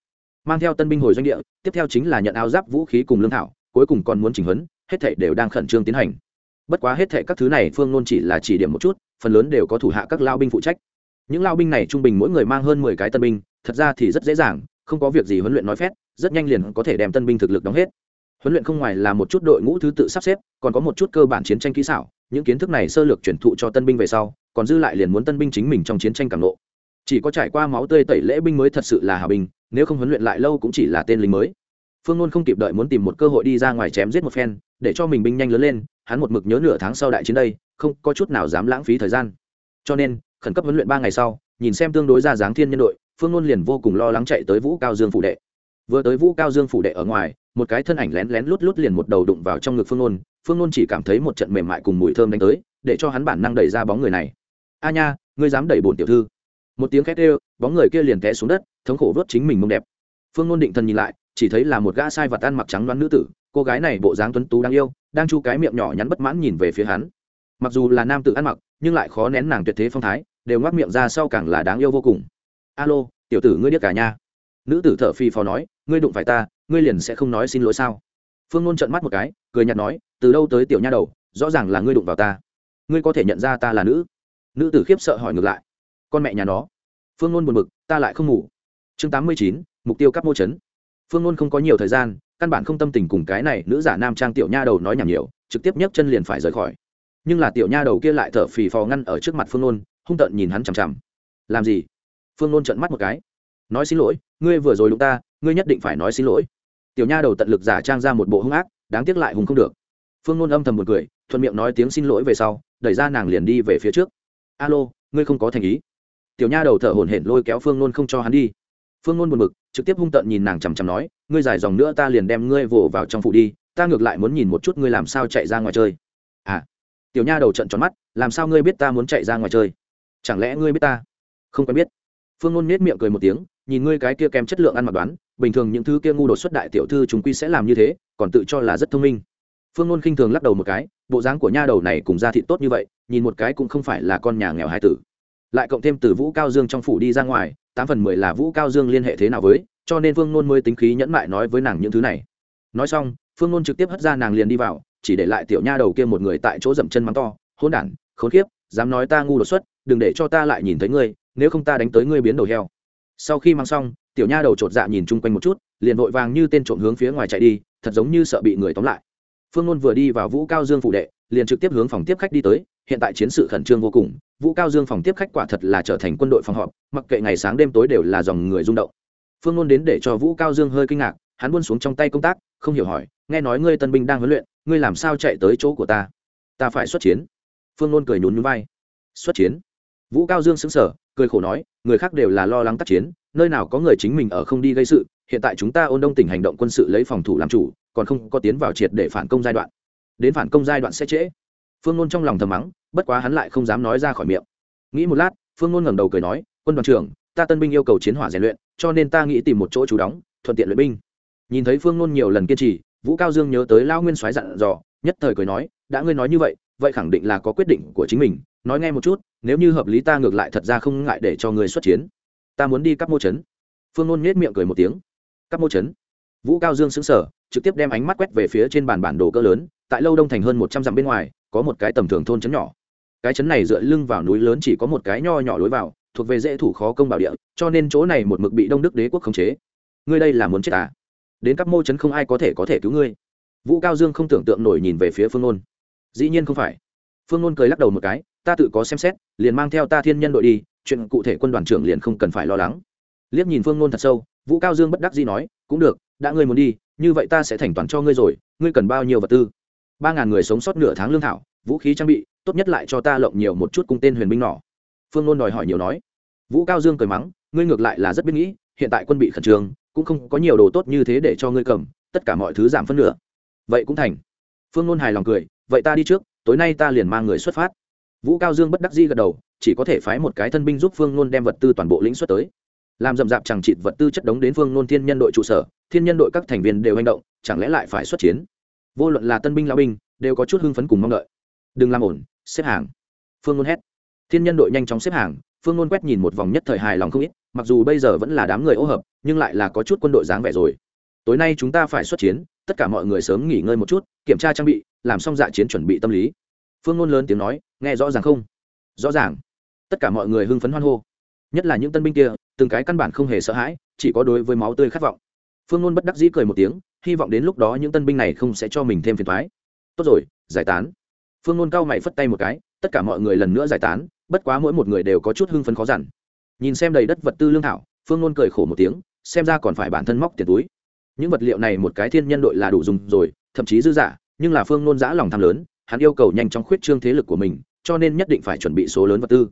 Mang theo tân binh hồi doanh địa, tiếp theo chính là nhận áo giáp vũ khí cùng lương thảo, cuối cùng còn muốn chỉnh huấn, hết thảy đều đang khẩn trương tiến hành. Bất quá hết thảy các thứ này phương nôn chỉ là chỉ điểm một chút, phần lớn đều có thủ hạ các lao binh phụ trách. Những lao binh này trung bình mỗi người mang hơn mười cái tân binh, thật ra thì rất dễ dàng, không có việc gì huấn luyện nói phét, rất nhanh liền có thể đem tân binh thực lực đóng hết huấn luyện không ngoài là một chút đội ngũ thứ tự sắp xếp, còn có một chút cơ bản chiến tranh kỹ xảo, những kiến thức này sơ lược chuyển thụ cho tân binh về sau, còn dư lại liền muốn tân binh chính mình trong chiến tranh càng lộ. Chỉ có trải qua máu tươi tẩy lễ binh mới thật sự là hào binh, nếu không huấn luyện lại lâu cũng chỉ là tên lính mới. Phương ngôn không kịp đợi muốn tìm một cơ hội đi ra ngoài chém giết một phen, để cho mình binh nhanh lớn lên, hắn một mực nhớ nửa tháng sau đại chiến đây, không có chút nào dám lãng phí thời gian. Cho nên, khẩn cấp huấn luyện ba ngày sau, nhìn xem tương đối ra dáng thiên nhân đội, phương ngôn liền vô cùng lo lắng chạy tới vũ cao dương phủ đệ vừa tới vũ cao dương phủ đệ ở ngoài, một cái thân ảnh lén lén lút lút liền một đầu đụng vào trong ngực phương nôn. Phương nôn chỉ cảm thấy một trận mềm mại cùng mùi thơm đánh tới, để cho hắn bản năng đẩy ra bóng người này. A nha, ngươi dám đẩy bổn tiểu thư? Một tiếng khét ê bóng người kia liền té xuống đất, thống khổ vớt chính mình mông đẹp. Phương nôn định thần nhìn lại, chỉ thấy là một gã sai vật ăn mặc trắng đoán nữ tử, cô gái này bộ dáng tuấn tú đáng yêu, đang chu cái miệng nhỏ nhắn bất mãn nhìn về phía hắn. Mặc dù là nam tử ăn mặc, nhưng lại khó nén nàng tuyệt thế phong thái, đều ngoác miệng ra sau càng là đáng yêu vô cùng. Alo, tiểu tử ngươi điếc cả nha? Nữ tử thợ phi phò nói, ngươi đụng phải ta, ngươi liền sẽ không nói xin lỗi sao? Phương nôn trợn mắt một cái, cười nhạt nói, từ đâu tới tiểu nha đầu, rõ ràng là ngươi đụng vào ta. Ngươi có thể nhận ra ta là nữ. Nữ tử khiếp sợ hỏi ngược lại, con mẹ nhà nó. Phương nôn buồn bực, ta lại không ngủ. Chương tám mươi chín, mục tiêu cắp mô chấn. Phương nôn không có nhiều thời gian, căn bản không tâm tình cùng cái này nữ giả nam trang tiểu nha đầu nói nhảm nhiều, trực tiếp nhấc chân liền phải rời khỏi. Nhưng là tiểu nha đầu kia lại thở phì phò ngăn ở trước mặt phương nôn, hung tợn nhìn hắn chằm chằm. Làm gì? Phương nôn trợn mắt một cái, nói xin lỗi ngươi vừa rồi đụng ta, ngươi nhất định phải nói xin lỗi. Tiểu nha đầu tận lực giả trang ra một bộ hung ác, đáng tiếc lại hùng không được. Phương nôn âm thầm một cười, thuận miệng nói tiếng xin lỗi về sau, đẩy ra nàng liền đi về phía trước. Alo, ngươi không có thành ý. Tiểu nha đầu thở hổn hển lôi kéo phương nôn không cho hắn đi. Phương nôn buồn bực, trực tiếp hung tợn nhìn nàng chằm chằm nói, ngươi dài dòng nữa ta liền đem ngươi vồ vào trong phủ đi, ta ngược lại muốn nhìn một chút ngươi làm sao chạy ra ngoài chơi. À tiểu nha đầu trận tròn mắt, làm sao ngươi biết ta muốn chạy ra ngoài chơi? Chẳng lẽ ngươi biết ta? Không quen biết. Phương nôn nết miệng cười một tiếng nhìn ngươi cái kia kèm chất lượng ăn mặc đoán, bình thường những thứ kia ngu đột xuất đại tiểu thư chúng quy sẽ làm như thế, còn tự cho là rất thông minh. Phương ngôn khinh thường lắc đầu một cái, bộ dáng của nha đầu này cùng ra thịt tốt như vậy, nhìn một cái cũng không phải là con nhà nghèo hai tử. Lại cộng thêm từ vũ cao dương trong phủ đi ra ngoài, tám phần mười là vũ cao dương liên hệ thế nào với, cho nên phương ngôn mới tính khí nhẫn mại nói với nàng những thứ này. Nói xong, phương ngôn trực tiếp hất ra nàng liền đi vào, chỉ để lại tiểu nha đầu kia một người tại chỗ dậm chân mắng to hôn đản, khốn kiếp, dám nói ta ngu đột xuất, đừng để cho ta lại nhìn thấy ngươi, nếu không ta đánh tới ngươi biến đầu heo sau khi mang xong, tiểu nha đầu chột dạ nhìn chung quanh một chút, liền vội vàng như tên trộm hướng phía ngoài chạy đi, thật giống như sợ bị người tóm lại. Phương ngôn vừa đi vào vũ cao dương phủ đệ, liền trực tiếp hướng phòng tiếp khách đi tới, hiện tại chiến sự khẩn trương vô cùng, vũ cao dương phòng tiếp khách quả thật là trở thành quân đội phòng họp, mặc kệ ngày sáng đêm tối đều là dòng người rung động. Phương ngôn đến để cho vũ cao dương hơi kinh ngạc, hắn buông xuống trong tay công tác, không hiểu hỏi, nghe nói ngươi tân binh đang huấn luyện, ngươi làm sao chạy tới chỗ của ta? Ta phải xuất chiến. Phương ngôn cười nhún nhún vai. Xuất chiến? Vũ cao dương xứng sở cười khổ nói, người khác đều là lo lắng tác chiến, nơi nào có người chính mình ở không đi gây sự, hiện tại chúng ta ôn đông tỉnh hành động quân sự lấy phòng thủ làm chủ, còn không có tiến vào triệt để phản công giai đoạn. Đến phản công giai đoạn sẽ trễ. Phương ngôn trong lòng thầm mắng, bất quá hắn lại không dám nói ra khỏi miệng. Nghĩ một lát, phương ngôn ngẩng đầu cười nói, quân đoàn trưởng, ta tân binh yêu cầu chiến hỏa rèn luyện, cho nên ta nghĩ tìm một chỗ trú đóng, thuận tiện luyện binh. Nhìn thấy phương ngôn nhiều lần kiên trì, vũ cao dương nhớ tới lao nguyên soái dặn dò, nhất thời cười nói, đã ngươi nói như vậy vậy khẳng định là có quyết định của chính mình nói nghe một chút, nếu như hợp lý ta ngược lại thật ra không ngại để cho người xuất chiến. Ta muốn đi cắp mô chấn phương nôn nhét miệng cười một tiếng. Cắp mô chấn vũ cao dương xứng sở trực tiếp đem ánh mắt quét về phía trên bàn bản đồ cỡ lớn, tại lâu đông thành hơn một trăm dặm bên ngoài, có một cái tầm thường thôn trấn nhỏ. Cái trấn này dựa lưng vào núi lớn chỉ có một cái nho nhỏ lối vào, thuộc về dễ thủ khó công bảo địa, cho nên chỗ này một mực bị đông đức đế quốc khống chế. Ngươi đây là muốn chết à? Đến các mô trấn không ai có thể có thể cứu ngươi. Vũ cao dương không tưởng tượng nổi nhìn về phía phương nôn. Dĩ nhiên không phải phương nôn cười lắc đầu một cái, ta tự có xem xét, liền mang theo ta thiên nhân đội đi, chuyện cụ thể quân đoàn trưởng liền không cần phải lo lắng. Liếc nhìn phương nôn thật sâu, vũ cao dương bất đắc dĩ nói, cũng được, đã ngươi muốn đi, như vậy ta sẽ thành toàn cho ngươi rồi, ngươi cần bao nhiêu vật tư? Ba ngàn người sống sót nửa tháng lương thảo, vũ khí trang bị, tốt nhất lại cho ta lộng nhiều một chút cung tên huyền binh nỏ. Phương nôn đòi hỏi nhiều nói. Vũ cao dương cười mắng, ngươi ngược lại là rất biết nghĩ, hiện tại quân bị khẩn trương, cũng không có nhiều đồ tốt như thế để cho ngươi cầm, tất cả mọi thứ giảm phân nửa. Vậy cũng thành. Phương nôn hài lòng cười, vậy ta đi trước tối nay ta liền mang người xuất phát. Vũ cao dương bất đắc di gật đầu, chỉ có thể phái một cái thân binh giúp phương nôn đem vật tư toàn bộ lĩnh xuất tới. Làm rậm rạp chẳng trịt vật tư chất đống đến phương nôn thiên nhân đội trụ sở, thiên nhân đội các thành viên đều hành động, chẳng lẽ lại phải xuất chiến? Vô luận là tân binh lao binh, đều có chút hưng phấn cùng mong đợi. Đừng làm ổn, xếp hàng. Phương nôn hét. Thiên nhân đội nhanh chóng xếp hàng, phương nôn quét nhìn một vòng nhất thời hài lòng không ít, mặc dù bây giờ vẫn là đám người ô hợp, nhưng lại là có chút quân đội dáng vẻ rồi. Tối nay chúng ta phải xuất chiến, tất cả mọi người sớm nghỉ ngơi một chút, kiểm tra trang bị làm xong dạ chiến chuẩn bị tâm lý. Phương ngôn lớn tiếng nói, nghe rõ ràng không? Rõ ràng. Tất cả mọi người hưng phấn hoan hô. Nhất là những tân binh kia, từng cái căn bản không hề sợ hãi, chỉ có đối với máu tươi khát vọng. Phương ngôn bất đắc dĩ cười một tiếng, hy vọng đến lúc đó những tân binh này không sẽ cho mình thêm phiền thoái tốt rồi, giải tán. Phương ngôn cao mày phất tay một cái, tất cả mọi người lần nữa giải tán, bất quá mỗi một người đều có chút hưng phấn khó dằn. Nhìn xem đầy đất vật tư lương thảo, phương ngôn cười khổ một tiếng, xem ra còn phải bản thân móc tiền túi. Những vật liệu này một cái thiên nhân đội là đủ dùng rồi, thậm chí dư giả nhưng là phương nôn giã lòng tham lớn, hắn yêu cầu nhanh chóng khuyết trương thế lực của mình, cho nên nhất định phải chuẩn bị số lớn vật tư.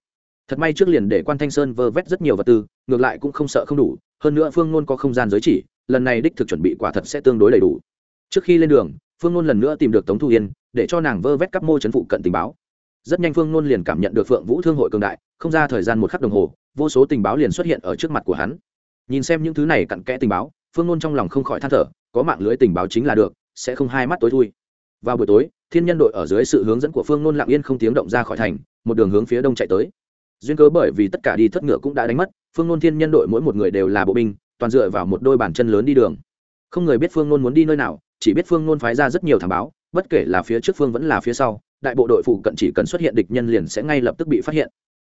Thật may trước liền để quan thanh sơn vơ vét rất nhiều vật tư, ngược lại cũng không sợ không đủ, hơn nữa phương nôn có không gian giới chỉ, lần này đích thực chuẩn bị quả thật sẽ tương đối đầy đủ. Trước khi lên đường, phương nôn lần nữa tìm được tống thu yên, để cho nàng vơ vét các mô chấn phụ cận tình báo. Rất nhanh phương nôn liền cảm nhận được phượng vũ thương hội cường đại, không ra thời gian một khắc đồng hồ, vô số tình báo liền xuất hiện ở trước mặt của hắn. Nhìn xem những thứ này cặn kẽ tình báo, phương nôn trong lòng không khỏi than thở, có mạng lưới tình báo chính là được, sẽ không hai mắt tối thui vào buổi tối, thiên nhân đội ở dưới sự hướng dẫn của phương nôn lặng yên không tiếng động ra khỏi thành, một đường hướng phía đông chạy tới. Duyên cớ bởi vì tất cả đi thất ngựa cũng đã đánh mất, phương nôn thiên nhân đội mỗi một người đều là bộ binh, toàn dựa vào một đôi bàn chân lớn đi đường. Không người biết phương nôn muốn đi nơi nào, chỉ biết phương nôn phái ra rất nhiều thảm báo, bất kể là phía trước phương vẫn là phía sau, đại bộ đội phụ cận chỉ cần xuất hiện địch nhân liền sẽ ngay lập tức bị phát hiện.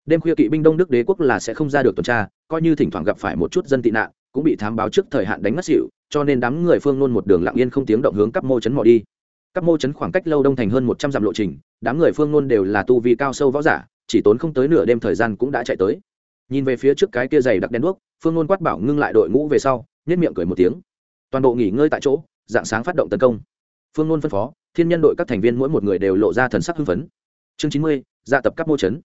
Đêm khuya kỵ binh đông đức đế quốc là sẽ không ra được tuần tra, coi như thỉnh thoảng gặp phải một chút dân tị nạn, cũng bị thám báo trước thời hạn đánh ngất xỉu, cho nên đám người phương nôn một đường lặng yên không tiếng động hướng các mô chấn mò đi các mô chấn khoảng cách lâu đông thành hơn một trăm dặm lộ trình, đám người phương nôn đều là tu vi cao sâu võ giả, chỉ tốn không tới nửa đêm thời gian cũng đã chạy tới. Nhìn về phía trước cái kia dày đặc đen đuốc, phương nôn quát bảo ngưng lại đội ngũ về sau nhất miệng cười một tiếng. Toàn bộ nghỉ ngơi tại chỗ, dạng sáng phát động tấn công. Phương nôn phân phó, thiên nhân đội các thành viên mỗi một người đều lộ ra thần sắc hưng phấn. Chương chín mươi dạ tập các mô chấn.